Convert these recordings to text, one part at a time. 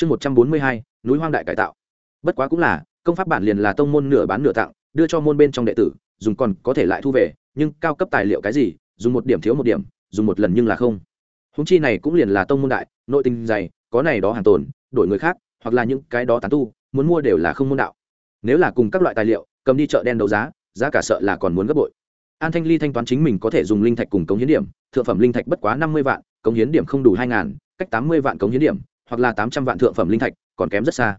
chương một trăm bốn mươi hai, núi hoang đại cải tạo. Bất quá cũng là, công pháp bản liền là tông môn nửa bán nửa tặng, đưa cho môn bên trong đệ tử, dùng còn có thể lại thu về, nhưng cao cấp tài liệu cái gì, dùng một điểm thiếu một điểm, dùng một lần nhưng là không. Húng chi này cũng liền là tông môn đại, nội tình dày, có này đó hàng tồn, đổi người khác, hoặc là những cái đó tán tu, muốn mua đều là không môn đạo. Nếu là cùng các loại tài liệu, cầm đi chợ đen đấu giá giá cả sợ là còn muốn gấp bội. An thanh ly thanh toán chính mình có thể dùng linh thạch cùng cống hiến điểm, thượng phẩm linh thạch bất quá năm mươi vạn, cống hiến điểm không đủ hai ngàn, cách tám mươi vạn cống hiến điểm hoặc là tám trăm vạn thượng phẩm linh thạch, còn kém rất xa.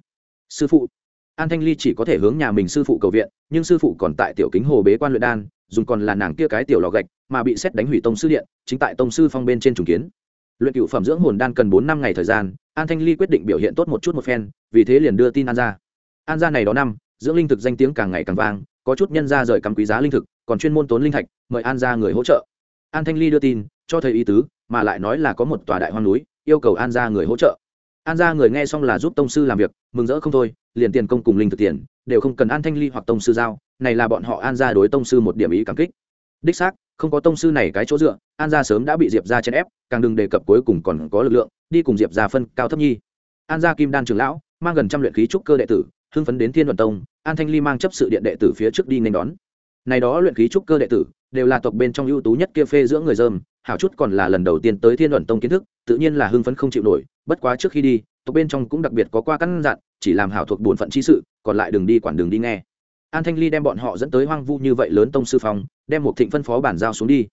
Sư phụ, an thanh ly chỉ có thể hướng nhà mình sư phụ cầu viện, nhưng sư phụ còn tại tiểu kính hồ bế quan luyện đan, dùng còn là nàng kia cái tiểu lò gạch, mà bị xét đánh hủy tông sư điện, chính tại tông sư phong bên trên trùng kiến. Luyện cựu phẩm dưỡng hồn đan cần bốn năm ngày thời gian, an thanh ly quyết định biểu hiện tốt một chút một phen, vì thế liền đưa tin an ra an ra này đó năm, dưỡng linh thực danh tiếng càng ngày càng vang, có chút nhân ra rời cắm quý giá linh thực, còn chuyên môn tốn linh thạch, mời an ra người hỗ trợ. An thanh ly đưa tin, cho thầy ý tứ, mà lại nói là có một tòa đại hoang núi, yêu cầu an ra người hỗ trợ an ra người nghe xong là giúp tông sư làm việc, mừng rỡ không thôi, liền tiền công cùng linh thực tiền, đều không cần an thanh ly hoặc tông sư giao, này là bọn họ an ra đối tông sư một điểm ý cảm kích. Đích xác, không có tông sư này cái chỗ dựa, an gia sớm đã bị diệp ra chèn ép, càng đừng đề cập cuối cùng còn có lực lượng, đi cùng diệp ra phân cao thấp nhi. An gia kim đan trường lão, mang gần trăm luyện khí trúc cơ đệ tử, hưng phấn đến thiên đoàn tông, an thanh ly mang chấp sự điện đệ tử phía trước đi nên đón. Này đó luyện khí trúc cơ đệ tử, đều là tộc bên trong ưu tú nhất kia phê giữa người dơm, hảo chút còn là lần đầu tiên tới thiên đoàn tông kiến thức, tự nhiên là hưng phấn không chịu nổi bất quá trước khi đi, tộc bên trong cũng đặc biệt có qua căn dặn, chỉ làm hảo thuộc bổn phận chi sự, còn lại đừng đi quản đường đi nghe. An thanh ly đem bọn họ dẫn tới hoang vu như vậy lớn tông sư phòng, đem một thịnh phân phó bản giao xuống đi.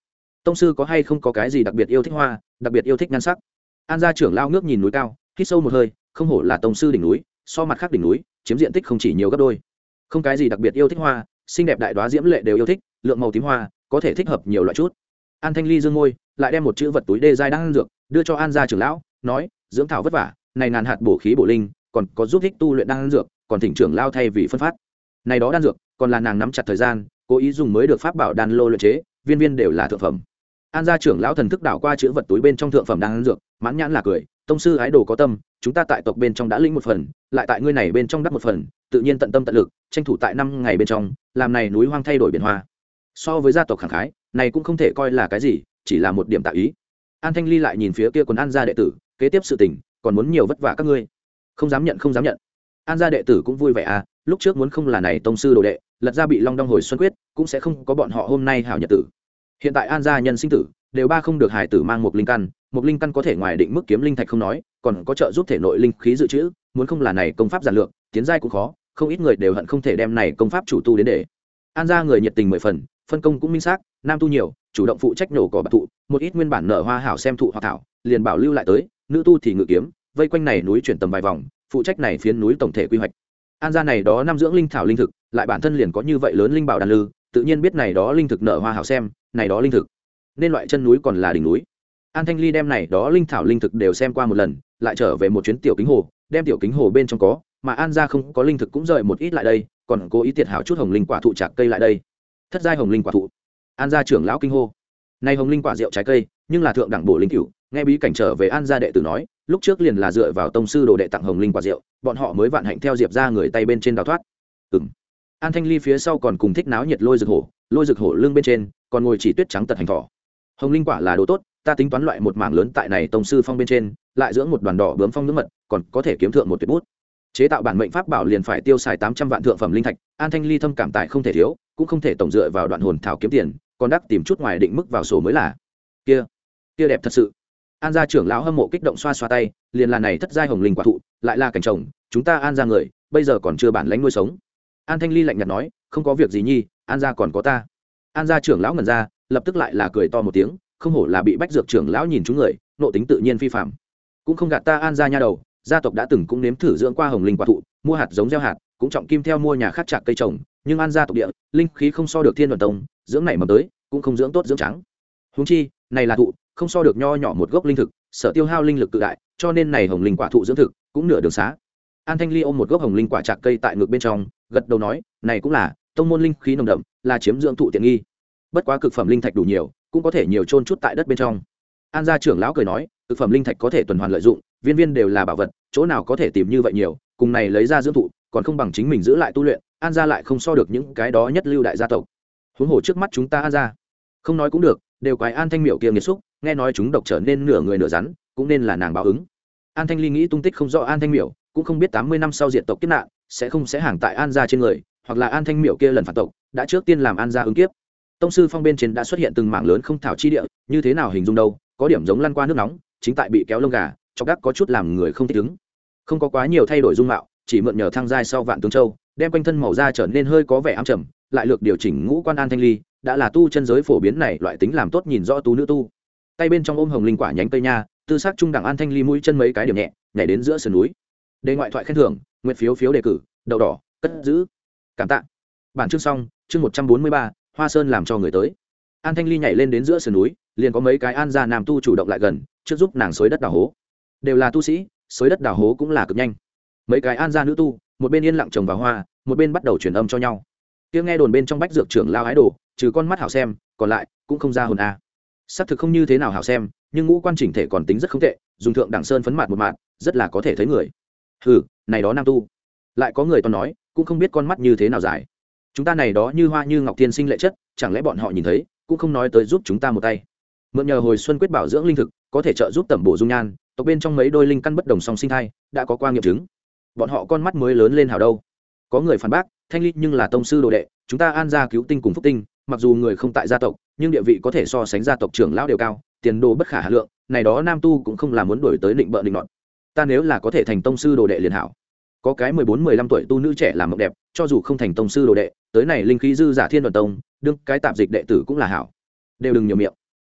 Tông sư có hay không có cái gì đặc biệt yêu thích hoa, đặc biệt yêu thích nhan sắc? An gia trưởng lao ngước nhìn núi cao, hít sâu một hơi, không hổ là tông sư đỉnh núi, so mặt khác đỉnh núi, chiếm diện tích không chỉ nhiều gấp đôi. Không cái gì đặc biệt yêu thích hoa, xinh đẹp đại đoá diễm lệ đều yêu thích, lượng màu tím hoa, có thể thích hợp nhiều loại chút. An thanh ly dương ngôi lại đem một chữ vật túi đê dai đang dược, đưa cho an gia trưởng lão nói, dưỡng thảo vất vả, này ngàn hạt bổ khí bổ linh, còn có giúp ích tu luyện đan dược, còn thỉnh trưởng lao thay vì phân phát. Này đó đan dược, còn là nàng nắm chặt thời gian, cố ý dùng mới được pháp bảo đan lô luyện chế, viên viên đều là thượng phẩm. An gia trưởng lão thần thức đảo qua chữ vật túi bên trong thượng phẩm đan dược, mãn nhãn là cười, tông sư ái đồ có tâm, chúng ta tại tộc bên trong đã lĩnh một phần, lại tại ngươi này bên trong đắp một phần, tự nhiên tận tâm tận lực, tranh thủ tại năm ngày bên trong, làm này núi hoang thay đổi biển hoa. So với gia tộc khẳng khái, này cũng không thể coi là cái gì, chỉ là một điểm tạo ý. An thanh ly lại nhìn phía kia quần an gia đệ tử kế tiếp sự tình, còn muốn nhiều vất vả các ngươi. Không dám nhận, không dám nhận. An gia đệ tử cũng vui vẻ à lúc trước muốn không là này tông sư đồ đệ, lật ra bị long đong hồi xuân quyết, cũng sẽ không có bọn họ hôm nay hảo nhật tử. Hiện tại an gia nhân sinh tử, đều ba không được hải tử mang một linh căn, một linh căn có thể ngoài định mức kiếm linh thạch không nói, còn có trợ giúp thể nội linh khí dự trữ, muốn không là này công pháp giản lược, tiến giai cũng khó, không ít người đều hận không thể đem này công pháp chủ tu đến để. An gia người nhiệt tình mười phần, phân công cũng minh xác, nam tu nhiều, chủ động phụ trách nổ cỏ bạc thụ, một ít nguyên bản nở hoa hảo xem thụ hoặc thảo, liền bảo lưu lại tới nữ tu thì ngự kiếm, vây quanh này núi chuyển tầm vài vòng, phụ trách này phiến núi tổng thể quy hoạch. An gia này đó năm dưỡng linh thảo linh thực, lại bản thân liền có như vậy lớn linh bảo đàn lư, tự nhiên biết này đó linh thực nở hoa hảo xem, này đó linh thực. Nên loại chân núi còn là đỉnh núi. An thanh ly đem này đó linh thảo linh thực đều xem qua một lần, lại trở về một chuyến tiểu kính hồ, đem tiểu kính hồ bên trong có, mà an gia không có linh thực cũng rời một ít lại đây, còn cố ý tiệt hảo chút hồng linh quả thụ chạc cây lại đây. Thất giai hồng linh quả thụ. An gia trưởng lão kinh hô. Nay hồng linh quả rượu trái cây, nhưng là thượng đẳng bổ linh cửu nghe bí cảnh trở về an gia đệ tử nói, lúc trước liền là dựa vào tông sư đồ đệ tặng hồng linh quả rượu, bọn họ mới vạn hạnh theo diệp ra người tay bên trên đào thoát. Ừng an thanh ly phía sau còn cùng thích náo nhiệt lôi rực hổ, lôi rực hổ lưng bên trên, còn ngồi chỉ tuyết trắng tật hành thỏ. Hồng linh quả là đồ tốt, ta tính toán loại một mảng lớn tại này tông sư phong bên trên, lại dưỡng một đoàn đỏ bướm phong nước mật, còn có thể kiếm thượng một tuyệt bút. Chế tạo bản mệnh pháp bảo liền phải tiêu xài tám trăm vạn thượng phẩm linh thạch, an thanh ly thâm cảm tài không thể thiếu, cũng không thể tổng dựa vào đoạn hồn thảo kiếm tiền, còn đắc tìm chút ngoài định mức vào sổ mới là. Kia kia đẹp thật sự an gia trưởng lão hâm mộ kích động xoa xoa tay, liền là này thất giai hồng linh quả thụ, lại là cảnh chồng, chúng ta an ra người, bây giờ còn chưa bản lánh nuôi sống. An thanh ly lạnh nhạt nói, không có việc gì nhi, an gia còn có ta. An gia trưởng lão ngẩn ra, lập tức lại là cười to một tiếng, không hổ là bị bách dược trưởng lão nhìn chúng người, nộ tính tự nhiên phi phạm cũng không gạt ta an gia nha đầu, gia tộc đã từng cũng nếm thử dưỡng qua hồng linh quả thụ, mua hạt giống gieo hạt, cũng trọng kim theo mua nhà khác chạc cây trồng, nhưng an gia tộc địa, linh khí không so được thiên đoàn tông, dưỡng này mầm tới, cũng không dưỡng tốt dưỡng trắng. Húng chi, này là thụ không so được nho nhỏ một gốc linh thực sợ tiêu hao linh lực tự đại, cho nên này hồng linh quả thụ dưỡng thực cũng nửa đường xá. An thanh ly ôm một gốc hồng linh quả chạc cây tại ngực bên trong, gật đầu nói, này cũng là, tông môn linh khí nồng đậm, là chiếm dưỡng thụ tiện nghi. Bất quá cực phẩm linh thạch đủ nhiều, cũng có thể nhiều trôn chút tại đất bên trong. An gia trưởng lão cười nói, cực phẩm linh thạch có thể tuần hoàn lợi dụng, viên viên đều là bảo vật, chỗ nào có thể tìm như vậy nhiều, cùng này lấy ra dưỡng thụ, còn không bằng chính mình giữ lại tu luyện, an gia lại không so được những cái đó nhất lưu đại gia tộc. Huống hồ trước mắt chúng ta an gia. Không nói cũng được, đều quái an thanh miệu kia nghiệt xúc nghe nói chúng độc trở nên nửa người nửa rắn, cũng nên là nàng báo ứng. An thanh ly nghĩ tung tích không rõ an thanh miểu, cũng không biết tám mươi năm sau diện tộc kiếp nạn, sẽ không sẽ hàng tại an gia trên người, hoặc là an thanh miểu kia lần phản tộc, đã trước tiên làm an gia ứng kiếp. Tông sư phong bên trên đã xuất hiện từng mảng lớn không thảo chi địa, như thế nào hình dung đâu, có điểm giống lăn qua nước nóng, chính tại bị kéo lông gà, chọc đắc có chút làm người không thích ứng. Không có quá nhiều thay đổi dung mạo, chỉ mượn nhờ thang giai sau vạn tướng châu, đem quanh thân màu da trở nên hơi có vẻ ám trầm, lại lược điều chỉnh ngũ quan an thanh ly, đã là tu chân giới phổ biến này, loại tính làm tốt nhìn rõ tu nữ tu tay bên trong ôm hồng linh quả nhánh cây nha, tư xác trung đẳng an thanh ly mũi chân mấy cái điểm nhẹ, nhảy đến giữa sườn núi. Đề ngoại thoại khen thưởng, nguyện phiếu phiếu đề cử, đậu đỏ, cất giữ. Cảm tạ. Bản chương xong, chương một trăm bốn mươi ba, hoa sơn làm cho người tới. An thanh ly nhảy lên đến giữa sườn núi, liền có mấy cái an gia nam tu chủ động lại gần, trước giúp nàng xới đất đào hố. Đều là tu sĩ, xới đất đào hố cũng là cực nhanh. Mấy cái an gia nữ tu, một bên yên lặng trồng vào hoa, một bên bắt đầu truyền âm cho nhau. Tiếng nghe đồn bên trong bách dược trưởng lao ái đồ, trừ con mắt hảo xem, còn lại cũng không ra hồn a. à xác thực không như thế nào hảo xem, nhưng ngũ quan chỉnh thể còn tính rất không tệ, dùng thượng đẳng sơn phấn mặt một mặt rất là có thể thấy người. Hừ, này đó nam tu. Lại có người toàn nói, cũng không biết con mắt như thế nào dài. Chúng ta này đó như hoa như ngọc thiên sinh lệ chất, chẳng lẽ bọn họ nhìn thấy, cũng không nói tới giúp chúng ta một tay. Mượn nhờ hồi xuân quyết bảo dưỡng linh thực, có thể trợ giúp tẩm bổ dung nhan, tộc bên trong mấy đôi linh căn bất đồng song sinh thai, đã có qua nghiệm chứng. Bọn họ con mắt mới lớn lên hào đâu. Có người phản bác, thanh ly nhưng là tông sư đồ đệ, chúng ta an gia cứu tinh cùng phúc tinh, mặc dù người không tại gia tộc nhưng địa vị có thể so sánh gia tộc trưởng lão đều cao, tiền đồ bất khả hà lượng, này đó nam tu cũng không là muốn đổi tới định bợ định nọt. Ta nếu là có thể thành tông sư đồ đệ liền hảo. Có cái mười bốn, mười lăm tuổi tu nữ trẻ làm mộng đẹp, cho dù không thành tông sư đồ đệ, tới này linh khí dư giả thiên đoàn tông, đương cái tạp dịch đệ tử cũng là hảo. Đều đừng nhiều miệng.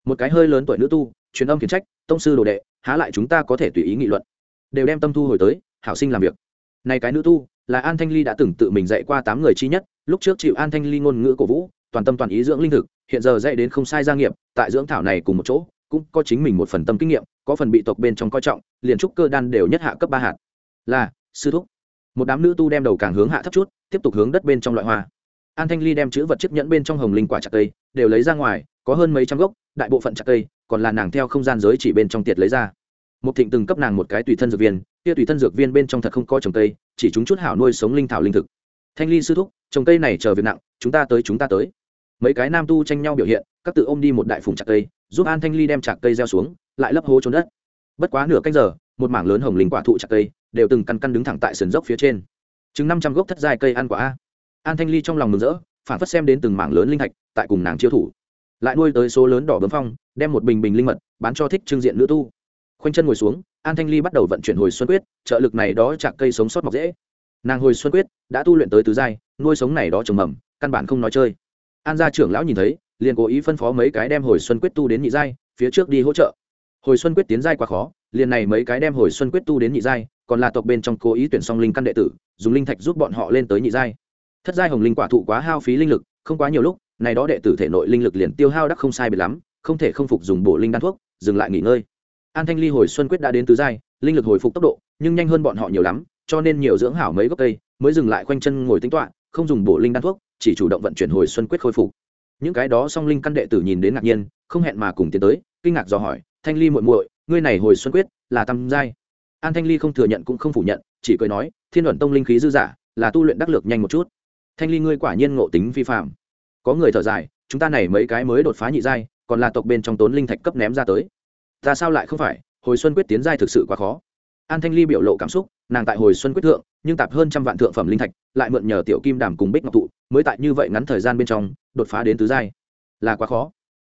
Một cái hơi lớn tuổi nữ tu, truyền âm khiển trách, tông sư đồ đệ, há lại chúng ta có thể tùy ý nghị luận. Đều đem tâm thu hồi tới, hảo sinh làm việc. Này cái nữ tu, là an thanh ly đã từng tự mình dạy qua tám người chi nhất, lúc trước chịu an thanh ly ngôn ngữ cổ vũ, toàn tâm toàn ý dưỡng linh thực hiện giờ dạy đến không sai gia nghiệp, tại dưỡng thảo này cùng một chỗ, cũng có chính mình một phần tâm kinh nghiệm, có phần bị tộc bên trong coi trọng, liền trúc cơ đan đều nhất hạ cấp ba hạt. Là, sư thúc. Một đám nữ tu đem đầu càng hướng hạ thấp chút, tiếp tục hướng đất bên trong loại hoa. An thanh ly đem chữ vật chiếc nhẫn bên trong hồng linh quả chặt cây, đều lấy ra ngoài, có hơn mấy trăm gốc, đại bộ phận chặt cây, còn là nàng theo không gian giới chỉ bên trong tiệt lấy ra. Một thịnh từng cấp nàng một cái tùy thân dược viên, kia tùy thân dược viên bên trong thật không có trồng cây, chỉ chúng chút hảo nuôi sống linh thảo linh thực. Thanh ly sư thúc, trồng cây này chờ việc nặng, chúng ta tới, chúng ta tới mấy cái nam tu tranh nhau biểu hiện, các tự ôm đi một đại phùng chặt cây, giúp an thanh ly đem chặt cây gieo xuống, lại lấp hố trốn đất. Bất quá nửa canh giờ, một mảng lớn hồng linh quả thụ chặt cây, đều từng căn căn đứng thẳng tại sườn dốc phía trên. Chứng năm trăm gốc thất dài cây ăn quả. A an thanh ly trong lòng mừng rỡ, phản phất xem đến từng mảng lớn linh thạch, tại cùng nàng chiêu thủ. Lại nuôi tới số lớn đỏ bấm phong, đem một bình bình linh mật, bán cho thích trưng diện nữ tu. Khoanh chân ngồi xuống, an thanh ly bắt đầu vận chuyển hồi xuân quyết, trợ lực này đó chạc cây sống sót mọc dễ. Nàng hồi xuân quyết, đã tu luyện tới tứ giai, nuôi sống này đó trồng mầm, căn bản không nói chơi an gia trưởng lão nhìn thấy, liền cố ý phân phó mấy cái đem hồi xuân quyết tu đến nhị giai, phía trước đi hỗ trợ. Hồi xuân quyết tiến giai quá khó, liền này mấy cái đem hồi xuân quyết tu đến nhị giai, còn là tộc bên trong cố ý tuyển song linh căn đệ tử, dùng linh thạch giúp bọn họ lên tới nhị giai. Thất giai hồng linh quả thụ quá hao phí linh lực, không quá nhiều lúc, này đó đệ tử thể nội linh lực liền tiêu hao đắc không sai biệt lắm, không thể không phục dùng bổ linh đan thuốc, dừng lại nghỉ ngơi. An thanh ly hồi xuân quyết đã đến tứ giai, linh lực hồi phục tốc độ, nhưng nhanh hơn bọn họ nhiều lắm, cho nên nhiều dưỡng hảo mấy gốc cây, mới dừng lại khoanh chân ngồi tính toạ không dùng bổ linh đan thuốc chỉ chủ động vận chuyển hồi xuân quyết khôi phục. Những cái đó song linh căn đệ tử nhìn đến ngạc nhiên, không hẹn mà cùng tiến tới, kinh ngạc dò hỏi, thanh ly muội muội, ngươi này hồi xuân quyết là tam giai? An thanh ly không thừa nhận cũng không phủ nhận, chỉ cười nói, thiên luận tông linh khí dư giả là tu luyện đắc lực nhanh một chút. Thanh ly ngươi quả nhiên ngộ tính vi phạm có người thở dài, chúng ta này mấy cái mới đột phá nhị giai, còn là tộc bên trong tốn linh thạch cấp ném ra tới. Ta sao lại không phải? Hồi xuân quyết tiến giai thực sự quá khó. An thanh ly biểu lộ cảm xúc, nàng tại hồi xuân quyết thượng nhưng tạp hơn trăm vạn thượng phẩm linh thạch, lại mượn nhờ tiểu kim đàm cùng bích ngọc thụ, mới tại như vậy ngắn thời gian bên trong, đột phá đến tứ giai. Là quá khó.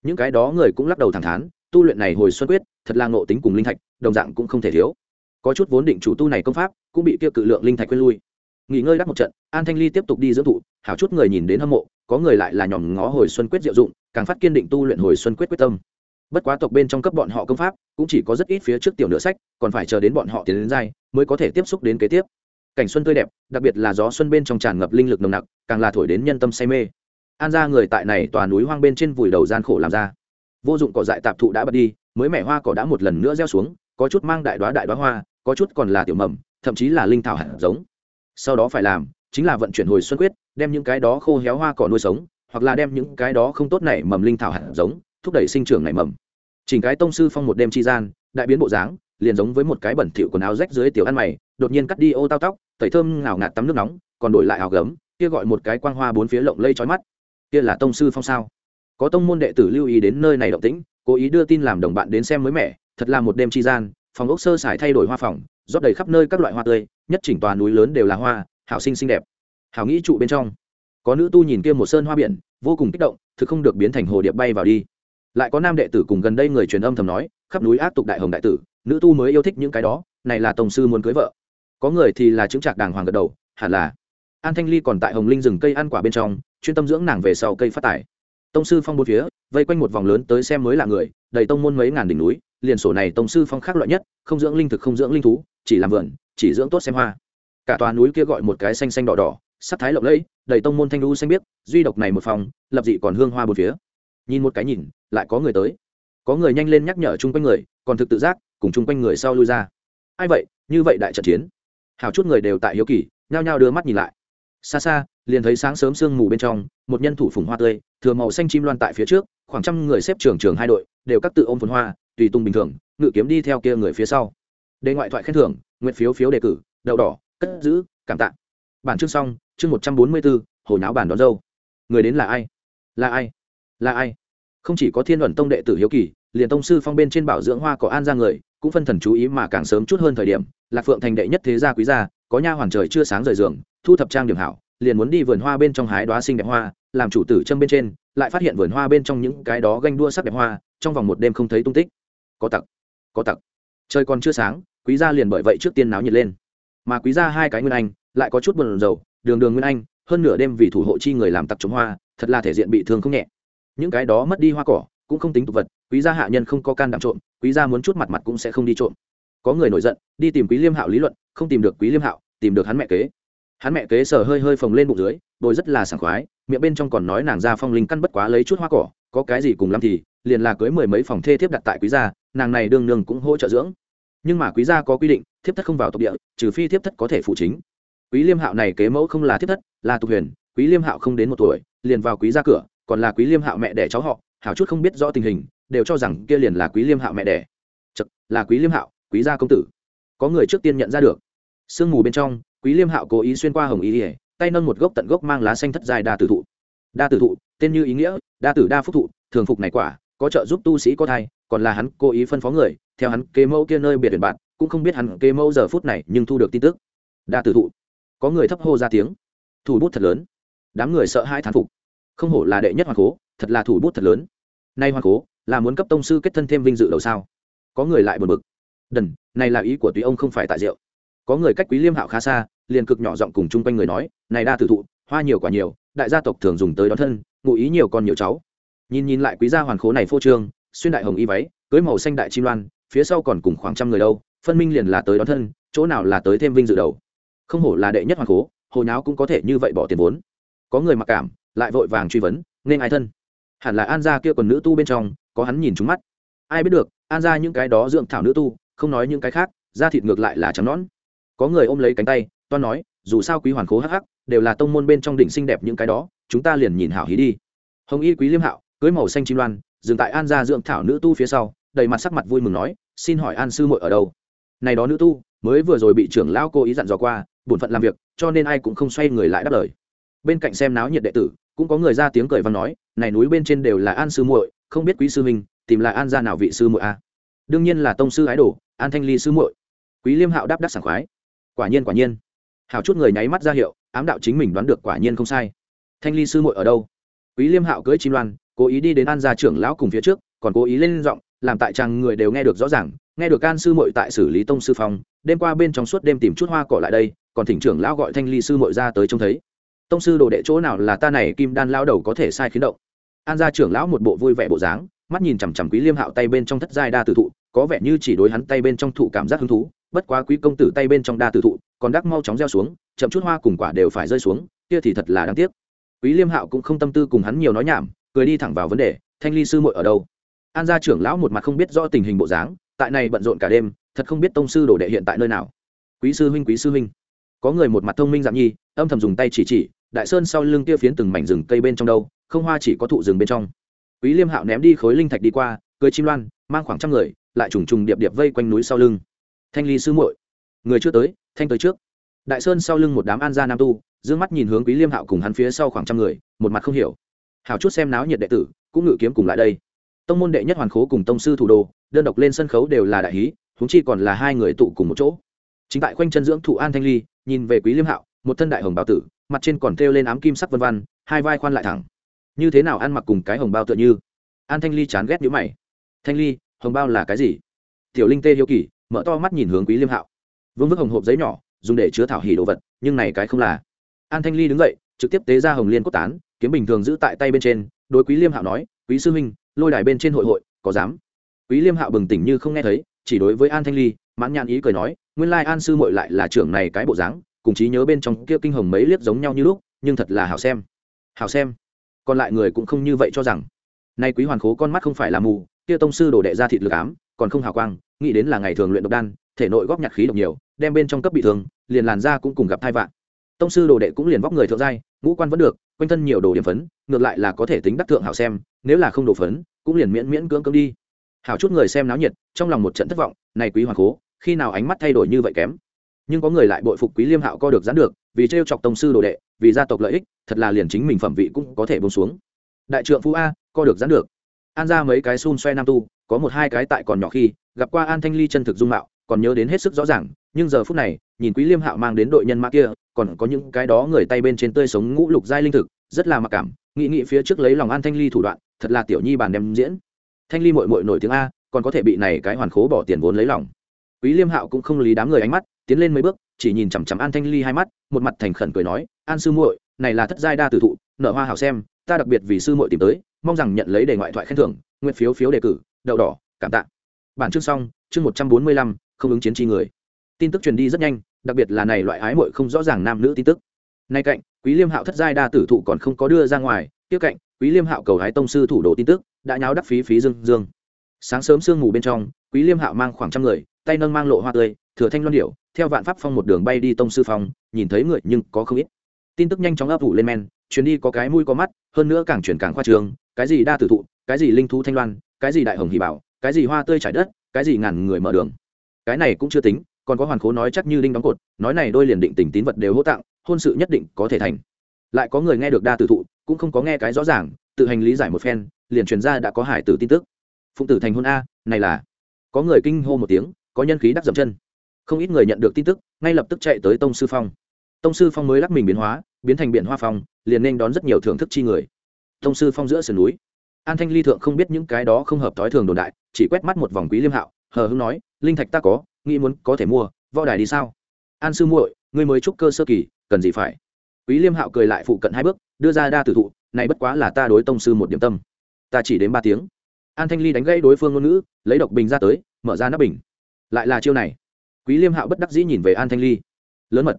Những cái đó người cũng lắc đầu thẳng thắn, tu luyện này hồi xuân quyết, thật là ngộ tính cùng linh thạch, đồng dạng cũng không thể thiếu. Có chút vốn định chủ tu này công pháp, cũng bị kia cự lượng linh thạch quên lui. Nghỉ ngơi đắc một trận, an thanh ly tiếp tục đi dưỡng thụ, hảo chút người nhìn đến hâm mộ, có người lại là nhòm ngó hồi xuân quyết diệu dụng, càng phát kiên định tu luyện hồi xuân quyết quyết tâm. Bất quá tộc bên trong cấp bọn họ công pháp, cũng chỉ có rất ít phía trước tiểu nửa sách, còn phải chờ đến bọn họ tiến đến giai, mới có thể tiếp xúc đến kế tiếp cảnh xuân tươi đẹp, đặc biệt là gió xuân bên trong tràn ngập linh lực nồng nặc, càng là thổi đến nhân tâm say mê. An ra người tại này tòa núi hoang bên trên vùi đầu gian khổ làm ra. Vô dụng cỏ dại tạp thụ đã bật đi, mới mẻ hoa cỏ đã một lần nữa gieo xuống, có chút mang đại đoá đại đoá hoa, có chút còn là tiểu mầm, thậm chí là linh thảo hạt giống. Sau đó phải làm, chính là vận chuyển hồi xuân quyết, đem những cái đó khô héo hoa cỏ nuôi sống, hoặc là đem những cái đó không tốt này mầm linh thảo hạt giống, thúc đẩy sinh trưởng nảy mầm. Chỉnh cái tông sư phong một đêm chi gian, đại biến bộ dáng, liền giống với một cái bẩn thỉu quần áo rách dưới tiểu ăn mày đột nhiên cắt đi ô tao tóc, tẩy thơm ngào ngạt tắm nước nóng, còn đổi lại áo gấm, kia gọi một cái quang hoa bốn phía lộng lây trói mắt. Kia là tông sư phong sao? Có tông môn đệ tử lưu ý đến nơi này động tĩnh, cố ý đưa tin làm đồng bạn đến xem mới mẻ, thật là một đêm chi gian, phòng ốc sơ xài thay đổi hoa phòng, rót đầy khắp nơi các loại hoa tươi, nhất chỉnh toàn núi lớn đều là hoa, hảo sinh xinh đẹp. Hảo nghĩ trụ bên trong. Có nữ tu nhìn kia một sơn hoa biển, vô cùng kích động, thực không được biến thành hồ điệp bay vào đi. Lại có nam đệ tử cùng gần đây người truyền âm thầm nói, khắp núi ác tục đại hồng đại tử, nữ tu mới yêu thích những cái đó, này là tổng sư muốn cưới vợ có người thì là chứng trạc đàng hoàng gật đầu, hẳn là. An thanh ly còn tại hồng linh rừng cây ăn quả bên trong, chuyên tâm dưỡng nàng về sau cây phát tải. Tông sư phong bốn phía, vây quanh một vòng lớn tới xem mới là người, đầy tông môn mấy ngàn đỉnh núi, liền sổ này tông sư phong khác loại nhất, không dưỡng linh thực, không dưỡng linh thú, chỉ làm vườn, chỉ dưỡng tốt xem hoa. Cả tòa núi kia gọi một cái xanh xanh đỏ đỏ, sắc thái lộng lẫy, đầy tông môn thanh lưu xanh biếc, duy độc này một phòng, lập dị còn hương hoa bốn phía. Nhìn một cái nhìn, lại có người tới. Có người nhanh lên nhắc nhở chung quanh người, còn thực tự giác, cùng chung quanh người sau lui ra. Ai vậy? Như vậy đại trận chiến hào chút người đều tại hiếu kỳ, nhao nhao đưa mắt nhìn lại. Xa xa, liền thấy sáng sớm sương mù bên trong, một nhân thủ phùng hoa tươi, thừa màu xanh chim loan tại phía trước, khoảng trăm người xếp trường trường hai đội, đều các tự ôm phun hoa, tùy tung bình thường, ngự kiếm đi theo kia người phía sau. Đề ngoại thoại khen thưởng, nguyện phiếu phiếu đề cử, đậu đỏ, cất giữ, cảm tạ. Bản chương xong, chương một trăm bốn mươi bốn hồi náo bản đón dâu. Người đến là ai? Là ai? Là ai? Không chỉ có thiên luận tông đệ tử hiếu kỳ, liền tông sư phong bên trên bảo dưỡng hoa có an ra người cũng phân thần chú ý mà càng sớm chút hơn thời điểm, lạc phượng thành đệ nhất thế gia quý gia, có nha hoàn trời chưa sáng rời giường, thu thập trang điểm hảo, liền muốn đi vườn hoa bên trong hái đoá xinh đẹp hoa, làm chủ tử châm bên trên, lại phát hiện vườn hoa bên trong những cái đó ganh đua sắc đẹp hoa, trong vòng một đêm không thấy tung tích. Có tặc có tặc. Trời còn chưa sáng, quý gia liền bởi vậy trước tiên náo nhiệt lên. Mà quý gia hai cái nguyên anh, lại có chút buồn rầu, đường đường nguyên anh, hơn nửa đêm vì thủ hộ chi người làm tặc chống hoa, thật là thể diện bị thương không nhẹ. Những cái đó mất đi hoa cỏ, cũng không tính tục vật, quý gia hạ nhân không có can đảm trộm quý gia muốn chút mặt mặt cũng sẽ không đi trộm. Có người nổi giận, đi tìm quý liêm hạo lý luận, không tìm được quý liêm hạo, tìm được hắn mẹ kế. Hắn mẹ kế sờ hơi hơi phồng lên bụng dưới đôi rất là sảng khoái, miệng bên trong còn nói nàng ra phong linh căn bất quá lấy chút hoa cỏ, có cái gì cùng làm thì, liền là cưới mười mấy phòng thê thiếp đặt tại quý gia, nàng này đương nương cũng hỗ trợ dưỡng. Nhưng mà quý gia có quy định, thiếp thất không vào tộc địa, trừ phi thiếp thất có thể phụ chính. Quý liêm hạo này kế mẫu không là thiếp thất, là tục huyền, quý liêm hạo không đến một tuổi, liền vào quý gia cửa, còn là quý liêm hạo mẹ đẻ cháu họ, hảo chút không biết rõ tình hình đều cho rằng kia liền là quý liêm hạo mẹ đẻ. Chật, là quý liêm hạo, quý gia công tử. Có người trước tiên nhận ra được. Sương mù bên trong, quý liêm hạo cố ý xuyên qua hồng ý ỉa tay nâng một gốc tận gốc mang lá xanh thất dài đa tử thụ. Đa tử thụ, tên như ý nghĩa, đa tử đa phúc thụ, thường phục này quả, có trợ giúp tu sĩ có thai, còn là hắn cố ý phân phó người, theo hắn kế mẫu kia nơi biệt biển bạn, cũng không biết hắn kế mẫu giờ phút này nhưng thu được tin tức. Đa tử thụ, có người thấp hô ra tiếng. Thủ bút thật lớn. Đám người sợ hai thán phục. Không hổ là đệ nhất hoàng cố, thật là thủ bút thật lớn. Nay hoàng cố là muốn cấp tông sư kết thân thêm vinh dự đầu sao? Có người lại buồn bực. Đần, này là ý của tùy ông không phải tại rượu. Có người cách quý liêm hạo khá xa, liền cực nhỏ giọng cùng chung quanh người nói, này đa tử thụ, hoa nhiều quả nhiều, đại gia tộc thường dùng tới đón thân, ngụ ý nhiều con nhiều cháu. Nhìn nhìn lại quý gia hoàn khố này phô trương, xuyên đại hồng y váy, cưới màu xanh đại chim loan, phía sau còn cùng khoảng trăm người đâu, phân minh liền là tới đón thân, chỗ nào là tới thêm vinh dự đầu. Không hổ là đệ nhất hoàn khố, hồi nháo cũng có thể như vậy bỏ tiền vốn. Có người mặc cảm, lại vội vàng truy vấn, nên ai thân? Hẳn là an gia kia còn nữ tu bên trong có hắn nhìn trúng mắt. Ai biết được an gia những cái đó dưỡng thảo nữ tu, không nói những cái khác, da thịt ngược lại là trắng nón có người ôm lấy cánh tay, toan nói, dù sao quý hoàn khố hắc hắc, đều là tông môn bên trong đỉnh xinh đẹp những cái đó, chúng ta liền nhìn hảo hí đi. Hồng y quý liêm hạo, cưới màu xanh chim loan, dừng tại an gia dưỡng thảo nữ tu phía sau, đầy mặt sắc mặt vui mừng nói, xin hỏi an sư muội ở đâu? Này đó nữ tu, mới vừa rồi bị trưởng lão cô ý dặn dò qua, bổn phận làm việc, cho nên ai cũng không xoay người lại đáp lời. Bên cạnh xem náo nhiệt đệ tử, cũng có người ra tiếng cười và nói, này núi bên trên đều là an sư muội không biết quý sư huynh, tìm lại an gia nào vị sư muội a? À? đương nhiên là tông sư ái đồ, an thanh ly sư muội. Quý liêm hạo đáp đắc sảng khoái. Quả nhiên quả nhiên. Hào chút người nháy mắt ra hiệu, ám đạo chính mình đoán được quả nhiên không sai. Thanh ly sư muội ở đâu? Quý liêm hạo cưỡi chim loan, cố ý đi đến an gia trưởng lão cùng phía trước, còn cố ý lên giọng, làm tại chàng người đều nghe được rõ ràng, nghe được an sư muội tại xử lý tông sư phòng. đêm qua bên trong suốt đêm tìm chút hoa cỏ lại đây, còn thỉnh trưởng lão gọi thanh ly sư muội ra tới trông thấy. Tông sư đồ đệ chỗ nào là ta này kim đan lao đầu có thể sai khiến động? An gia trưởng lão một bộ vui vẻ bộ dáng, mắt nhìn chằm chằm quý liêm hạo tay bên trong thất giai đa tử thụ, có vẻ như chỉ đối hắn tay bên trong thụ cảm giác hứng thú, bất quá quý công tử tay bên trong đa tử thụ còn đắc mau chóng gieo xuống, chậm chút hoa cùng quả đều phải rơi xuống, kia thì thật là đáng tiếc. Quý liêm hạo cũng không tâm tư cùng hắn nhiều nói nhảm, cười đi thẳng vào vấn đề, thanh ly sư muội ở đâu? An gia trưởng lão một mặt không biết rõ tình hình bộ dáng, tại này bận rộn cả đêm, thật không biết tông sư đồ đệ hiện tại nơi nào. Quý sư huynh, quý sư huynh. Có người một mặt thông minh dạng nhi, âm thầm dùng tay chỉ chỉ, đại sơn sau lưng kia phiến từng mảnh rừng cây bên trong đâu? Không hoa chỉ có thụ rừng bên trong. Quý liêm hạo ném đi khối linh thạch đi qua, cưới chim loan, mang khoảng trăm người, lại trùng trùng điệp điệp vây quanh núi sau lưng. Thanh ly sư muội, người chưa tới, thanh tới trước. Đại sơn sau lưng một đám an gia nam tu d mắt nhìn hướng quý liêm hạo cùng hắn phía sau khoảng trăm người, một mặt không hiểu. Hảo chút xem náo nhiệt đệ tử, cũng ngự kiếm cùng lại đây. Tông môn đệ nhất hoàn khố cùng tông sư thủ đô đơn độc lên sân khấu đều là đại hí húng chi còn là hai người tụ cùng một chỗ. Chính tại khoanh chân dưỡng thụ an thanh ly, nhìn về quý liêm hạo, một thân đại hồng bào tử, mặt trên còn thêu lên ám kim sắc vân văn hai vai khoan lại thẳng như thế nào ăn mặc cùng cái hồng bao tựa như? An thanh ly chán ghét nhữ mày. Thanh ly, hồng bao là cái gì? Tiểu linh tê hiếu kỳ, mở to mắt nhìn hướng quý liêm hạo. Vương vức hồng hộp giấy nhỏ, dùng để chứa thảo hỉ đồ vật, nhưng này cái không là. An thanh ly đứng dậy, trực tiếp tế ra hồng liên cốt tán, kiếm bình thường giữ tại tay bên trên, đối quý liêm hạo nói, quý sư huynh, lôi đài bên trên hội hội, có dám? Quý liêm hạo bừng tỉnh như không nghe thấy, chỉ đối với an thanh ly, mãn nhãn ý cười nói, nguyên lai an sư mội lại là trưởng này cái bộ dáng, cùng trí nhớ bên trong kia kinh hồng mấy liếc giống nhau như lúc, nhưng thật là hảo xem. Hảo xem? Còn lại người cũng không như vậy cho rằng. Nay quý hoàn khố con mắt không phải là mù, kia tông sư đổ đệ ra thịt lực ám, còn không hào quang, nghĩ đến là ngày thường luyện độc đan, thể nội góp nhặt khí độc nhiều, đem bên trong cấp bị thương, liền làn ra cũng cùng gặp thai vạn. Tông sư đồ đệ cũng liền vóc người thượng giai, ngũ quan vẫn được, quanh thân nhiều đồ điểm phấn, ngược lại là có thể tính đắc thượng hảo xem, nếu là không đồ phấn, cũng liền miễn miễn cưỡng cưỡng đi. Hảo chút người xem náo nhiệt, trong lòng một trận thất vọng này quý hoàng cố khi nào ánh mắt thay đổi như vậy kém? Nhưng có người lại bội phục quý liêm hạo co được gián được, vì trêu chọc tông sư đồ đệ, vì gia tộc lợi ích, thật là liền chính mình phẩm vị cũng có thể bông xuống. Đại trượng phú a, co được gián được. An ra mấy cái xun xoe nam tu, có một hai cái tại còn nhỏ khi, gặp qua an thanh ly chân thực dung mạo, còn nhớ đến hết sức rõ ràng, nhưng giờ phút này, nhìn quý liêm hạo mang đến đội nhân mã kia, còn có những cái đó người tay bên trên tươi sống ngũ lục giai linh thực, rất là mặc cảm, nghị nghị phía trước lấy lòng an thanh ly thủ đoạn, thật là tiểu nhi bàn đem diễn. Thanh ly mội mội nổi tiếng a, còn có thể bị này cái hoàn khố bỏ tiền vốn lấy lòng. Quý liêm hạo cũng không lý đám người ánh mắt tiến lên mấy bước, chỉ nhìn chằm chằm an thanh ly hai mắt, một mặt thành khẩn cười nói, an sư muội, này là thất giai đa tử thụ, nợ hoa hảo xem, ta đặc biệt vì sư muội tìm tới, mong rằng nhận lấy đề ngoại thoại khen thưởng, nguyện phiếu phiếu đề cử, đậu đỏ, cảm tạ. Bản chương xong, chương một trăm bốn mươi lăm, không ứng chiến tri người. Tin tức truyền đi rất nhanh, đặc biệt là này loại ái muội không rõ ràng nam nữ tin tức. Nay cạnh, quý liêm hạo thất giai đa tử thụ còn không có đưa ra ngoài, tiếp cạnh, quý liêm hạo cầu hái tông sư thủ đồ tin tức, đã nháo đắc phí phí dương dương. Sáng sớm sương mù bên trong, quý liêm hạo mang khoảng trăm người, tay nâng mang lộ hoa tươi thừa thanh loan điệu theo vạn pháp phong một đường bay đi tông sư phong, nhìn thấy người nhưng có không ít. Tin tức nhanh chóng ấp ủ lên men, chuyến đi có cái mũi có mắt, hơn nữa càng chuyển càng khoa trường, cái gì đa tử thụ, cái gì linh thú thanh loan, cái gì đại hồng hì bảo, cái gì hoa tươi trải đất, cái gì ngàn người mở đường. Cái này cũng chưa tính, còn có hoàn khố nói chắc như đinh đóng cột, nói này đôi liền định tình tín vật đều hỗ tặng, hôn sự nhất định có thể thành. Lại có người nghe được đa tử thụ, cũng không có nghe cái rõ ràng, tự hành lý giải một phen, liền truyền ra đã có hải tử tin tức. Phụng tử thành hôn a, này là, có người kinh hô một tiếng, có nhân khí đắc dậm chân không ít người nhận được tin tức, ngay lập tức chạy tới tông sư phong. Tông sư phong mới lắc mình biến hóa, biến thành biển hoa phong, liền nên đón rất nhiều thưởng thức chi người. Tông sư phong giữa sườn núi. An thanh ly thượng không biết những cái đó không hợp thói thường đồn đại, chỉ quét mắt một vòng quý liêm hạo, hờ hưng nói, linh thạch ta có, nghĩ muốn có thể mua, võ đài đi sao? An sư muội, ngươi mới trúc cơ sơ kỳ, cần gì phải? Quý liêm hạo cười lại phụ cận hai bước, đưa ra đa tử thụ, này bất quá là ta đối tông sư một điểm tâm. Ta chỉ đến ba tiếng. An thanh ly đánh gây đối phương ngôn ngữ, lấy độc bình ra tới, mở ra nắp bình. Lại là chiêu này quý liêm hạo bất đắc dĩ nhìn về an thanh ly. Lớn mật.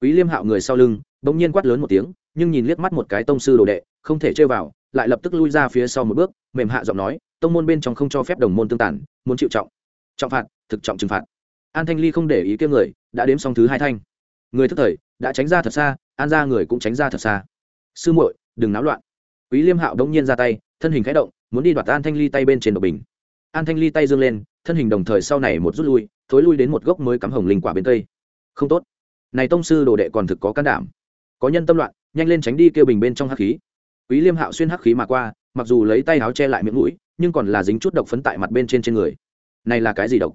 Quý liêm hạo người sau lưng, bỗng nhiên quát lớn một tiếng, nhưng nhìn liếc mắt một cái tông sư đồ đệ, không thể chơi vào, lại lập tức lui ra phía sau một bước, mềm hạ giọng nói, tông môn bên trong không cho phép đồng môn tương tản muốn chịu trọng. Trọng phạt, thực trọng trừng phạt. An thanh ly không để ý kiếm người, đã đếm xong thứ hai thanh. Người thức thời, đã tránh ra thật xa, an ra người cũng tránh ra thật xa. Sư muội, đừng náo loạn. Quý liêm hạo đống nhiên ra tay, thân hình khẽ động, muốn đi đoạt an thanh ly tay bên trên độc bình. An thanh ly tay dương lên, thân hình đồng thời sau này một rút lui thối lui đến một gốc mới cắm hồng linh quả bên cây. Không tốt. Này tông sư đồ đệ còn thực có can đảm. Có nhân tâm loạn, nhanh lên tránh đi kêu bình bên trong hắc khí. Quý liêm hạo xuyên hắc khí mà qua, mặc dù lấy tay áo che lại miệng mũi, nhưng còn là dính chút độc phấn tại mặt bên trên trên người. Này là cái gì độc?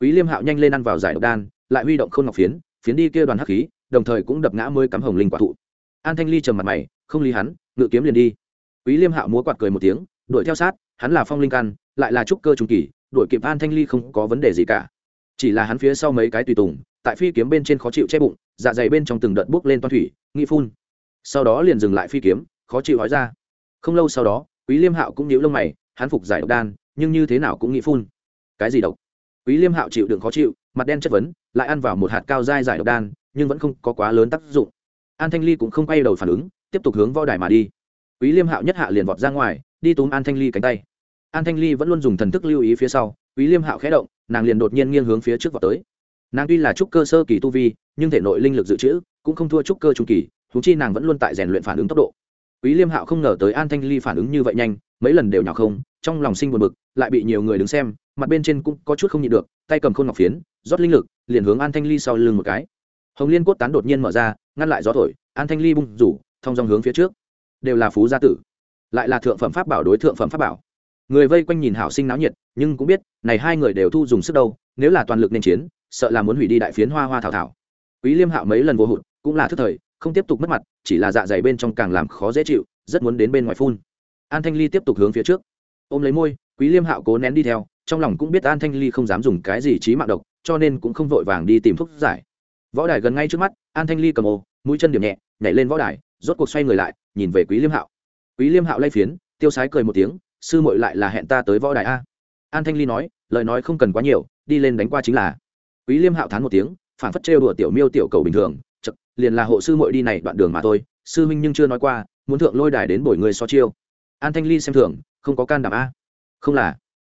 Quý liêm hạo nhanh lên ăn vào giải độc đan, lại huy động khôn ngọc phiến phiến đi kia đoàn hắc khí, đồng thời cũng đập ngã mới cắm hồng linh quả thụ. An thanh ly trầm mặt mày, không lý hắn, ngự kiếm liền đi. Quý liêm hạo múa quạt cười một tiếng, đuổi theo sát, hắn là phong linh căn, lại là trúc cơ trung kỳ, đuổi kịp an thanh ly không có vấn đề gì cả chỉ là hắn phía sau mấy cái tùy tùng, tại phi kiếm bên trên khó chịu che bụng dạ dày bên trong từng đợt buốc lên toan thủy, nghi phun. Sau đó liền dừng lại phi kiếm, khó chịu hói ra. Không lâu sau đó, quý liêm hạo cũng nhíu lông mày, hắn phục giải độc đan, nhưng như thế nào cũng nghĩ phun. Cái gì độc? Quý liêm hạo chịu đựng khó chịu, mặt đen chất vấn, lại ăn vào một hạt cao dai giải độc đan, nhưng vẫn không có quá lớn tác dụng. An thanh ly cũng không quay đầu phản ứng, tiếp tục hướng võ đài mà đi. Quý liêm hạo nhất hạ liền vọt ra ngoài, đi túm an thanh ly cánh tay. An thanh ly vẫn luôn dùng thần thức lưu ý phía sau, quý liêm hạo khẽ động nàng liền đột nhiên nghiêng hướng phía trước vọt tới. Nàng tuy là trúc cơ sơ kỳ tu vi, nhưng thể nội linh lực dự trữ cũng không thua trúc cơ trung kỳ thú chi nàng vẫn luôn tại rèn luyện phản ứng tốc độ. Quý liêm hạo không ngờ tới an thanh ly phản ứng như vậy nhanh, mấy lần đều nhỏ không, trong lòng sinh buồn bực, lại bị nhiều người đứng xem, mặt bên trên cũng có chút không nhịn được, tay cầm khôn ngọc phiến, rót linh lực, liền hướng an thanh ly sau lưng một cái. Hồng liên cốt tán đột nhiên mở ra, ngăn lại gió thổi, an thanh ly bung rủ, thông dòng hướng phía trước. Đều là phú gia tử. Lại là thượng phẩm pháp bảo đối thượng phẩm pháp bảo người vây quanh nhìn hảo sinh náo nhiệt, nhưng cũng biết, này hai người đều thu dùng sức đâu, nếu là toàn lực nên chiến, sợ là muốn hủy đi đại phiến hoa hoa thảo thảo. Quý liêm hạo mấy lần vô hụt, cũng là thức thời, không tiếp tục mất mặt, chỉ là dạ dày bên trong càng làm khó dễ chịu, rất muốn đến bên ngoài phun. An thanh ly tiếp tục hướng phía trước. Ôm lấy môi, quý liêm hạo cố nén đi theo, trong lòng cũng biết an thanh ly không dám dùng cái gì trí mạng độc, cho nên cũng không vội vàng đi tìm thuốc giải. Võ đài gần ngay trước mắt, an thanh ly cầm ô, mũi chân điểm nhẹ, nhảy lên võ đài, rốt cuộc xoay người lại, nhìn về quý liêm hạo. Quý liêm hạo lay phiến, tiêu sái cười một tiếng sư muội lại là hẹn ta tới võ đài a. An thanh ly nói, lời nói không cần quá nhiều, đi lên đánh qua chính là. Quý liêm hạo thán một tiếng phản phất trêu đùa tiểu miêu tiểu cầu bình thường chật liền là hộ sư muội đi này đoạn đường mà thôi, sư minh nhưng chưa nói qua, muốn thượng lôi đài đến bồi người so chiêu. An thanh ly xem thường, không có can đảm a. Không là.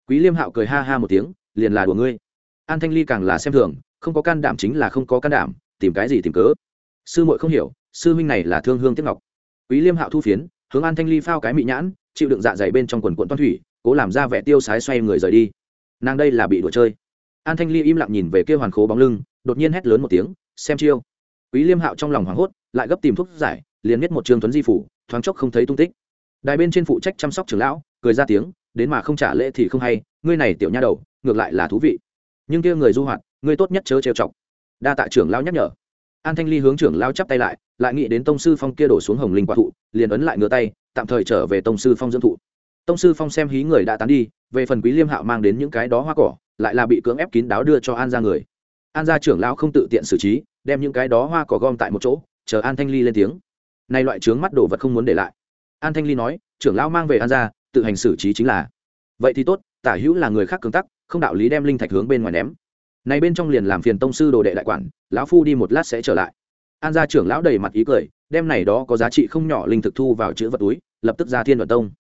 Quý liêm hạo cười ha ha một tiếng, liền là đùa ngươi. An thanh ly càng là xem thường, không có can đảm chính là không có can đảm, tìm cái gì tìm cớ. Sư muội không hiểu, sư huynh này là thương hương tiếp ngọc. Quý liêm hạo thu phiến, hướng an thanh ly phao cái mị nhãn chịu đựng dạ dày bên trong quần quận toan thủy, cố làm ra vẻ tiêu sái xoay người rời đi. Nàng đây là bị đùa chơi. An thanh ly im lặng nhìn về kia hoàn khố bóng lưng, đột nhiên hét lớn một tiếng, xem chiêu. Quý liêm hạo trong lòng hoảng hốt, lại gấp tìm thuốc giải, liền biết một trương tuấn di phủ, thoáng chốc không thấy tung tích. Đài bên trên phụ trách chăm sóc trưởng lão, cười ra tiếng, đến mà không trả lễ thì không hay, ngươi này tiểu nha đầu, ngược lại là thú vị. Nhưng kia người du hoạt, ngươi tốt nhất chớ trêu chọc. Đa tạ trưởng lão nhắc nhở. An thanh ly hướng trưởng lão chắp tay lại lại nghĩ đến tông sư phong kia đổ xuống hồng linh quả thụ, liền ấn lại ngửa tay, tạm thời trở về tông sư phong dưỡng thụ. Tông sư phong xem hí người đã tán đi, về phần quý liêm hạo mang đến những cái đó hoa cỏ, lại là bị cưỡng ép kín đáo đưa cho an ra người. An gia trưởng lão không tự tiện xử trí, đem những cái đó hoa cỏ gom tại một chỗ, chờ an thanh ly lên tiếng. Nay loại trướng mắt đồ vật không muốn để lại. An thanh ly nói, trưởng lão mang về an gia, tự hành xử trí chính là. Vậy thì tốt, tả hữu là người khác cứng tắc, không đạo lý đem linh thạch hướng bên ngoài ném. Này bên trong liền làm phiền tông sư đồ đệ đại quản, lão phu đi một lát sẽ trở lại an gia trưởng lão đầy mặt ý cười đem này đó có giá trị không nhỏ linh thực thu vào chữ vật túi, lập tức ra thiên đoàn tông.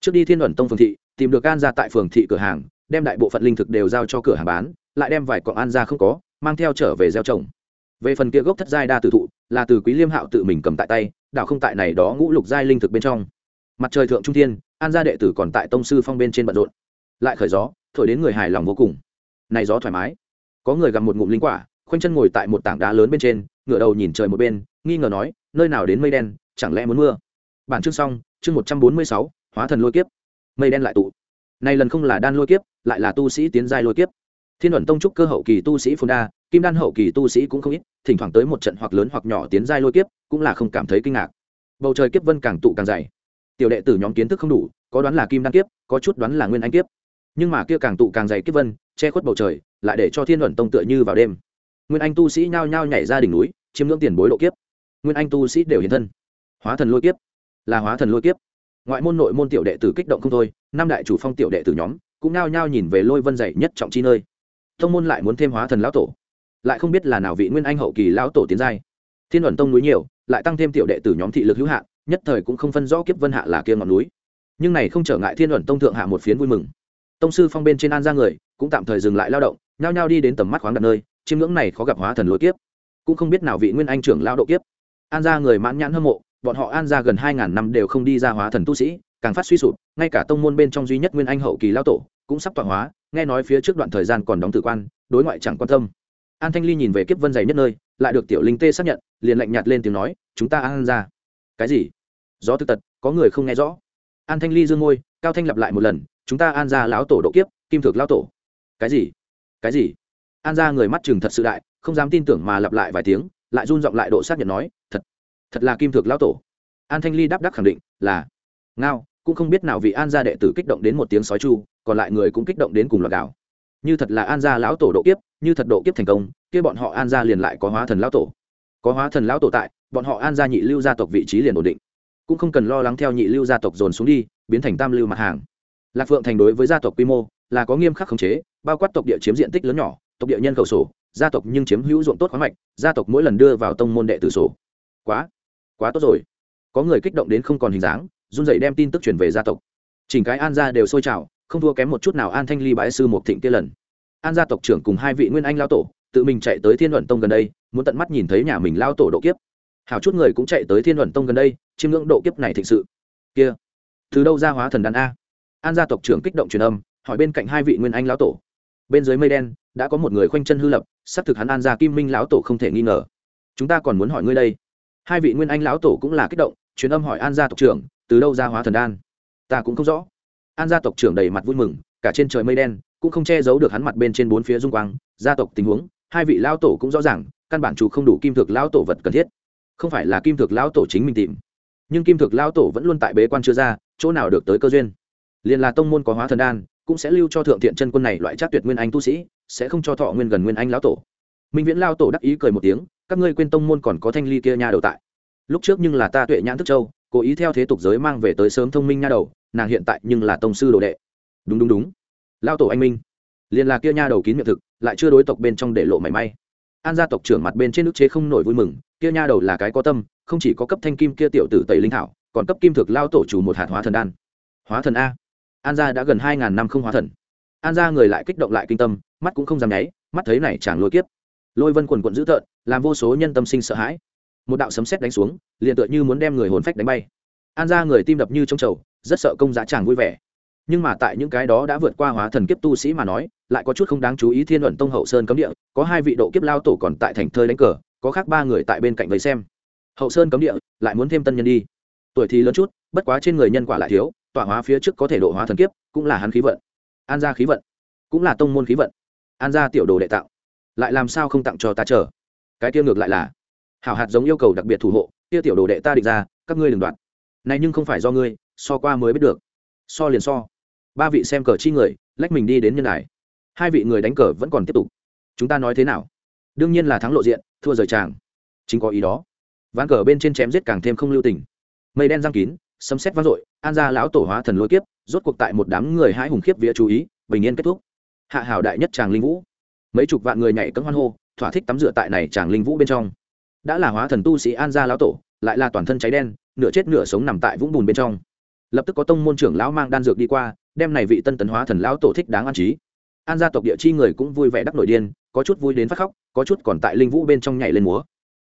Trước đi thiên đoàn tông phường thị, tìm được an gia tại phường thị cửa hàng, đem đại bộ phận linh thực đều giao cho cửa hàng bán, lại đem vài cọng an gia không có, mang theo trở về gieo trồng. Về phần kia gốc thất giai đa tử thụ, là từ quý liêm hạo tự mình cầm tại tay, đảo không tại này đó ngũ lục giai linh thực bên trong. Mặt trời thượng trung thiên, an gia đệ tử còn tại tông sư phong bên trên bận rộn. Lại khởi gió, thổi đến người hài lòng vô cùng. Này gió thoải mái. Có người gặp một ngụm linh quả, khoanh chân ngồi tại một tảng đá lớn bên trên ngửa đầu nhìn trời một bên, nghi ngờ nói, nơi nào đến mây đen, chẳng lẽ muốn mưa? Bản chương xong, chương một trăm bốn mươi sáu, hóa thần lôi kiếp. Mây đen lại tụ. Này lần không là đan lôi kiếp, lại là tu sĩ tiến giai lôi kiếp. Thiên luận tông trúc cơ hậu kỳ tu sĩ phồn đa, kim đan hậu kỳ tu sĩ cũng không ít, thỉnh thoảng tới một trận hoặc lớn hoặc nhỏ tiến giai lôi kiếp, cũng là không cảm thấy kinh ngạc. Bầu trời kiếp vân càng tụ càng dày. Tiểu đệ tử nhóm kiến thức không đủ, có đoán là kim đan kiếp, có chút đoán là nguyên anh kiếp. Nhưng mà kia càng tụ càng dày kiếp vân, che khuất bầu trời, lại để cho thiên luận tông tựa như vào đêm nguyên anh tu sĩ nhao nhao nhảy ra đỉnh núi chiếm ngưỡng tiền bối độ kiếp. Nguyên anh tu sĩ đều hiện thân. Hóa thần lôi kiếp. Là hóa thần lôi kiếp. Ngoại môn nội môn tiểu đệ tử kích động không thôi, năm đại chủ phong tiểu đệ tử nhóm cũng nao nhao nhìn về lôi vân dày nhất trọng chi nơi. Thông môn lại muốn thêm hóa thần lão tổ. Lại không biết là nào vị nguyên anh hậu kỳ lão tổ tiến giai. Thiên luận tông núi nhiều, lại tăng thêm tiểu đệ tử nhóm thị lực hữu hạn, nhất thời cũng không phân rõ kiếp vân hạ là kia ngọn núi. Nhưng này không trở ngại thiên luận tông thượng hạ một phiến vui mừng. Tông sư phong bên trên an ra người, cũng tạm thời dừng lại lao động, nhao nhao đi đến tầm mắt khoáng đặt nơi chiêm ngưỡng này khó gặp hóa thần lối kiếp. Cũng không biết nào vị nguyên anh trưởng lao độ kiếp. An gia người mãn nhãn hâm mộ, bọn họ an gia gần hai ngàn năm đều không đi ra hóa thần tu sĩ, càng phát suy sụp, ngay cả tông môn bên trong duy nhất nguyên anh hậu kỳ lao tổ cũng sắp tọa hóa, nghe nói phía trước đoạn thời gian còn đóng tử quan, đối ngoại chẳng quan tâm. An thanh ly nhìn về kiếp vân dày nhất nơi, lại được tiểu linh tê xác nhận, liền lạnh nhạt lên tiếng nói, chúng ta an ra cái gì? Gió thực tật, có người không nghe rõ. An thanh ly dương ngôi cao thanh lặp lại một lần, chúng ta an ra lão tổ độ kiếp, kim thực lão tổ. Cái gì? Cái gì? An ra người mắt chừng thật sự đại, không dám tin tưởng mà lặp lại vài tiếng, lại run giọng lại độ xác nhận nói, thật thật là kim thực lão tổ. An thanh ly đáp đắc khẳng định là, ngao, cũng không biết nào vị an gia đệ tử kích động đến một tiếng sói chu, còn lại người cũng kích động đến cùng loạt gạo. Như thật là an gia lão tổ độ kiếp, như thật độ kiếp thành công, kia bọn họ an gia liền lại có hóa thần lão tổ. Có hóa thần lão tổ tại, bọn họ an gia nhị lưu gia tộc vị trí liền ổn định. Cũng không cần lo lắng theo nhị lưu gia tộc dồn xuống đi, biến thành tam lưu mặt hàng. Lạc phượng thành đối với gia tộc quy mô là có nghiêm khắc khống chế, bao quát tộc địa chiếm diện tích lớn nhỏ tộc địa nhân khẩu sổ, gia tộc nhưng chiếm hữu ruộng tốt khoáng mạch, gia tộc mỗi lần đưa vào tông môn đệ tử sổ. Quá quá tốt rồi. Có người kích động đến không còn hình dáng, run dậy đem tin tức truyền về gia tộc. Chỉnh cái an gia đều sôi trào, không thua kém một chút nào an thanh ly bãi sư một thịnh kia lần. An gia tộc trưởng cùng hai vị nguyên anh lao tổ, tự mình chạy tới thiên luận tông gần đây, muốn tận mắt nhìn thấy nhà mình lao tổ độ kiếp. Hào chút người cũng chạy tới thiên luận tông gần đây, chiêm ngưỡng độ kiếp này thịnh sự. Kia, từ đâu ra hóa thần đàn a? An gia tộc trưởng kích động truyền âm, hỏi bên cạnh hai vị nguyên anh lão tổ bên dưới mây đen, đã có một người khoanh chân hư lập xác thực hắn an gia kim minh lão tổ không thể nghi ngờ. Chúng ta còn muốn hỏi ngươi đây. Hai vị nguyên anh lão tổ cũng là kích động, truyền âm hỏi an gia tộc trưởng, từ đâu ra hóa thần đan? Ta cũng không rõ. An gia tộc trưởng đầy mặt vui mừng, cả trên trời mây đen, cũng không che giấu được hắn mặt bên trên bốn phía dung quang, gia tộc tình huống, hai vị lão tổ cũng rõ ràng, căn bản chủ không đủ kim thực lão tổ vật cần thiết. Không phải là kim thực lão tổ chính mình tìm, nhưng kim thực lão tổ vẫn luôn tại bế quan chưa ra, chỗ nào được tới cơ duyên. Liền là tông môn có hóa thần đan cũng sẽ lưu cho thượng thiện chân quân này loại chắc tuyệt nguyên anh tu sĩ, sẽ không cho thọ nguyên gần nguyên anh lão tổ. Minh viễn lao tổ đắc ý cười một tiếng, các ngươi quên tông môn còn có thanh ly kia nha đầu tại. Lúc trước nhưng là ta tuệ nhãn thức châu, cố ý theo thế tục giới mang về tới sớm thông minh nha đầu, nàng hiện tại nhưng là tông sư đồ đệ. Đúng đúng đúng. Lao tổ anh minh. Liền là kia nha đầu kín miệng thực, lại chưa đối tộc bên trong để lộ mảy may. An gia tộc trưởng mặt bên trên nước chế không nổi vui mừng, kia nha đầu là cái có tâm, không chỉ có cấp thanh kim kia tiểu tử tẩy linh thảo, còn cấp kim thực lao tổ chủ một hạt hóa thần đan. Hóa thần a an gia đã gần hai ngàn năm không hóa thần. An gia người lại kích động lại kinh tâm, mắt cũng không dám nháy, mắt thấy này chẳng lôi kiếp. Lôi vân quần quận dữ tợn, làm vô số nhân tâm sinh sợ hãi. Một đạo sấm sét đánh xuống, liền tựa như muốn đem người hồn phách đánh bay. An gia người tim đập như trong chầu rất sợ công giá chàng vui vẻ. Nhưng mà tại những cái đó đã vượt qua hóa thần kiếp tu sĩ mà nói, lại có chút không đáng chú ý thiên luận tông hậu sơn cấm địa, có hai vị độ kiếp lao tổ còn tại thành thơi đánh cờ, có khác ba người tại bên cạnh vây xem. Hậu sơn cấm địa, lại muốn thêm tân nhân đi. Tuổi thì lớn chút, bất quá trên người nhân quả lại thiếu tọa hóa phía trước có thể độ hóa thần kiếp, cũng là hắn khí vận. An gia khí vận, cũng là tông môn khí vận. An gia tiểu đồ đệ tạo, lại làm sao không tặng cho ta chờ? Cái tiêu ngược lại là, hảo hạt giống yêu cầu đặc biệt thủ hộ, kia tiểu đồ đệ ta định ra, các ngươi đừng đoạn này nhưng không phải do ngươi, so qua mới biết được. So liền so. Ba vị xem cờ chi người, lách mình đi đến nhân đài. Hai vị người đánh cờ vẫn còn tiếp tục. Chúng ta nói thế nào? Đương nhiên là thắng lộ diện, thua rời tràng. Chính có ý đó. Ván cờ bên trên chém giết càng thêm không lưu tình. Mây đen giang kín sấm xét vang dội, an gia lão tổ hóa thần lôi kiếp, rốt cuộc tại một đám người hai hùng khiếp vía chú ý, bình yên kết thúc. Hạ hảo đại nhất tràng linh vũ. Mấy chục vạn người nhảy cấm hoan hô, thỏa thích tắm rửa tại này tràng linh vũ bên trong. Đã là hóa thần tu sĩ an gia lão tổ, lại là toàn thân cháy đen, nửa chết nửa sống nằm tại vũng bùn bên trong. Lập tức có tông môn trưởng lão mang đan dược đi qua, đem này vị tân tấn hóa thần lão tổ thích đáng an trí. An gia tộc địa chi người cũng vui vẻ đắc nổi điên, có chút vui đến phát khóc, có chút còn tại linh vũ bên trong nhảy lên múa.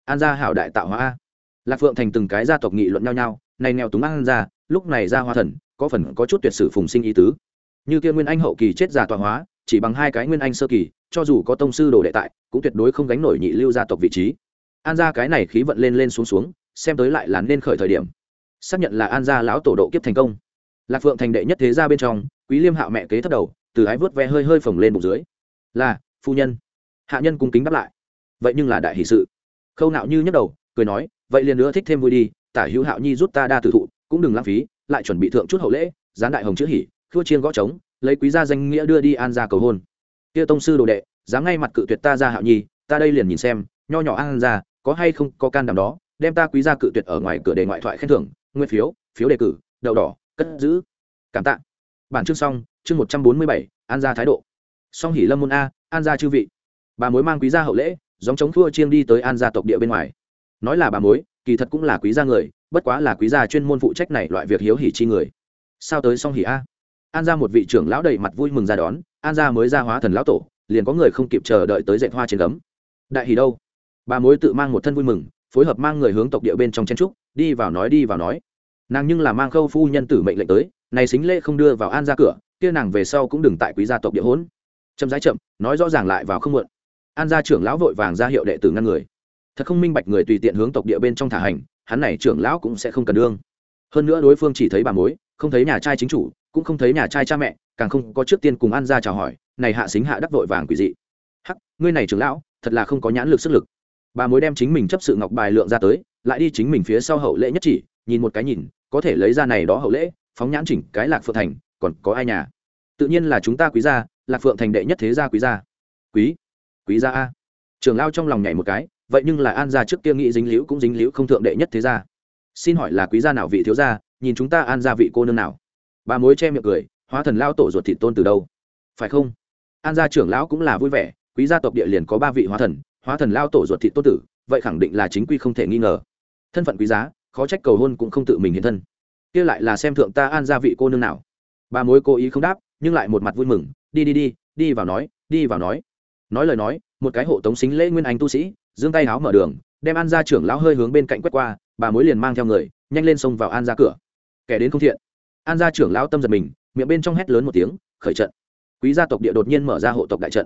An gia hảo đại tạo hóa lạc phượng thành từng cái gia tộc nghị luận nhau nhau này nghèo túng ăn ra, lúc này ra hoa thần có phần có chút tuyệt sử phùng sinh ý tứ. Như kia nguyên anh hậu kỳ chết già tọa hóa chỉ bằng hai cái nguyên anh sơ kỳ cho dù có tông sư đồ đệ tại cũng tuyệt đối không gánh nổi nhị lưu gia tộc vị trí. An gia cái này khí vận lên lên xuống xuống xem tới lại là nên khởi thời điểm. Xác nhận là an gia lão tổ độ kiếp thành công. Lạc phượng thành đệ nhất thế gia bên trong quý liêm hạo mẹ kế thất đầu từ ái vớt ve hơi hơi phồng lên bụng dưới. Là phu nhân. Hạ nhân cung kính đáp lại. Vậy nhưng là đại hỷ sự. Khâu nạo như nhấc đầu cười nói vậy liền nữa thích thêm vui đi tả hữu hạo nhi rút ta đa tử thụ, cũng đừng lãng phí, lại chuẩn bị thượng chút hậu lễ, gián đại hồng chữ hỉ khua chiên gõ trống, lấy quý gia danh nghĩa đưa đi an gia cầu hôn. Kia tông sư đồ đệ, dám ngay mặt cự tuyệt ta ra hạo nhi, ta đây liền nhìn xem, nho nhỏ an gia, có hay không có can đảm đó, đem ta quý gia cự tuyệt ở ngoài cửa đề ngoại thoại khen thưởng, nguyên phiếu phiếu đề cử, đậu đỏ, cất giữ. Cảm tạ. Bản chương xong, chương một trăm bốn mươi bảy, an gia thái độ. Song hỉ lâm môn a, an gia chư vị. Bà mối mang quý gia hậu lễ giống chống thua chiêng đi tới an gia tộc địa bên ngoài nói là bà mối, kỳ thật cũng là quý gia người, bất quá là quý gia chuyên môn phụ trách này loại việc hiếu hỉ chi người. Sao tới song hỉ a? An gia một vị trưởng lão đầy mặt vui mừng ra đón, an gia mới ra hóa thần lão tổ, liền có người không kịp chờ đợi tới dạy hoa trên gấm. Đại hỉ đâu? Bà mối tự mang một thân vui mừng, phối hợp mang người hướng tộc địa bên trong chen trúc, đi vào nói đi vào nói. Nàng nhưng là mang khâu phu nhân tử mệnh lệnh tới, này xính lễ không đưa vào an ra cửa, kia nàng về sau cũng đừng tại quý gia tộc địa hỗn chậm rãi chậm, nói rõ ràng lại vào không muộn. An gia trưởng lão vội vàng ra hiệu đệ tử ngăn người thật không minh bạch người tùy tiện hướng tộc địa bên trong thả hành, hắn này trưởng lão cũng sẽ không cần đương. Hơn nữa đối phương chỉ thấy bà mối, không thấy nhà trai chính chủ, cũng không thấy nhà trai cha mẹ, càng không có trước tiên cùng ăn gia chào hỏi, này hạ xính hạ đắc vội vàng quỷ dị. Hắc, ngươi này trưởng lão, thật là không có nhãn lực sức lực. Bà mối đem chính mình chấp sự ngọc bài lượng ra tới, lại đi chính mình phía sau hậu lễ nhất chỉ, nhìn một cái nhìn, có thể lấy ra này đó hậu lễ, phóng nhãn chỉnh cái lạc phượng thành, còn có ai nhà? Tự nhiên là chúng ta quý gia, lạc phượng thành đệ nhất thế gia quý gia. Quý quý gia a. Trường lao trong lòng nhảy một cái vậy nhưng là an gia trước kia nghĩ dính liễu cũng dính liễu không thượng đệ nhất thế gia. Xin hỏi là quý gia nào vị thiếu gia, nhìn chúng ta an gia vị cô nương nào? Bà mối che miệng cười, hóa thần lao tổ ruột thịt tôn từ đâu? Phải không? An gia trưởng lão cũng là vui vẻ, quý gia tộc địa liền có ba vị hóa thần hóa thần lao tổ ruột thịt tôn tử, vậy khẳng định là chính quy không thể nghi ngờ. Thân phận quý giá, khó trách cầu hôn cũng không tự mình hiện thân. Kia lại là xem thượng ta an gia vị cô nương nào? Bà mối cố ý không đáp, nhưng lại một mặt vui mừng, đi đi đi đi vào nói, đi vào nói. Nói lời nói, một cái hộ tống xính lễ nguyên anh tu sĩ giương tay háo mở đường, đem an gia trưởng lão hơi hướng bên cạnh quét qua, bà mối liền mang theo người, nhanh lên xông vào an gia cửa. Kẻ đến không thiện. An gia trưởng lão tâm giật mình, miệng bên trong hét lớn một tiếng, khởi trận. Quý gia tộc địa đột nhiên mở ra hộ tộc đại trận.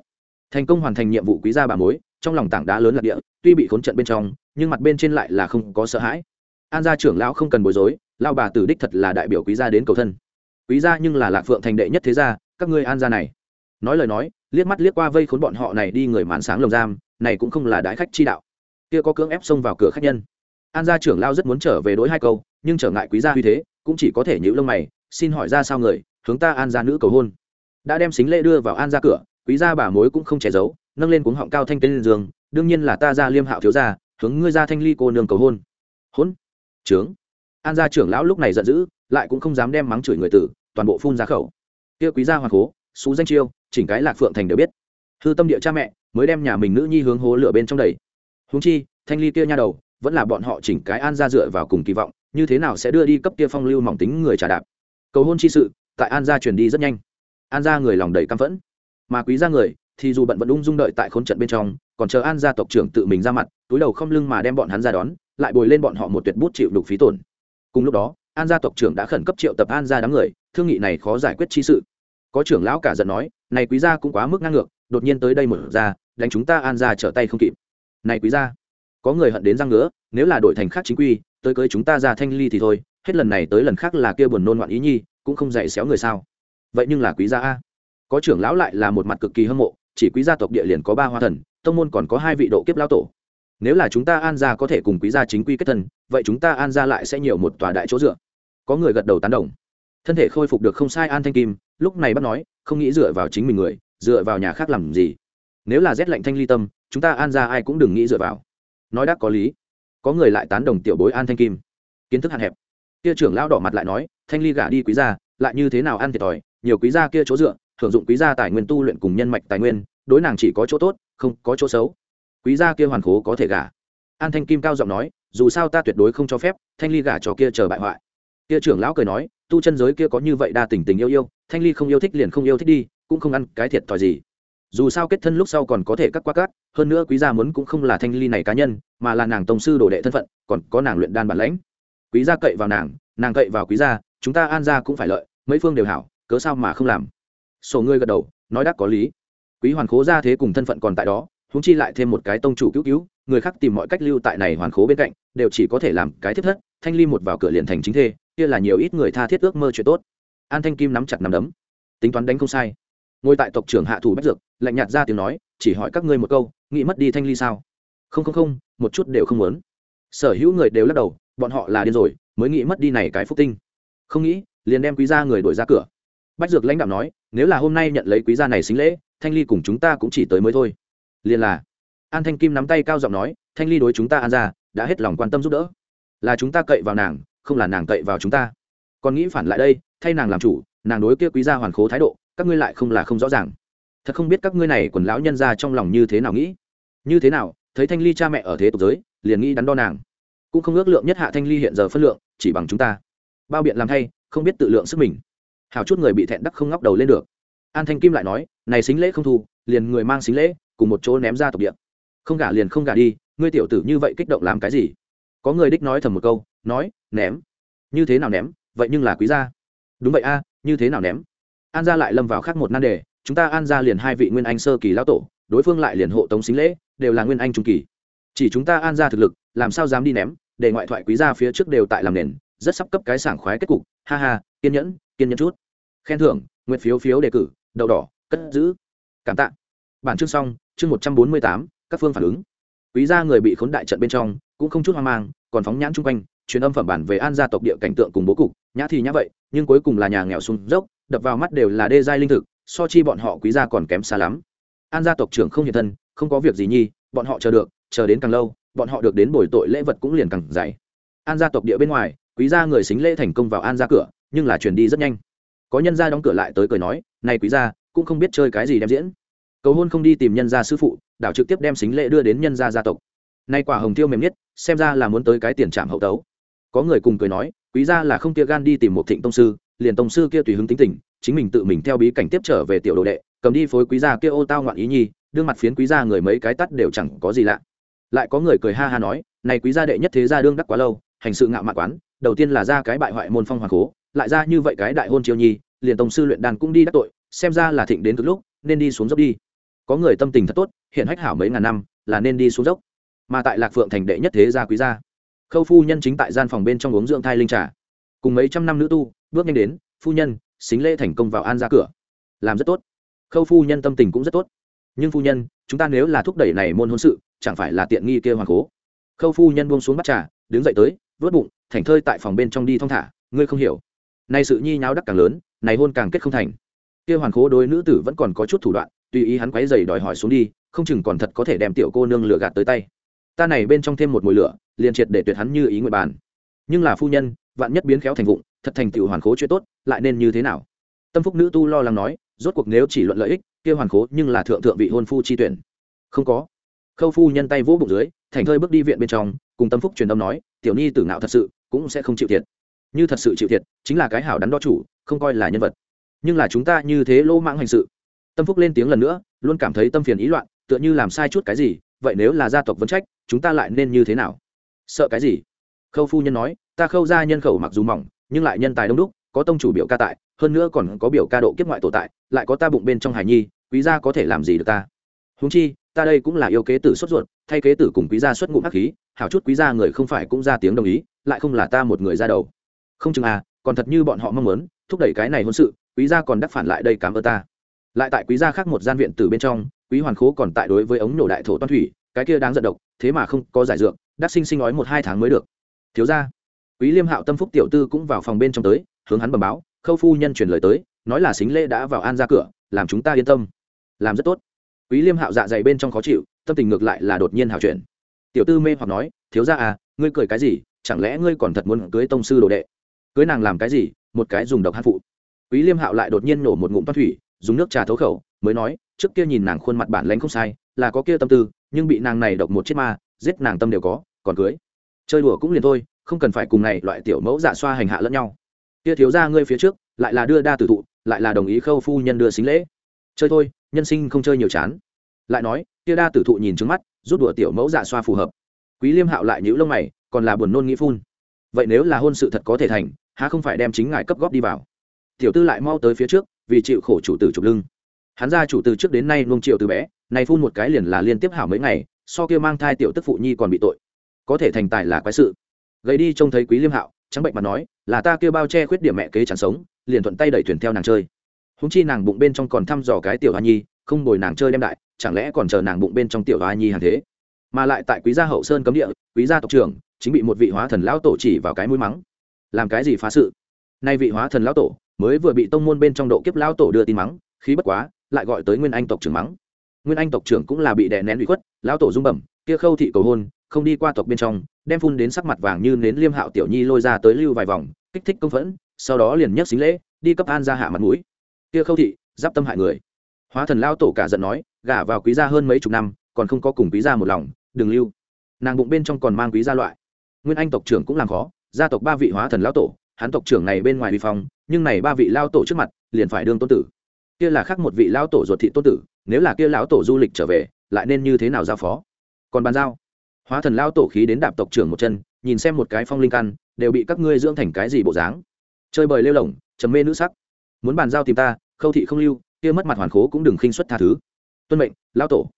Thành công hoàn thành nhiệm vụ quý gia bà mối, trong lòng tảng đá lớn lạc địa, tuy bị khốn trận bên trong, nhưng mặt bên trên lại là không có sợ hãi. An gia trưởng lão không cần bối rối lao bà tử đích thật là đại biểu quý gia đến cầu thân. Quý gia nhưng là lạc phượng thành đệ nhất thế gia, các ngươi an gia này. Nói lời nói, liếc mắt liếc qua vây khốn bọn họ này đi người mán sáng lồng giam này cũng không là đái khách chi đạo. Kia có cưỡng ép xông vào cửa khách nhân. An gia trưởng lao rất muốn trở về đối hai câu, nhưng trở ngại quý gia uy thế, cũng chỉ có thể nhữ lông mày, xin hỏi ra sao người, hướng ta an gia nữ cầu hôn. Đã đem xính lễ đưa vào an gia cửa, quý gia bà mối cũng không che giấu, nâng lên cuống họng cao thanh tên giường đương nhiên là ta gia liêm hạo thiếu gia, hướng ngươi gia thanh ly cô nương cầu hôn. Hôn? Trướng an gia trưởng lão lúc này giận dữ, lại cũng không dám đem mắng chửi người tử, toàn bộ phun ra khẩu. Kia quý gia hoàng cố, xú danh chiêu, chỉnh cái lạc phượng thành đều biết. Hư tâm địa cha mẹ mới đem nhà mình nữ nhi hướng hố lửa bên trong đầy. Húng chi, thanh ly kia nha đầu, vẫn là bọn họ chỉnh cái an gia dựa vào cùng kỳ vọng, như thế nào sẽ đưa đi cấp kia phong lưu mỏng tính người trả đạp? Cầu hôn chi sự, tại an gia truyền đi rất nhanh. An gia người lòng đầy căm phẫn. Mà quý gia người, thì dù bận vẫn ung dung đợi tại khốn trận bên trong, còn chờ an gia tộc trưởng tự mình ra mặt, túi đầu không lưng mà đem bọn hắn ra đón, lại bồi lên bọn họ một tuyệt bút chịu đục phí tổn. Cùng lúc đó, an gia tộc trưởng đã khẩn cấp triệu tập an gia đám người, thương nghị này khó giải quyết chi sự. Có trưởng lão cả giận nói, này quý gia cũng quá mức ngang ngược, đột nhiên tới đây một ra đánh chúng ta an gia trở tay không kịp. Này quý gia, có người hận đến răng ngứa, nếu là đổi thành khác chính quy, tới cưới chúng ta ra thanh ly thì thôi, hết lần này tới lần khác là kia buồn nôn ngoạn ý nhi, cũng không dạy xéo người sao. Vậy nhưng là quý gia a, có trưởng lão lại là một mặt cực kỳ hâm mộ, chỉ quý gia tộc địa liền có ba hoa thần, tông môn còn có hai vị độ kiếp lao tổ. Nếu là chúng ta an gia có thể cùng quý gia chính quy kết thân, vậy chúng ta an gia lại sẽ nhiều một tòa đại chỗ dựa. Có người gật đầu tán đồng. Thân thể khôi phục được không sai an thanh kim, lúc này bắt nói, không nghĩ dựa vào chính mình người, dựa vào nhà khác làm gì? Nếu là rét lạnh thanh ly tâm, chúng ta an ra ai cũng đừng nghĩ dựa vào. Nói đắc có lý. Có người lại tán đồng tiểu bối an thanh kim. Kiến thức hạn hẹp. Kia trưởng lao đỏ mặt lại nói, thanh ly gả đi quý gia, lại như thế nào ăn thiệt thòi, nhiều quý gia kia chỗ dựa, hưởng dụng quý gia tài nguyên tu luyện cùng nhân mạch tài nguyên, đối nàng chỉ có chỗ tốt, không có chỗ xấu. Quý gia kia hoàn khố có thể gả. An thanh kim cao giọng nói, dù sao ta tuyệt đối không cho phép thanh ly gả cho kia chờ bại hoại. Kia trưởng lão cười nói, tu chân giới kia có như vậy đa tình tình yêu yêu, thanh ly không yêu thích liền không yêu thích đi, cũng không ăn cái thiệt thòi gì dù sao kết thân lúc sau còn có thể cắt qua cắt hơn nữa quý gia muốn cũng không là thanh ly này cá nhân, mà là nàng tổng sư đồ đệ thân phận, còn có nàng luyện đan bản lãnh. Quý gia cậy vào nàng nàng cậy vào quý gia, chúng ta an gia cũng phải lợi, mấy phương đều hảo, cớ sao mà không làm? Sổ ngươi gật đầu, nói đắc có lý. Quý hoàn khố ra thế cùng thân phận còn tại đó húng chi lại thêm một cái tông chủ cứu cứu, người khác tìm mọi cách lưu tại này hoàn khố bên cạnh, đều chỉ có thể làm cái thiết thất, thanh ly một vào cửa liền thành chính thê, kia là nhiều ít người tha thiết ước mơ chuyện tốt. An thanh kim nắm chặt nắm đấm. Tính toán đánh không sai ngồi tại tộc trưởng hạ thủ bách dược, lạnh nhạt ra tiếng nói, chỉ hỏi các ngươi một câu, nghĩ mất đi thanh ly sao? Không không không, một chút đều không muốn. Sở hữu người đều lắc đầu, bọn họ là điên rồi, mới nghĩ mất đi này cái phúc tinh. Không nghĩ, liền đem quý gia người đuổi ra cửa. Bách dược lãnh đạo nói, nếu là hôm nay nhận lấy quý gia này xính lễ, thanh ly cùng chúng ta cũng chỉ tới mới thôi. Liền là, an thanh kim nắm tay cao giọng nói, thanh ly đối chúng ta an ra, đã hết lòng quan tâm giúp đỡ. Là chúng ta cậy vào nàng, không là nàng cậy vào chúng ta. Còn nghĩ phản lại đây, thay nàng làm chủ, nàng đối kia quý gia hoàn khố thái độ các ngươi lại không là không rõ ràng. Thật không biết các ngươi này quần lão nhân ra trong lòng như thế nào nghĩ. Như thế nào, thấy thanh ly cha mẹ ở thế tục giới, liền nghĩ đắn đo nàng. Cũng không ước lượng nhất hạ thanh ly hiện giờ phân lượng, chỉ bằng chúng ta. Bao biện làm thay, không biết tự lượng sức mình. Hào chút người bị thẹn đắc không ngóc đầu lên được. An thanh kim lại nói, này xính lễ không thu, liền người mang xính lễ, cùng một chỗ ném ra tộc địa. Không gả liền không gả đi, ngươi tiểu tử như vậy kích động làm cái gì? Có người đích nói thầm một câu, nói, ném. Như thế nào ném? Vậy nhưng là quý gia. Đúng vậy a, như thế nào ném? An gia lại lâm vào khác một nan đề, chúng ta an gia liền hai vị nguyên anh sơ kỳ lão tổ, đối phương lại liền hộ tống xính lễ, đều là nguyên anh trung kỳ. Chỉ chúng ta an gia thực lực, làm sao dám đi ném, để ngoại thoại quý gia phía trước đều tại làm nền, rất sắp cấp cái sảng khoái kết cục. Ha ha, kiên nhẫn kiên nhẫn chút. Khen thưởng, nguyện phiếu phiếu đề cử, đậu đỏ, cất giữ. Cảm tạ. Bản chương xong, chương một trăm bốn mươi tám, các phương phản ứng. Quý gia người bị khốn đại trận bên trong, cũng không chút hoang mang, còn phóng nhãn chung quanh, truyền âm phẩm bản về an gia tộc địa cảnh tượng cùng bố cục. Nhã thì nhã vậy, nhưng cuối cùng là nhà nghèo xuống dốc đập vào mắt đều là đê giai linh thực, so chi bọn họ quý gia còn kém xa lắm. An gia tộc trưởng không hiện thân, không có việc gì nhi, bọn họ chờ được, chờ đến càng lâu, bọn họ được đến bồi tội lễ vật cũng liền càng dày. An gia tộc địa bên ngoài, quý gia người xính lễ thành công vào an gia cửa, nhưng là truyền đi rất nhanh. Có nhân gia đóng cửa lại tới cười nói, này quý gia, cũng không biết chơi cái gì đem diễn. Cầu hôn không đi tìm nhân gia sư phụ, đảo trực tiếp đem xính lễ đưa đến nhân gia gia tộc. Nay quả hồng tiêu mềm nhất, xem ra là muốn tới cái tiền trạm hậu tấu. Có người cùng cười nói, quý gia là không kia gan đi tìm một thịnh tông sư liền tổng sư kia tùy hứng tính tình, chính mình tự mình theo bí cảnh tiếp trở về tiểu đồ đệ, cầm đi phối quý gia kia ô tao ngoạn ý nhi, đương mặt phiến quý gia người mấy cái tắt đều chẳng có gì lạ. Lại có người cười ha ha nói, này quý gia đệ nhất thế gia đương đắc quá lâu, hành sự ngạo mạn quán, đầu tiên là ra cái bại hoại môn phong hoàng cố, lại ra như vậy cái đại hôn chiêu nhi, liền tổng sư luyện đàn cũng đi đắc tội, xem ra là thịnh đến cực lúc, nên đi xuống dốc đi. Có người tâm tình thật tốt, hiện hách hảo mấy ngàn năm, là nên đi xuống dốc. Mà tại lạc phượng thành đệ nhất thế gia quý gia, khâu phu nhân chính tại gian phòng bên trong uống dưỡng thai linh trà. Cùng mấy trăm năm nữ tu bước nhanh đến, phu nhân, xính lễ thành công vào an ra cửa. Làm rất tốt. Khâu phu nhân tâm tình cũng rất tốt. Nhưng phu nhân, chúng ta nếu là thúc đẩy này môn hôn sự, chẳng phải là tiện nghi kia hoàng cố? Khâu phu nhân buông xuống bắt trà, đứng dậy tới, vớt bụng thảnh thơi tại phòng bên trong đi thong thả. Ngươi không hiểu. Nay sự nhi nháo đắc càng lớn, này hôn càng kết không thành. Kia hoàn cố đối nữ tử vẫn còn có chút thủ đoạn, tùy ý hắn quấy giày đòi hỏi xuống đi, không chừng còn thật có thể đem tiểu cô nương lửa gạt tới tay. Ta này bên trong thêm một mùi lửa, liền triệt để tuyệt hắn như ý nguyện bàn. Nhưng là phu nhân vạn nhất biến khéo thành vụng, thật thành tiểu hoàn cố chuyện tốt, lại nên như thế nào? Tâm phúc nữ tu lo lắng nói, rốt cuộc nếu chỉ luận lợi ích, kia hoàn cố nhưng là thượng thượng vị hôn phu chi tuyển. Không có. Khâu phu nhân tay vỗ bụng dưới, thành thơi bước đi viện bên trong, cùng tâm phúc truyền âm nói, tiểu ni tử ngạo thật sự, cũng sẽ không chịu thiệt. Như thật sự chịu thiệt, chính là cái hảo đắn đo chủ, không coi là nhân vật. Nhưng là chúng ta như thế lỗ mãng hành sự. Tâm phúc lên tiếng lần nữa, luôn cảm thấy tâm phiền ý loạn, tựa như làm sai chút cái gì, vậy nếu là gia tộc vấn trách, chúng ta lại nên như thế nào? Sợ cái gì? Khâu phu nhân nói ta khâu ra nhân khẩu mặc dù mỏng, nhưng lại nhân tài đông đúc, có tông chủ biểu ca tại, hơn nữa còn có biểu ca độ kiếp ngoại tổ tại, lại có ta bụng bên trong hải nhi, quý gia có thể làm gì được ta? Húng chi, ta đây cũng là yêu kế tử xuất ruột, thay kế tử cùng quý gia xuất ngụm hắc khí, hảo chút quý gia người không phải cũng ra tiếng đồng ý, lại không là ta một người ra đầu. Không chừng à còn thật như bọn họ mong muốn, thúc đẩy cái này hôn sự, quý gia còn đắc phản lại đây cảm ơn ta. Lại tại quý gia khác một gian viện từ bên trong, quý hoàn khố còn tại đối với ống nổ đại thổ toan thủy, cái kia đáng giận độc, thế mà không có giải dược, đắc sinh sinh nói một hai tháng mới được. Thiếu gia quý liêm hạo tâm phúc tiểu tư cũng vào phòng bên trong tới, hướng hắn bẩm báo, khâu phu nhân truyền lời tới, nói là xính lễ đã vào an ra cửa, làm chúng ta yên tâm. Làm rất tốt. Quý liêm hạo dạ dày bên trong khó chịu, tâm tình ngược lại là đột nhiên hào chuyện tiểu tư mê hoặc nói, thiếu gia à ngươi cười cái gì? Chẳng lẽ ngươi còn thật muốn cưới tông sư đồ đệ? Cưới nàng làm cái gì? Một cái dùng độc hát phụ. Quý liêm hạo lại đột nhiên nổ một ngụm toát thủy, dùng nước trà thấu khẩu, mới nói, trước kia nhìn nàng khuôn mặt bản lãnh không sai, là có kia tâm tư, nhưng bị nàng này độc một chiếc ma, giết nàng tâm đều có, còn cưới. Chơi đùa cũng liền thôi không cần phải cùng này loại tiểu mẫu giả xoa hành hạ lẫn nhau. Kia thiếu ra ngươi phía trước, lại là đưa đa tử thụ, lại là đồng ý khâu phu nhân đưa xính lễ. Chơi thôi, nhân sinh không chơi nhiều chán. Lại nói, kia đa tử thụ nhìn trước mắt, rút đùa tiểu mẫu dạ xoa phù hợp. Quý liêm hạo lại nhữ lông mày, còn là buồn nôn nghĩ phun. Vậy nếu là hôn sự thật có thể thành, há không phải đem chính ngài cấp góp đi vào? Tiểu tư lại mau tới phía trước, vì chịu khổ chủ tử trục lưng. Hắn ra chủ từ trước đến nay nuông triệu từ bé này phun một cái liền là liên tiếp hảo mấy ngày, so kia mang thai tiểu tức phụ nhi còn bị tội. Có thể thành tài là quái sự gầy đi trông thấy quý liêm hạo, trắng bệnh mà nói, là ta kêu bao che khuyết điểm mẹ kế chẳng sống, liền thuận tay đẩy thuyền theo nàng chơi. Húng chi nàng bụng bên trong còn thăm dò cái tiểu hoa nhi, không bồi nàng chơi đem đại, chẳng lẽ còn chờ nàng bụng bên trong tiểu hoa nhi hàng thế? Mà lại tại quý gia hậu sơn cấm địa, quý gia tộc trưởng chính bị một vị hóa thần lão tổ chỉ vào cái mũi mắng. Làm cái gì phá sự? Nay vị hóa thần lão tổ mới vừa bị tông môn bên trong độ kiếp lão tổ đưa tin mắng, khí bất quá, lại gọi tới nguyên anh tộc trưởng mắng. Nguyên anh tộc trưởng cũng là bị đè nén bị khuất, lão tổ rung bẩm, kia khâu thị cầu hôn, không đi qua tộc bên trong đem phun đến sắc mặt vàng như nến liêm hạo tiểu nhi lôi ra tới lưu vài vòng, kích thích công phẫn, sau đó liền nhấc xính lễ, đi cấp an ra hạ mặt mũi. Kia khâu thị, giáp tâm hại người. Hóa thần lao tổ cả giận nói, gả vào quý gia hơn mấy chục năm, còn không có cùng quý gia một lòng, đừng lưu. Nàng bụng bên trong còn mang quý gia loại. Nguyên anh tộc trưởng cũng làm khó, gia tộc ba vị hóa thần lao tổ, hắn tộc trưởng này bên ngoài vi phong, nhưng này ba vị lao tổ trước mặt, liền phải đương tôn tử. Kia là khác một vị lao tổ ruột thị tôn tử, nếu là kia lão tổ du lịch trở về, lại nên như thế nào giao phó? Còn bàn giao? Hóa thần lao tổ khí đến đạp tộc trưởng một chân, nhìn xem một cái phong linh căn, đều bị các ngươi dưỡng thành cái gì bộ dáng. Chơi bời lêu lỏng chấm mê nữ sắc. Muốn bàn giao tìm ta, khâu thị không lưu, kia mất mặt hoàn khố cũng đừng khinh xuất tha thứ. Tuân mệnh, lao tổ.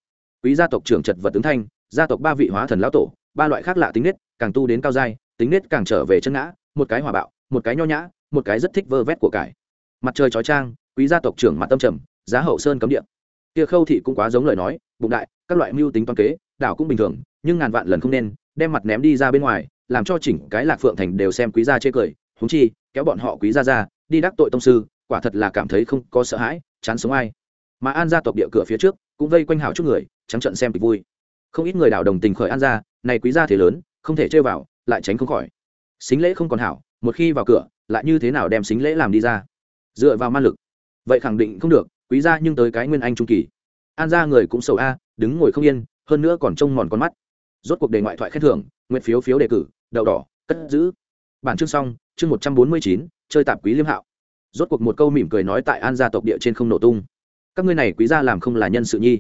Quý gia tộc trưởng chật vật tướng thanh, gia tộc ba vị hóa thần lao tổ, ba loại khác lạ tính nết, càng tu đến cao giai, tính nết càng trở về chân ngã, một cái hòa bạo, một cái nho nhã, một cái rất thích vơ vét của cải. Mặt trời chói trang quý gia tộc trưởng mặt tâm trầm, giá hậu sơn cấm địa. Kia khâu thị cũng quá giống lời nói, bụng đại, các loại mưu tính toán kế đảo cũng bình thường, nhưng ngàn vạn lần không nên, đem mặt ném đi ra bên ngoài, làm cho chỉnh cái lạc phượng thành đều xem quý gia chê cười húng chi, kéo bọn họ quý gia ra, đi đắc tội tông sư, quả thật là cảm thấy không có sợ hãi, chán sống ai. Mà an gia tộc địa cửa phía trước, cũng vây quanh hảo chút người, trắng trận xem kịch vui. Không ít người đảo đồng tình khởi an gia, này quý gia thế lớn, không thể chơi vào, lại tránh không khỏi. Xính lễ không còn hảo, một khi vào cửa, lại như thế nào đem xính lễ làm đi ra? Dựa vào man lực. Vậy khẳng định không được, quý gia nhưng tới cái nguyên anh trung kỳ. An gia người cũng sầu a, đứng ngồi không yên hơn nữa còn trông mòn con mắt. Rốt cuộc đề ngoại thoại khen thưởng, nguyện phiếu phiếu đề cử, đậu đỏ, cất giữ. Bản chương xong, chương một trăm bốn mươi chín, chơi tạp quý liêm hạo. Rốt cuộc một câu mỉm cười nói tại an gia tộc địa trên không nổ tung. Các ngươi này quý gia làm không là nhân sự nhi.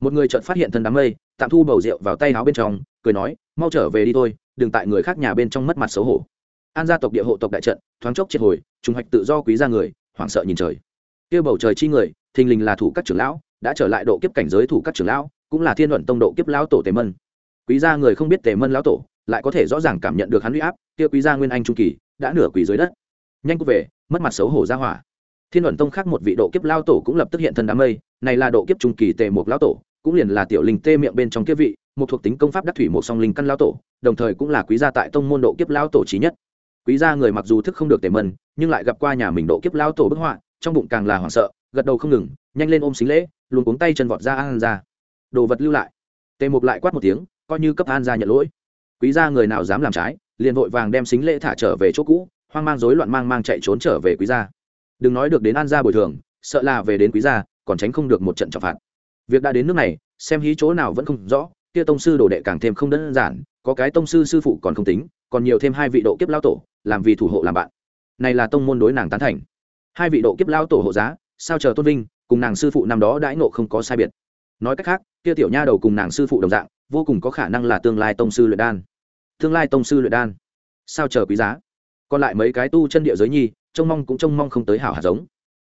Một người chợt phát hiện thân đám mây, tạm thu bầu rượu vào tay áo bên trong, cười nói, mau trở về đi thôi, đừng tại người khác nhà bên trong mất mặt xấu hổ. An gia tộc địa hộ tộc đại trận, thoáng chốc triệt hồi, trùng hoạch tự do quý gia người, hoảng sợ nhìn trời. Kia bầu trời chi người, thình lình là thủ các trưởng lão, đã trở lại độ kiếp cảnh giới thủ các trưởng lão cũng là thiên luận tông độ kiếp lão tổ tề mân. Quý gia người không biết tề mân lão tổ, lại có thể rõ ràng cảm nhận được hắn huy áp, kia quý gia nguyên anh trung kỳ, đã nửa quỷ dưới đất. Nhanh cút về, mất mặt xấu hổ ra hỏa. Thiên luận tông khác một vị độ kiếp lao tổ cũng lập tức hiện thân đám mây, này là độ kiếp trung kỳ tề một lao tổ, cũng liền là tiểu linh tê miệng bên trong kiếp vị, một thuộc tính công pháp đắc thủy một song linh căn lao tổ, đồng thời cũng là quý gia tại tông môn độ kiếp lao tổ trí nhất. Quý gia người mặc dù thức không được tề mân, nhưng lại gặp qua nhà mình độ kiếp lao tổ bức họa, trong bụng càng là hoảng sợ, gật đầu không ngừng, nhanh lên ôm xính lễ luôn cuống tay chân vọt ra an ra đồ vật lưu lại. Tề mục lại quát một tiếng, coi như cấp an ra nhận lỗi. Quý gia người nào dám làm trái, liền vội vàng đem xính lễ thả trở về chỗ cũ, hoang mang rối loạn mang mang chạy trốn trở về quý gia. Đừng nói được đến an gia bồi thường, sợ là về đến quý gia, còn tránh không được một trận trọng phạt. Việc đã đến nước này, xem hí chỗ nào vẫn không rõ, kia tông sư đồ đệ càng thêm không đơn giản, có cái tông sư sư phụ còn không tính, còn nhiều thêm hai vị độ kiếp lao tổ, làm vì thủ hộ làm bạn. Này là tông môn đối nàng tán thành. Hai vị độ kiếp lao tổ hộ giá, sao chờ tôn vinh, cùng nàng sư phụ năm đó đãi nộ không có sai biệt. Nói cách khác kia tiểu nha đầu cùng nàng sư phụ đồng dạng vô cùng có khả năng là tương lai tông sư luyện đan. Tương lai tông sư luyện đan. Sao chờ quý giá? Còn lại mấy cái tu chân địa giới nhi trông mong cũng trông mong không tới hảo hạt giống.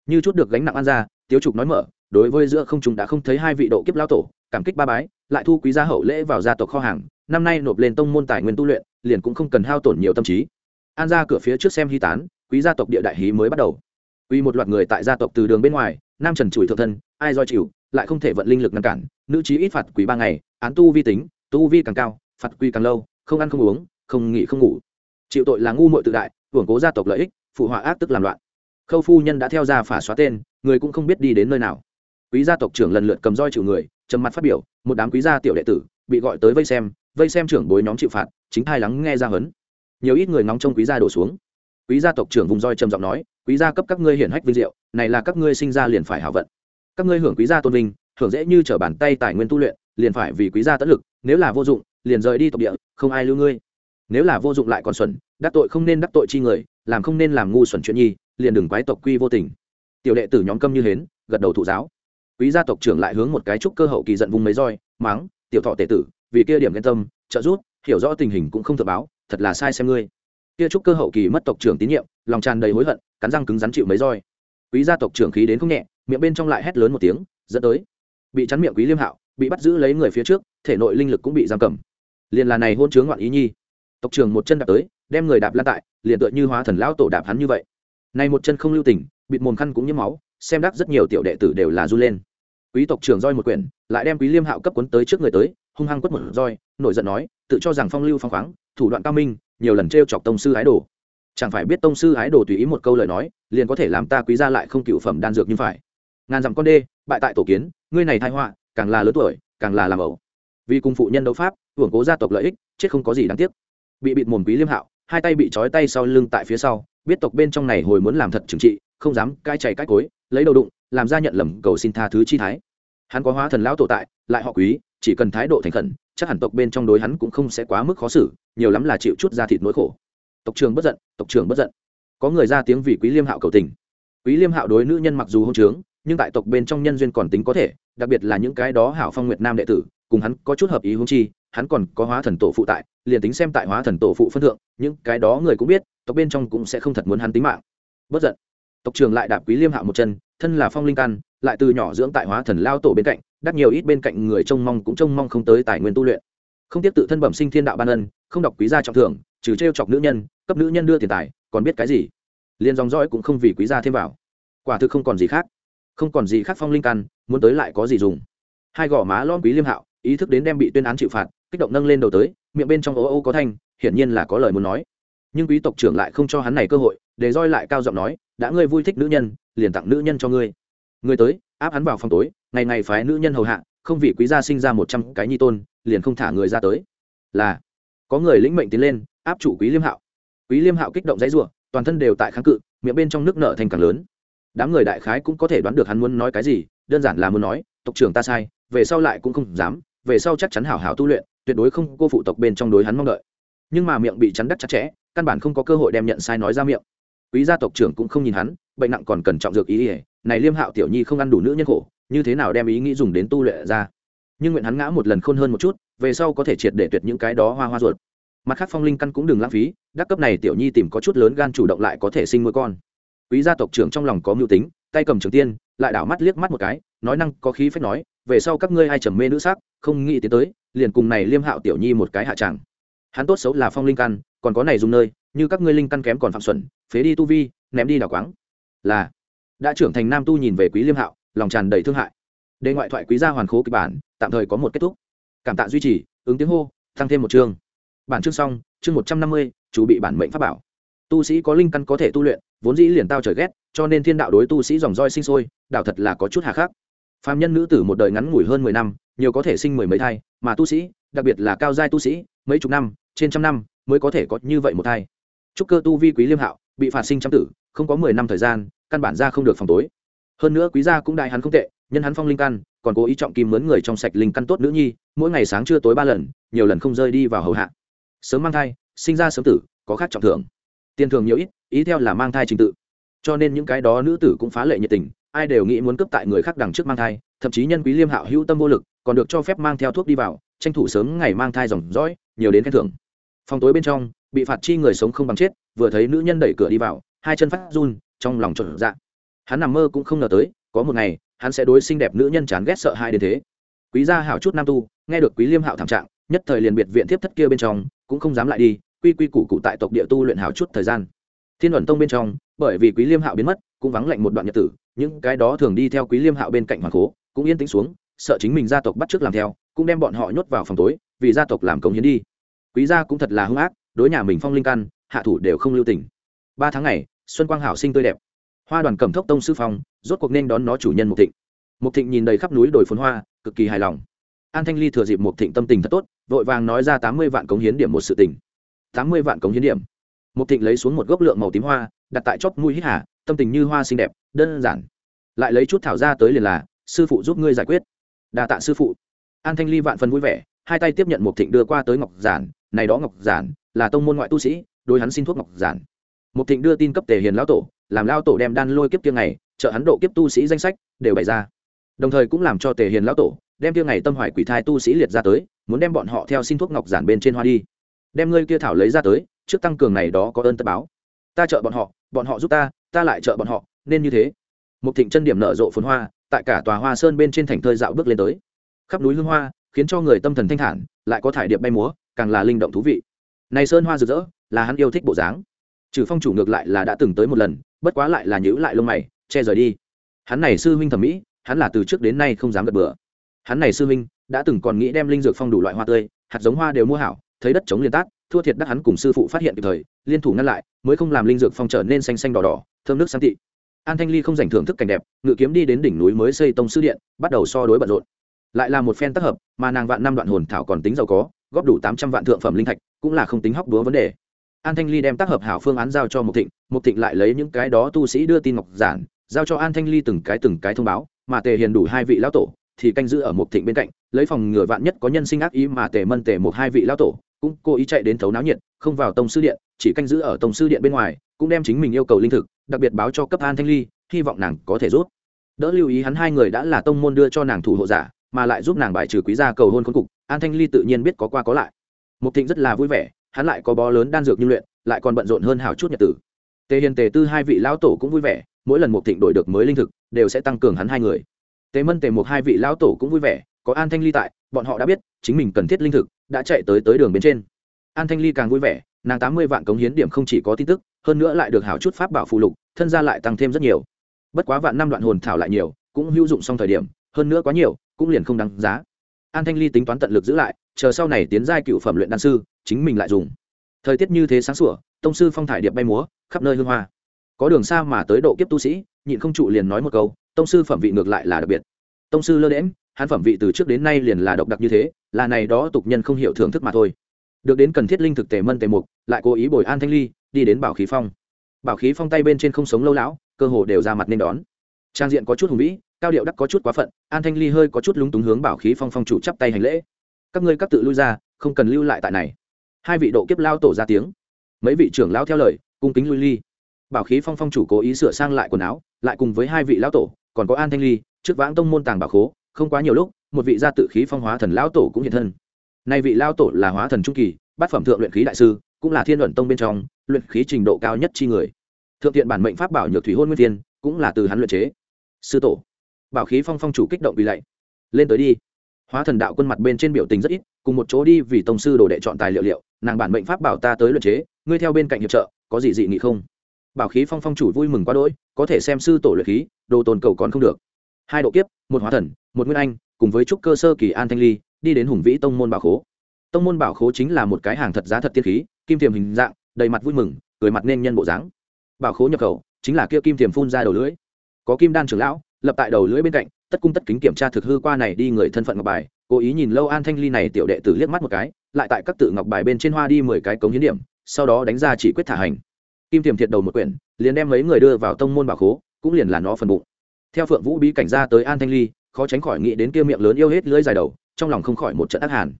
Như chút được gánh nặng ăn ra tiếu trục nói mở đối với giữa không chúng đã không thấy hai vị độ kiếp lao tổ cảm kích ba bái lại thu quý gia hậu lễ vào gia tộc kho hàng năm nay nộp lên tông môn tài nguyên tu luyện liền cũng không cần hao tổn nhiều tâm trí. An ra cửa phía trước xem hy tán quý gia tộc địa đại hí mới bắt đầu. Quy một loạt người tại gia tộc từ đường bên ngoài, nam trần chùi thượng thân, ai do chịu, lại không thể vận linh lực ngăn cản, nữ trí ít phạt quỷ ba ngày, án tu vi tính, tu vi càng cao, phạt quy càng lâu, không ăn không uống, không nghỉ không ngủ. Chịu tội là ngu muội tự đại, hưởng cố gia tộc lợi ích, phụ họa ác tức làm loạn. Khâu phu nhân đã theo ra phả xóa tên, người cũng không biết đi đến nơi nào. Quý gia tộc trưởng lần lượt cầm roi chịu người, trầm mặt phát biểu, một đám quý gia tiểu đệ tử bị gọi tới vây xem, vây xem trưởng bối nhóm chịu phạt, chính hai lắng nghe ra hấn. Nhiều ít người ngóng trông quý gia đổ xuống quý gia tộc trưởng vùng roi trầm giọng nói quý gia cấp các ngươi hiển hách vinh diệu, này là các ngươi sinh ra liền phải hảo vận. Các ngươi hưởng quý gia tôn vinh, hưởng dễ như trở bàn tay tài nguyên tu luyện, liền phải vì quý gia tất lực, nếu là vô dụng, liền rời đi tộc địa, không ai lưu ngươi. Nếu là vô dụng lại còn xuẩn, đắc tội không nên đắc tội chi người, làm không nên làm ngu xuẩn chuyện nhi, liền đừng quái tộc quy vô tình. Tiểu đệ tử nhóm câm như hến, gật đầu thụ giáo. Quý gia tộc trưởng lại hướng một cái trúc cơ hậu kỳ giận vùng mấy roi, mắng, tiểu thọ tể tử, vì kia điểm yên tâm, trợ giúp, hiểu rõ tình hình cũng không thừa báo, thật là sai xem ngươi. Kia trúc cơ hậu kỳ mất tộc trưởng tín nhiệm lòng tràn đầy hối hận, cắn răng cứng rắn chịu mấy roi. Quý gia tộc trưởng khí đến không nhẹ, miệng bên trong lại hét lớn một tiếng, dẫn tới. Bị chắn miệng quý liêm hạo, bị bắt giữ lấy người phía trước, thể nội linh lực cũng bị giam cầm. Liền là này hôn chướng ngoạn ý nhi. Tộc trưởng một chân đạp tới, đem người đạp lan tại, liền tựa như hóa thần lão tổ đạp hắn như vậy. Này một chân không lưu tình, bịt mồm khăn cũng nhiễm máu, xem đắc rất nhiều tiểu đệ tử đều là run lên. Quý tộc trưởng roi một quyển, lại đem quý liêm hạo cấp cuốn tới trước người tới, hung hăng quất một roi, nổi giận nói, tự cho rằng phong lưu phong khoáng, thủ đoạn cao minh, nhiều lần t chọc tông sư ái đồ chẳng phải biết tông sư ái đồ tùy ý một câu lời nói, liền có thể làm ta quý ra lại không cựu phẩm đan dược như phải. Ngàn dặm con đê, bại tại tổ kiến, ngươi này thai họa, càng là lớn tuổi, càng là làm ẩu. Vì cùng phụ nhân đấu pháp, hưởng cố gia tộc lợi ích, chết không có gì đáng tiếc. Bị bịt mồm quý liêm hạo, hai tay bị trói tay sau lưng tại phía sau, biết tộc bên trong này hồi muốn làm thật trừng trị, không dám cai chảy cai cối, lấy đầu đụng, làm ra nhận lầm cầu xin tha thứ chi thái. Hắn có hóa thần lão tổ tại, lại họ quý, chỉ cần thái độ thành khẩn, chắc hẳn tộc bên trong đối hắn cũng không sẽ quá mức khó xử, nhiều lắm là chịu chút ra thịt nỗi khổ tộc trưởng bất giận, tộc trưởng bất giận. Có người ra tiếng vì quý liêm hạo cầu tình. Quý liêm hạo đối nữ nhân mặc dù hôn trướng, nhưng tại tộc bên trong nhân duyên còn tính có thể, đặc biệt là những cái đó hảo phong nguyệt nam đệ tử, cùng hắn có chút hợp ý hung chi, hắn còn có hóa thần tổ phụ tại, liền tính xem tại hóa thần tổ phụ phân thượng, những cái đó người cũng biết, tộc bên trong cũng sẽ không thật muốn hắn tính mạng. Bất giận. Tộc trưởng lại đạp quý liêm hạo một chân, thân là phong linh căn, lại từ nhỏ dưỡng tại hóa thần lao tổ bên cạnh đắt nhiều ít bên cạnh người trông mong cũng trông mong không tới tài nguyên tu luyện. Không tiếp tự thân bẩm sinh thiên đạo ban ân, không đọc quý gia trọng thưởng trừ t chọc nữ nhân, cấp nữ nhân đưa tiền tài, còn biết cái gì? Liền dòng dõi cũng không vì quý gia thêm vào. Quả thực không còn gì khác. Không còn gì khác phong linh căn, muốn tới lại có gì dùng. Hai gò má lon quý liêm hạo, ý thức đến đem bị tuyên án chịu phạt, kích động nâng lên đầu tới, miệng bên trong ô ô có thanh, hiển nhiên là có lời muốn nói. Nhưng quý tộc trưởng lại không cho hắn này cơ hội, để roi lại cao giọng nói, đã ngươi vui thích nữ nhân, liền tặng nữ nhân cho ngươi. Ngươi tới, áp hắn vào phòng tối, ngày ngày phái nữ nhân hầu hạ, không vì quý gia sinh ra một trăm cái nhi tôn, liền không thả người ra tới. Là, có người lĩnh mệnh tiến lên áp chủ quý liêm hạo. Quý liêm hạo kích động dãy rủa, toàn thân đều tại kháng cự miệng bên trong nước nợ thành càng lớn. Đám người đại khái cũng có thể đoán được hắn muốn nói cái gì đơn giản là muốn nói tộc trưởng ta sai về sau lại cũng không dám về sau chắc chắn hảo hảo tu luyện tuyệt đối không cô phụ tộc bên trong đối hắn mong đợi. Nhưng mà miệng bị chắn đắc chặt chẽ căn bản không có cơ hội đem nhận sai nói ra miệng. Quý gia tộc trưởng cũng không nhìn hắn bệnh nặng còn cần trọng dược ý ỉa này liêm hạo tiểu nhi không ăn đủ nữ nhân khổ như thế nào đem ý nghĩ dùng đến tu luyện ra? Nhưng nguyện hắn ngã một lần khôn hơn một chút về sau có thể triệt để tuyệt những cái đó hoa hoa ruột mặt khác phong linh căn cũng đừng lãng phí, đắc cấp này tiểu nhi tìm có chút lớn gan chủ động lại có thể sinh nuôi con. Quý gia tộc trưởng trong lòng có mưu tính, tay cầm trường tiên, lại đảo mắt liếc mắt một cái, nói năng có khí phép nói, về sau các ngươi ai trầm mê nữ sắc, không nghĩ tiến tới, liền cùng này liêm hạo tiểu nhi một cái hạ tràng hắn tốt xấu là phong linh căn, còn có này dùng nơi, như các ngươi linh căn kém còn phạm xuẩn, phế đi tu vi, ném đi đảo quáng. Là, đã trưởng thành nam tu nhìn về quý liêm hạo, lòng tràn đầy thương hại. Đề ngoại thoại quý gia hoàn khố kịch bản, tạm thời có một kết thúc. Cảm tạ duy trì, ứng tiếng hô, tăng thêm một chương bản chương xong, chương một trăm năm mươi chủ bị bản mệnh pháp bảo. Tu sĩ có linh căn có thể tu luyện, vốn dĩ liền tao trời ghét, cho nên thiên đạo đối tu sĩ dòng roi sinh sôi, đạo thật là có chút hà khắc. Phạm nhân nữ tử một đời ngắn ngủi hơn mười năm, nhiều có thể sinh mười mấy thai, mà tu sĩ, đặc biệt là cao giai tu sĩ, mấy chục năm, trên trăm năm mới có thể có như vậy một thai. Trúc cơ tu vi quý liêm hạo, bị phạt sinh trăm tử, không có mười năm thời gian, căn bản ra không được phòng tối. Hơn nữa quý gia cũng đại hắn không tệ, nhân hắn phong linh căn, còn cố ý trọng kim mướn người trong sạch linh căn tốt nữ nhi, mỗi ngày sáng trưa tối ba lần, nhiều lần không rơi đi vào hầu hạ sớm mang thai, sinh ra sớm tử, có khác trọng thưởng. Tiền thường nhiều ít, ý theo là mang thai trình tự. Cho nên những cái đó nữ tử cũng phá lệ nhiệt tình, ai đều nghĩ muốn cấp tại người khác đằng trước mang thai, thậm chí nhân quý liêm hạo hữu tâm vô lực, còn được cho phép mang theo thuốc đi vào, tranh thủ sớm ngày mang thai dòng dõi, nhiều đến khen thưởng. Phòng tối bên trong, bị phạt chi người sống không bằng chết, vừa thấy nữ nhân đẩy cửa đi vào, hai chân phát run, trong lòng trộn dạ. Hắn nằm mơ cũng không ngờ tới, có một ngày, hắn sẽ đối xinh đẹp nữ nhân chán ghét sợ hai đến thế. Quý gia hảo chút nam tu, nghe được quý liêm hạo thảm trạng nhất thời liền biệt viện tiếp thất kia bên trong, cũng không dám lại đi, quy quy củ cụ tại tộc địa tu luyện hảo chút thời gian. Thiên luận tông bên trong, bởi vì quý liêm hạo biến mất, cũng vắng lạnh một đoạn nhật tử, những cái đó thường đi theo quý liêm hạo bên cạnh hoàng cố, cũng yên tĩnh xuống, sợ chính mình gia tộc bắt trước làm theo, cũng đem bọn họ nhốt vào phòng tối, vì gia tộc làm cống hiến đi. Quý gia cũng thật là hung ác, đối nhà mình phong linh căn, hạ thủ đều không lưu tình. Ba tháng này xuân quang hảo sinh tươi đẹp. Hoa đoàn cẩm thốc tông sư phong, rốt cuộc nên đón nó chủ nhân mục thịnh. Mục thịnh nhìn đầy khắp núi đồi phun hoa, cực kỳ hài lòng. An thanh ly thừa dịp mục thịnh tâm tình thật tốt vội vàng nói ra tám mươi vạn cống hiến điểm một sự tình. Tám mươi vạn cống hiến điểm. Mục thịnh lấy xuống một gốc lượng màu tím hoa, đặt tại chóp mũi hít hà, tâm tình như hoa xinh đẹp, đơn giản. Lại lấy chút thảo ra tới liền là, sư phụ giúp ngươi giải quyết. Đa tạ sư phụ. An thanh ly vạn phần vui vẻ, hai tay tiếp nhận mục thịnh đưa qua tới ngọc giản, này đó ngọc giản, là tông môn ngoại tu sĩ, đối hắn xin thuốc ngọc giản. Mục thịnh đưa tin cấp tề hiền lão tổ, làm lao tổ đem đan lôi kiếp tiêng ngày, trợ hắn độ kiếp tu sĩ danh sách, đều bày ra. Đồng thời cũng làm cho tề hiền lão tổ, đem tiêng ngày tâm hoài quỷ thai tu sĩ liệt ra tới muốn đem bọn họ theo xin thuốc ngọc giản bên trên hoa đi. Đem ngươi kia thảo lấy ra tới, trước tăng cường này đó có ơn tất báo. Ta trợ bọn họ bọn họ giúp ta ta lại trợ bọn họ, nên như thế. Một thịnh chân điểm nở rộ phồn hoa, tại cả tòa hoa sơn bên trên thành thơi dạo bước lên tới. Khắp núi hương hoa, khiến cho người tâm thần thanh thản, lại có thải điệp bay múa, càng là linh động thú vị. Này sơn hoa rực rỡ, là hắn yêu thích bộ dáng. Trừ phong chủ ngược lại là đã từng tới một lần, bất quá lại là nhữ lại lông mày, che rời đi. Hắn này sư huynh thẩm mỹ, hắn là từ trước đến nay không dám gật bừa. Hắn này sư huynh đã từng còn nghĩ đem linh dược phong đủ loại hoa tươi, hạt giống hoa đều mua hảo, thấy đất chống liên tát, thua thiệt đắc hắn cùng sư phụ phát hiện kịp thời, liên thủ ngăn lại, mới không làm linh dược phong trở nên xanh xanh đỏ đỏ, thơm nước sang thị an thanh ly không dành thưởng thức cảnh đẹp, ngự kiếm đi đến đỉnh núi mới xây tông sư điện, bắt đầu so đối bận rộn. Lại là một phen tác hợp, mà nàng vạn năm đoạn hồn thảo còn tính giàu có, góp đủ tám trăm vạn thượng phẩm linh thạch, cũng là không tính hóc đúa vấn đề. An thanh ly đem tác hợp hảo phương án giao cho một thịnh một thịnh lại lấy những cái đó tu sĩ đưa tin ngọc giản, giao cho an thanh ly từng cái từng cái thông báo, mà tề hiền đủ hai vị lão tổ thì canh giữ ở một thịnh bên cạnh, lấy phòng ngừa vạn nhất có nhân sinh ác ý mà tề mân tề một hai vị lão tổ cũng cố ý chạy đến thấu náo nhiệt, không vào tông sư điện, chỉ canh giữ ở tông sư điện bên ngoài, cũng đem chính mình yêu cầu linh thực, đặc biệt báo cho cấp an thanh ly, hy vọng nàng có thể rút đỡ lưu ý hắn hai người đã là tông môn đưa cho nàng thủ hộ giả, mà lại giúp nàng bài trừ quý gia cầu hôn khốn cục, an thanh ly tự nhiên biết có qua có lại. Mục thịnh rất là vui vẻ, hắn lại có bó lớn đan dược như luyện, lại còn bận rộn hơn hào chút nhật tử. Tề hiền tề tư hai vị lão tổ cũng vui vẻ, mỗi lần mục thịnh đổi được mới linh thực, đều sẽ tăng cường hắn hai người tề mân tề một hai vị lão tổ cũng vui vẻ, có an thanh ly tại, bọn họ đã biết, chính mình cần thiết linh thực, đã chạy tới tới đường bên trên. An thanh ly càng vui vẻ, nàng tám mươi vạn cống hiến điểm không chỉ có tin tức, hơn nữa lại được hảo chút pháp bảo phụ lục, thân gia lại tăng thêm rất nhiều. Bất quá vạn năm đoạn hồn thảo lại nhiều, cũng hữu dụng xong thời điểm, hơn nữa quá nhiều, cũng liền không đáng giá. An thanh ly tính toán tận lực giữ lại, chờ sau này tiến giai cựu phẩm luyện đan sư, chính mình lại dùng. Thời tiết như thế sáng sủa, tông sư phong thải điệp bay múa, khắp nơi hương hoa. Có đường xa mà tới độ kiếp tu sĩ, nhịn không trụ liền nói một câu tông sư phẩm vị ngược lại là đặc biệt. Tông sư lơ đễm hắn phẩm vị từ trước đến nay liền là độc đặc như thế, là này đó tục nhân không hiểu thưởng thức mà thôi. Được đến cần thiết linh thực tề mân tề mục, lại cố ý bồi an thanh ly, đi đến bảo khí phong. Bảo khí phong tay bên trên không sống lâu lão, cơ hồ đều ra mặt nên đón. Trang diện có chút hùng vĩ, cao điệu đắc có chút quá phận, an thanh ly hơi có chút lúng túng hướng bảo khí phong phong chủ chắp tay hành lễ. Các ngươi các tự lui ra, không cần lưu lại tại này. Hai vị độ kiếp lao tổ ra tiếng. Mấy vị trưởng lao theo lời, cung kính lui ly. Bảo khí phong phong chủ cố ý sửa sang lại quần áo, lại cùng với hai vị lao tổ còn có an thanh ly, trước vãng tông môn tàng bảo khố, không quá nhiều lúc, một vị gia tự khí phong hóa thần lao tổ cũng hiện thân. Nay vị lao tổ là hóa thần trung kỳ, bát phẩm thượng luyện khí đại sư, cũng là thiên luận tông bên trong, luyện khí trình độ cao nhất chi người. Thượng tiện bản mệnh pháp bảo nhược thủy hôn nguyên thiên cũng là từ hắn luyện chế. Sư tổ, bảo khí phong phong chủ kích động vì lạy. Lên tới đi. Hóa thần đạo quân mặt bên trên biểu tình rất ít, cùng một chỗ đi vì tông sư đồ đệ chọn tài liệu liệu, nàng bản mệnh pháp bảo ta tới luyện chế, ngươi theo bên cạnh hiệp trợ, có gì dị nghị không? Bảo khí phong phong chủ vui mừng quá đỗi, có thể xem sư tổ luyện khí đồ tồn cầu còn không được. Hai độ kiếp, một hóa thần, một nguyên anh, cùng với trúc cơ sơ kỳ an thanh ly, đi đến hùng vĩ tông môn bảo khố. Tông môn bảo khố chính là một cái hàng thật giá thật tiên khí, kim tiềm hình dạng, đầy mặt vui mừng, cười mặt nên nhân bộ dáng. Bảo khố nhập khẩu, chính là kia kim tiềm phun ra đầu lưỡi. Có kim đan trưởng lão, lập tại đầu lưỡi bên cạnh, tất cung tất kính kiểm tra thực hư qua này đi người thân phận ngọc bài, cố ý nhìn lâu an thanh ly này tiểu đệ tử liếc mắt một cái, lại tại các tự ngọc bài bên trên hoa đi mười cái cống hiến điểm, sau đó đánh ra chỉ quyết thả hành. Kim tiềm thiệt đầu một quyển, liền đem mấy người đưa vào tông môn bảo khố cũng liền là nó phần bụng. Theo phượng vũ bí cảnh ra tới an thanh ly khó tránh khỏi nghĩ đến kia miệng lớn yêu hết lưỡi dài đầu trong lòng không khỏi một trận ác hàn.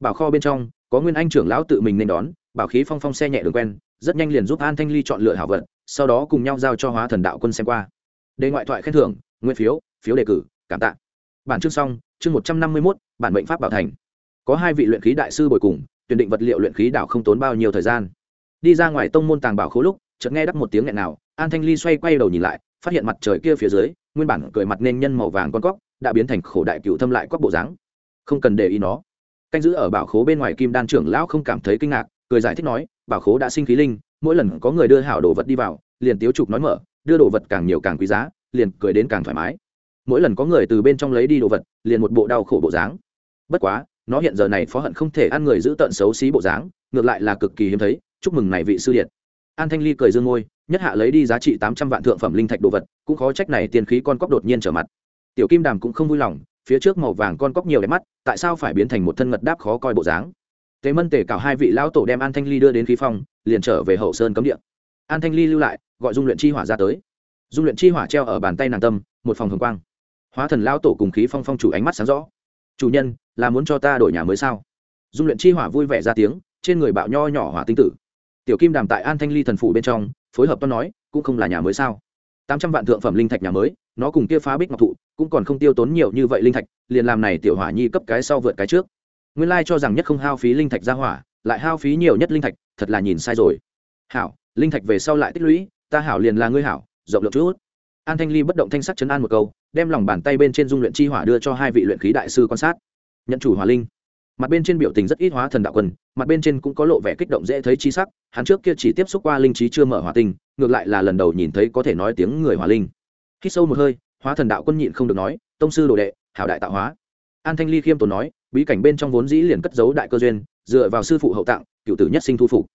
Bảo kho bên trong có nguyên anh trưởng lão tự mình nên đón bảo khí phong phong xe nhẹ đường quen rất nhanh liền giúp an thanh ly chọn lựa hảo vật, sau đó cùng nhau giao cho hóa thần đạo quân xem qua. Đề ngoại thoại khen thưởng nguyên phiếu phiếu đề cử cảm tạ. Bản chương xong chương một trăm năm mươi mốt bản bệnh pháp bảo thành. Có hai vị luyện khí đại sư bồi cùng tuyển định vật liệu luyện khí đạo không tốn bao nhiêu thời gian. Đi ra ngoài tông môn tàng bảo khố lúc chợt nghe đắp một tiếng nghẹn nào an thanh ly xoay quay đầu nhìn lại phát hiện mặt trời kia phía dưới, nguyên bản cười mặt nên nhân màu vàng con cóc, đã biến thành khổ đại cựu thâm lại quắc bộ dáng. Không cần để ý nó. Canh giữ ở bảo khố bên ngoài kim đan trưởng lão không cảm thấy kinh ngạc, cười giải thích nói, bảo khố đã sinh khí linh, mỗi lần có người đưa hảo đồ vật đi vào, liền tiếu trục nói mở, đưa đồ vật càng nhiều càng quý giá, liền cười đến càng thoải mái. Mỗi lần có người từ bên trong lấy đi đồ vật, liền một bộ đau khổ bộ dáng. Bất quá, nó hiện giờ này phó hận không thể ăn người giữ tận xấu xí bộ dáng, ngược lại là cực kỳ hiếm thấy, chúc mừng này vị sư điện an thanh ly cười dương ngôi nhất hạ lấy đi giá trị tám trăm vạn thượng phẩm linh thạch đồ vật, cũng khó trách này tiền khí con cóc đột nhiên trở mặt. Tiểu kim đàm cũng không vui lòng, phía trước màu vàng con cóc nhiều đẹp mắt, tại sao phải biến thành một thân ngật đáp khó coi bộ dáng? Tế mân tể cào hai vị lão tổ đem an thanh ly đưa đến khí phong, liền trở về hậu sơn cấm địa. An thanh ly lưu lại, gọi dung luyện chi hỏa ra tới. Dung luyện chi hỏa treo ở bàn tay nàng tâm, một phòng hồng quang. Hóa thần lão tổ cùng khí phong phong chủ ánh mắt sáng rõ. Chủ nhân, là muốn cho ta đổi nhà mới sao? Dung luyện chi hỏa vui vẻ ra tiếng, trên người bạo nho nhỏ hỏa tinh tử. Tiểu kim đàm tại an thanh ly thần phủ bên trong phối hợp toan nói, cũng không là nhà mới sao? Tám trăm vạn thượng phẩm linh thạch nhà mới, nó cùng kia phá bích ngọc thụ, cũng còn không tiêu tốn nhiều như vậy linh thạch, liền làm này tiểu hỏa nhi cấp cái sau vượt cái trước. Nguyên lai cho rằng nhất không hao phí linh thạch ra hỏa, lại hao phí nhiều nhất linh thạch, thật là nhìn sai rồi. Hảo, linh thạch về sau lại tích lũy, ta hảo liền là ngươi hảo, rộng lượng chút an thanh ly bất động thanh sắc chấn an một câu, đem lòng bàn tay bên trên dung luyện chi hỏa đưa cho hai vị luyện khí đại sư quan sát. Nhận chủ hỏa linh mặt bên trên biểu tình rất ít hóa thần đạo quân, mặt bên trên cũng có lộ vẻ kích động dễ thấy chi sắc, hắn trước kia chỉ tiếp xúc qua linh trí chưa mở hòa tinh, ngược lại là lần đầu nhìn thấy có thể nói tiếng người hòa linh. Khi sâu một hơi, hóa thần đạo quân nhịn không được nói, tông sư đồ đệ, hảo đại tạo hóa. An thanh ly khiêm tốn nói, bí cảnh bên trong vốn dĩ liền cất giấu đại cơ duyên, dựa vào sư phụ hậu tạng, cựu tử nhất sinh thu phục.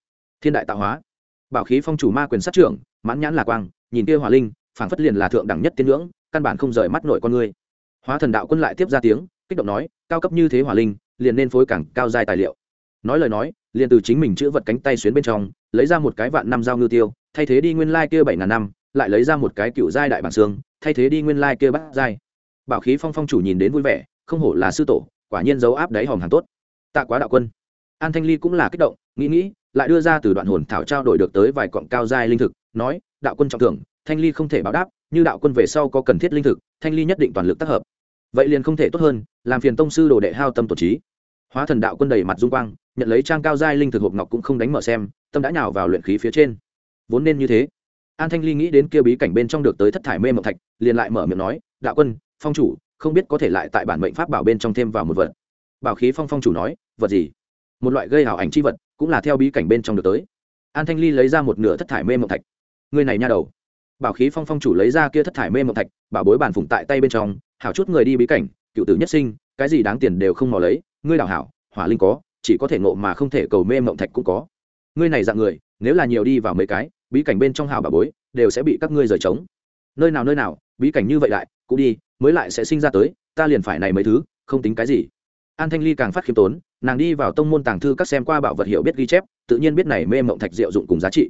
Thiên đại tạo hóa. Bảo khí phong chủ ma quyền sát trưởng, mãn nhãn là quang, nhìn kia hòa linh, phảng phất liền là thượng đẳng nhất tiên ngưỡng, căn bản không rời mắt nội con người. hóa thần đạo quân lại tiếp ra tiếng, kích động nói, cao cấp như thế hòa linh liền nên phối càng cao dài tài liệu. Nói lời nói, liền từ chính mình chữa vật cánh tay xuyến bên trong, lấy ra một cái vạn năm dao ngư tiêu, thay thế đi nguyên lai kia bảy ngàn năm, lại lấy ra một cái cựu giai đại bản xương, thay thế đi nguyên lai kia bắt giai. Bảo khí phong phong chủ nhìn đến vui vẻ, không hổ là sư tổ, quả nhiên dấu áp đáy hòm hàng tốt. Tạ quá đạo quân. An thanh ly cũng là kích động, nghĩ nghĩ, lại đưa ra từ đoạn hồn thảo trao đổi được tới vài cọng cao giai linh thực, nói, đạo quân trọng thưởng, thanh ly không thể báo đáp, như đạo quân về sau có cần thiết linh thực, thanh ly nhất định toàn lực tác hợp vậy liền không thể tốt hơn, làm phiền tông sư đồ đệ hao tâm tổ trí. Hóa thần đạo quân đầy mặt dung quang, nhận lấy trang cao giai linh thực hộp ngọc cũng không đánh mở xem, tâm đã nhào vào luyện khí phía trên. Vốn nên như thế, an thanh ly nghĩ đến kia bí cảnh bên trong được tới thất thải mê mộng thạch, liền lại mở miệng nói, đạo quân, phong chủ, không biết có thể lại tại bản mệnh pháp bảo bên trong thêm vào một vật. Bảo khí phong phong chủ nói, vật gì? Một loại gây hảo ảnh c h i vật, cũng là theo bí cảnh bên trong được tới. An thanh ly lấy ra một nửa thất thải mê mộng thạch. Người này nha đầu. Bảo khí phong phong chủ lấy ra kia thất thải mê mộng thạch, bảo bối bản phụng tại tay bên trong hảo chút người đi bí cảnh, cựu tử nhất sinh, cái gì đáng tiền đều không mò lấy, ngươi đào hảo, hỏa linh có, chỉ có thể ngộ mà không thể cầu mê mộng thạch cũng có. Ngươi này dạng người, nếu là nhiều đi vào mấy cái, bí cảnh bên trong hảo bà bối, đều sẽ bị các ngươi rời trống. Nơi nào nơi nào, bí cảnh như vậy lại cũng đi, mới lại sẽ sinh ra tới, ta liền phải này mấy thứ, không tính cái gì. An thanh ly càng phát khiêm tốn, nàng đi vào tông môn tàng thư các xem qua bảo vật hiệu biết ghi chép, tự nhiên biết này mê mộng thạch diệu dụng cùng giá trị.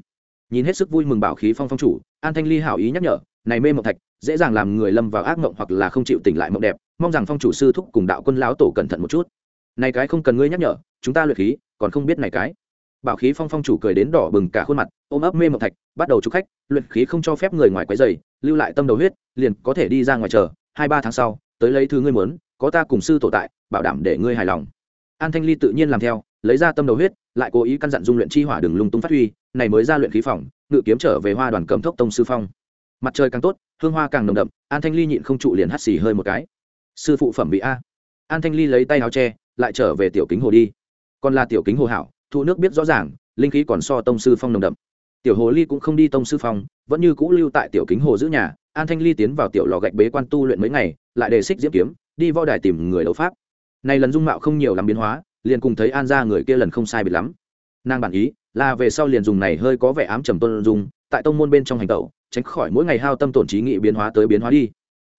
Nhìn hết sức vui mừng bảo khí phong phong chủ, an thanh ly hảo ý nhắc nhở này mê mộng thạch, dễ dàng làm người lâm vào ác mộng hoặc là không chịu tỉnh lại mộng đẹp. Mong rằng phong chủ sư thúc cùng đạo quân lão tổ cẩn thận một chút. Này cái không cần ngươi nhắc nhở, chúng ta luyện khí, còn không biết này cái. Bảo khí phong phong chủ cười đến đỏ bừng cả khuôn mặt, ôm ấp mê mộng thạch, bắt đầu chúc khách. Luyện khí không cho phép người ngoài quấy dày lưu lại tâm đầu huyết, liền có thể đi ra ngoài chờ, hai ba tháng sau, tới lấy thứ ngươi muốn, có ta cùng sư tổ tại, bảo đảm để ngươi hài lòng. An thanh ly tự nhiên làm theo, lấy ra tâm đầu huyết, lại cố ý căn dặn dung luyện chi hỏa đừng lung tung phát huy, này mới ra luyện khí phòng, ngự kiếm trở về hoa đoàn cầm thốc tông sư phong mặt trời càng tốt, hương hoa càng nồng đậm, an thanh ly nhịn không trụ liền hắt xì hơi một cái. Sư phụ phẩm bị a. An thanh ly lấy tay áo tre lại trở về tiểu kính hồ đi. Còn là tiểu kính hồ hảo, thu nước biết rõ ràng, linh khí còn so tông sư phong nồng đậm. Tiểu hồ ly cũng không đi tông sư phong, vẫn như cũ lưu tại tiểu kính hồ giữ nhà. An thanh ly tiến vào tiểu lò gạch bế quan tu luyện mấy ngày, lại đề xích diễm kiếm, đi võ đài tìm người đấu pháp. Này lần dung mạo không nhiều làm biến hóa, liền cùng thấy an ra người kia lần không sai biệt lắm. Nàng bản ý là về sau liền dùng này hơi có vẻ ám trầm tôn dung, tại tông môn bên trong hành tẩu tránh khỏi mỗi ngày hao tâm tổn trí nghị biến hóa tới biến hóa đi.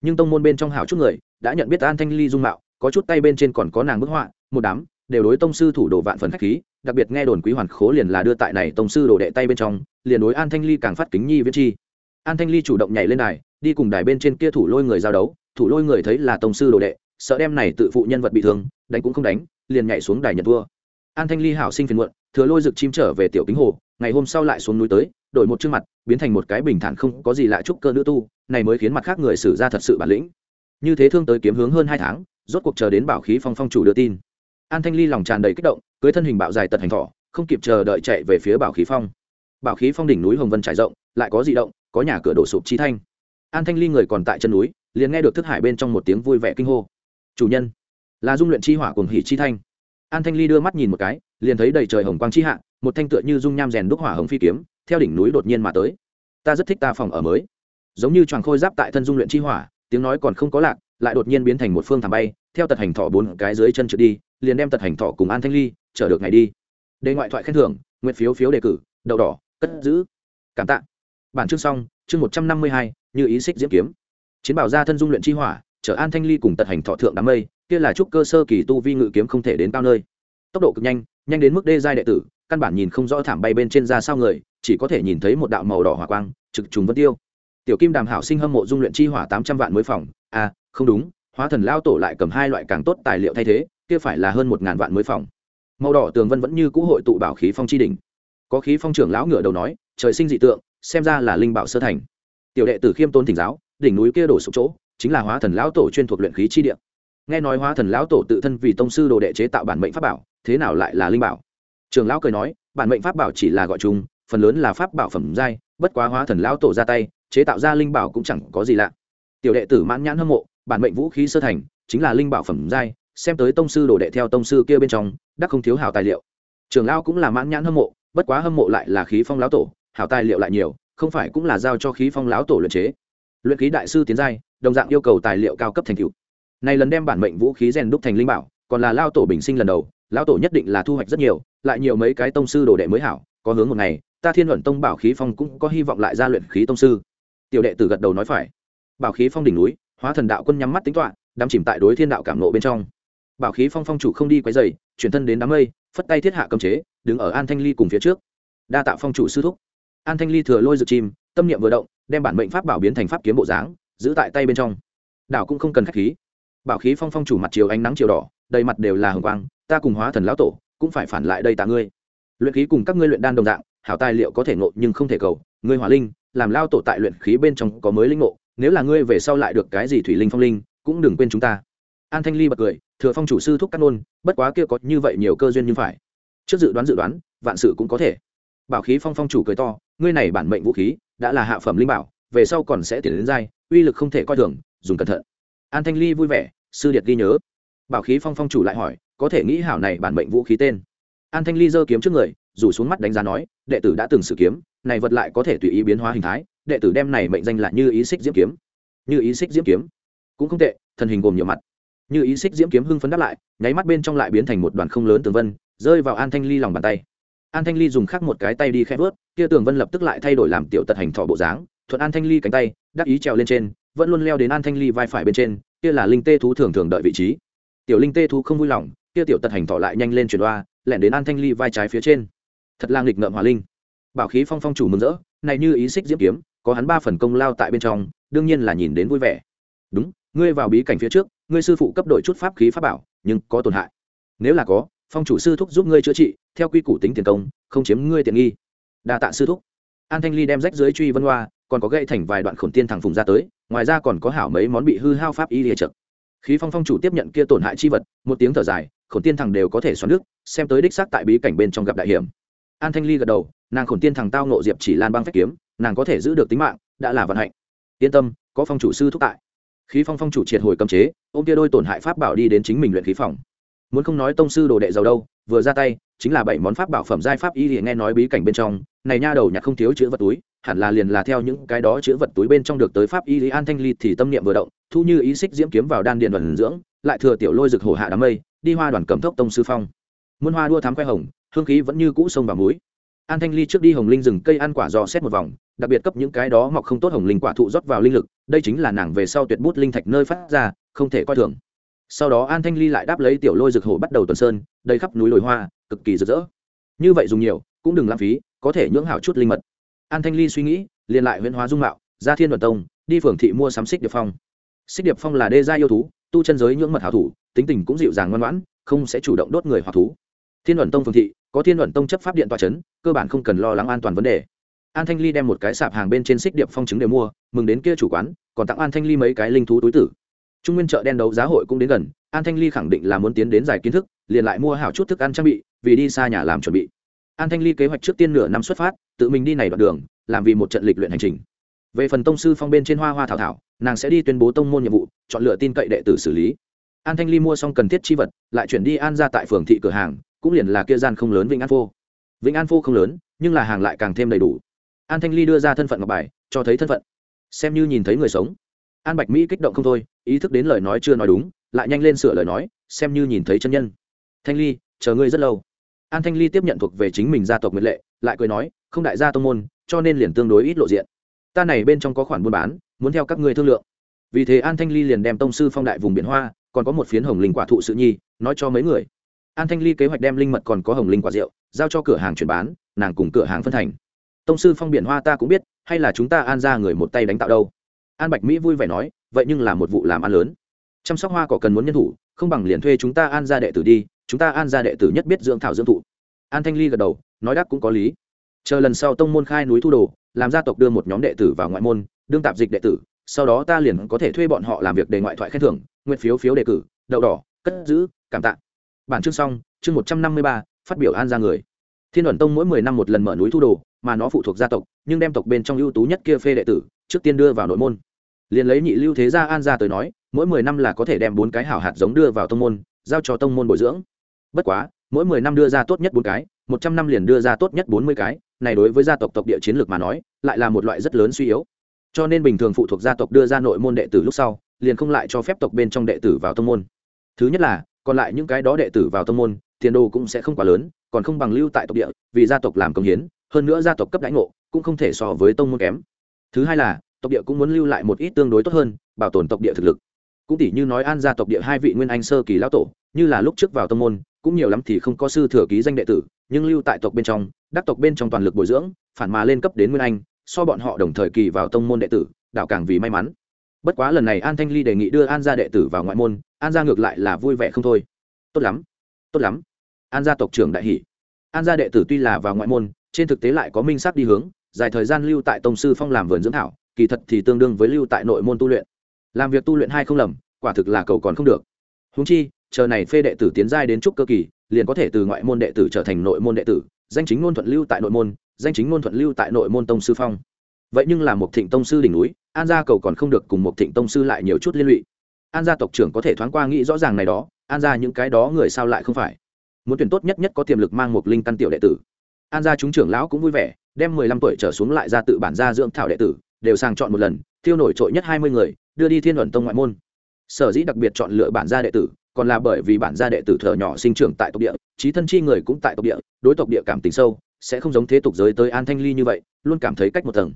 Nhưng tông môn bên trong hảo chút người, đã nhận biết an thanh ly dung mạo, có chút tay bên trên còn có nàng bức họa, một đám, đều đối tông sư thủ đồ vạn phần khách khí, đặc biệt nghe đồn quý hoàn khố liền là đưa tại này tông sư đồ đệ tay bên trong, liền đối an thanh ly càng phát kính nhi viết chi. An thanh ly chủ động nhảy lên đài, đi cùng đài bên trên kia thủ lôi người giao đấu, thủ lôi người thấy là tông sư đồ đệ, sợ đem này tự phụ nhân vật bị thương, đánh cũng không đánh, liền nhảy xuống đài nhận vua an thanh ly hảo sinh phiền muộn, thừa lôi rực chim trở về tiểu kính hồ, ngày hôm sau lại xuống núi tới đổi một chương mặt, biến thành một cái bình thản không có gì lạ chúc cơ nữ tu, này mới khiến mặt khác người xử ra thật sự bản lĩnh. Như thế thương tới kiếm hướng hơn hai tháng, rốt cuộc chờ đến bảo khí phong phong chủ đưa tin. An thanh ly lòng tràn đầy kích động, cưới thân hình bạo dài tật hành thỏ không kịp chờ đợi chạy về phía bảo khí phong. Bảo khí phong đỉnh núi hồng vân trải rộng, lại có di động, có nhà cửa đổ sụp chi thanh. An thanh ly người còn tại chân núi, liền nghe được thức hải bên trong một tiếng vui vẻ kinh hô. Chủ nhân! Là dung luyện chi hỏa cùng hỉ chi thanh. An thanh ly đưa mắt nhìn một cái, liền thấy đầy trời hồng quang chi hạ, một thanh tựa như dung nham rèn đúc hỏa hồng phi kiếm theo đỉnh núi đột nhiên mà tới. Ta rất thích ta phòng ở mới. Giống như choàng khôi giáp tại thân dung luyện chi hỏa, tiếng nói còn không có lạc, lại đột nhiên biến thành một phương thảm bay, theo tật hành thọ bốn cái dưới chân trượt đi, liền đem tật hành thọ cùng an thanh ly chở được ngày đi. Đề ngoại thoại khen thưởng nguyện phiếu phiếu đề cử, đậu đỏ, cất giữ. Cảm tạ. Bản chương xong, chương một trăm năm mươi hai, như ý xích diễm kiếm. Chiến bảo gia thân dung luyện chi hỏa, chở an thanh ly cùng tật hành thọ thượng đám mây, kia là trúc cơ sơ kỳ tu vi ngự kiếm không thể đến cao nơi. Tốc độ cực nhanh nhanh đến mức đê giai đệ tử, căn bản nhìn không rõ thảm bay bên trên ra sao người, chỉ có thể nhìn thấy một đạo màu đỏ hỏa quang, trực trùng vân tiêu. Tiểu kim đàm hảo sinh hâm mộ dung luyện chi hỏa tám trăm vạn mới phòng. À không đúng, hóa thần lao tổ lại cầm hai loại càng tốt tài liệu thay thế, kia phải là hơn một ngàn vạn mới phòng. Màu đỏ tường vân vẫn như cũ hội tụ bảo khí phong chi đỉnh. Có khí phong trưởng lão ngựa đầu nói, trời sinh dị tượng, xem ra là linh bảo sơ thành. Tiểu đệ tử khiêm tôn thỉnh giáo, đỉnh núi kia đổ sụp chỗ, chính là hóa thần lão tổ chuyên thuộc luyện khí chi địa. Nghe nói hóa thần lão tổ tự thân vì tông sư đồ đệ chế tạo bản mệnh pháp bảo thế nào lại là linh bảo? Trường lão cười nói, bản mệnh pháp bảo chỉ là gọi chung, phần lớn là pháp bảo phẩm giai, bất quá hóa thần lão tổ ra tay, chế tạo ra linh bảo cũng chẳng có gì lạ. Tiểu đệ tử mãn nhãn hâm mộ, bản mệnh vũ khí sơ thành, chính là linh bảo phẩm giai, xem tới tông sư đồ đệ theo tông sư kia bên trong đắc không thiếu hảo tài liệu. Trường lão cũng là mãn nhãn hâm mộ, bất quá hâm mộ lại là khí phong lão tổ hảo tài liệu lại nhiều, không phải cũng là giao cho khí phong lão tổ luyện chế. Luyện khí đại sư tiến giai, đồng dạng yêu cầu tài liệu cao cấp thành cựu này lần đem bản mệnh vũ khí rèn đúc thành linh bảo, còn là lao tổ bình sinh lần đầu lão tổ nhất định là thu hoạch rất nhiều, lại nhiều mấy cái tông sư đồ đệ mới hảo, có hướng một ngày, ta thiên luận tông bảo khí phong cũng có hy vọng lại ra luyện khí tông sư. Tiểu đệ tử gật đầu nói phải. Bảo khí phong đỉnh núi, hóa thần đạo quân nhắm mắt tính toạ đắm chìm tại đối thiên đạo cảm nộ bên trong. Bảo khí phong phong chủ không đi quấy dày chuyển thân đến đám mây, phất tay thiết hạ cầm chế, đứng ở an thanh ly cùng phía trước. Đa tạo phong chủ sư thúc. An thanh ly thừa lôi dự chim, tâm niệm vừa động, đem bản mệnh pháp bảo biến thành pháp kiếm bộ dáng, giữ tại tay bên trong. Đảo cũng không cần khách khí. Bảo khí phong phong chủ mặt chiều ánh nắng chiều đỏ, đầy mặt đều là hồng quang ta cùng hóa thần lão tổ cũng phải phản lại đây tạ ngươi. Luyện khí cùng các ngươi luyện đan đồng dạng, hảo tài liệu có thể ngộ nhưng không thể cầu. Ngươi hỏa linh, làm lao tổ tại luyện khí bên trong có mới linh ngộ, nếu là ngươi về sau lại được cái gì thủy linh phong linh, cũng đừng quên chúng ta. An thanh ly bật cười, thừa phong chủ sư thúc cắt nôn, bất quá kia có như vậy nhiều cơ duyên như phải. Trước dự đoán dự đoán, vạn sự cũng có thể. Bảo khí phong phong chủ cười to, ngươi này bản mệnh vũ khí, đã là hạ phẩm linh bảo, về sau còn sẽ tiến đến giai, uy lực không thể coi thường, dùng cẩn thận. An thanh ly vui vẻ, sư điệt ghi nhớ. Bảo khí phong phong chủ lại hỏi có thể nghĩ hảo này bản mệnh vũ khí tên. An thanh ly giơ kiếm trước người, rủ xuống mắt đánh giá nói, đệ tử đã từng sử kiếm, này vật lại có thể tùy ý biến hóa hình thái, đệ tử đem này mệnh danh là như ý xích diễm kiếm. Như ý xích diễm kiếm. Cũng không tệ, thần hình gồm nhiều mặt. Như ý xích diễm kiếm hưng phấn đáp lại, nháy mắt bên trong lại biến thành một đoàn không lớn tường vân, rơi vào an thanh ly lòng bàn tay. An thanh ly dùng khắc một cái tay đi khẽ vớt, kia tường vân lập tức lại thay đổi làm tiểu tật hành thọ bộ dáng, thuận an thanh ly cánh tay, đắc ý trèo lên trên, vẫn luôn leo đến an thanh ly vai phải bên trên, kia là linh tê thú thường thường đợi vị trí. Tiểu linh tê thú không vui lòng kia tiểu tật hành thọ lại nhanh lên chuyển đoa lẻn đến an thanh ly vai trái phía trên. Thật là nghịch ngợm hòa linh. Bảo khí phong phong chủ mừng rỡ, này như ý xích diễm kiếm, có hắn ba phần công lao tại bên trong, đương nhiên là nhìn đến vui vẻ. Đúng, ngươi vào bí cảnh phía trước, ngươi sư phụ cấp đội chút pháp khí pháp bảo, nhưng có tổn hại. Nếu là có, phong chủ sư thúc giúp ngươi chữa trị, theo quy củ tính tiền công, không chiếm ngươi tiện nghi. Đa tạ sư thúc. An thanh ly đem rách dưới truy vân hoa, còn có gây thành vài đoạn khổn tiên thẳng phùng ra tới, ngoài ra còn có hảo mấy món bị hư hao pháp y lìa trực khí phong phong chủ tiếp nhận kia tổn hại chi vật, một tiếng thở dài khổn tiên thẳng đều có thể xoắn nước, xem tới đích xác tại bí cảnh bên trong gặp đại hiểm. An thanh ly gật đầu, nàng khổn tiên thẳng tao nộ diệp chỉ lan băng phép kiếm, nàng có thể giữ được tính mạng, đã là vận hạnh. Yên tâm, có phong chủ sư thúc tại. Khí phong phong chủ triệt hồi cầm chế, ôm kia đôi tổn hại pháp bảo đi đến chính mình luyện khí phòng. Muốn không nói tông sư đồ đệ giàu đâu, vừa ra tay, chính là bảy món pháp bảo phẩm giai pháp y thì nghe nói bí cảnh bên trong, này nha đầu nhặt không thiếu chữ vật túi, hẳn là liền là theo những cái đó chữ vật túi bên trong được tới pháp y lý an thanh ly thì tâm niệm vừa động, thu như ý xích diễm kiếm vào đan điện vần dưỡng, lại thừa tiểu lôi rực hổ hạ đám mây đi hoa đoàn cầm thốc tông sư phong. Muôn hoa đua thám khoe hồng, hương khí vẫn như cũ sông và muối an thanh ly trước đi hồng linh rừng cây ăn quả dò xét một vòng, đặc biệt cấp những cái đó mọc không tốt hồng linh quả thụ rót vào linh lực, đây chính là nàng về sau tuyệt bút linh thạch nơi phát ra, không thể coi thường. Sau đó an thanh ly lại đáp lấy tiểu lôi rực hổ bắt đầu tuần sơn, đầy khắp núi lồi hoa, cực kỳ rực rỡ. Như vậy dùng nhiều, cũng đừng lãng phí, có thể nhưỡng hảo chút linh mật. An thanh ly suy nghĩ, liền lại huyện hóa dung mạo, ra thiên đoàn tông, đi phường thị mua sắm xích điệp phong. Xích điệp phong là đê gia yêu thú, tu chân giới nhưỡng mật hảo thủ tính tình cũng dịu dàng ngoan ngoãn không sẽ chủ động đốt người hoặc thú. Thiên Huyền tông phường thị có thiên Huyền tông chấp pháp điện tòa chấn, cơ bản không cần lo lắng an toàn vấn đề. An thanh ly đem một cái sạp hàng bên trên xích điệp phong chứng đều mua mừng đến kia chủ quán còn tặng an thanh ly mấy cái linh thú túi tử. Trung nguyên chợ đen đấu giá hội cũng đến gần an thanh ly khẳng định là muốn tiến đến giải kiến thức liền lại mua hảo chút thức ăn trang bị vì đi xa nhà làm chuẩn bị. An thanh ly kế hoạch trước tiên nửa năm xuất phát tự mình đi này đoạn đường làm vì một trận lịch luyện hành trình. Về phần tông sư phong bên trên hoa hoa thảo thảo nàng sẽ đi tuyên bố tông môn nhiệm vụ chọn lựa tin cậy đệ tử xử lý an thanh ly mua xong cần thiết chi vật, lại chuyển đi an ra tại phường thị cửa hàng, cũng liền là kia gian không lớn vĩnh an phô. Vĩnh an phô không lớn, nhưng là hàng lại càng thêm đầy đủ. An thanh ly đưa ra thân phận ngọc bài, cho thấy thân phận. Xem như nhìn thấy người sống. An bạch mỹ kích động không thôi, ý thức đến lời nói chưa nói đúng, lại nhanh lên sửa lời nói, xem như nhìn thấy chân nhân. Thanh ly, chờ ngươi rất lâu. An thanh ly tiếp nhận thuộc về chính mình gia tộc nguyện lệ, lại cười nói, không đại gia tông môn, cho nên liền tương đối ít lộ diện. Ta này bên trong có khoản buôn bán, muốn theo các ngươi thương lượng. Vì thế an thanh ly liền đem tông sư phong đại vùng biển hoa còn có một phiến hồng linh quả thụ sự nhi, nói cho mấy người. An thanh ly kế hoạch đem linh mật còn có hồng linh quả rượu, giao cho cửa hàng chuyển bán, nàng cùng cửa hàng phân thành. Tông sư phong biển hoa ta cũng biết, hay là chúng ta an ra người một tay đánh tạo đâu. An bạch mỹ vui vẻ nói, vậy nhưng là một vụ làm ăn lớn. Chăm sóc hoa cỏ cần muốn nhân thủ, không bằng liền thuê chúng ta an ra đệ tử đi, chúng ta an ra đệ tử nhất biết dưỡng thảo dưỡng thụ. An thanh ly gật đầu, nói đáp cũng có lý. Chờ lần sau tông môn khai núi thu đồ, làm gia tộc đưa một nhóm đệ tử vào ngoại môn, đương tạp dịch đệ tử, sau đó ta liền có thể thuê bọn họ làm việc để ngoại thoại khen thưởng nguyện phiếu phiếu đề cử, đậu đỏ, cất giữ, cảm tạ. Bản chương xong, chương một trăm năm mươi ba, phát biểu an ra người. Thiên đoàn tông mỗi mười năm một lần mở núi thu đồ, mà nó phụ thuộc gia tộc, nhưng đem tộc bên trong ưu tú nhất kia phê đệ tử, trước tiên đưa vào nội môn. Liền lấy nhị lưu thế gia an ra tới nói, mỗi mười năm là có thể đem bốn cái hảo hạt giống đưa vào tông môn, giao cho tông môn bồi dưỡng. Bất quá, mỗi mười năm đưa ra tốt nhất bốn cái, một trăm năm liền đưa ra tốt nhất bốn mươi cái, này đối với gia tộc tộc địa chiến lược mà nói, lại là một loại rất lớn suy yếu. Cho nên bình thường phụ thuộc gia tộc đưa ra nội môn đệ tử lúc sau liền không lại cho phép tộc bên trong đệ tử vào tông môn. Thứ nhất là, còn lại những cái đó đệ tử vào tông môn, tiền đồ cũng sẽ không quá lớn, còn không bằng lưu tại tộc địa, vì gia tộc làm công hiến, hơn nữa gia tộc cấp đãi ngộ cũng không thể so với tông môn kém. Thứ hai là, tộc địa cũng muốn lưu lại một ít tương đối tốt hơn, bảo tồn tộc địa thực lực. Cũng tỷ như nói an gia tộc địa hai vị nguyên anh sơ kỳ lão tổ, như là lúc trước vào tông môn, cũng nhiều lắm thì không có sư thừa ký danh đệ tử, nhưng lưu tại tộc bên trong, đắc tộc bên trong toàn lực bồi dưỡng, phản mà lên cấp đến nguyên anh, so bọn họ đồng thời kỳ vào tông môn đệ tử, đạo càng vì may mắn bất quá lần này an thanh ly đề nghị đưa an gia đệ tử vào ngoại môn, an gia ngược lại là vui vẻ không thôi. Tốt lắm tốt lắm. An gia tộc trưởng đại hỷ an gia đệ tử tuy là vào ngoại môn, trên thực tế lại có minh sắc đi hướng, dài thời gian lưu tại tông sư phong làm vườn dưỡng thảo, kỳ thật thì tương đương với lưu tại nội môn tu luyện. Làm việc tu luyện hai không lầm, quả thực là cầu còn không được. Húng chi, chờ này phê đệ tử tiến giai đến trúc cơ kỳ, liền có thể từ ngoại môn đệ tử trở thành nội môn đệ tử, danh chính ngôn thuận lưu tại nội môn, danh chính ngôn thuận lưu tại nội môn tông sư phong vậy nhưng là một thịnh tông sư đỉnh núi, an gia cầu còn không được cùng một thịnh tông sư lại nhiều chút liên lụy. An gia tộc trưởng có thể thoáng qua nghĩ rõ ràng này đó, an gia những cái đó người sao lại không phải? Muốn tuyển tốt nhất nhất có tiềm lực mang một linh căn tiểu đệ tử. An gia chúng trưởng lão cũng vui vẻ, đem mười lăm tuổi trở xuống lại ra tự bản gia dưỡng thảo đệ tử, đều sàng chọn một lần tiêu nổi trội nhất hai mươi người, đưa đi thiên luận tông ngoại môn. Sở dĩ đặc biệt chọn lựa bản gia đệ tử, còn là bởi vì bản gia đệ tử thợ nhỏ sinh trưởng tại tộc địa trí thân chi người cũng tại tộc địa, đối tộc địa cảm tình sâu, sẽ không giống thế tục giới tới an thanh ly như vậy, luôn cảm thấy cách một tầng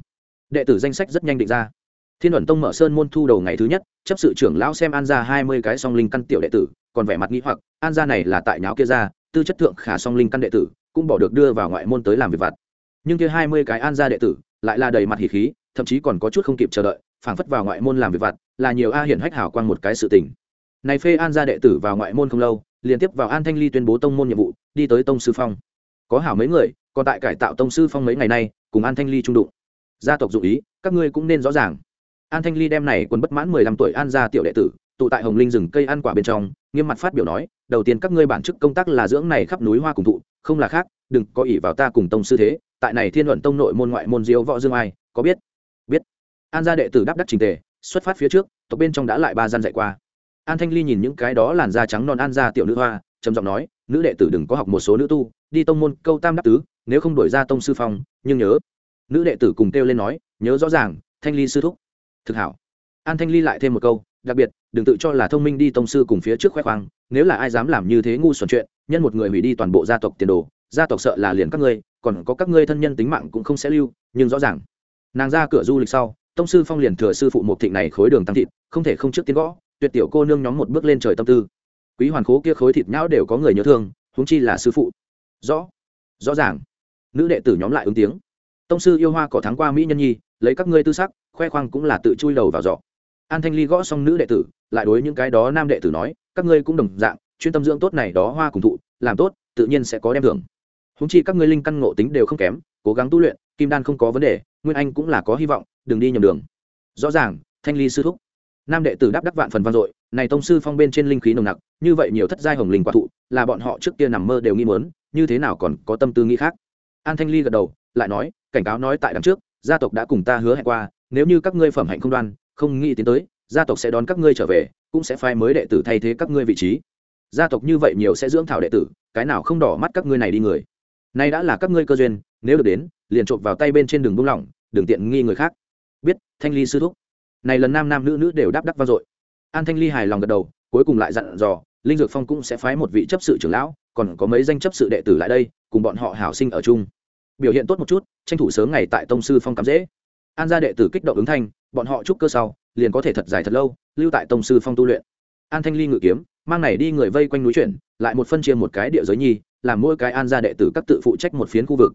đệ tử danh sách rất nhanh định ra. Thiên ẩn tông mở sơn môn thu đầu ngày thứ nhất, chấp sự trưởng lão xem an gia hai mươi cái song linh căn tiểu đệ tử, còn vẻ mặt nghĩ hoặc, an gia này là tại nháo kia ra, tư chất thượng khả song linh căn đệ tử, cũng bỏ được đưa vào ngoại môn tới làm việc vặt. Nhưng kia hai mươi cái an gia đệ tử, lại là đầy mặt hỉ khí, thậm chí còn có chút không kịp chờ đợi, phảng phất vào ngoại môn làm việc vặt, là nhiều a hiển hách hảo quang một cái sự tình. Này phê an gia đệ tử vào ngoại môn không lâu liên tiếp vào an thanh ly tuyên bố tông môn nhiệm vụ, đi tới tông sư phong. Có hảo mấy người, còn tại cải tạo tông sư phong mấy ngày nay, cùng an thanh ly trung đụng gia tộc dụ ý, các ngươi cũng nên rõ ràng. An thanh ly đem này quân bất mãn mười lăm tuổi an gia tiểu đệ tử, tụ tại hồng linh rừng cây ăn quả bên trong, nghiêm mặt phát biểu nói, đầu tiên các ngươi bản chức công tác là dưỡng này khắp núi hoa cùng thụ, không là khác, đừng có ỷ vào ta cùng tông sư thế, tại này thiên luận tông nội môn ngoại môn diếu võ dương ai, có biết? Biết. An gia đệ tử đáp đắc trình tề, xuất phát phía trước, tộc bên trong đã lại ba gian dạy qua. An thanh ly nhìn những cái đó làn da trắng non an gia tiểu nữ hoa, trầm giọng nói, nữ đệ tử đừng có học một số nữ tu, đi tông môn câu tam đáp tứ, nếu không đổi ra tông sư phong, nhưng nhớ nữ đệ tử cùng kêu lên nói, nhớ rõ ràng, thanh ly sư thúc. Thực hảo. An thanh ly lại thêm một câu, đặc biệt, đừng tự cho là thông minh đi tông sư cùng phía trước khoe khoang, nếu là ai dám làm như thế ngu xuẩn chuyện, nhân một người hủy đi toàn bộ gia tộc tiền đồ, gia tộc sợ là liền các ngươi, còn có các ngươi thân nhân tính mạng cũng không sẽ lưu, nhưng rõ ràng. Nàng ra cửa du lịch sau, tông sư phong liền thừa sư phụ một thịnh này khối đường tăng thịt, không thể không trước tiến gõ, tuyệt tiểu cô nương nhóm một bước lên trời tâm tư. Quý hoàn khố kia khối thịt nhão đều có người nhớ thương, huống chi là sư phụ. Rõ rõ ràng. Nữ đệ tử nhóm lại ứng tiếng tông sư yêu hoa cỏ thắng qua mỹ nhân nhi, lấy các ngươi tư sắc, khoe khoang cũng là tự chui đầu vào giỏ. An thanh ly gõ xong nữ đệ tử, lại đối những cái đó nam đệ tử nói, các ngươi cũng đồng dạng, chuyên tâm dưỡng tốt này đó hoa cùng thụ, làm tốt, tự nhiên sẽ có đem thưởng. Húng chi các ngươi linh căn ngộ tính đều không kém, cố gắng tu luyện, kim đan không có vấn đề, nguyên anh cũng là có hy vọng, đừng đi nhầm đường. Rõ ràng, thanh ly sư thúc. Nam đệ tử đáp đắc vạn phần vang dội, này tông sư phong bên trên linh khí nồng nặc, như vậy nhiều thất giai hồng linh quả thụ, là bọn họ trước kia nằm mơ đều nghi muốn, như thế nào còn có tâm tư nghĩ khác? An thanh ly gật đầu, lại nói cảnh cáo nói tại đằng trước, gia tộc đã cùng ta hứa hẹn qua, nếu như các ngươi phẩm hạnh không đoan, không nghĩ tiến tới, gia tộc sẽ đón các ngươi trở về, cũng sẽ phái mới đệ tử thay thế các ngươi vị trí. Gia tộc như vậy nhiều sẽ dưỡng thảo đệ tử, cái nào không đỏ mắt các ngươi này đi người. Nay đã là các ngươi cơ duyên, nếu được đến, liền trộm vào tay bên trên đường buông lỏng đường tiện nghi người khác. Biết, thanh ly sư thúc. Này lần nam nam nữ nữ đều đáp đắc vang dội. An thanh ly hài lòng gật đầu, cuối cùng lại dặn dò, linh dược phong cũng sẽ phái một vị chấp sự trưởng lão, còn có mấy danh chấp sự đệ tử lại đây, cùng bọn họ hảo sinh ở chung biểu hiện tốt một chút, tranh thủ sớm ngày tại tông sư phong cắm dễ. An gia đệ tử kích động ứng thanh, bọn họ chúc cơ sau, liền có thể thật dài thật lâu, lưu tại tông sư phong tu luyện. An thanh ly ngự kiếm, mang này đi người vây quanh núi chuyển, lại một phân chia một cái địa giới nhi, làm mỗi cái an gia đệ tử các tự phụ trách một phiến khu vực.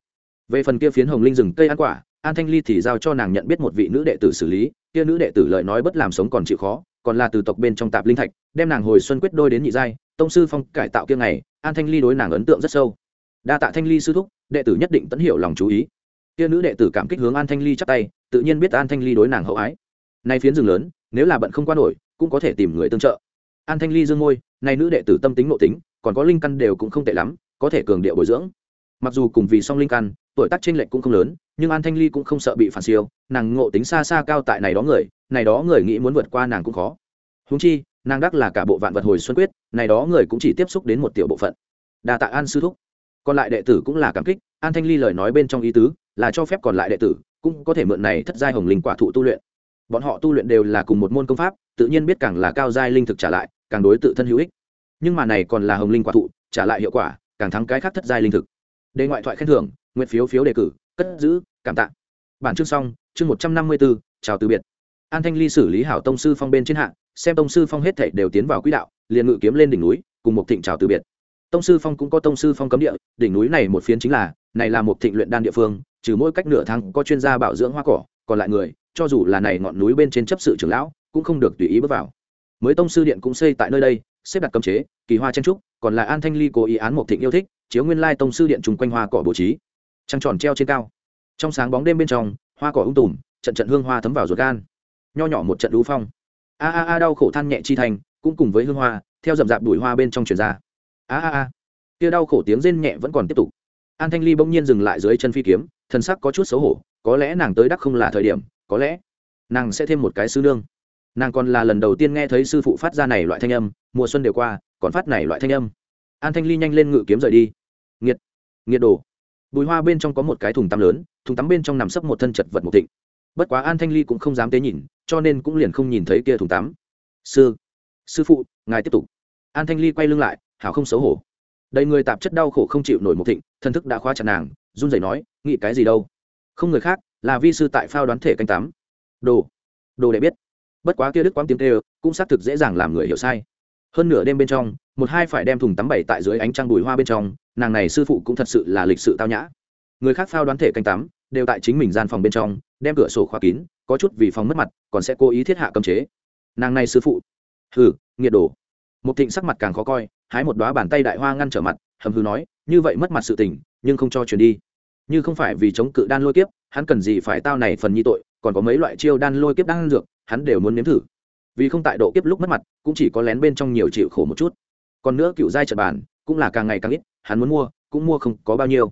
Về phần kia phiến hồng linh rừng cây ăn quả, an thanh ly thì giao cho nàng nhận biết một vị nữ đệ tử xử lý, kia nữ đệ tử lời nói bất làm sống còn chịu khó, còn là từ tộc bên trong tạp linh thạch, đem nàng hồi xuân quyết đôi đến nhị giai, tông sư phong cải tạo kia ngày, an thanh ly đối nàng ấn tượng rất sâu. Đa tạ thanh ly sư thúc đệ tử nhất định tẫn hiểu lòng chú ý. Kia nữ đệ tử cảm kích hướng an thanh ly chắp tay, tự nhiên biết an thanh ly đối nàng hậu ái. Nay phiến rừng lớn, nếu là bận không qua nổi, cũng có thể tìm người tương trợ. An thanh ly dương ngôi nay nữ đệ tử tâm tính nội tính, còn có linh căn đều cũng không tệ lắm, có thể cường điệu bồi dưỡng. Mặc dù cùng vì song linh căn, tuổi tác trên lệnh cũng không lớn, nhưng an thanh ly cũng không sợ bị phản siêu, nàng ngộ tính xa xa cao tại này đó người, này đó người nghĩ muốn vượt qua nàng cũng khó. Húng chi, nàng đắc là cả bộ vạn vật hồi xuân quyết, này đó người cũng chỉ tiếp xúc đến một tiểu bộ phận. Đà tạ an sư thúc còn lại đệ tử cũng là cảm kích, an thanh ly lời nói bên trong ý tứ là cho phép còn lại đệ tử cũng có thể mượn này thất giai hồng linh quả thụ tu luyện. Bọn họ tu luyện đều là cùng một môn công pháp, tự nhiên biết càng là cao giai linh thực trả lại, càng đối tự thân hữu ích. Nhưng mà này còn là hồng linh quả thụ, trả lại hiệu quả, càng thắng cái khác thất giai linh thực. Đề ngoại thoại khen thưởng, nguyện phiếu phiếu đề cử, cất giữ, cảm tạ. Bản chương xong, chương một trăm năm mươi bốn chào từ biệt. An thanh ly xử lý hảo tông sư phong bên trên hạng xem tông sư phong hết thảy đều tiến vào quỹ đạo, liền ngự kiếm lên đỉnh núi, cùng một thịnh chào từ biệt tông sư phong cũng có tông sư phong cấm địa, đỉnh núi này một phiến chính là, này là một thịnh luyện đan địa phương, trừ mỗi cách nửa tháng có chuyên gia bảo dưỡng hoa cỏ, còn lại người, cho dù là này ngọn núi bên trên chấp sự trưởng lão, cũng không được tùy ý bước vào. Mới tông sư điện cũng xây tại nơi đây, xếp đặt cấm chế, kỳ hoa chen trúc, còn là an thanh ly cố ý án một thịnh yêu thích, chiếu nguyên lai tông sư điện chung quanh hoa cỏ bố trí. Trăng tròn treo trên cao. Trong sáng bóng đêm bên trong, hoa cỏ ung tùm, trận trận hương hoa thấm vào ruột gan. Nho nhỏ một trận lũ phong. A a a đau khổ than nhẹ chi thành, cũng cùng với hương hoa, theo dầm dạp đùi hoa bên trong truyền ra a a a. Kia đau khổ tiếng rên nhẹ vẫn còn tiếp tục. An thanh ly bỗng nhiên dừng lại dưới chân phi kiếm thân sắc có chút xấu hổ, có lẽ nàng tới đắc không là thời điểm, có lẽ nàng sẽ thêm một cái sư nương. Nàng còn là lần đầu tiên nghe thấy sư phụ phát ra này loại thanh âm, mùa xuân đều qua, còn phát này loại thanh âm. An thanh ly nhanh lên ngự kiếm rời đi. Nghiệt nghiệt đồ. Bùi hoa bên trong có một cái thùng tắm lớn, thùng tắm bên trong nằm sấp một thân chật vật một thịnh. Bất quá an thanh ly cũng không dám tế nhìn, cho nên cũng liền không nhìn thấy kia thùng tắm. Sư sư phụ, ngài tiếp tục. An thanh ly quay lưng lại hảo không xấu hổ. Đầy người tạp chất đau khổ không chịu nổi một thịnh, thân thức đã khóa chặt nàng, run rẩy nói, nghĩ cái gì đâu? Không người khác, là vi sư tại phao đoán thể canh tắm. Đồ đồ để biết. Bất quá kia đức quang tiếng tê cũng xác thực dễ dàng làm người hiểu sai. Hơn nửa đêm bên trong, một hai phải đem thùng tắm bảy tại dưới ánh trăng bùi hoa bên trong, nàng này sư phụ cũng thật sự là lịch sự tao nhã. Người khác phao đoán thể canh tắm, đều tại chính mình gian phòng bên trong, đem cửa sổ khóa kín, có chút vì phòng mất mặt, còn sẽ cố ý thiết hạ cấm chế. Nàng này sư phụ, hừ, nghiệt đồ một thịnh sắc mặt càng khó coi, hái một đoá bàn tay đại hoa ngăn trở mặt, hầm hư nói, như vậy mất mặt sự tình, nhưng không cho truyền đi. Như không phải vì chống cự đan lôi kiếp, hắn cần gì phải tao này phần nhi tội, còn có mấy loại chiêu đan lôi kiếp đang dược, hắn đều muốn nếm thử. Vì không tại độ kiếp lúc mất mặt, cũng chỉ có lén bên trong nhiều chịu khổ một chút. Còn nữa cựu giai trật bàn, cũng là càng ngày càng ít, hắn muốn mua, cũng mua không có bao nhiêu.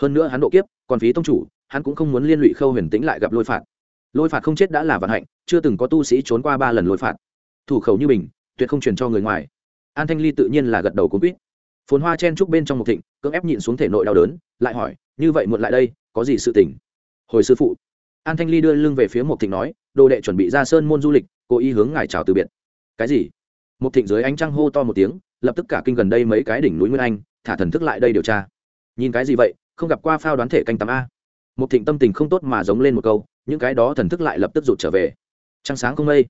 Hơn nữa hắn độ kiếp, còn phí tông chủ, hắn cũng không muốn liên lụy khâu huyền tĩnh lại gặp lôi phạt. Lôi phạt không chết đã là vận hạnh, chưa từng có tu sĩ trốn qua ba lần lôi phạt. Thủ khẩu như bình tuyệt không truyền cho người ngoài. An thanh ly tự nhiên là gật đầu cũng quýt. Phồn hoa chen trúc bên trong một thịnh, cưỡng ép nhịn xuống thể nội đau đớn, lại hỏi, như vậy muộn lại đây, có gì sự tình? Hồi sư phụ. An thanh ly đưa lưng về phía một thịnh nói, đồ đệ chuẩn bị ra sơn môn du lịch, cố ý hướng ngài chào từ biệt. Cái gì? Một thịnh dưới ánh trăng hô to một tiếng, lập tức cả kinh gần đây mấy cái đỉnh núi nguyên anh, thả thần thức lại đây điều tra. Nhìn cái gì vậy, không gặp qua phao đoán thể canh tám a? Một thịnh tâm tình không tốt mà giống lên một câu, những cái đó thần thức lại lập tức rụt trở về. Trăng sáng không mây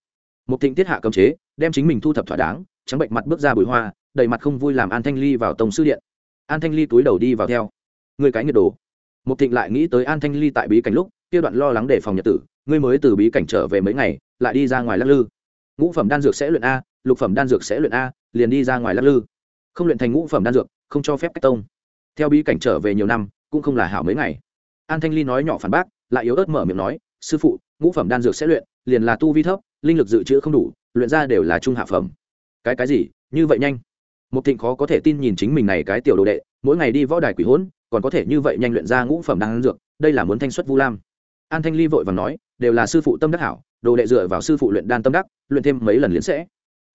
một thịnh tiết hạ cấm chế, đem chính mình thu thập thỏa đáng, trắng bệnh mặt bước ra bụi hoa, đầy mặt không vui làm an thanh ly vào tổng sư điện. An thanh ly túi đầu đi vào theo. Người cái nhiệt đồ. Một thịnh lại nghĩ tới an thanh ly tại bí cảnh lúc, kia đoạn lo lắng để phòng nhật tử, ngươi mới từ bí cảnh trở về mấy ngày, lại đi ra ngoài lắc lư. Ngũ phẩm đan dược sẽ luyện a, lục phẩm đan dược sẽ luyện a, liền đi ra ngoài lắc lư. Không luyện thành ngũ phẩm đan dược, không cho phép cách tông. Theo bí cảnh trở về nhiều năm, cũng không là hảo mấy ngày. An thanh ly nói nhỏ phản bác, lại yếu ớt mở miệng nói, sư phụ, ngũ phẩm đan dược sẽ luyện liền là tu vi thấp, linh lực dự trữ không đủ, luyện ra đều là trung hạ phẩm. Cái cái gì? Như vậy nhanh. Một thịnh khó có thể tin nhìn chính mình này cái tiểu đồ đệ, mỗi ngày đi võ đài quỷ hỗn, còn có thể như vậy nhanh luyện ra ngũ phẩm đan dược, đây là muốn thanh xuất vu lam. An thanh ly vội và nói, đều là sư phụ tâm đắc hảo, đồ đệ dựa vào sư phụ luyện đan tâm đắc, luyện thêm mấy lần liền sẽ.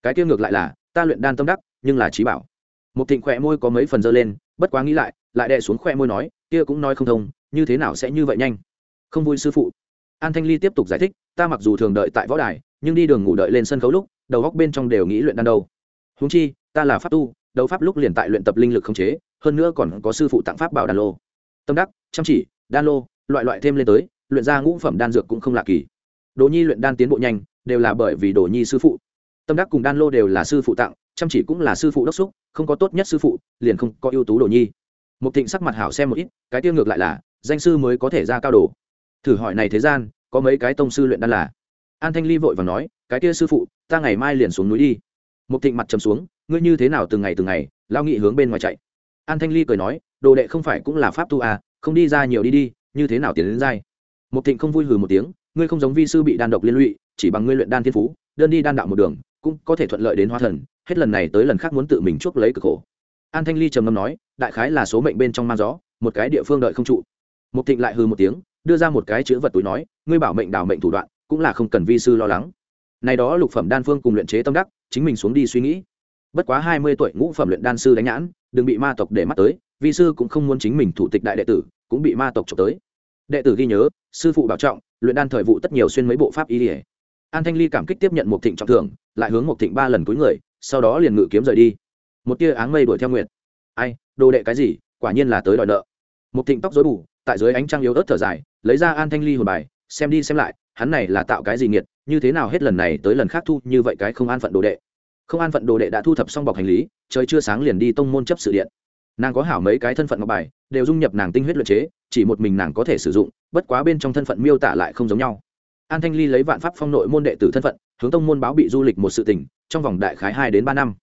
Cái kia ngược lại là, ta luyện đan tâm đắc, nhưng là trí bảo. Một thịnh khỏe môi có mấy phần dơ lên, bất quá nghĩ lại lại đè xuống khỏe môi nói, kia cũng nói không thông, như thế nào sẽ như vậy nhanh? Không vui sư phụ an thanh ly tiếp tục giải thích, ta mặc dù thường đợi tại võ đài, nhưng đi đường ngủ đợi lên sân khấu lúc, đầu góc bên trong đều nghĩ luyện đan đâu. Húng chi, ta là pháp tu, đấu pháp lúc liền tại luyện tập linh lực khống chế, hơn nữa còn có sư phụ tặng pháp bảo đan lô. Tâm đắc, chăm chỉ, đan lô, loại loại thêm lên tới, luyện ra ngũ phẩm đan dược cũng không lạ kỳ. Đồ nhi luyện đan tiến bộ nhanh, đều là bởi vì đồ nhi sư phụ. Tâm đắc cùng đan lô đều là sư phụ tặng, chăm chỉ cũng là sư phụ đốc xúc, không có tốt nhất sư phụ, liền không có ưu tú đồ nhi. Một thịnh sắc mặt hảo xem một ít, cái tiêu ngược lại là, danh sư mới có thể ra cao đồ thử hỏi này thế gian, có mấy cái tông sư luyện đan là? An thanh ly vội và nói, cái kia sư phụ, ta ngày mai liền xuống núi đi. Một thịnh mặt trầm xuống, ngươi như thế nào từng ngày từng ngày lao nghị hướng bên ngoài chạy. An thanh ly cười nói, đồ đệ không phải cũng là pháp tu à không đi ra nhiều đi đi, như thế nào tiến đến dai? Một thịnh không vui hừ một tiếng, ngươi không giống vi sư bị đan độc liên lụy, chỉ bằng ngươi luyện đan thiên phú, đơn đi đan đạo một đường, cũng có thể thuận lợi đến hóa thần, hết lần này tới lần khác muốn tự mình chuốc lấy cực khổ. An thanh ly trầm ngâm nói, đại khái là số mệnh bên trong mang gió, một cái địa phương đợi không trụ. Một thịnh lại hừ một tiếng đưa ra một cái chữ vật túi nói, ngươi bảo mệnh đào mệnh thủ đoạn, cũng là không cần vi sư lo lắng. Này đó lục phẩm đan phương cùng luyện chế tâm đắc, chính mình xuống đi suy nghĩ. Bất quá hai mươi tuổi ngũ phẩm luyện đan sư đánh nhãn, đừng bị ma tộc để mắt tới, vi sư cũng không muốn chính mình thủ tịch đại đệ tử, cũng bị ma tộc trộm tới. Đệ tử ghi nhớ, sư phụ bảo trọng, luyện đan thời vụ tất nhiều xuyên mấy bộ pháp y ỉa an thanh ly cảm kích tiếp nhận một thịnh trọng thưởng, lại hướng một thịnh ba lần cuối người, sau đó liền ngự kiếm rời đi. Một tia áng mây đuổi theo nguyệt. Ai, đồ đệ cái gì, quả nhiên là tới đòi nợ. Một thịnh tóc dối bù, tại dưới ánh trăng yếu ớt thở dài lấy ra an thanh ly hồn bài, xem đi xem lại, hắn này là tạo cái gì nghiệt, như thế nào hết lần này tới lần khác thu như vậy cái không an phận đồ đệ. Không an phận đồ đệ đã thu thập xong bọc hành lý, trời chưa sáng liền đi tông môn chấp sự điện. Nàng có hảo mấy cái thân phận ngọc bài, đều dung nhập nàng tinh huyết luật chế, chỉ một mình nàng có thể sử dụng, bất quá bên trong thân phận miêu tả lại không giống nhau. An thanh ly lấy vạn pháp phong nội môn đệ tử thân phận, hướng tông môn báo bị du lịch một sự tình, trong vòng đại khái hai đến ba năm.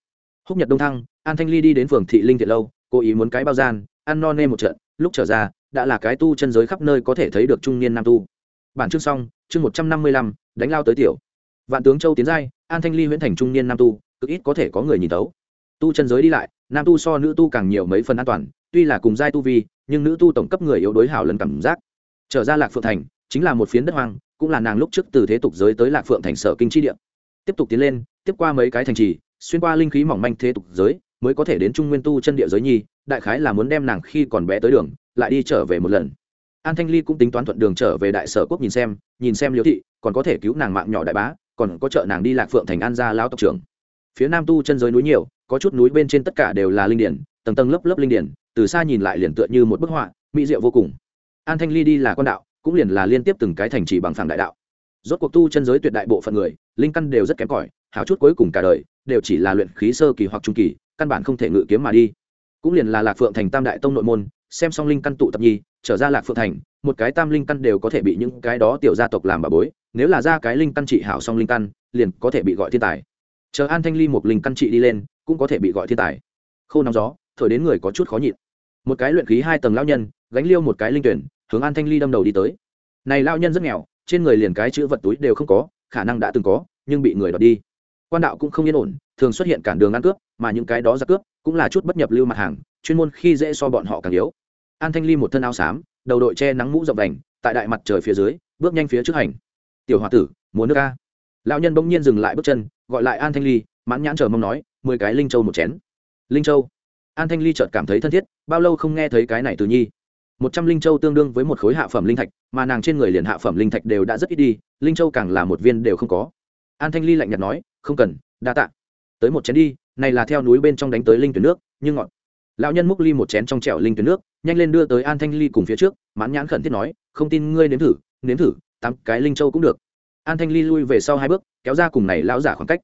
Húc nhật đông thăng, an thanh ly đi đến phường thị linh thiện lâu, cố ý muốn cái bao gian, ăn no nê một trận, lúc trở ra đã là cái tu chân giới khắp nơi có thể thấy được trung niên nam tu. Bản chương xong, chương một trăm năm mươi lăm, đánh lao tới tiểu. Vạn tướng châu tiến giai, an thanh ly huyễn thành trung niên nam tu, cực ít có thể có người nhìn tấu tu chân giới đi lại, nam tu so nữ tu càng nhiều mấy phần an toàn, tuy là cùng giai tu vi, nhưng nữ tu tổng cấp người yếu đối hảo lần cảm giác. Trở ra lạc phượng thành, chính là một phiến đất hoang, cũng là nàng lúc trước từ thế tục giới tới lạc phượng thành sở kinh chi địa. Tiếp tục tiến lên, tiếp qua mấy cái thành trì, xuyên qua linh khí mỏng manh thế tục giới, mới có thể đến trung nguyên tu chân địa giới nhi, đại khái là muốn đem nàng khi còn bé tới đường lại đi trở về một lần. An thanh ly cũng tính toán thuận đường trở về đại sở quốc nhìn xem nhìn xem liễu thị, còn có thể cứu nàng mạng nhỏ đại bá, còn có trợ nàng đi lạc phượng thành an gia lao tộc trưởng. Phía nam tu chân giới núi nhiều, có chút núi bên trên tất cả đều là linh điển, tầng tầng lớp lớp linh điển, từ xa nhìn lại liền tựa như một bức họa, mỹ diệu vô cùng. An thanh ly đi là con đạo, cũng liền là liên tiếp từng cái thành trì bằng phẳng đại đạo. Rốt cuộc tu chân giới tuyệt đại bộ phận người, linh căn đều rất kém cỏi hào chút cuối cùng cả đời, đều chỉ là luyện khí sơ kỳ hoặc trung kỳ, căn bản không thể ngự kiếm mà đi cũng liền là lạc phượng thành tam đại tông nội môn, xem xong linh căn tụ tập nhi, trở ra lạc phượng thành, một cái tam linh căn đều có thể bị những cái đó tiểu gia tộc làm bà bối, nếu là ra cái linh căn trị hảo song linh căn, liền có thể bị gọi thiên tài. Chờ an thanh ly một linh căn trị đi lên, cũng có thể bị gọi thiên tài. Khô nóng gió, thổi đến người có chút khó nhịn. Một cái luyện khí hai tầng lao nhân, gánh liêu một cái linh tuyển, hướng an thanh ly đâm đầu đi tới. Này lao nhân rất nghèo, trên người liền cái chữ vật túi đều không có, khả năng đã từng có, nhưng bị người đoạt đi quan đạo cũng không yên ổn, thường xuất hiện cản đường ăn cướp, mà những cái đó ra cướp cũng là chút bất nhập lưu mặt hàng, chuyên môn khi dễ so bọn họ càng yếu. An thanh ly một thân áo xám, đầu đội che nắng mũ rộng đành tại đại mặt trời phía dưới, bước nhanh phía trước hành. Tiểu h tử, muốn nước ca? Lão nhân bỗng nhiên dừng lại bước chân, gọi lại an thanh ly, mãn nhãn chờ mong nói, mười cái linh châu một chén. Linh châu? An thanh ly chợt cảm thấy thân thiết, bao lâu không nghe thấy cái này từ nhi. Một trăm linh châu tương đương với một khối hạ phẩm linh thạch, mà nàng trên người liền hạ phẩm linh thạch đều đã rất ít đi, linh châu càng là một viên đều không có. An thanh ly lạnh nhạt nói không cần, đa tạ. Tới một chén đi, này là theo núi bên trong đánh tới linh tuyển nước nhưng ngọt. Lão nhân múc ly một chén trong trẻo linh tuyển nước, nhanh lên đưa tới an thanh ly cùng phía trước, mãn nhãn khẩn thiết nói, không tin ngươi nếm thử nếm thử, tám cái linh châu cũng được. An thanh ly lui về sau hai bước, kéo ra cùng này lão giả khoảng cách.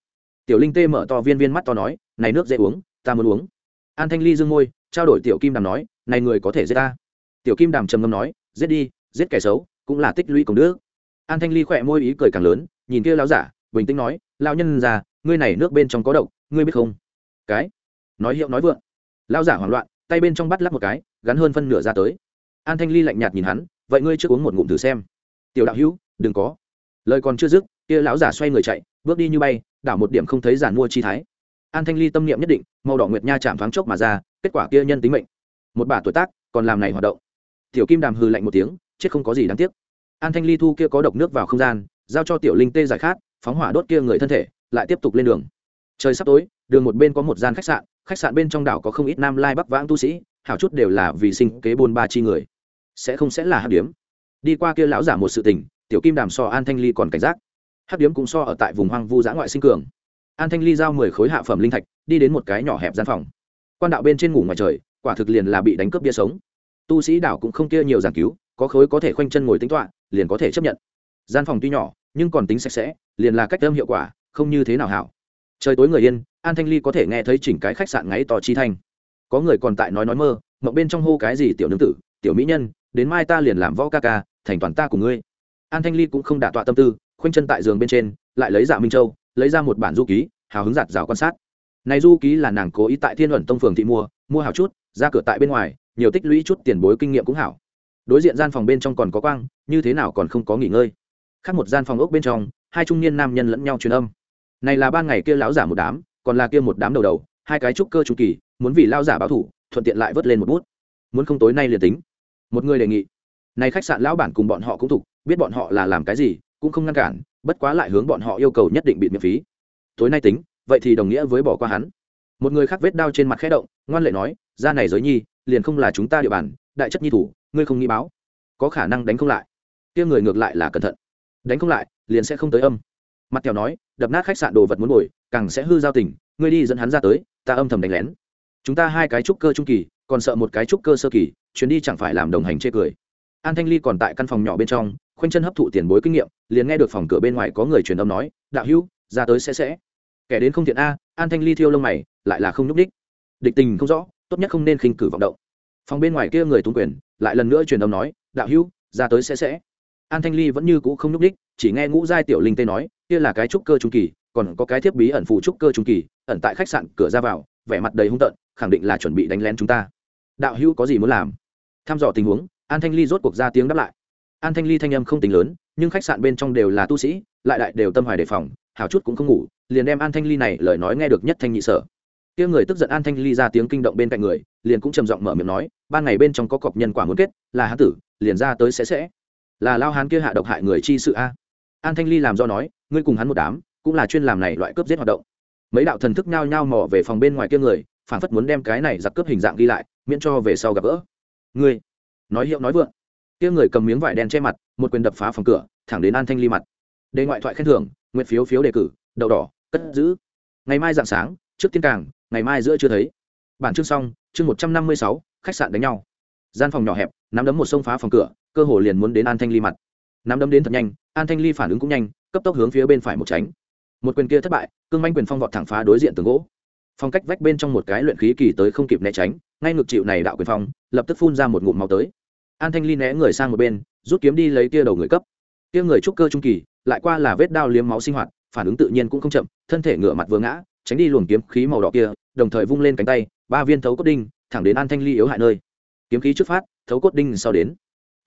Tiểu linh tê mở to viên viên mắt to nói, này nước dễ uống, ta muốn uống. An thanh ly dương môi, trao đổi tiểu kim đàm nói, này người có thể giết ta. Tiểu kim đàm trầm ngâm nói, giết đi, giết kẻ xấu, cũng là tích lũy công đức. An thanh ly khỏe môi ý cười càng lớn, nhìn kia lão giả, bình tĩnh nói lão nhân già ngươi này nước bên trong có độc, ngươi biết không? Cái, nói hiệu nói vượng. Lão giả hoảng loạn, tay bên trong bắt lắc một cái, gắn hơn phân nửa ra tới. An thanh ly lạnh nhạt nhìn hắn, vậy ngươi trước uống một ngụm thử xem. Tiểu đạo hữu, đừng có. Lời còn chưa dứt, kia lão giả xoay người chạy, bước đi như bay, đảo một điểm không thấy giản mua chi thái. An thanh ly tâm niệm nhất định, màu đỏ nguyệt nha chạm thoáng chốc mà ra, kết quả kia nhân tính mệnh. Một bà tuổi tác, còn làm này hoạt động. Tiểu kim đàm hư lạnh một tiếng, chết không có gì đáng tiếc. An thanh ly thu kia có độc nước vào không gian, giao cho tiểu linh tê giải khát phóng hỏa đốt kia người thân thể, lại tiếp tục lên đường. Trời sắp tối, đường một bên có một gian khách sạn khách sạn bên trong đảo có không ít nam lai bắc vãng tu sĩ, hảo chút đều là vì sinh kế bôn ba chi người. Sẽ không sẽ là hắc điếm. Đi qua kia lão giả một sự tình, tiểu kim đàm so an thanh ly còn cảnh giác. Hắc điếm cũng so ở tại vùng hoang vu giã ngoại sinh cường. An thanh ly giao mười khối hạ phẩm linh thạch, đi đến một cái nhỏ hẹp gian phòng. Quan đạo bên trên ngủ ngoài trời, quả thực liền là bị đánh cướp bia sống. Tu sĩ đảo cũng không kia nhiều giảng cứu, có khối có thể khoanh chân ngồi tính toạ liền có thể chấp nhận. Gian phòng tuy nhỏ nhưng còn tính sạch sẽ, liền là cách âm hiệu quả, không như thế nào hảo. Trời tối người yên, an thanh ly có thể nghe thấy chỉnh cái khách sạn ngáy to chi thanh. Có người còn tại nói nói mơ, mộng bên trong hô cái gì tiểu nương tử, tiểu mỹ nhân, đến mai ta liền làm võ ca ca, thành toàn ta của ngươi. An thanh ly cũng không đả tọa tâm tư, khoanh chân tại giường bên trên, lại lấy dạ minh châu, lấy ra một bản du ký, hào hứng giạt rào quan sát. Này du ký là nàng cố ý tại thiên luận tông phường thị mua mua hào chút, ra cửa tại bên ngoài, nhiều tích lũy chút tiền bối kinh nghiệm cũng hảo. Đối diện gian phòng bên trong còn có quang, như thế nào còn không có nghỉ ngơi khác một gian phòng ốc bên trong, hai trung niên nam nhân lẫn nhau truyền âm. Này là ban ngày kia lão giả một đám, còn là kia một đám đầu đầu, hai cái trúc cơ chu kỳ, muốn vì lao giả báo thủ, thuận tiện lại vớt lên một bút. Muốn không tối nay liền tính. Một người đề nghị. Này khách sạn lão bản cùng bọn họ cũng thục biết bọn họ là làm cái gì, cũng không ngăn cản, bất quá lại hướng bọn họ yêu cầu nhất định bị miễn phí. Tối nay tính, vậy thì đồng nghĩa với bỏ qua hắn. Một người khác vết đao trên mặt khẽ động, ngoan lệ nói, ra này giới nhi, liền không là chúng ta địa bàn, đại chất nhi thủ, ngươi không nghĩ báo. Có khả năng đánh không lại. Kia người ngược lại là cẩn thận đánh không lại, liền sẽ không tới âm. Mặt theo nói, đập nát khách sạn đồ vật muốn ngồi, càng sẽ hư giao tình, ngươi đi dẫn hắn ra tới, ta âm thầm đánh lén. Chúng ta hai cái trúc cơ trung kỳ, còn sợ một cái trúc cơ sơ kỳ, chuyến đi chẳng phải làm đồng hành chê cười. An thanh ly còn tại căn phòng nhỏ bên trong, khoanh chân hấp thụ tiền bối kinh nghiệm, liền nghe được phòng cửa bên ngoài có người truyền âm nói, đạo hữu, ra tới sẽ sẽ. Kẻ đến không thiện a, an thanh ly thiêu lông mày, lại là không nhúc đích địch tình không rõ, tốt nhất không nên khinh cử vọng động. Phòng bên ngoài kia người tung quyền, lại lần nữa truyền âm nói, đạo hữu, ra tới sẽ sẽ an thanh ly vẫn như cũ không nhúc đích chỉ nghe ngũ giai tiểu linh tê nói, kia là cái trúc cơ trung kỳ, còn có cái thiết bí ẩn phụ trúc cơ trung kỳ, ẩn tại khách sạn, cửa ra vào, vẻ mặt đầy hung tợn, khẳng định là chuẩn bị đánh lén chúng ta. Đạo hữu có gì muốn làm? Thăm dò tình huống, an thanh ly rốt cuộc ra tiếng đáp lại. An thanh ly thanh âm không tính lớn, nhưng khách sạn bên trong đều là tu sĩ, lại đại đều tâm hoài đề phòng, hào chút cũng không ngủ, liền đem an thanh ly này lời nói nghe được nhất thanh nhị sở. Kia người tức giận an thanh ly ra tiếng kinh động bên cạnh người, liền cũng trầm giọng mở miệng nói, ban ngày bên trong có cọc nhân quả muốn kết, là hán tử, liền ra tới sẽ sẽ là lao hán kia hạ độc hại người chi sự a. An thanh ly làm do nói, ngươi cùng hắn một đám, cũng là chuyên làm này loại cướp giết hoạt động. Mấy đạo thần thức nhao nhao mò về phòng bên ngoài kia người phản phất muốn đem cái này giặc cướp hình dạng ghi lại, miễn cho về sau gặp gỡ. Ngươi, nói hiệu nói vượng. Kia người cầm miếng vải đen che mặt, một quyền đập phá phòng cửa, thẳng đến an thanh ly mặt. Đề ngoại thoại khen thưởng, nguyện phiếu phiếu đề cử, đậu đỏ, cất giữ. Ngày mai dạng sáng, trước tiên càng, ngày mai giữa chưa thấy. Bản chương xong, chương một trăm năm mươi sáu, khách sạn đánh nhau. Gian phòng nhỏ hẹp, nắm đấm một sông phá phòng cửa cơ hồ liền muốn đến an thanh ly mặt. Nắm đấm đến thật nhanh, an thanh ly phản ứng cũng nhanh, cấp tốc hướng phía bên phải một tránh. Một quyền kia thất bại, cương manh quyền phong vọt thẳng phá đối diện tường gỗ. Phong cách vách bên trong một cái luyện khí kỳ tới không kịp né tránh, ngay ngược chịu này đạo quyền phong, lập tức phun ra một ngụm máu tới. An thanh ly né người sang một bên, rút kiếm đi lấy tia đầu người cấp. Tia người trúc cơ trung kỳ, lại qua là vết đao liếm máu sinh hoạt, phản ứng tự nhiên cũng không chậm, thân thể ngửa mặt vừa ngã, tránh đi luồng kiếm khí màu đỏ kia, đồng thời vung lên cánh tay, ba viên thấu cốt đinh, thẳng đến an thanh ly yếu hại nơi. Kiếm khí trước phát, thấu cốt đinh sau đến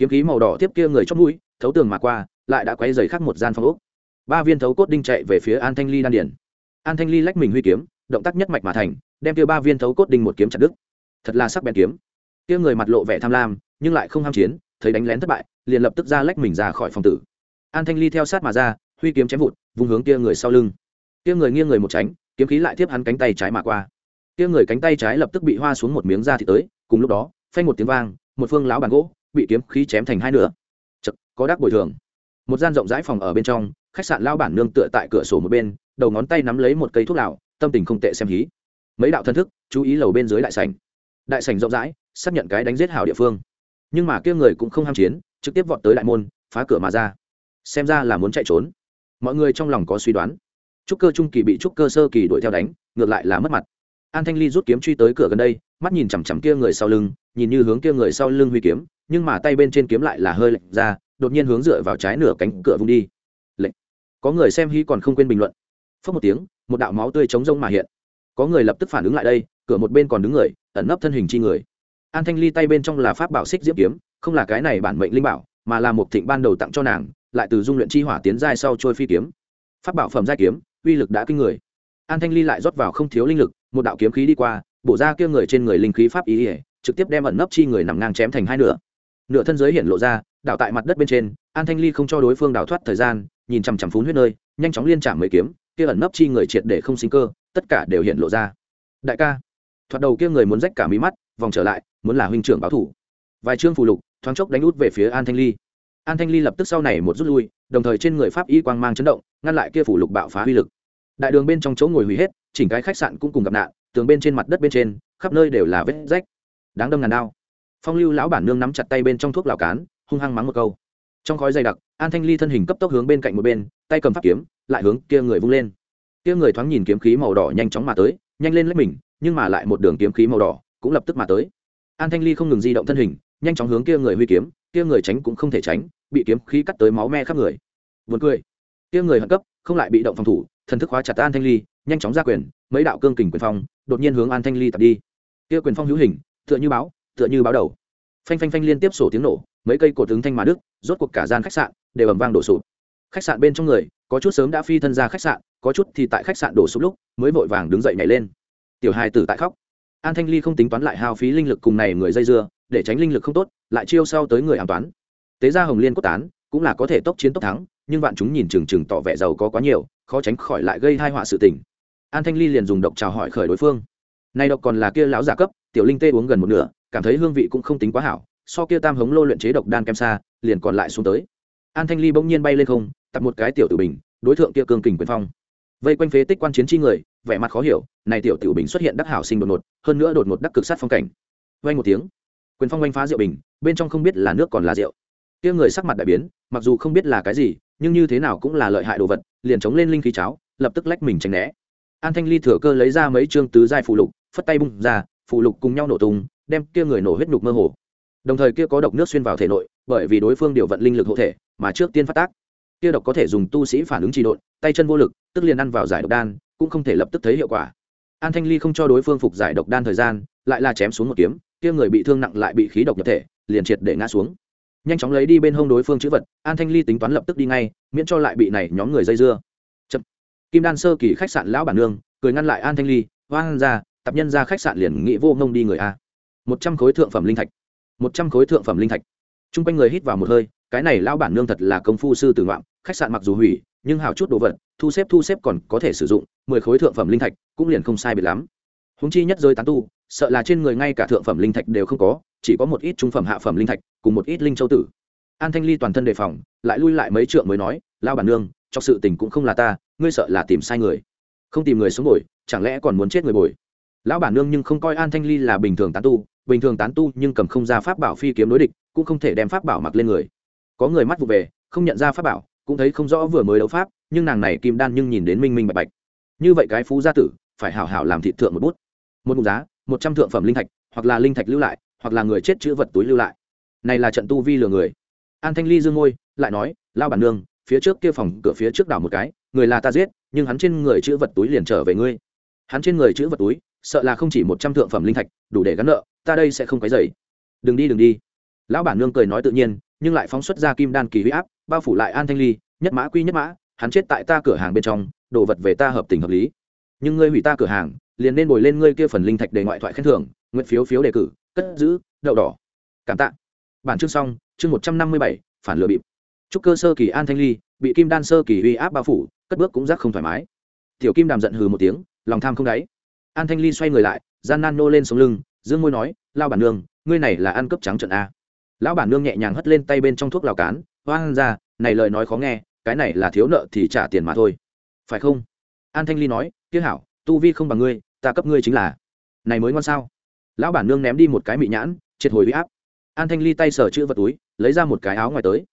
kiếm khí màu đỏ tiếp kia người chót mũi, thấu tường mà qua, lại đã quay dày khắc một gian phòng úc ba viên thấu cốt đinh chạy về phía an thanh ly đan điển an thanh ly lách mình huy kiếm, động tác nhất mạch mà thành, đem kia ba viên thấu cốt đinh một kiếm chặt đứt. Thật là sắc bén kiếm. Kia người mặt lộ vẻ tham lam, nhưng lại không ham chiến, thấy đánh lén thất bại, liền lập tức ra lách mình ra khỏi phòng tử. An thanh ly theo sát mà ra, huy kiếm chém vụt vùng hướng kia người sau lưng. Kia người nghiêng người một tránh, kiếm khí lại tiếp hắn cánh tay trái mà qua. Kia người cánh tay trái lập tức bị hoa xuống một miếng da thì tới, cùng lúc đó, phanh một tiếng vang, một phương lão bàn gỗ bị kiếm khí chém thành hai nửa. Chật, có đắc bồi thường. Một gian rộng rãi phòng ở bên trong, khách sạn lao bản nương tựa tại cửa sổ một bên, đầu ngón tay nắm lấy một cây thuốc lào, tâm tình không tệ xem hí. Mấy đạo thân thức, chú ý lầu bên dưới đại sảnh. Đại sảnh rộng rãi, xác nhận cái đánh giết hào địa phương. Nhưng mà kia người cũng không ham chiến, trực tiếp vọt tới đại môn, phá cửa mà ra. Xem ra là muốn chạy trốn. Mọi người trong lòng có suy đoán. Trúc cơ trung kỳ bị trúc cơ sơ kỳ đuổi theo đánh, ngược lại là mất mặt. An thanh ly rút kiếm truy tới cửa gần đây mắt nhìn chằm chằm kia người sau lưng, nhìn như hướng kia người sau lưng huy kiếm, nhưng mà tay bên trên kiếm lại là hơi lệch ra, đột nhiên hướng dựa vào trái nửa cánh cửa vung đi. Lệch. có người xem hy còn không quên bình luận. Phớt một tiếng, một đạo máu tươi chống rông mà hiện. Có người lập tức phản ứng lại đây, cửa một bên còn đứng người, ẩn nấp thân hình chi người. An thanh ly tay bên trong là pháp bảo xích diễm kiếm, không là cái này bản mệnh linh bảo, mà là một thịnh ban đầu tặng cho nàng, lại từ dung luyện chi hỏa tiến giai sau trôi phi kiếm. Pháp bảo phẩm giai kiếm, uy lực đã kinh người. An thanh ly lại rót vào không thiếu linh lực, một đạo kiếm khí đi qua bổ ra kia người trên người linh khí pháp ý ỉa, trực tiếp đem ẩn nấp chi người nằm ngang chém thành hai nửa. Nửa thân giới hiện lộ ra, đảo tại mặt đất bên trên, an thanh ly không cho đối phương đào thoát thời gian, nhìn chằm chằm phún huyết nơi, nhanh chóng liên chạm mấy kiếm, kia ẩn nấp chi người triệt để không sinh cơ, tất cả đều hiện lộ ra. Đại ca, thoạt đầu kia người muốn rách cả mí mắt, vòng trở lại, muốn là huynh trưởng báo thủ. Vài chương phù lục, thoáng chốc đánh út về phía an thanh ly. An thanh ly lập tức sau này một rút lui, đồng thời trên người pháp y quang mang chấn động, ngăn lại kia phủ lục bạo phá uy lực. Đại đường bên trong chỗ ngồi hủy hết, chỉnh cái khách sạn cũng cùng gặp nạn tường bên trên mặt đất bên trên, khắp nơi đều là vết rách. Đáng đâm ngàn đao phong lưu lão bản nương nắm chặt tay bên trong thuốc lào cán, hung hăng mắng một câu. Trong khói dày đặc, an thanh ly thân hình cấp tốc hướng bên cạnh một bên, tay cầm pháp kiếm, lại hướng kia người vung lên. Kia người thoáng nhìn kiếm khí màu đỏ nhanh chóng mà tới, nhanh lên lấy mình, nhưng mà lại một đường kiếm khí màu đỏ cũng lập tức mà tới. An thanh ly không ngừng di động thân hình, nhanh chóng hướng kia người huy kiếm, kia người tránh cũng không thể tránh, bị kiếm khí cắt tới máu me khắp người. Buồn cười kia người hận cấp, không lại bị động phòng thủ, thần thức hóa chặt an thanh ly, nhanh chóng ra quyền, mấy đạo cương kình quyền phong, đột nhiên hướng an thanh ly tập đi. Kia quyền phong hữu hình, tựa như báo, tựa như báo đầu. Phanh phanh phanh liên tiếp sổ tiếng nổ, mấy cây cổ tướng thanh mà đức rốt cuộc cả gian khách sạn đều ầm vang đổ sụp. Khách sạn bên trong người, có chút sớm đã phi thân ra khách sạn, có chút thì tại khách sạn đổ sụp lúc, mới vội vàng đứng dậy nhảy lên. Tiểu hai tử tại khóc. An thanh ly không tính toán lại hao phí linh lực cùng này người dây dưa, để tránh linh lực không tốt, lại chiêu sau tới người an toán. Tế ra hồng liên cốt tán, cũng là có thể tốc chiến tốc thắng nhưng vạn chúng nhìn chừng chừng tỏ vẻ giàu có quá nhiều, khó tránh khỏi lại gây hai họa sự tình. An thanh ly liền dùng độc chào hỏi khởi đối phương. Nay độc còn là kia lão giả cấp, tiểu linh tê uống gần một nửa, cảm thấy hương vị cũng không tính quá hảo, so kia tam hống lô luyện chế độc đan kem xa, liền còn lại xuống tới. An thanh ly bỗng nhiên bay lên không, tập một cái tiểu tử bình, đối tượng kia cương kình quyền phong. Vây quanh phế tích quan chiến chi người, vẻ mặt khó hiểu, này tiểu tiểu bình xuất hiện đắc hảo sinh đột ngột, hơn nữa đột ngột đắc cực sát phong cảnh. Vay một tiếng, quyền phong oanh phá rượu bình, bên trong không biết là nước còn là rượu. Kia người sắc mặt đại biến, mặc dù không biết là cái gì nhưng như thế nào cũng là lợi hại đồ vật, liền chống lên linh khí cháo, lập tức lách mình tránh né. An thanh ly thừa cơ lấy ra mấy chương tứ giai phụ lục, phất tay bung ra phụ lục cùng nhau nổ tung, đem kia người nổ huyết nhục mơ hồ. Đồng thời kia có độc nước xuyên vào thể nội, bởi vì đối phương điều vận linh lực hộ thể, mà trước tiên phát tác. Kia độc có thể dùng tu sĩ phản ứng trị độn, tay chân vô lực, tức liền ăn vào giải độc đan, cũng không thể lập tức thấy hiệu quả. An thanh ly không cho đối phương phục giải độc đan thời gian, lại là chém xuống một kiếm, kia người bị thương nặng lại bị khí độc nhập thể, liền triệt để ngã xuống nhanh chóng lấy đi bên hông đối phương chữ vật, an thanh ly tính toán lập tức đi ngay, miễn cho lại bị này nhóm người dây dưa. Chậm. kim đan sơ kỳ khách sạn lão bản nương, cười ngăn lại an thanh ly hoang ra, tập nhân ra khách sạn liền nghĩ vô ngông đi người a. Một trăm khối thượng phẩm linh thạch. Một trăm khối thượng phẩm linh thạch. T r u n g quanh người hít vào một hơi, cái này lão bản nương thật là công phu sư tử ngoạm, khách sạn mặc dù hủy, nhưng hào chút đồ vật, thu xếp thu xếp còn có thể sử dụng, mười khối thượng phẩm linh thạch cũng liền không sai biệt lắm. Húng chi nhất giới tán tu, sợ là trên người ngay cả thượng phẩm linh thạch đều không có, chỉ có một ít trung phẩm hạ phẩm linh thạch cùng một ít linh châu tử. An thanh ly toàn thân đề phòng, lại lui lại mấy trượng mới nói lao bản nương cho sự tình cũng không là ta, ngươi sợ là tìm sai người. Không tìm người sống bồi, chẳng lẽ còn muốn chết người bồi? Lão bản nương nhưng không coi an thanh ly là bình thường tán tu, bình thường tán tu nhưng cầm không ra pháp bảo phi kiếm đối địch, cũng không thể đem pháp bảo mặc lên người. Có người mắt vụ về, không nhận ra pháp bảo, cũng thấy không rõ vừa mới đấu pháp, nhưng nàng này kim đan nhưng nhìn đến minh minh bạch bạch. Như vậy cái phú gia tử, phải hảo hảo làm thị thượng một bút. Một mục giá, một trăm thượng phẩm linh thạch, hoặc là linh thạch lưu lại, hoặc là người chết chữ vật túi lưu lại này là trận tu vi lừa người. An thanh ly dương ngôi lại nói lao bản nương, phía trước kia phòng cửa phía trước đảo một cái, người là ta giết, nhưng hắn trên người chữ vật túi liền trở về ngươi. Hắn trên người chữ vật túi, sợ là không chỉ một trăm thượng phẩm linh thạch, đủ để gắn nợ, ta đây sẽ không cái dày đừng đi đừng đi. Lão bản nương cười nói tự nhiên, nhưng lại phóng xuất ra kim đan kỳ huy áp, bao phủ lại an thanh ly, nhất mã quy nhất mã, hắn chết tại ta cửa hàng bên trong, đồ vật về ta hợp tình hợp lý. Nhưng ngươi hủy ta cửa hàng, liền nên bồi lên ngươi kia phần linh thạch để ngoại thoại khen thưởng, nguyện phiếu phiếu đề cử, cất giữ, đậu đỏ. Cảm tạ bản chương xong, chương một trăm năm mươi bảy, phản lừa bịp. Trúc cơ sơ kỳ an thanh ly, bị kim đan sơ kỳ uy áp bao phủ, cất bước cũng rắc không thoải mái. Tiểu kim đàm giận hừ một tiếng, lòng tham không đáy. An thanh ly xoay người lại, gian nan nô lên sống lưng, dương môi nói lao bản nương, ngươi này là ăn cướp trắng trận a. Lão bản nương nhẹ nhàng hất lên tay bên trong thuốc lào cán hoang ra, này lời nói khó nghe, cái này là thiếu nợ thì trả tiền mà thôi. Phải không? An thanh ly nói, tiếc hảo, tu vi không bằng ngươi, ta cấp ngươi chính là. Này mới ngon sao? Lão bản nương ném đi một cái mị nhãn, triệt hồi huy áp an thanh ly tay sờ chữ vật túi, lấy ra một cái áo ngoài tới.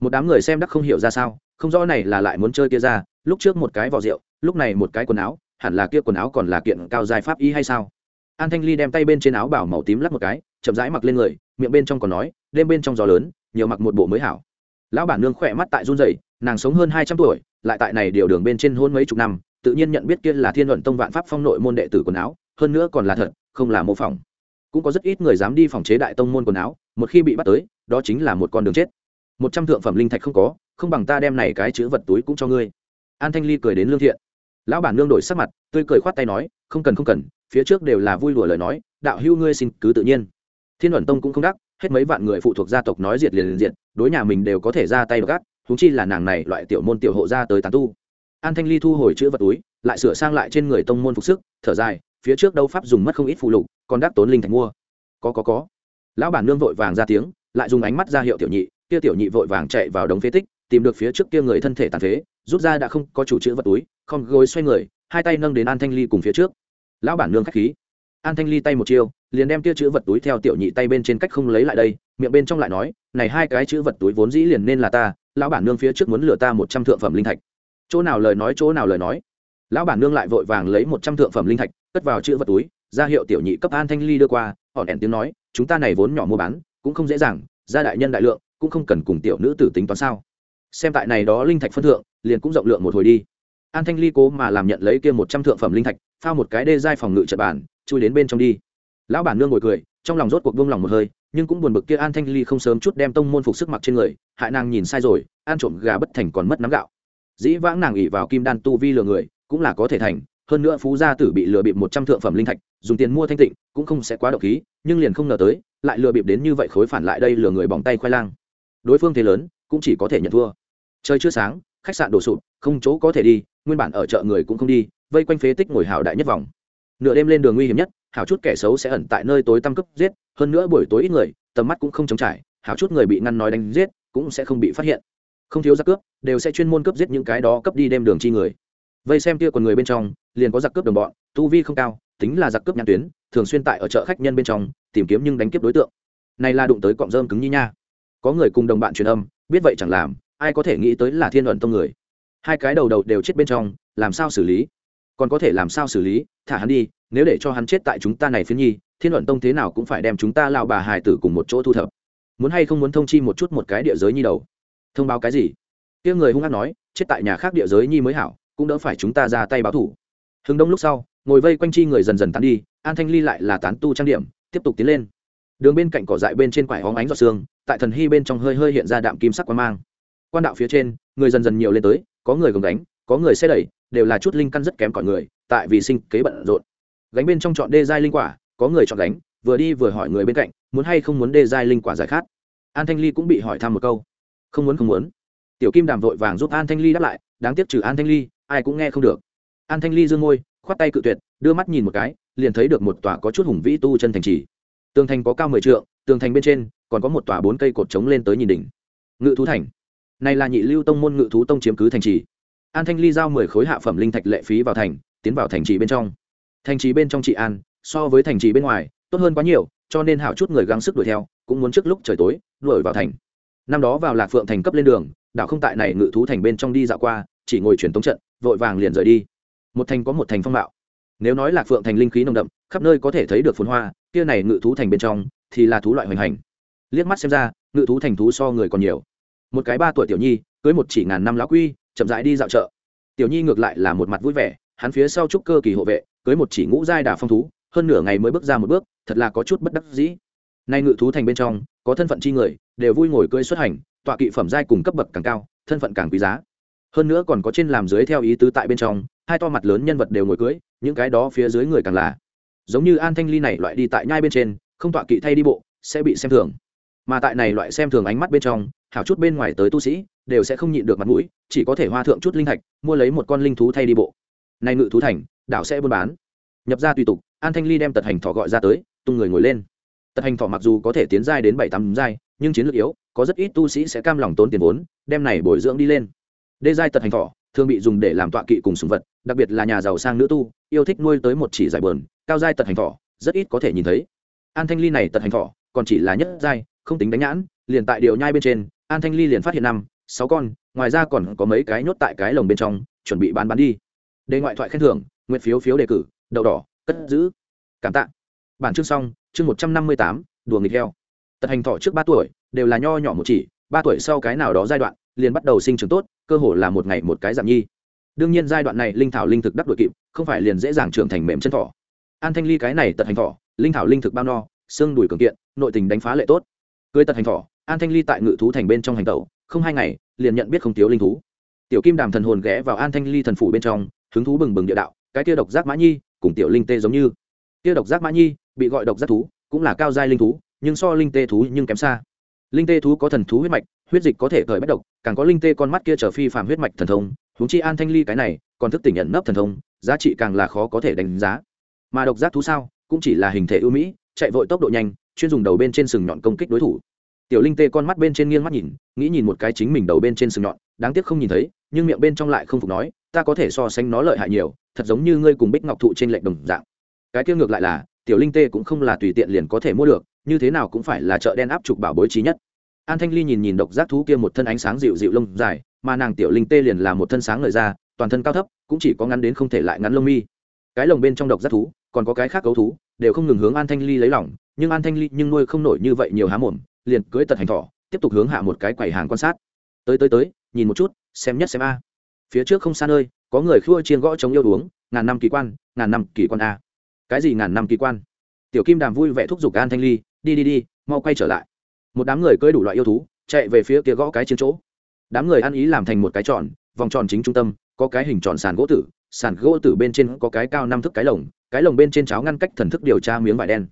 Một đám người xem đắc không hiểu ra sao, không rõ này là lại muốn chơi kia ra, lúc trước một cái vỏ rượu, lúc này một cái quần áo, hẳn là kia quần áo còn là kiện cao dài pháp y hay sao? An thanh ly đem tay bên trên áo bảo màu tím lắc một cái, chậm rãi mặc lên người, miệng bên trong còn nói, đêm bên trong gió lớn, nhiều mặc một bộ mới hảo. Lão bản nương khỏe mắt tại run rẩy, nàng sống hơn hai trăm tuổi, lại tại này điều đường bên trên hôn mấy chục năm, tự nhiên nhận biết kia là thiên luận tông vạn pháp phong nội môn đệ tử quần áo, hơn nữa còn là thật, không là mô phỏng cũng có rất ít người dám đi phòng chế đại tông môn quần áo, một khi bị bắt tới, đó chính là một con đường chết. Một trăm thượng phẩm linh thạch không có, không bằng ta đem này cái chữ vật túi cũng cho ngươi. An thanh ly cười đến lương thiện. Lão bản nương đổi sắc mặt, tươi cười khoát tay nói, không cần không cần, phía trước đều là vui đùa lời nói, đạo hữu ngươi xin cứ tự nhiên. Thiên luận tông cũng không đắc, hết mấy vạn người phụ thuộc gia tộc nói diệt liền liền diệt, đối nhà mình đều có thể ra tay gác thúng chi là nàng này loại tiểu môn tiểu hộ ra tới tán tu. An thanh ly thu hồi chữ vật túi, lại sửa sang lại trên người tông môn phục sức, thở dài, phía trước đâu pháp dùng mất không ít phụ lục còn đắc tốn linh thạch mua. Có có có. Lão bản nương vội vàng ra tiếng, lại dùng ánh mắt ra hiệu tiểu nhị, kia tiểu nhị vội vàng chạy vào đống phế tích, tìm được phía trước kia người thân thể tàn phế, rút ra đã không có chủ chữ vật túi, không gối xoay người, hai tay nâng đến an thanh ly cùng phía trước. Lão bản nương k h á c h khí. An thanh ly tay một chiêu, liền đem kia chữ vật túi theo tiểu nhị tay bên trên cách không lấy lại đây, miệng bên trong lại nói, này hai cái chữ vật túi vốn dĩ liền nên là ta, lão bản nương phía trước muốn lừa ta một trăm thượng phẩm linh thạch. Chỗ nào lời nói, chỗ nào lời nói. Lão bản nương lại vội vàng lấy một trăm thượng phẩm linh thạch, cất vào chữ vật túi ra hiệu tiểu nhị cấp an thanh ly đưa qua, họ đèn tiếng nói, chúng ta này vốn nhỏ mua bán, cũng không dễ dàng ra đại nhân đại lượng, cũng không cần cùng tiểu nữ tử tính toán sao. Xem tại này đó linh thạch phân thượng, liền cũng rộng lượng một hồi đi. An thanh ly cố mà làm nhận lấy kia một trăm thượng phẩm linh thạch, phao một cái đê giai phòng ngự trật bản chui đến bên trong đi. Lão bản nương ngồi cười, trong lòng rốt cuộc buông lòng một hơi, nhưng cũng buồn bực kia an thanh ly không sớm chút đem tông môn phục sức mặc trên người, hại nàng nhìn sai rồi an trộm gà bất thành còn mất nắm gạo. Dĩ vãng nàng ỉ vào kim đan tu vi lừa người, cũng là có thể thành, hơn nữa phú gia tử bị lừa bịp một trăm thượng phẩm linh thạch dùng tiền mua thanh tịnh cũng không sẽ quá độc khí, nhưng liền không ngờ tới, lại lừa bịp đến như vậy khối phản lại đây lừa người bỏng tay khoai lang. Đối phương thế lớn, cũng chỉ có thể nhận thua. Trời chưa sáng, khách sạn đổ sụp, không chỗ có thể đi, nguyên bản ở chợ người cũng không đi, vây quanh phế tích ngồi hào đại nhất vòng. Nửa đêm lên đường nguy hiểm nhất, hảo chút kẻ xấu sẽ ẩn tại nơi tối tăm cấp giết, hơn nữa buổi tối ít người, tầm mắt cũng không chống trải, hảo chút người bị ngăn nói đánh giết, cũng sẽ không bị phát hiện. Không thiếu giặc cướp, đều sẽ chuyên môn cướp giết những cái đó cấp đi đem đường chi người. Vây xem kia còn người bên trong, liền có giặc cướp đồng bọn tu vi không cao, tính là giặc cướp nhãn tuyến, thường xuyên tại ở chợ khách nhân bên trong, tìm kiếm nhưng đánh kiếp đối tượng. Này là đụng tới cọng rơm cứng như nha. Có người cùng đồng bạn truyền âm, biết vậy chẳng làm, ai có thể nghĩ tới là thiên luận tông người. Hai cái đầu đầu đều chết bên trong, làm sao xử lý? Còn có thể làm sao xử lý? Thả hắn đi, nếu để cho hắn chết tại chúng ta này phiến nhi, thiên luận tông thế nào cũng phải đem chúng ta lao bà hài tử cùng một chỗ thu thập. Muốn hay không muốn thông chi một chút một cái địa giới nhi đầu? Thông báo cái gì? Kia người hung hát nói, chết tại nhà khác địa giới nhi mới hảo, cũng đỡ phải chúng ta ra tay báo thủ. Hưng đông lúc sau ngồi vây quanh chi người dần dần tán đi, an thanh ly lại là tán tu trang điểm, tiếp tục tiến lên. Đường bên cạnh cỏ dại bên trên quải hóng ánh giọt xương tại thần hy bên trong hơi hơi hiện ra đạm kim sắc quan mang. Quan đạo phía trên, người dần dần nhiều lên tới, có người gồng đánh có người xe đẩy, đều là chút linh căn rất kém cỏi người, tại vì sinh kế bận rộn. Gánh bên trong chọn đê giai linh quả, có người chọn gánh, vừa đi vừa hỏi người bên cạnh, muốn hay không muốn đê giai linh quả giải khát. An thanh ly cũng bị hỏi thăm một câu. Không muốn không muốn. Tiểu kim đàm vội vàng giúp an thanh ly đáp lại, đáng tiếc trừ an thanh ly, ai cũng nghe không được. An thanh ly dương môi khoát tay cự tuyệt, đưa mắt nhìn một cái, liền thấy được một tòa có chút hùng vĩ tu chân thành trì. Tường thành có cao mười trượng, tường thành bên trên còn có một tòa bốn cây cột trống lên tới nhìn đỉnh. Ngự thú thành. Này là nhị lưu tông môn ngự thú tông chiếm cứ thành trì. An thanh ly giao mười khối hạ phẩm linh thạch lệ phí vào thành, tiến vào thành trì bên trong. Thành trì bên trong trị an, so với thành trì bên ngoài, tốt hơn quá nhiều, cho nên hảo chút người gắng sức đuổi theo, cũng muốn trước lúc trời tối, đuổi vào thành. Năm đó vào lạc phượng thành cấp lên đường, đảo không tại này ngự thú thành bên trong đi dạo qua, chỉ ngồi truyền tống trận, vội vàng liền rời đi một thành có một thành phong mạo. Nếu nói lạc phượng thành linh khí nồng đậm, khắp nơi có thể thấy được phồn hoa, kia này ngự thú thành bên trong, thì là thú loại hoành hành. Liếc mắt xem ra, ngự thú thành thú so người còn nhiều. Một cái ba tuổi tiểu nhi, cưới một chỉ ngàn năm lão quy, chậm rãi đi dạo chợ. Tiểu nhi ngược lại là một mặt vui vẻ, hắn phía sau trúc cơ kỳ hộ vệ, cưới một chỉ ngũ giai đà phong thú, hơn nửa ngày mới bước ra một bước, thật là có chút bất đắc dĩ. Nay ngự thú thành bên trong, có thân phận chi người, đều vui ngồi cưới xuất hành, tọa kỵ phẩm giai cùng cấp bậc càng cao, thân phận càng quý giá hơn nữa còn có trên làm dưới theo ý tứ tại bên trong, hai to mặt lớn nhân vật đều ngồi cưới, những cái đó phía dưới người càng là. Giống như an thanh ly này loại đi tại nhai bên trên, không tọa kỵ thay đi bộ, sẽ bị xem thường. Mà tại này loại xem thường ánh mắt bên trong, hảo chút bên ngoài tới tu sĩ, đều sẽ không nhịn được mặt mũi, chỉ có thể hoa thượng chút linh thạch, mua lấy một con linh thú thay đi bộ. Nay ngự thú thành, đảo sẽ buôn bán. Nhập ra tùy tục, an thanh ly đem tật hành thọ gọi ra tới, tung người ngồi lên. Tật hành thọ mặc dù có thể tiến giai đến bảy tám giai, nhưng chiến lược yếu, có rất ít tu sĩ sẽ cam lòng tốn tiền vốn, đem này bồi dưỡng đi lên đê giai tật hành thỏ thường bị dùng để làm tọa kỵ cùng sùng vật, đặc biệt là nhà giàu sang nữ tu, yêu thích nuôi tới một chỉ giải bờn, cao giai tật hành thỏ rất ít có thể nhìn thấy. An thanh ly này tật hành thỏ còn chỉ là nhất giai, không tính đánh nhãn, liền tại điều nhai bên trên, an thanh ly liền phát hiện năm, sáu con, ngoài ra còn có mấy cái nhốt tại cái lồng bên trong, chuẩn bị bán bán đi. Đề ngoại thoại khen thưởng, nguyện phiếu phiếu đề cử, đậu đỏ, cất giữ. Cảm tạ. Bản chương xong, chương một trăm năm mươi tám, đùa nghịch heo. Tật hành thỏ trước ba tuổi, đều là nho nhỏ một chỉ, ba tuổi sau cái nào đó giai đoạn, liền bắt đầu sinh trưởng tốt cơ hồ là một ngày một cái giảm nhi. Đương nhiên giai đoạn này linh thảo linh thực đắc đội kịp, không phải liền dễ dàng trưởng thành mềm chân thỏ. An thanh ly cái này tật hành thỏ, linh thảo linh thực bao no, xương đùi cường kiện, nội tình đánh phá lệ tốt. Cưới tật hành thỏ, an thanh ly tại ngự thú thành bên trong hành tẩu, không hai ngày, liền nhận biết không thiếu linh thú. Tiểu kim đàm thần hồn ghé vào an thanh ly thần phủ bên trong, hứng thú bừng bừng địa đạo, cái kia độc giác mã nhi, cùng tiểu linh tê giống như. Kia độc giác mã nhi, bị gọi độc giác thú, cũng là cao giai linh thú, nhưng so linh tê thú nhưng kém xa. Linh tê thú có thần thú huyết mạch huyết dịch có thể cởi bất độc, càng có linh tê con mắt kia trở phi phạm huyết mạch thần thông, huống chi an thanh ly cái này, còn thức tỉnh nhận nấp thần thông, giá trị càng là khó có thể đánh giá. Mà độc giác thú sao, cũng chỉ là hình thể ưu mỹ, chạy vội tốc độ nhanh, chuyên dùng đầu bên trên sừng nhọn công kích đối thủ. Tiểu linh tê con mắt bên trên nghiêng mắt nhìn, nghĩ nhìn một cái chính mình đầu bên trên sừng nhọn, đáng tiếc không nhìn thấy, nhưng miệng bên trong lại không phục nói, ta có thể so sánh nó lợi hại nhiều, thật giống như ngươi cùng bích ngọc thụ trên lệnh đồng dạng. Cái kia ngược lại là, tiểu linh tê cũng không là tùy tiện liền có thể mua được, như thế nào cũng phải là chợ đen áp trục bảo bối trí nhất an thanh ly nhìn nhìn độc giác thú kia một thân ánh sáng dịu dịu lông dài, mà nàng tiểu linh tê liền là một thân sáng ngời ra, toàn thân cao thấp, cũng chỉ có ngắn đến không thể lại ngắn lông mi. Cái lồng bên trong độc giác thú, còn có cái khác cấu thú, đều không ngừng hướng an thanh ly lấy lỏng nhưng an thanh ly nhưng nuôi không nổi như vậy nhiều há mồm, liền cưới tật hành thỏ, tiếp tục hướng hạ một cái quầy hàng quan sát. Tới tới tới, nhìn một chút, xem nhất xem a. Phía trước không xa nơi, có người khua chiên gõ chống yêu uống, ngàn năm kỳ quan, ngàn năm kỳ quan a. Cái gì ngàn năm kỳ quan? Tiểu kim đàm vui vẻ thúc giục an thanh ly, đi đi đi, mau quay trở lại một đám người cưỡi đủ loại yêu thú, chạy về phía kia gõ cái chiến chỗ. Đám người ăn ý làm thành một cái tròn, vòng tròn chính trung tâm, có cái hình tròn sàn gỗ tử, sàn gỗ tử bên trên có cái cao năm thước cái lồng cái lồng bên trên cháo ngăn cách thần thức điều tra miếng vải đen.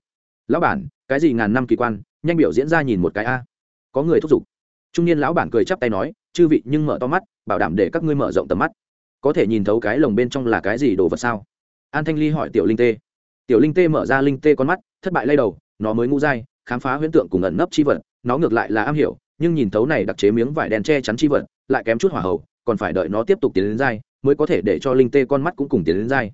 Lão bản, cái gì ngàn năm kỳ quan, nhanh biểu diễn ra nhìn một cái a. Có người thúc giục. Trung niên lão bản cười chắp tay nói, chư vị, nhưng mở to mắt, bảo đảm để các ngươi mở rộng tầm mắt. Có thể nhìn thấu cái lồng bên trong là cái gì đồ vật sao? An thanh ly hỏi tiểu linh tê. Tiểu linh tê mở ra linh tê con mắt, thất bại lay đầu, nó mới ngũ dai, khám phá huyễn tượng cùng ẩn nấp chi vật nó ngược lại là am hiểu, nhưng nhìn thấu này đặc chế miếng vải đen che chắn chi vật, lại kém chút hỏa hậu còn phải đợi nó tiếp tục tiến đến dai, mới có thể để cho linh tê con mắt cũng cùng tiến đến dai.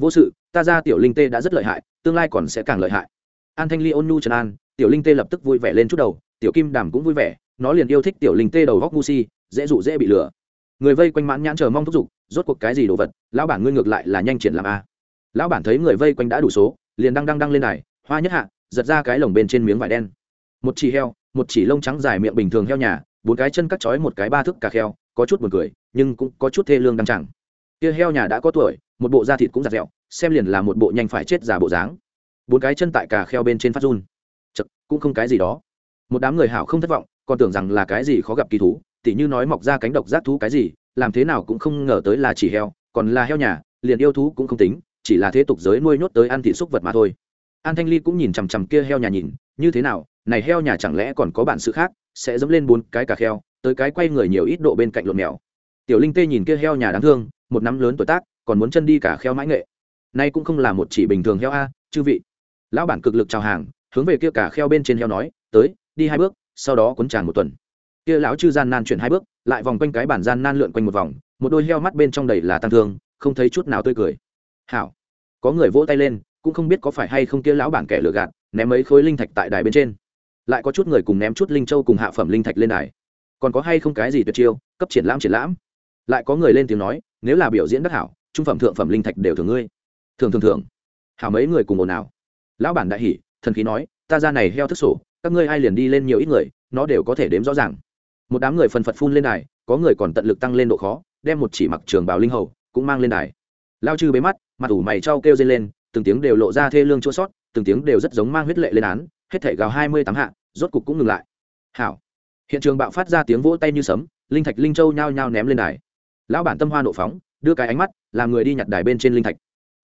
Vô sự, ta ra tiểu linh tê đã rất lợi hại, tương lai còn sẽ càng lợi hại. An thanh ly ôn nu trần an, tiểu linh tê lập tức vui vẻ lên chút đầu, tiểu kim đàm cũng vui vẻ, nó liền yêu thích tiểu linh tê đầu góc ngu si, dễ dụ dễ bị lừa. Người vây quanh mãn nhãn chờ mong thúc giục, rốt cuộc cái gì đồ vật, lão bản ngươi ngược lại là nhanh triển làm a. Lão bản thấy người vây quanh đã đủ số, liền đăng đăng đăng lên này, hoa nhất hạ, giật ra cái lồng bên trên miếng vải đen một chỉ heo một chỉ lông trắng dài miệng bình thường heo nhà bốn cái chân cắt chói một cái ba thước cà heo, có chút buồn cười nhưng cũng có chút thê lương đăng chẳng. Kia heo nhà đã có tuổi một bộ da thịt cũng giặt dẹo xem liền là một bộ nhanh phải chết già bộ dáng. Bốn cái chân tại cà kheo bên trên phát run. Chật cũng không cái gì đó. Một đám người hảo không thất vọng còn tưởng rằng là cái gì khó gặp kỳ thú tỉ như nói mọc ra cánh độc giác thú cái gì làm thế nào cũng không ngờ tới là chỉ heo còn là heo nhà liền yêu thú cũng không tính chỉ là thế tục giới nuôi nhốt tới ăn thị xúc vật mà thôi. An thanh ly cũng nhìn chằm chằm kia heo nhà nhìn như thế nào này heo nhà chẳng lẽ còn có bản sự khác, sẽ dẫm lên bốn cái cà kheo tới cái quay người nhiều ít độ bên cạnh lộn mèo. Tiểu linh tê nhìn kia heo nhà đáng thương, một năm lớn tuổi tác, còn muốn chân đi cả kheo mãi nghệ. Nay cũng không là một chỉ bình thường heo a, chư vị. Lão bản cực lực chào hàng, hướng về kia cả kheo bên trên heo nói, tới, đi hai bước, sau đó cuốn tràn một tuần. Kia lão chư gian nan chuyển hai bước, lại vòng quanh cái bản gian nan lượn quanh một vòng, một đôi heo mắt bên trong đầy là tăng thương, không thấy chút nào tươi cười. Hảo. Có người vỗ tay lên, cũng không biết có phải hay không kia lão bản kẻ lừa gạt, ném mấy khối linh thạch tại đài bên trên lại có chút người cùng ném chút linh châu cùng hạ phẩm linh thạch lên đài. Còn có hay không cái gì tuyệt chiêu, cấp triển lãm triển lãm? Lại có người lên tiếng nói, nếu là biểu diễn đắc hảo, trung phẩm thượng phẩm linh thạch đều thường ngươi. Thường thường thường hảo mấy người cùng ồn ào. Lão bản đại hỉ, thần khí nói, ta ra này heo thức sổ, các ngươi ai liền đi lên nhiều ít người, nó đều có thể đếm rõ ràng. Một đám người phần phật phun lên đài, có người còn tận lực tăng lên độ khó, đem một chỉ mặc trường bào linh hầu, cũng mang lên đài. Lao chư bế mắt, mặt ủ mày trao kêu dây lên, từng tiếng đều lộ ra thê lương chua sót từng tiếng đều rất giống mang huyết lệ lên án hết thể gào hai mươi tám hạ, rốt cục cũng ngừng lại. Hảo. Hiện trường bạo phát ra tiếng vỗ tay như sấm, linh thạch linh châu nhao nhao ném lên đài. Lão bản tâm hoa nộ phóng, đưa cái ánh mắt, làm người đi nhặt đài bên trên linh thạch.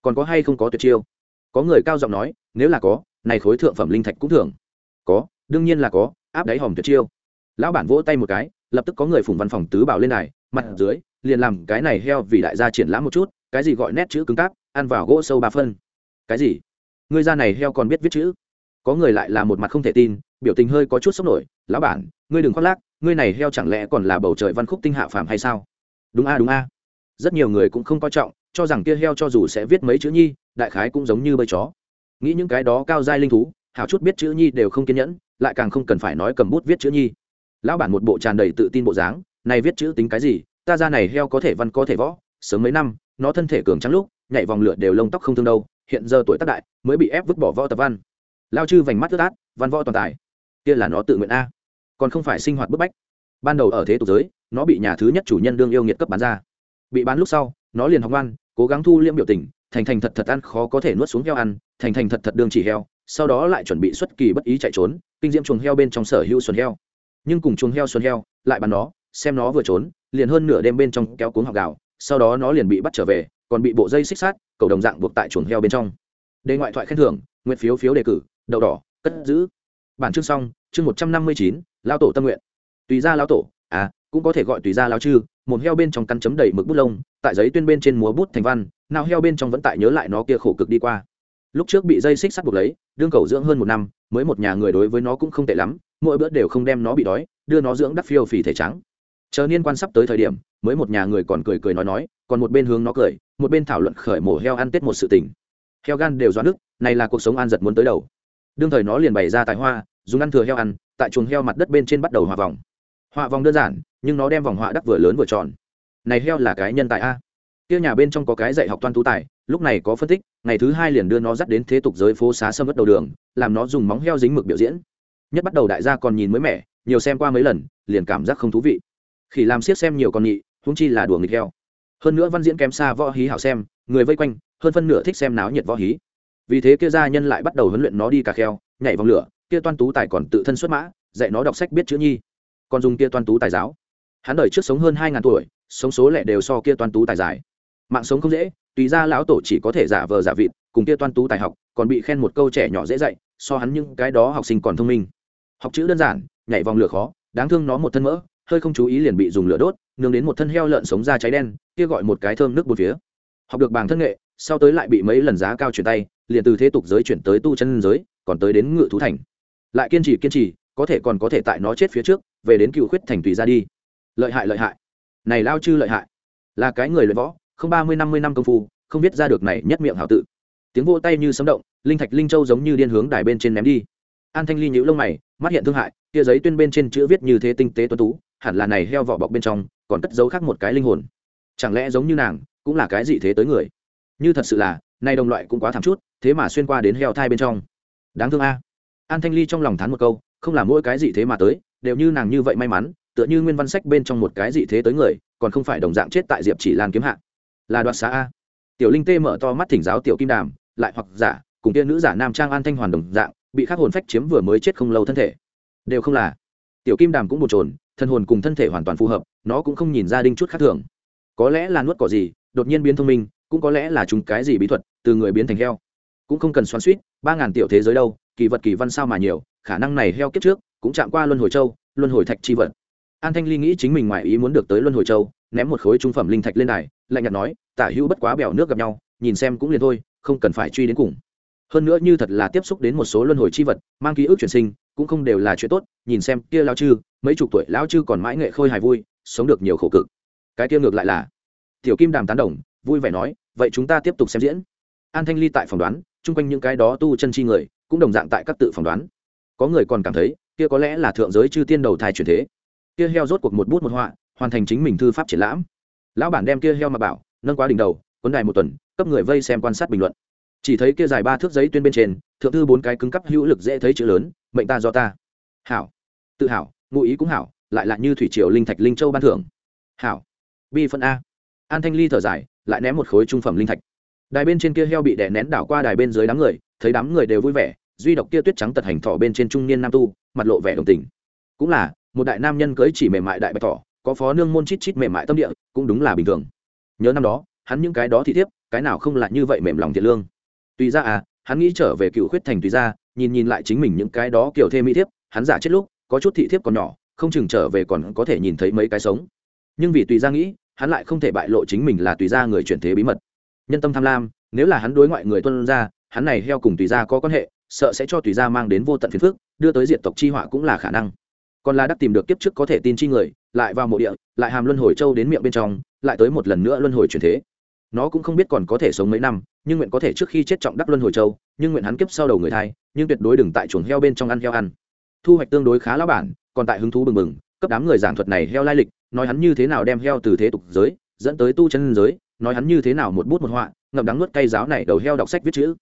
Còn có hay không có tuyệt chiêu? Có người cao giọng nói, nếu là có, này khối thượng phẩm linh thạch cũng thường có, đương nhiên là có, áp đáy hòm tuyệt chiêu. Lão bản vỗ tay một cái, lập tức có người phùng văn phòng tứ bảo lên đài, mặt dưới, liền làm cái này heo vì đại gia triển lãm một chút, cái gì gọi nét chữ cứng cáp, ăn vào gỗ sâu ba phân. Cái gì? Người gia này heo còn biết viết chữ? Có người lại là một mặt không thể tin, biểu tình hơi có chút sốc nổi, lão bản, ngươi đừng khoác lác, ngươi này heo chẳng lẽ còn là bầu trời văn khúc tinh hạ phàm hay sao? Đúng a đúng a. Rất nhiều người cũng không coi trọng, cho rằng kia heo cho dù sẽ viết mấy chữ nhi, đại khái cũng giống như bơi chó. Nghĩ những cái đó cao giai linh thú, hảo chút biết chữ nhi đều không kiên nhẫn, lại càng không cần phải nói cầm bút viết chữ nhi. Lão bản một bộ tràn đầy tự tin bộ dáng, này viết chữ tính cái gì? Ta ra này heo có thể văn, có thể võ, sớm mấy năm, nó thân thể cường trắng lúc, nhảy vòng lửa đều lông tóc không thương đâu, hiện giờ tuổi tác đại, mới bị ép vứt bỏ võ tập văn lao chư vành mắt ướt át văn võ toàn tài. Kia là nó tự nguyện a. Còn không phải sinh hoạt bức bách. Ban đầu ở thế tục giới nó bị nhà thứ nhất chủ nhân đương yêu nghiệt cấp bán ra. Bị bán lúc sau nó liền học ăn, cố gắng thu liễm biểu tình thành thành thật thật ăn khó có thể nuốt xuống heo ăn thành thành thật thật đương chỉ heo sau đó lại chuẩn bị xuất kỳ bất ý chạy trốn kinh diễm chuồng heo bên trong sở hữu xuân heo. Nhưng cùng chuồng heo xuân heo lại bắn nó xem nó vừa trốn liền hơn nửa đêm bên trong kéo cuống học gạo sau đó nó liền bị bắt trở về còn bị bộ dây xích sát cầu đồng dạng buộc tại chuồng heo bên trong. Đề ngoại thoại khen thưởng nguyện phiếu phiếu đề cử đậu đỏ, cất giữ. Bản chương xong, chương một trăm năm mươi chín lao tổ tâm nguyện. Tùy ra lao tổ à cũng có thể gọi tùy ra lao chư, một heo bên trong căn chấm đầy mực bút lông, tại giấy tuyên bên trên múa bút thành văn, nào heo bên trong vẫn tại nhớ lại nó kia khổ cực đi qua. Lúc trước bị dây xích sắt buộc lấy, đương cầu dưỡng hơn một năm, mới một nhà người đối với nó cũng không tệ lắm, mỗi bữa đều không đem nó bị đói, đưa nó dưỡng đắt phiêu phì thể trắng. Chờ niên quan sắp tới thời điểm, mới một nhà người còn cười cười nói nói, còn một bên hướng nó cười, một bên thảo luận khởi mổ heo ăn tết một sự tình. Heo gan đều do nước này là cuộc sống an giật muốn tới đầu đương thời nó liền bày ra tài hoa, dùng ăn thừa heo ăn, tại chuồng heo mặt đất bên trên bắt đầu hòa vòng. Họa vòng đơn giản, nhưng nó đem vòng họa đắc vừa lớn vừa tròn. Này heo là cái nhân tài a. Kia nhà bên trong có cái dạy học toan tú tài, lúc này có phân tích, ngày thứ hai liền đưa nó dắt đến thế tục giới phố xá sâm mất đầu đường, làm nó dùng móng heo dính mực biểu diễn. Nhất bắt đầu đại gia còn nhìn mới mẻ, nhiều xem qua mấy lần, liền cảm giác không thú vị. Khi làm siết xem nhiều con nhị húng chi là đùa nghịch heo. Hơn nữa văn diễn kém xa võ hí hảo xem, người vây quanh, hơn phân nửa thích xem náo nhiệt võ hí vì thế kia gia nhân lại bắt đầu huấn luyện nó đi cà kheo, nhảy vòng lửa, kia toan tú tài còn tự thân xuất mã, dạy nó đọc sách biết chữ nhi. Còn dùng kia toan tú tài giáo. Hắn đời trước sống hơn hai ngàn tuổi, sống số lẻ đều so kia toan tú tài giải mạng sống không dễ, tùy ra lão tổ chỉ có thể giả vờ giả vịt, cùng kia toan tú tài học, còn bị khen một câu trẻ nhỏ dễ dạy, so hắn những cái đó học sinh còn thông minh. Học chữ đơn giản, nhảy vòng lửa khó, đáng thương nó một thân mỡ, hơi không chú ý liền bị dùng lửa đốt nướng đến một thân heo lợn sống ra cháy đen, kia gọi một cái thơm nước bột phía. Học được bảng thân nghệ, sau tới lại bị mấy lần giá cao chuyển tay liền từ thế tục giới chuyển tới tu chân giới, còn tới đến ngự thú thành. Lại kiên trì kiên trì, có thể còn có thể tại nó chết phía trước, về đến cựu khuyết thành tùy ra đi. Lợi hại lợi hại. Này lao chư lợi hại. Là cái người luyện võ, không ba mươi, năm mươi năm công phu, không biết ra được này nhất miệng hảo tự. Tiếng vô tay như sấm động, linh thạch, linh châu giống như điên hướng đài bên trên ném đi. An thanh ly nhũ lông mày, mắt hiện thương hại, kia giấy tuyên bên trên chữ viết như thế tinh tế tuấn tú, hẳn là này heo vỏ bọc bên trong, còn cất giấu khác một cái linh hồn. Chẳng lẽ giống như nàng, cũng là cái gì thế tới người? Như thật sự là nay đồng loại cũng quá thảm chút, thế mà xuyên qua đến heo thai bên trong. Đáng thương a. An thanh ly trong lòng thán một câu, không là mỗi cái gì thế mà tới, đều như nàng như vậy may mắn, tựa như nguyên văn sách bên trong một cái gì thế tới người, còn không phải đồng dạng chết tại diệp chỉ lan kiếm hạ. Là đoạt xá a. Tiểu linh tê mở to mắt thỉnh giáo tiểu kim đàm, lại hoặc giả, cùng kia nữ giả nam trang an thanh hoàn đồng dạng, bị khắc hồn phách chiếm vừa mới chết không lâu thân thể. Đều không là. Tiểu kim đàm cũng bồn trồn thân hồn cùng thân thể hoàn toàn phù hợp, nó cũng không nhìn ra đinh chút khác thường. Có lẽ là nuốt cỏ gì, đột nhiên biến thông minh cũng có lẽ là chúng cái gì bí thuật, từ người biến thành heo. Cũng không cần xoắn suýt, ba ngàn tiểu thế giới đâu, kỳ vật kỳ văn sao mà nhiều, khả năng này heo kiếp trước, cũng chạm qua luân hồi châu, luân hồi thạch chi vật. An thanh ly nghĩ chính mình ngoài ý muốn được tới luân hồi châu, ném một khối trung phẩm linh thạch lên này lạnh nhạt nói, tả hữu bất quá bèo nước gặp nhau, nhìn xem cũng liền thôi, không cần phải truy đến cùng. Hơn nữa như thật là tiếp xúc đến một số luân hồi chi vật, mang ký ức chuyển sinh, cũng không đều là chuyện tốt, nhìn xem, kia lao chư, mấy chục tuổi lao chư còn mãi nghệ khôi hài vui, sống được nhiều khổ cực. Cái kia ngược lại là, tiểu kim đàm tán đồng vui vẻ nói, vậy chúng ta tiếp tục xem diễn. An thanh ly tại phỏng đoán, chung quanh những cái đó tu chân chi người, cũng đồng dạng tại các tự phỏng đoán. Có người còn cảm thấy, kia có lẽ là thượng giới chư tiên đầu thai chuyển thế. Kia heo rốt cuộc một bút một họa, hoàn thành chính mình thư pháp triển lãm. Lão bản đem kia heo mà bảo, nâng quá đỉnh đầu, cuốn đài một tuần, cấp người vây xem quan sát bình luận. Chỉ thấy kia dài ba thước giấy tuyên bên trên, thượng thư bốn cái cứng cắp hữu lực dễ thấy chữ lớn, mệnh ta do ta. Hảo. Tự hảo ngụ ý cũng hảo. Lại là như thủy triều linh thạch linh châu ban thưởng. Hảo. Bi phân a. An thanh ly thở dài lại ném một khối trung phẩm linh thạch. Đài bên trên kia heo bị đè nén đảo qua đài bên dưới đám người, thấy đám người đều vui vẻ, duy độc kia tuyết trắng tật hành thỏ bên trên trung niên nam tu, mặt lộ vẻ đồng tình. Cũng là, một đại nam nhân cưới chỉ mềm mại đại bạch thỏ, có phó nương môn chít chít mềm mại tâm địa, cũng đúng là bình thường. Nhớ năm đó, hắn những cái đó thì thiếp, cái nào không là như vậy mềm lòng thiệt lương. Tùy ra à hắn nghĩ trở về cựu khuyết thành tùy ra nhìn nhìn lại chính mình những cái đó kiểu thêm mỹ thiếp, hắn giả chết lúc, có chút thị thiếp còn nhỏ, không chừng trở về còn có thể nhìn thấy mấy cái sống. Nhưng vì tùy ra nghĩ hắn lại không thể bại lộ chính mình là tùy gia người chuyển thế bí mật. Nhân tâm tham lam, nếu là hắn đối ngoại người tuân ra, hắn này heo cùng tùy gia có quan hệ, sợ sẽ cho tùy gia mang đến vô tận phiền phức, đưa tới diện tộc chi họa cũng là khả năng. Còn là đắc tìm được kiếp trước có thể tin chi người, lại vào mộ địa, lại hàm luân hồi châu đến miệng bên trong, lại tới một lần nữa luân hồi chuyển thế. Nó cũng không biết còn có thể sống mấy năm, nhưng nguyện có thể trước khi chết trọng đắc luân hồi châu, nhưng nguyện hắn kiếp sau đầu người thai, nhưng tuyệt đối đừng tại chuồng heo bên trong ăn heo ăn. Thu hoạch tương đối khá lão bản, còn tại hứng thú bừng bừng cấp đám người giảng thuật này heo lai lịch, nói hắn như thế nào đem heo từ thế tục giới, dẫn tới tu chân giới, nói hắn như thế nào một bút một họa, ngậm đắng nuốt cây giáo này đầu heo đọc sách viết chữ.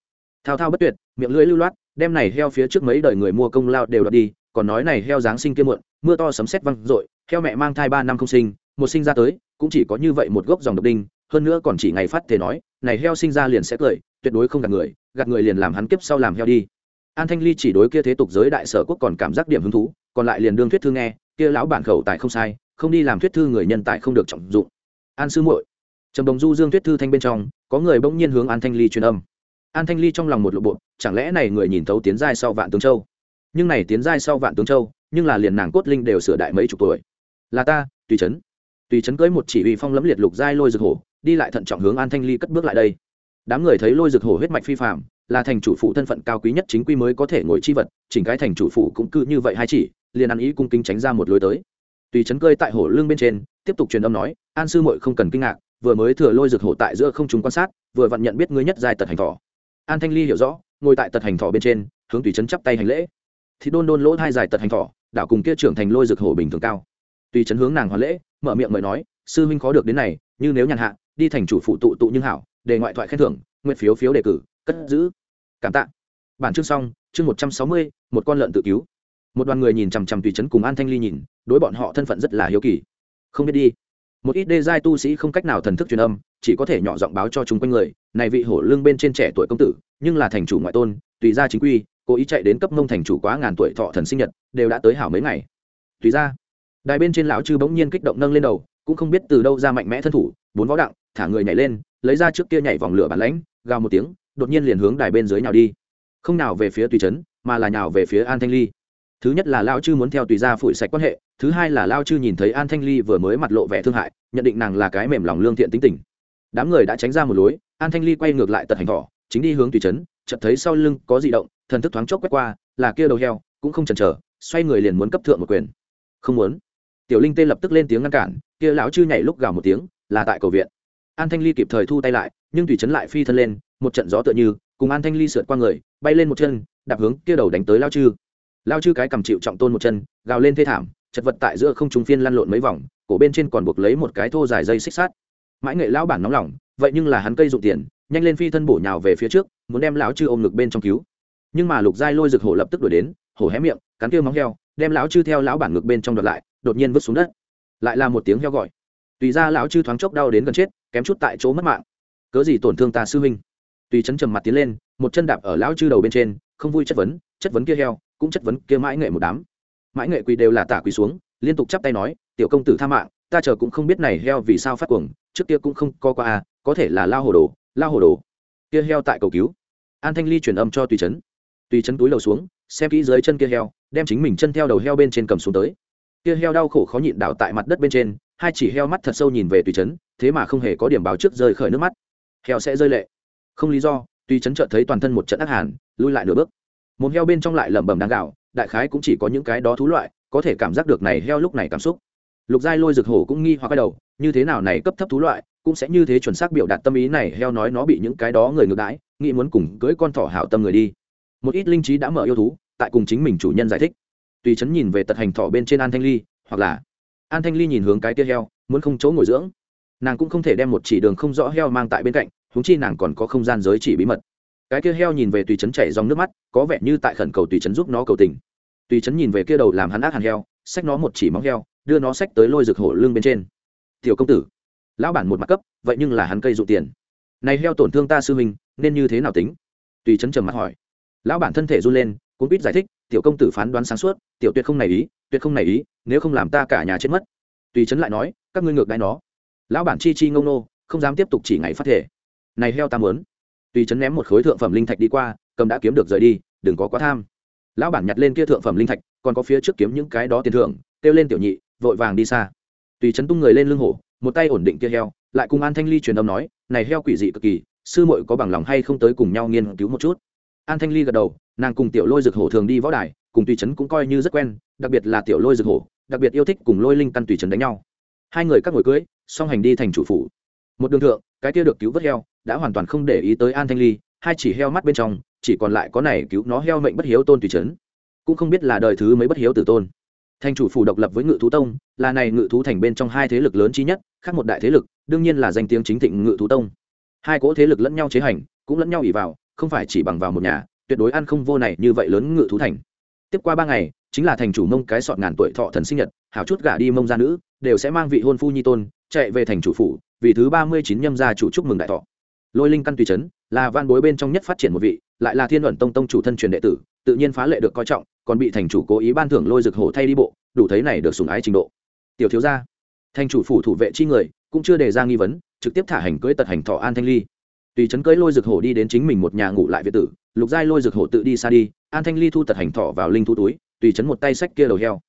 Thao thao bất tuyệt, miệng lưỡi lưu loát, đem này heo phía trước mấy đời người mua công lao đều đoạt đi, còn nói này heo giáng sinh kia muộn, mưa to sấm sét văng rội heo mẹ mang thai ba năm không sinh, một sinh ra tới, cũng chỉ có như vậy một gốc dòng độc đinh, hơn nữa còn chỉ ngày phát thể nói, này heo sinh ra liền sẽ cười, tuyệt đối không gạt người gạt người liền làm hắn kiếp sau làm heo đi. An thanh ly chỉ đối kia thế tục giới đại sở quốc còn cảm giác điểm hứng thú, còn lại liền đương thuyết thư nghe kia lão bản khẩu tại không sai, không đi làm thuyết thư người nhân tại không được trọng dụng. An sư muội, trầm đồng du dương thuyết thư thanh bên trong, có người bỗng nhiên hướng an thanh ly truyền âm. An thanh ly trong lòng một lộ bộ, chẳng lẽ này người nhìn thấu tiến giai sau vạn tướng châu? Nhưng này tiến giai sau vạn tướng châu, nhưng là liền nàng cốt linh đều sửa đại mấy chục tuổi. Là ta, tùy trấn tùy trấn cưới một chỉ huy phong lẫm liệt lục giai lôi rực hổ, đi lại thận trọng hướng an thanh ly cất bước lại đây. Đám người thấy lôi rực hổ huyết mạch phi phạm là thành chủ phụ thân phận cao quý nhất chính quy mới có thể ngồi chi vật, chỉnh cái thành chủ phụ cũng cứ như vậy hay chỉ, liền ăn ý cung kính tránh ra một lối tới. Tùy chấn cơi tại hổ lương bên trên, tiếp tục truyền âm nói, an sư muội không cần kinh ngạc, vừa mới thừa lôi rực hổ tại giữa không chúng quan sát, vừa vặn nhận biết ngươi nhất dài tật hành thỏ. An thanh ly hiểu rõ, ngồi tại tật hành thỏ bên trên, hướng tùy chấn chắp tay hành lễ. Thì đôn đôn lỗ hai dài tật hành thỏ, đảo cùng kia trưởng thành lôi rực hổ bình thường cao. Tùy trấn hướng nàng hoàn lễ, mở miệng mời nói, sư huynh khó được đến này, như nếu nhàn hạ, đi thành chủ phụ tụ tụ nhưng hảo đề ngoại thoại khen thưởng, nguyện phiếu phiếu đề cử cất giữ. Cảm tạ. Bản chương xong, chương một trăm sáu mươi, một con lợn tự cứu. Một đoàn người nhìn chằm chằm tùy trấn cùng an thanh ly nhìn, đối bọn họ thân phận rất là hiếu kỳ. Không biết đi. Một ít đê giai tu sĩ không cách nào thần thức truyền âm, chỉ có thể nhỏ giọng báo cho chúng quanh người, này vị hổ lương bên trên trẻ tuổi công tử, nhưng là thành chủ ngoại tôn, tùy ra chính quy, cố ý chạy đến cấp mông thành chủ quá ngàn tuổi thọ thần sinh nhật, đều đã tới hảo mấy ngày. Tùy ra đài bên trên lão chư bỗng nhiên kích động nâng lên đầu, cũng không biết từ đâu ra mạnh mẽ thân thủ, bốn võ đặng, thả người nhảy lên, lấy ra trước kia nhảy vòng lửa bản lãnh, gào một tiếng đột nhiên liền hướng đài bên dưới nhào đi. Không nào về phía tùy trấn mà là nhào về phía an thanh ly. Thứ nhất là lao chư muốn theo tùy ra phủi sạch quan hệ, thứ hai là lao chư nhìn thấy an thanh ly vừa mới mặt lộ vẻ thương hại, nhận định nàng là cái mềm lòng lương thiện tính tình. Đám người đã tránh ra một lối, an thanh ly quay ngược lại tật hành thỏ, chính đi hướng tùy trấn chợt thấy sau lưng có di động, thần thức thoáng chốc quét qua, là kia đầu heo, cũng không chần chờ, xoay người liền muốn cấp thượng một quyền. Không muốn. Tiểu linh tê lập tức lên tiếng ngăn cản, kia lão chư nhảy lúc gào một tiếng, là tại cầu viện. An thanh ly kịp thời thu tay lại, nhưng tùy trấn lại phi thân lên một trận gió tựa như, cùng an thanh ly sượt qua người, bay lên một chân, đạp hướng kia đầu đánh tới lao chư. Lao chư cái cầm chịu trọng tôn một chân, gào lên thê thảm, chật vật tại giữa không trung phiên lăn lộn mấy vòng, cổ bên trên còn buộc lấy một cái thô dài dây xích sát mãi nghệ lão bản nóng lòng, vậy nhưng là hắn cây dụng tiền, nhanh lên phi thân bổ nhào về phía trước, muốn đem lão chư ôm ngực bên trong cứu. Nhưng mà lục giai lôi rực hổ lập tức đuổi đến, hổ hé miệng, cắn kêu móng heo, đem lão chư theo lão bản ngực bên trong đợt lại, đột nhiên vứt xuống đất. Lại là một tiếng heo gọi. Tùy ra lão chư thoáng chốc đau đến gần chết, kém chút tại chỗ mất mạng. Cớ gì tổn thương ta sư huynh? Tùy chấn trầm mặt tiến lên, một chân đạp ở lão chư đầu bên trên, không vui chất vấn chất vấn kia heo, cũng chất vấn kia mãi nghệ một đám. Mãi nghệ quỳ đều là tả quỳ xuống, liên tục chắp tay nói, tiểu công tử tha mạng, ta chờ cũng không biết này heo vì sao phát cuồng, trước kia cũng không co qua à có thể là lao hồ đồ, lao hồ đồ. Kia heo tại cầu cứu. An thanh ly truyền âm cho tùy trấn tùy trấn túi lầu xuống, xem kỹ dưới chân kia heo, đem chính mình chân theo đầu heo bên trên cầm xuống tới. Kia heo đau khổ khó nhịn đảo tại mặt đất bên trên, hai chỉ heo mắt thật sâu nhìn về tùy trấn thế mà không hề có điểm báo trước rơi khởi nước mắt. Heo sẽ rơi lệ không lý do, tuy chấn chợt thấy toàn thân một trận ác hàn, lui lại nửa bước. Một heo bên trong lại lẩm bẩm đang gạo đại khái cũng chỉ có những cái đó thú loại, có thể cảm giác được này heo lúc này cảm xúc. Lục giai lôi rực hổ cũng nghi hoặc cái đầu, như thế nào này cấp thấp thú loại, cũng sẽ như thế chuẩn xác biểu đạt tâm ý này, heo nói nó bị những cái đó người ngược đãi, nghĩ muốn cùng cưỡi con thỏ hảo tâm người đi. Một ít linh trí đã mở yêu thú, tại cùng chính mình chủ nhân giải thích. Tùy chấn nhìn về tật hành thỏ bên trên an thanh ly, hoặc là an thanh ly nhìn hướng cái kia heo, muốn không chỗ ngồi dưỡng. Nàng cũng không thể đem một chỉ đường không rõ heo mang tại bên cạnh húng chi nàng còn có không gian giới chỉ bí mật. Cái kia heo nhìn về tùy chấn chảy dòng nước mắt, có vẻ như tại khẩn cầu tùy chấn giúp nó cầu tình. Tùy chấn nhìn về kia đầu làm hắn ác hàn heo, xách nó một chỉ móng heo, đưa nó xách tới lôi rực hổ lưng bên trên. Tiểu công tử, lão bản một mặt cấp, vậy nhưng là hắn cây dụ tiền. Này heo tổn thương ta sư huynh, nên như thế nào tính? Tùy chấn trầm mặt hỏi. Lão bản thân thể run lên cũng biết giải thích, tiểu công tử phán đoán sáng suốt, tiểu tuyệt không này ý, tuyệt không này ý, nếu không làm ta cả nhà chết mất. Tùy chấn lại nói, các ngươi ngược đãi nó. Lão bản chi chi ngông nô, không dám tiếp tục chỉ ngày phát thể này heo ta muốn. Tùy chấn ném một khối thượng phẩm linh thạch đi qua, cầm đã kiếm được rời đi, đừng có quá tham. Lão bản nhặt lên kia thượng phẩm linh thạch, còn có phía trước kiếm những cái đó tiền thưởng, kêu lên tiểu nhị, vội vàng đi xa. Tùy chấn tung người lên lưng hổ, một tay ổn định kia heo, lại cùng an thanh ly truyền âm nói, này heo quỷ dị cực kỳ, sư muội có bằng lòng hay không tới cùng nhau nghiên cứu một chút? An thanh ly gật đầu, nàng cùng tiểu lôi rực hổ thường đi võ đài, cùng tùy chấn cũng coi như rất quen, đặc biệt là tiểu lôi rực hổ, đặc biệt yêu thích cùng lôi linh căn tùy chấn đánh nhau. Hai người các ngồi cưới, song hành đi thành chủ phủ. Một đường thượng, cái kia được cứu vớt heo đã hoàn toàn không để ý tới an thanh ly, hai chỉ heo mắt bên trong, chỉ còn lại có này cứu nó heo mệnh bất hiếu tôn tùy trấn cũng không biết là đời thứ mấy bất hiếu tử tôn. Thành chủ phủ độc lập với ngự thú tông, là này ngự thú thành bên trong hai thế lực lớn chi nhất, khác một đại thế lực, đương nhiên là danh tiếng chính thịnh ngự thú tông. Hai cỗ thế lực lẫn nhau chế hành, cũng lẫn nhau ỉ vào, không phải chỉ bằng vào một nhà, tuyệt đối ăn không vô này như vậy lớn ngự thú thành. Tiếp qua ba ngày, chính là thành chủ mông cái sọt ngàn tuổi thọ thần sinh nhật, hảo chút gả đi mông gia nữ, đều sẽ mang vị hôn phu nhi tôn, chạy về thành chủ phủ, vì thứ ba mươi chín nhâm gia chủ chúc mừng đại thọ lôi linh căn tùy trấn là van bối bên trong nhất phát triển một vị, lại là thiên luận tông tông chủ thân truyền đệ tử, tự nhiên phá lệ được coi trọng, còn bị thành chủ cố ý ban thưởng lôi rực hổ thay đi bộ, đủ thấy này được sùng ái trình độ. Tiểu thiếu gia, thành chủ phủ thủ vệ chi người, cũng chưa đề ra nghi vấn, trực tiếp thả hành cưỡi tật hành thọ an thanh ly. Tùy trấn cưỡi lôi rực hổ đi đến chính mình một nhà ngủ lại việt tử, lục giai lôi rực hổ tự đi xa đi, an thanh ly thu tật hành thọ vào linh thu túi, tùy trấn một tay sách kia đầu heo.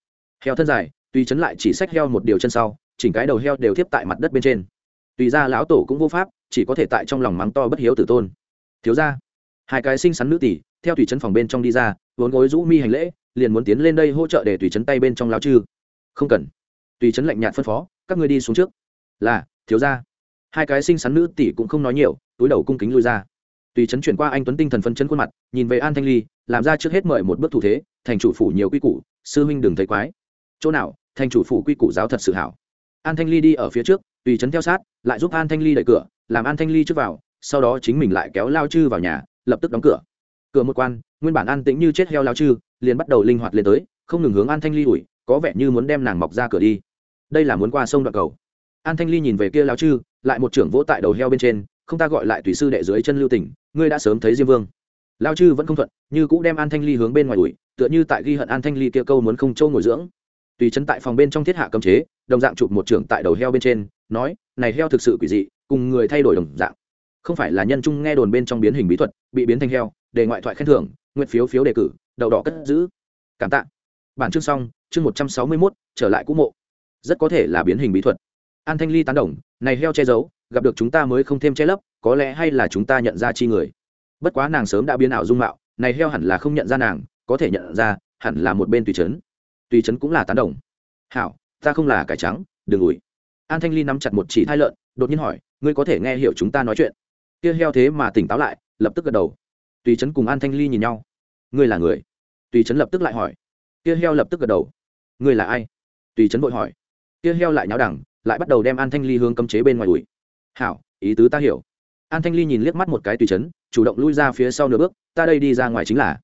Heo thân dài, tùy trấn lại chỉ sách heo một điều chân sau, chỉnh cái đầu heo đều tiếp tại mặt đất bên trên. Tùy ra lão tổ cũng vô pháp chỉ có thể tại trong lòng mắng to bất hiếu tử tôn. Thiếu ra hai cái xinh xắn nữ tỷ, theo thủy trấn phòng bên trong đi ra, vốn gối rũ mi hành lễ, liền muốn tiến lên đây hỗ trợ để tùy trấn tay bên trong lao chư. Không cần. Tùy trấn lạnh nhạt phân phó, các ngươi đi xuống trước. Là, thiếu ra hai cái xinh xắn nữ tỷ cũng không nói nhiều, túi đầu cung kính lui ra. Tùy trấn chuyển qua anh tuấn tinh thần phân chân khuôn mặt, nhìn về an thanh ly, làm ra trước hết mời một bước thủ thế, thành chủ phủ nhiều quy củ, sư huynh đừng thấy quái. Chỗ nào, thành chủ phủ quy củ giáo thật sự hảo. An thanh ly đi ở phía trước tùy trấn theo sát, lại giúp an thanh ly đẩy cửa làm an thanh ly trước vào, sau đó chính mình lại kéo lao chư vào nhà, lập tức đóng cửa. Cửa một quan, nguyên bản an tĩnh như chết heo lao chư, liền bắt đầu linh hoạt lên tới, không ngừng hướng an thanh ly ủi có vẻ như muốn đem nàng mọc ra cửa đi. Đây là muốn qua sông đoạn cầu. An thanh ly nhìn về kia lao chư, lại một trưởng vỗ tại đầu heo bên trên, không ta gọi lại tùy sư đệ dưới chân lưu tỉnh ngươi đã sớm thấy diêm vương. Lao chư vẫn không thuận, như cũng đem an thanh ly hướng bên ngoài ủi tựa như tại ghi hận an thanh ly kia câu muốn không trâu ngồi dưỡng. Tùy chân tại phòng bên trong thiết hạ cấm chế, đồng dạng chụp một trưởng tại đầu heo bên trên, nói, này heo thực sự quỷ dị cùng người thay đổi đồng dạng. Không phải là nhân trung nghe đồn bên trong biến hình bí thuật, bị biến thành heo, để ngoại thoại khen thưởng, nguyện phiếu phiếu đề cử, đậu đỏ cất giữ. Cảm tạ. Bản chương xong, chương một trăm sáu mươi mốt, trở lại cũ mộ. Rất có thể là biến hình bí thuật. An thanh ly tán đồng, này heo che giấu, gặp được chúng ta mới không thêm che lấp, có lẽ hay là chúng ta nhận ra chi người. Bất quá nàng sớm đã biến ảo dung mạo, này heo hẳn là không nhận ra nàng, có thể nhận ra, hẳn là một bên tùy trấn tùy trấn cũng là tán đồng. Hảo, ta không là cải trắng, đừng ủi an thanh ly nắm chặt một chỉ thai lợn, đột nhiên hỏi, ngươi có thể nghe hiểu chúng ta nói chuyện? Kia heo thế mà tỉnh táo lại, lập tức gật đầu. Tùy trấn cùng an thanh ly nhìn nhau. Ngươi là người? Tùy trấn lập tức lại hỏi. Kia heo lập tức gật đầu. Ngươi là ai? Tùy trấn vội hỏi. Kia heo lại nháo đẳng, lại bắt đầu đem an thanh ly hướng cấm chế bên ngoài đùi hảo, ý tứ ta hiểu. An thanh ly nhìn liếc mắt một cái tùy trấn chủ động lui ra phía sau nửa bước, ta đây đi ra ngoài chính là.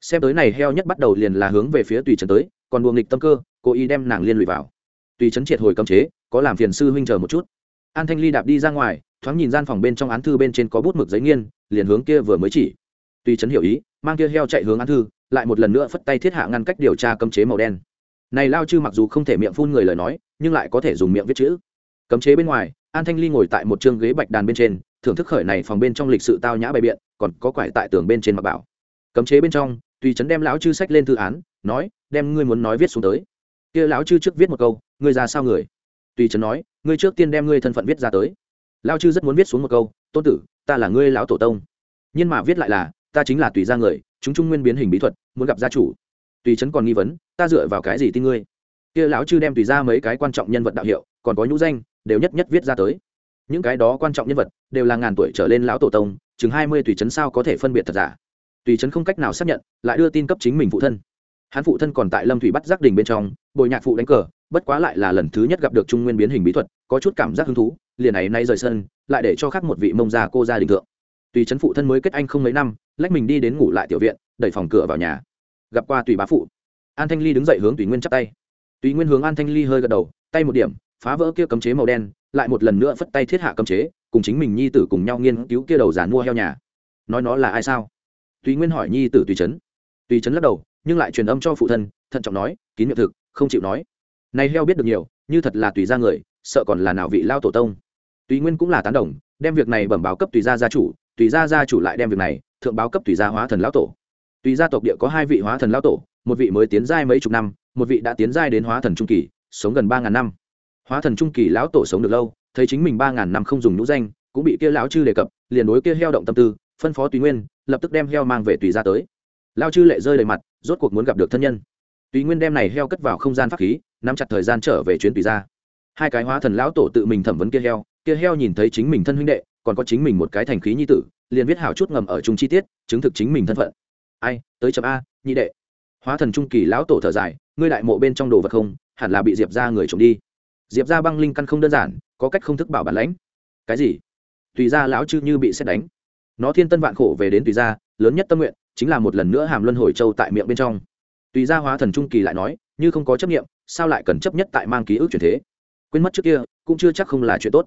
Xem tới này heo nhất bắt đầu liền là hướng về phía tùy trấn tới, còn buồng nghịch tâm cơ, cố ý đem nàng liên lụy vào. Tùy trấn triệt hồi cấm chế có làm phiền sư huynh chờ một chút. An thanh ly đạp đi ra ngoài, thoáng nhìn gian phòng bên trong án thư bên trên có bút mực giấy nghiên, liền hướng kia vừa mới chỉ. Tuy trấn hiểu ý, mang kia heo chạy hướng án thư, lại một lần nữa phất tay thiết hạ ngăn cách điều tra cấm chế màu đen. Này lao chư mặc dù không thể miệng phun người lời nói, nhưng lại có thể dùng miệng viết chữ. Cấm chế bên ngoài, an thanh ly ngồi tại một chương ghế bạch đàn bên trên, thưởng thức khởi này phòng bên trong lịch sự tao nhã bày biện, còn có quải tại tường bên trên mặc bảo. Cấm chế bên trong, tùy trấn đem lão chư sách lên thư án, nói, đem ngươi muốn nói viết xuống tới. Kia lão chư trước viết một câu, ngươi ra sao người? Tùy trấn nói, ngươi trước tiên đem ngươi thân phận viết ra tới. Lao chư rất muốn viết xuống một câu, tôn tử, ta là ngươi lão tổ tông. Nhưng mà viết lại là, ta chính là tùy ra người, chúng trung nguyên biến hình bí thuật, muốn gặp gia chủ. Tùy trấn còn nghi vấn, ta dựa vào cái gì tin ngươi? Kia lão chư đem tùy ra mấy cái quan trọng nhân vật đạo hiệu, còn có nhũ danh, đều nhất nhất viết ra tới. Những cái đó quan trọng nhân vật, đều là ngàn tuổi trở lên lão tổ tông, chừng hai mươi tùy trấn sao có thể phân biệt thật giả? Tùy trấn không cách nào xác nhận, lại đưa tin cấp chính mình phụ thân hắn phụ thân còn tại lâm thủy bắt giác đình bên trong, bồi nhạc phụ đánh cờ, bất quá lại là lần thứ nhất gặp được trung nguyên biến hình bí thuật, có chút cảm giác hứng thú, liền ấy nay rời sân, lại để cho khác một vị mông già cô gia đình thượng. Tùy trấn phụ thân mới kết anh không mấy năm, lách mình đi đến ngủ lại tiểu viện, đẩy phòng cửa vào nhà. Gặp qua tùy bá phụ. An thanh ly đứng dậy hướng tùy nguyên chắp tay. Tùy nguyên hướng an thanh ly hơi gật đầu, tay một điểm, phá vỡ kia cấm chế màu đen, lại một lần nữa phất tay thiết hạ cấm chế, cùng chính mình nhi tử cùng nhau nghiên cứu kia đầu giàn mua heo nhà. Nói nó là ai sao? Tùy nguyên hỏi nhi tử tùy trấn tùy trấn lắc đầu nhưng lại truyền âm cho phụ thân, thận trọng nói, kín miệng thực, không chịu nói. Này heo biết được nhiều, như thật là tùy ra người, sợ còn là nào vị lao tổ tông. Tùy nguyên cũng là tán đồng, đem việc này bẩm báo cấp tùy gia gia chủ, tùy gia gia chủ lại đem việc này thượng báo cấp tùy gia hóa thần lão tổ. Tùy gia tộc địa có hai vị hóa thần lão tổ, một vị mới tiến giai mấy chục năm, một vị đã tiến giai đến hóa thần trung kỳ, sống gần ba ngàn năm. Hóa thần trung kỳ lão tổ sống được lâu, thấy chính mình ba ngàn năm không dùng nhũ danh, cũng bị kia lão chư đề cập, liền đối kia heo động tâm tư, phân phó tùy nguyên, lập tức đem heo mang về tùy gia tới lao chư lệ rơi đầy mặt, rốt cuộc muốn gặp được thân nhân. Tùy nguyên đem này heo cất vào không gian pháp khí, nắm chặt thời gian trở về chuyến tùy ra. Hai cái hóa thần lão tổ tự mình thẩm vấn kia heo kia heo nhìn thấy chính mình thân huynh đệ, còn có chính mình một cái thành khí nhi tử, liền viết hảo chút ngầm ở chung chi tiết, chứng thực chính mình thân phận. Ai, tới chậm a, nhị đệ. Hóa thần trung kỳ lão tổ thở dài, ngươi đại mộ bên trong đồ vật không, hẳn là bị diệp ra người trộm đi. Diệp ra băng linh căn không đơn giản, có cách không thức bảo bản lãnh. Cái gì? Tùy ra lão chư như bị xét đánh. Nó thiên tân vạn khổ về đến tùy ra lớn nhất tâm nguyện chính là một lần nữa hàm luân hồi châu tại miệng bên trong. Tùy ra hóa thần trung kỳ lại nói, như không có chấp nghiệm sao lại cần chấp nhất tại mang ký ức chuyển thế? Quên mất trước kia, cũng chưa chắc không là chuyện tốt.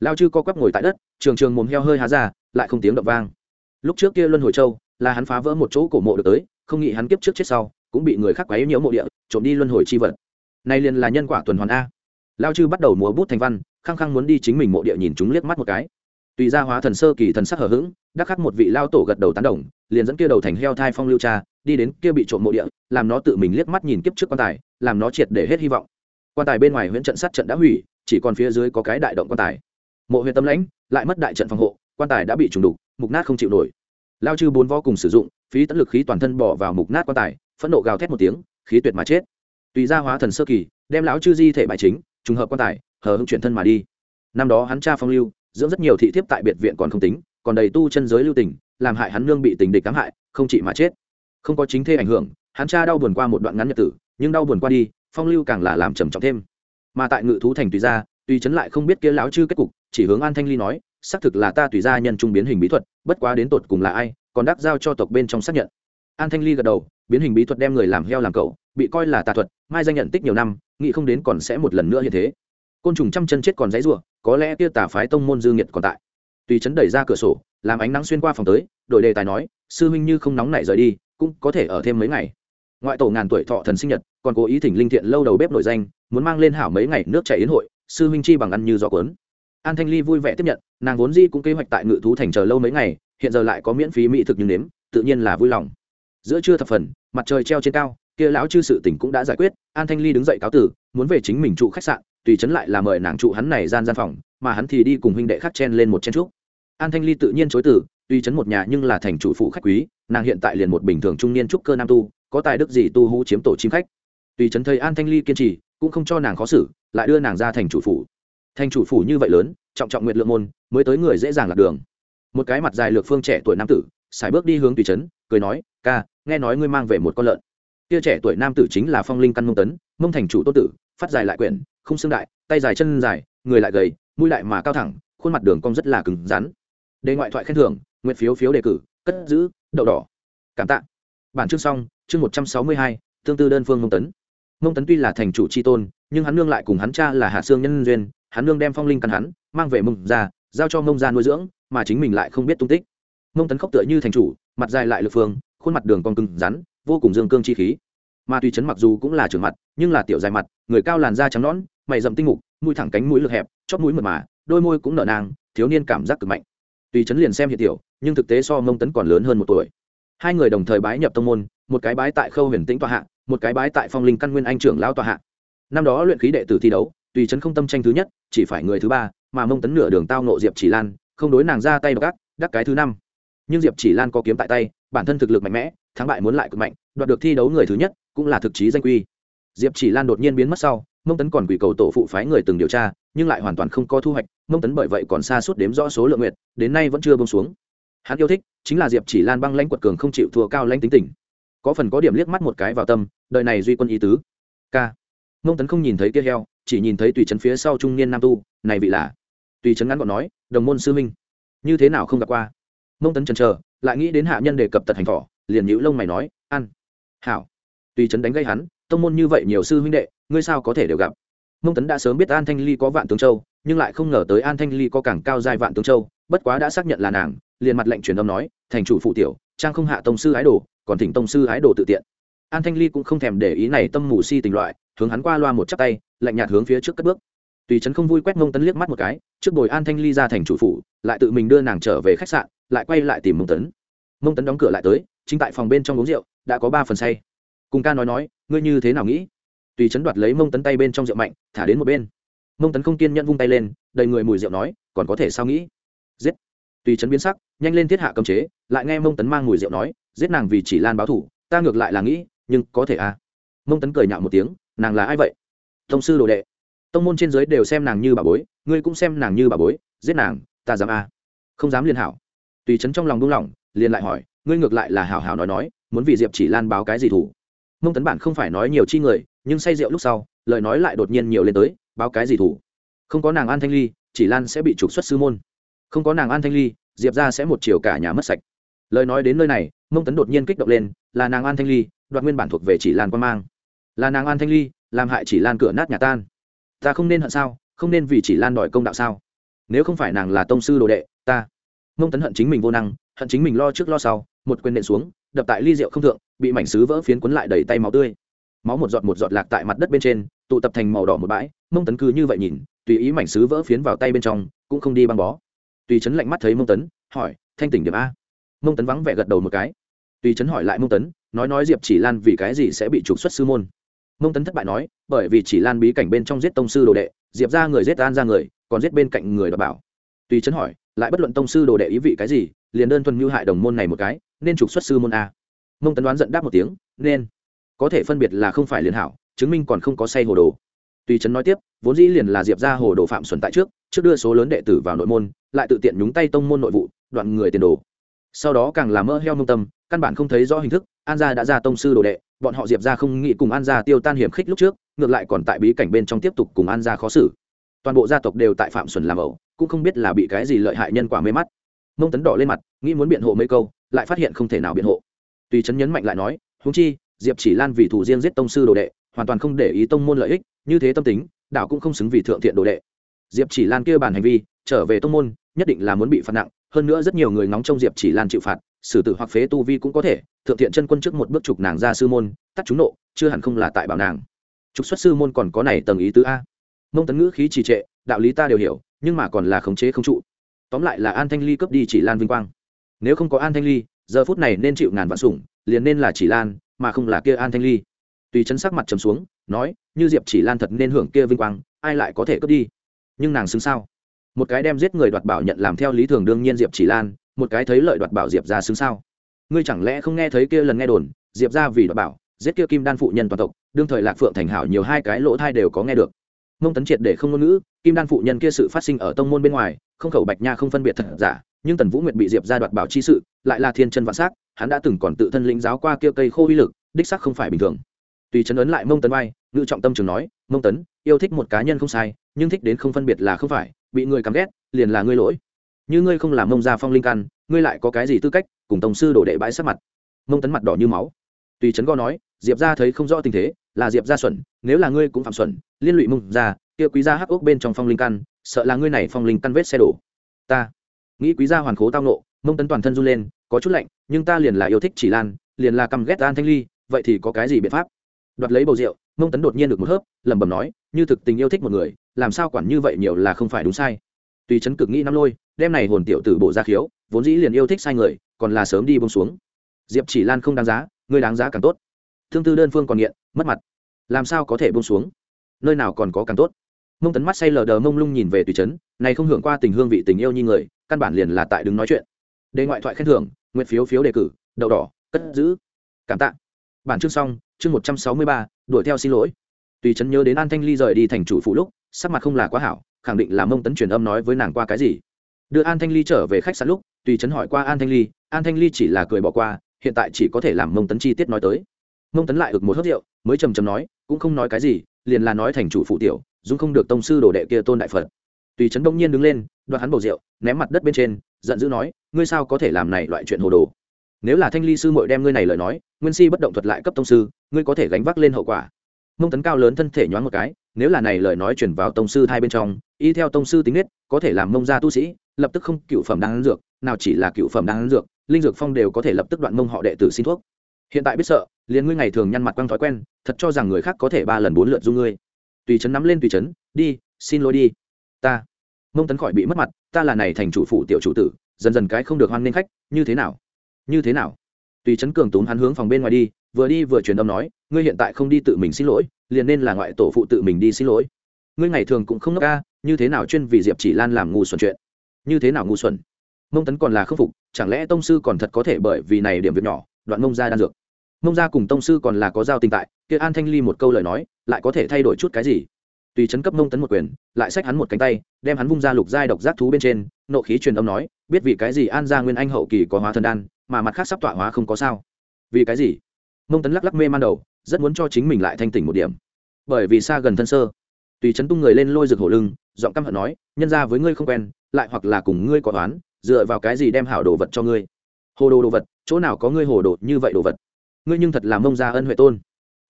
Lao chư co quắp ngồi tại đất, trường trường mồm heo hơi há ra, lại không tiếng động vang. Lúc trước kia luân hồi châu, là hắn phá vỡ một chỗ cổ mộ được tới, không nghĩ hắn kiếp trước chết sau, cũng bị người khác quấy nhiễu mộ địa, trộm đi luân hồi chi vật. Nay liền là nhân quả tuần hoàn a. Lao chư bắt đầu múa bút thành văn, khăng khăng muốn đi chính mình mộ địa nhìn chúng liếc mắt một cái tùy ra hóa thần sơ kỳ thần sắc hở h ữ g đắc khắc một vị lao tổ gật đầu tán đồng, liền dẫn kia đầu thành heo thai phong lưu cha, đi đến kia bị trộm mộ địa, làm nó tự mình liếc mắt nhìn kiếp trước quan tài, làm nó triệt để hết hy vọng. Quan tài bên ngoài huyện trận sát trận đã hủy, chỉ còn phía dưới có cái đại động quan tài. Mộ huyện tâm lãnh, lại mất đại trận phòng hộ, quan tài đã bị trùng đục, mục nát không chịu nổi. Lao chư bốn vó cùng sử dụng, phí tận lực khí toàn thân bỏ vào mục nát quan tài, phẫn nộ gào thét một tiếng, khí tuyệt mà chết. Tùy ra hóa thần sơ kỳ, đem lão chư di thể bài chính, trùng hợp quan tài, hờ hững chuyển thân mà đi. Năm đó hắn cha phong lưu dưỡng rất nhiều thị thiếp tại biệt viện còn không tính, còn đầy tu chân giới lưu tình, làm hại hắn nương bị tình địch cám hại, không chỉ mà chết. Không có chính thê ảnh hưởng, hắn cha đau buồn qua một đoạn ngắn nhật tử, nhưng đau buồn qua đi, phong lưu càng là làm trầm trọng thêm. Mà tại ngự thú thành tùy gia, tùy chấn lại không biết kia láo chư kết cục, chỉ hướng an thanh ly nói, xác thực là ta tùy gia nhân trung biến hình bí thuật, bất quá đến tột cùng là ai, còn đắc giao cho tộc bên trong xác nhận. An thanh ly gật đầu, biến hình bí thuật đem người làm heo làm cậu, bị coi là tà thuật, mai danh nhận tích nhiều năm, nghĩ không đến còn sẽ một lần nữa như thế. Côn trùng trăm chân chết còn dãy rủa có lẽ kia tà phái tông môn dư nghiệt còn tại. Tùy chấn đẩy ra cửa sổ, làm ánh nắng xuyên qua phòng tới, đổi đề tài nói, sư huynh như không nóng nảy rời đi, cũng có thể ở thêm mấy ngày. Ngoại tổ ngàn tuổi thọ thần sinh nhật, còn cố ý thỉnh linh thiện lâu đầu bếp nổi danh, muốn mang lên hảo mấy ngày nước chảy yến hội, sư huynh chi bằng ăn như gió cuốn. An thanh ly vui vẻ tiếp nhận, nàng vốn di cũng kế hoạch tại ngự thú thành chờ lâu mấy ngày, hiện giờ lại có miễn phí mỹ thực nhưng nếm, tự nhiên là vui lòng. Giữa trưa thập phần, mặt trời treo trên cao, kia lão chư sự tỉnh cũng đã giải quyết, an thanh ly đứng dậy cáo tử, muốn về chính mình trụ khách sạn tùy chấn lại là mời nàng trụ hắn này gian gian phòng, mà hắn thì đi cùng huynh đệ khác chen lên một chen trúc. An thanh ly tự nhiên chối từ tùy chấn một nhà nhưng là thành chủ phụ khách quý, nàng hiện tại liền một bình thường trung niên trúc cơ nam tu, có tài đức gì tu hú chiếm tổ chim khách. Tùy chấn thấy an thanh ly kiên trì, cũng không cho nàng khó xử, lại đưa nàng ra thành chủ phủ. Thành chủ phủ như vậy lớn, trọng trọng nguyện lượng môn, mới tới người dễ dàng lạc đường. Một cái mặt dài lược phương trẻ tuổi nam tử, xài bước đi hướng tùy trấn cười nói, ca, nghe nói ngươi mang về một con lợn. Kia trẻ tuổi nam tử chính là phong linh căn mông tấn, mông thành chủ tô tử phát dài lại quyển không xương đại, tay dài chân dài, người lại gầy, mũi lại mà cao thẳng, khuôn mặt đường cong rất là cứng rắn. Đề ngoại thoại khen thưởng, nguyện phiếu phiếu đề cử, cất giữ, đậu đỏ. Cảm tạ. Bản chương xong, chương một trăm sáu mươi hai, tương tư đơn phương mông tấn. Mông tấn tuy là thành chủ c h i tôn, nhưng hắn nương lại cùng hắn cha là hạ sương nhân duyên, hắn nương đem phong linh căn hắn, mang về mông ra, giao cho mông ra nuôi dưỡng, mà chính mình lại không biết tung tích. Mông tấn khóc tựa như thành chủ, mặt dài lại lực phương, khuôn mặt đường con cứng rắn, vô cùng dương cương chi khí. Mà tùy chấn mặc dù cũng là trường mặt nhưng là tiểu dài mặt, người cao làn da trắng nõn, mày dầm tinh mục, mũi thẳng cánh mũi lực hẹp, chóp mũi mượt mà, đôi môi cũng nở nang, thiếu niên cảm giác cực mạnh. Tùy chấn liền xem hiện tiểu, nhưng thực tế so mông tấn còn lớn hơn một tuổi. Hai người đồng thời bái nhập tông môn, một cái bái tại khâu huyền tĩnh tòa hạ, một cái bái tại phong linh căn nguyên anh trưởng lão tòa hạ. Năm đó luyện khí đệ tử thi đấu, tùy chấn không tâm tranh thứ nhất, chỉ phải người thứ ba, mà mông tấn nửa đường tao nộ diệp chỉ lan, không đối nàng ra tay gác đắc cái thứ năm. Nhưng diệp chỉ lan có kiếm tại tay, bản thân thực lực mạnh mẽ, thắng bại muốn lại cực mạnh, đoạt được thi đấu người thứ nhất, cũng là thực chí danh quy diệp chỉ lan đột nhiên biến mất sau mông tấn còn quỷ cầu tổ phụ phái người từng điều tra nhưng lại hoàn toàn không có thu hoạch. Mông tấn bởi vậy còn xa suốt đếm rõ số lượng nguyệt, đến nay vẫn chưa bông xuống. Hắn yêu thích chính là diệp chỉ lan băng lãnh quật cường không chịu thua cao lãnh tính tình. Có phần có điểm liếc mắt một cái vào tâm đời này duy quân ý tứ. K mông tấn không nhìn thấy kia heo chỉ nhìn thấy tùy trấn phía sau trung niên nam tu này vị là? Tùy trấn ngắn gọn nói đồng môn sư minh như thế nào không gặp qua? Mông tấn chần chờ lại nghĩ đến hạ nhân đề cập tật hành thỏ liền nhữ lông mày nói ăn hảo. Tùy trấn đánh gây hắn tông môn như vậy nhiều sư huynh đệ, ngươi sao có thể đều gặp? Mông tấn đã sớm biết an thanh ly có vạn tướng châu, nhưng lại không ngờ tới an thanh ly có cảng cao dài vạn tướng châu, bất quá đã xác nhận là nàng, liền mặt lệnh truyền âm nói, thành chủ phụ tiểu, trang không hạ tông sư ái đồ, còn thỉnh tông sư ái đồ tự tiện. An thanh ly cũng không thèm để ý này tâm mù si tình loại, hướng hắn qua loa một chắp tay, lạnh nhạt hướng phía trước cất bước. Tùy trấn không vui quét mông tấn liếc mắt một cái, trước bồi an thanh ly ra thành chủ phủ, lại tự mình đưa nàng trở về khách sạn, lại quay lại tìm mông tấn. Mông tấn đóng cửa lại tới, chính tại phòng bên trong uống rượu, đã có ba phần say cùng ca nói nói, ngươi như thế nào nghĩ? Tùy chấn đoạt lấy mông tấn tay bên trong rượu mạnh, thả đến một bên. Mông tấn không kiên nhẫn vung tay lên, đầy người mùi rượu nói, còn có thể sao nghĩ? Giết! Tùy chấn biến sắc, nhanh lên thiết hạ cấm chế, lại nghe mông tấn mang mùi rượu nói, giết nàng vì chỉ lan báo thủ, ta ngược lại là nghĩ, nhưng có thể à? Mông tấn cười nhạo một tiếng, nàng là ai vậy? Thông sư đồ đệ. Tông môn trên giới đều xem nàng như bà bối, ngươi cũng xem nàng như bà bối, giết nàng, ta dám à? Không dám liên hảo. Tùy chấn trong lòng đung lòng liền lại hỏi, ngươi ngược lại là hảo hảo nói nói, muốn vì diệp chỉ lan báo cái gì thủ? Mông tấn bản không phải nói nhiều chi người, nhưng say rượu lúc sau, lời nói lại đột nhiên nhiều lên tới, báo cái gì thủ? Không có nàng an thanh ly, chỉ lan sẽ bị trục xuất sư môn. Không có nàng an thanh ly, diệp ra sẽ một chiều cả nhà mất sạch. Lời nói đến nơi này, mông tấn đột nhiên kích động lên, là nàng an thanh ly, đoạt nguyên bản thuộc về chỉ lan quan mang. Là nàng an thanh ly, làm hại chỉ lan cửa nát nhà tan. Ta không nên hận sao, không nên vì chỉ lan đòi công đạo sao? Nếu không phải nàng là tông sư đồ đệ, ta. Mông tấn hận chính mình vô năng, hận chính mình lo trước lo sau, một quyền nện xuống, đập tại ly rượu không thượng bị mảnh sứ vỡ phiến cuốn lại đầy tay máu tươi. Máu một giọt một giọt lạc tại mặt đất bên trên, tụ tập thành màu đỏ một bãi, mông tấn cứ như vậy nhìn, tùy ý mảnh sứ vỡ phiến vào tay bên trong, cũng không đi băng bó. Tùy chấn lạnh mắt thấy mông tấn, hỏi, thanh tỉnh điểm a? Mông tấn vắng vẻ gật đầu một cái. Tùy chấn hỏi lại mông tấn, nói nói diệp chỉ lan vì cái gì sẽ bị trục xuất sư môn? Mông tấn thất bại nói, bởi vì chỉ lan bí cảnh bên trong giết tông sư đồ đệ, diệp ra người giết an ra người, còn giết bên cạnh người đ bảo. Tùy chấn hỏi, lại bất luận tông sư đồ đệ ý vị cái gì, liền đơn thuần mưu hại đồng môn này một cái, nên trục xuất sư môn a? Mông tấn đoán giận đáp một tiếng, nên, có thể phân biệt là không phải liền hảo, chứng minh còn không có say hồ đồ. Tùy trấn nói tiếp, vốn dĩ liền là diệp ra hồ đồ phạm xuẩn tại trước trước đưa số lớn đệ tử vào nội môn, lại tự tiện nhúng tay tông môn nội vụ, đoạn người tiền đồ. Sau đó càng làm mơ heo mông tâm, căn bản không thấy rõ hình thức, an gia đã ra tông sư đồ đệ, bọn họ diệp ra không nghĩ cùng an gia tiêu tan hiểm khích lúc trước, ngược lại còn tại bí cảnh bên trong tiếp tục cùng an gia khó xử. Toàn bộ gia tộc đều tại phạm xuẩn làm ẩu, cũng không biết là bị cái gì lợi hại nhân quả mê mắt. Mông tấn đỏ lên mặt, nghĩ muốn biện hộ mấy câu, lại phát hiện không thể nào biện hộ tùy chấn nhấn mạnh lại nói húng chi, diệp chỉ lan vì thủ riêng giết tông sư đồ đệ, hoàn toàn không để ý tông môn lợi ích, như thế tâm tính đạo cũng không xứng vì thượng thiện đồ đệ. Diệp chỉ lan kia bản hành vi, trở về tông môn, nhất định là muốn bị phạt nặng, hơn nữa rất nhiều người ngóng trong diệp chỉ lan chịu phạt, xử tử hoặc phế tu vi cũng có thể, thượng thiện chân quân trước một bước trục nàng ra sư môn, tắt chúng nộ, chưa hẳn không là tại bảo nàng. Trục xuất sư môn còn có này tầng ý tứ a. Mông tấn ngữ khí trì trệ, đạo lý ta đều hiểu, nhưng mà còn là khống chế không trụ. Tóm lại là an thanh ly cướp đi chỉ lan vinh quang. Nếu không có an thanh ly giờ phút này nên chịu ngàn vạn sủng, liền nên là chỉ lan, mà không là kia an thanh ly. Tùy chấn sắc mặt trầm xuống, nói, như diệp chỉ lan thật nên hưởng kia vinh quang, ai lại có thể cướp đi? Nhưng nàng xứng sao? Một cái đem giết người đoạt bảo nhận làm theo lý thường đương nhiên diệp chỉ lan, một cái thấy lợi đoạt bảo diệp ra xứng sao? Ngươi chẳng lẽ không nghe thấy kia lần nghe đồn, diệp ra vì đoạt bảo, giết kia kim đan phụ nhân toàn tộc, đương thời lạc phượng thành hảo nhiều hai cái lỗ thai đều có nghe được. Mông tấn triệt để không ngôn ngữ, kim đan phụ nhân kia sự phát sinh ở tông môn bên ngoài, không khẩu bạch nha không phân biệt thật giả nhưng tần vũ nguyệt bị diệp ra đoạt bảo chi sự, lại là thiên chân vạn s á c hắn đã từng còn tự thân lĩnh giáo qua kia cây khô uy lực, đích sắc không phải bình thường. Tùy chấn ấn lại mông tấn vai, ngự trọng tâm trường nói, mông tấn, yêu thích một cá nhân không sai, nhưng thích đến không phân biệt là không phải, bị người cắm ghét, liền là ngươi lỗi. Như ngươi không làm mông ra phong linh căn, ngươi lại có cái gì tư cách, cùng tổng sư đổ đệ bãi sắc mặt? Mông tấn mặt đỏ như máu. Tùy chấn go nói, diệp ra thấy không rõ tình thế, là diệp ra xuẩn, nếu là ngươi cũng phạm xuẩn, liên lụy mông ra kia quý gia hắc ốc bên trong phong linh căn, sợ là ngươi này phong linh căn vết xe đổ. Ta nghĩ quý gia hoàn khố tao nộ mông tấn toàn thân run lên, có chút lạnh, nhưng ta liền là yêu thích chỉ lan, liền là căm ghét an thanh ly, vậy thì có cái gì biện pháp? Đoạt lấy bầu rượu, mông tấn đột nhiên được một hớp, lẩm bẩm nói, như thực tình yêu thích một người, làm sao quản như vậy nhiều là không phải đúng sai. Tùy chấn cực nghĩ năm lôi đem này hồn tiểu tử bộ ra khiếu, vốn dĩ liền yêu thích sai người, còn là sớm đi bông xuống. Diệp chỉ lan không đáng giá, người đáng giá càng tốt. Thương tư đơn phương còn nghiện, mất mặt. Làm sao có thể bông xuống? Nơi nào còn có càng tốt? Mông tấn mắt say lờ đờ mông lung nhìn về tùy trấn này không hưởng qua tình hương vị tình yêu như người căn bản liền là tại đứng nói chuyện. Đề ngoại thoại khen thưởng, nguyện phiếu phiếu đề cử, đậu đỏ, cất giữ. Cảm tạ. Bản chương xong, chương một trăm sáu mươi ba, đuổi theo xin lỗi. Tùy trấn nhớ đến an thanh ly rời đi thành chủ phụ lúc, sắc mặt không là quá hảo, khẳng định là mông tấn truyền âm nói với nàng qua cái gì. Đưa an thanh ly trở về khách sạn lúc, tùy trấn hỏi qua an thanh ly, an thanh ly chỉ là cười bỏ qua, hiện tại chỉ có thể làm mông tấn chi tiết nói tới. Mông tấn lại ực một hớt rượu, mới trầm trầm nói, cũng không nói cái gì, liền là nói thành chủ phụ tiểu dung không được tông sư đồ đệ kia tôn đại phật tùy trấn đông nhiên đứng lên, đoạt hắn bầu rượu, ném mặt đất bên trên, giận dữ nói, ngươi sao có thể làm này loại chuyện hồ đồ? Nếu là thanh ly sư mội đem ngươi này lời nói, nguyên si bất động thuật lại cấp tông sư, ngươi có thể gánh vác lên hậu quả. Mông tấn cao lớn thân thể nhoáng một cái, nếu là này lời nói chuyển vào tông sư hai bên trong, y theo tông sư tính nết, có thể làm mông gia tu sĩ, lập tức không cựu phẩm đang ăn dược, nào chỉ là cựu phẩm đang ăn dược, linh dược phong đều có thể lập tức đoạn mông họ đệ tử xin thuốc. Hiện tại biết sợ, liền ngươi ngày thường nhăn mặt quăng thói quen, thật cho rằng người khác có thể ba lần bốn lượt du ngươi. Tùy chấn nắm lên tùy chấn, đi, xin lỗi đi ta. Mông tấn khỏi bị mất mặt, ta là này thành chủ phụ tiểu chủ tử, dần dần cái không được hoan nghênh khách, như thế nào? Như thế nào? Tùy chấn cường tốn hắn hướng phòng bên ngoài đi, vừa đi vừa truyền âm nói, ngươi hiện tại không đi tự mình xin lỗi, liền nên là ngoại tổ phụ tự mình đi xin lỗi. Ngươi ngày thường cũng không ngốc ca, như thế nào chuyên vì diệp chỉ lan làm ngu xuẩn chuyện? Như thế nào ngu xuẩn? Mông tấn còn là khâm phục, chẳng lẽ tông sư còn thật có thể bởi vì này điểm việc nhỏ, đoạn mông ra đan dược? Mông ra cùng tông sư còn là có giao tình tại, kia an thanh ly một câu lời nói, lại có thể thay đổi chút cái gì? Tùy chấn cấp mông tấn một quyền, lại xách hắn một cánh tay, đem hắn vung ra lục giai độc giác thú bên trên, nộ khí truyền âm nói, biết vì cái gì an gia nguyên anh hậu kỳ có hóa thần đan, mà mặt khác sắp tọa hóa không có sao. Vì cái gì? Mông tấn lắc lắc mê man đầu, rất muốn cho chính mình lại thanh tỉnh một điểm. Bởi vì xa gần thân sơ. Tùy chấn tung người lên lôi rực hổ lưng, giọng căm hận nói, nhân ra với ngươi không quen, lại hoặc là cùng ngươi có toán dựa vào cái gì đem hảo đồ vật cho ngươi? Hồ đồ đồ vật, chỗ nào có ngươi hồ đồ như vậy đồ vật? Ngươi nhưng thật là mông gia ân huệ tôn.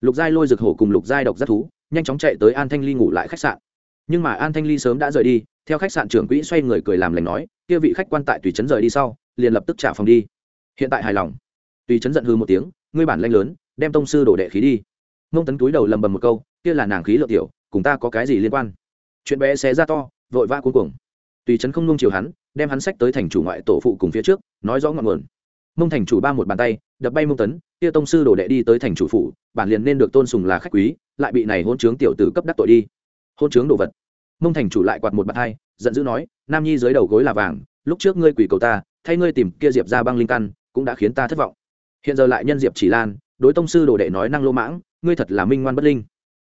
Lục giai lôi rực hổ cùng lục giai độc giác thú nhanh chóng chạy tới an thanh ly ngủ lại khách sạn. Nhưng mà an thanh ly sớm đã rời đi, theo khách sạn trưởng quỹ xoay người cười làm lành nói, kia vị khách quan tại tùy trấn rời đi sau, liền lập tức trả phòng đi. Hiện tại hài lòng. Tùy trấn giận hư một tiếng, ngươi bản lanh lớn, đem tông sư đổ đệ khí đi. Mông tấn túi đầu lầm bầm một câu, kia là nàng khí lượng tiểu, cùng ta có cái gì liên quan? Chuyện bé xé ra to, vội vã cuối cùng tùy trấn không nung chiều hắn, đem hắn sách tới thành chủ ngoại tổ phụ cùng phía trước, nói rõ ngọn nguồn. Mông thành chủ ba một bàn tay đập bay mông tấn, kia tông sư đổ đệ đi tới thành chủ phủ, bản liền nên được tôn sùng là khách quý, lại bị này hôn chướng tiểu tử cấp đắc tội đi. Hôn chướng đồ vật. Mông thành chủ lại quạt một bàn hai, giận dữ nói, nam nhi dưới đầu gối là vàng, lúc trước ngươi quỷ cầu ta, thay ngươi tìm kia diệp ra băng linh căn, cũng đã khiến ta thất vọng. Hiện giờ lại nhân diệp chỉ lan, đối tông sư đồ đệ nói năng lô mãng, ngươi thật là minh ngoan bất linh.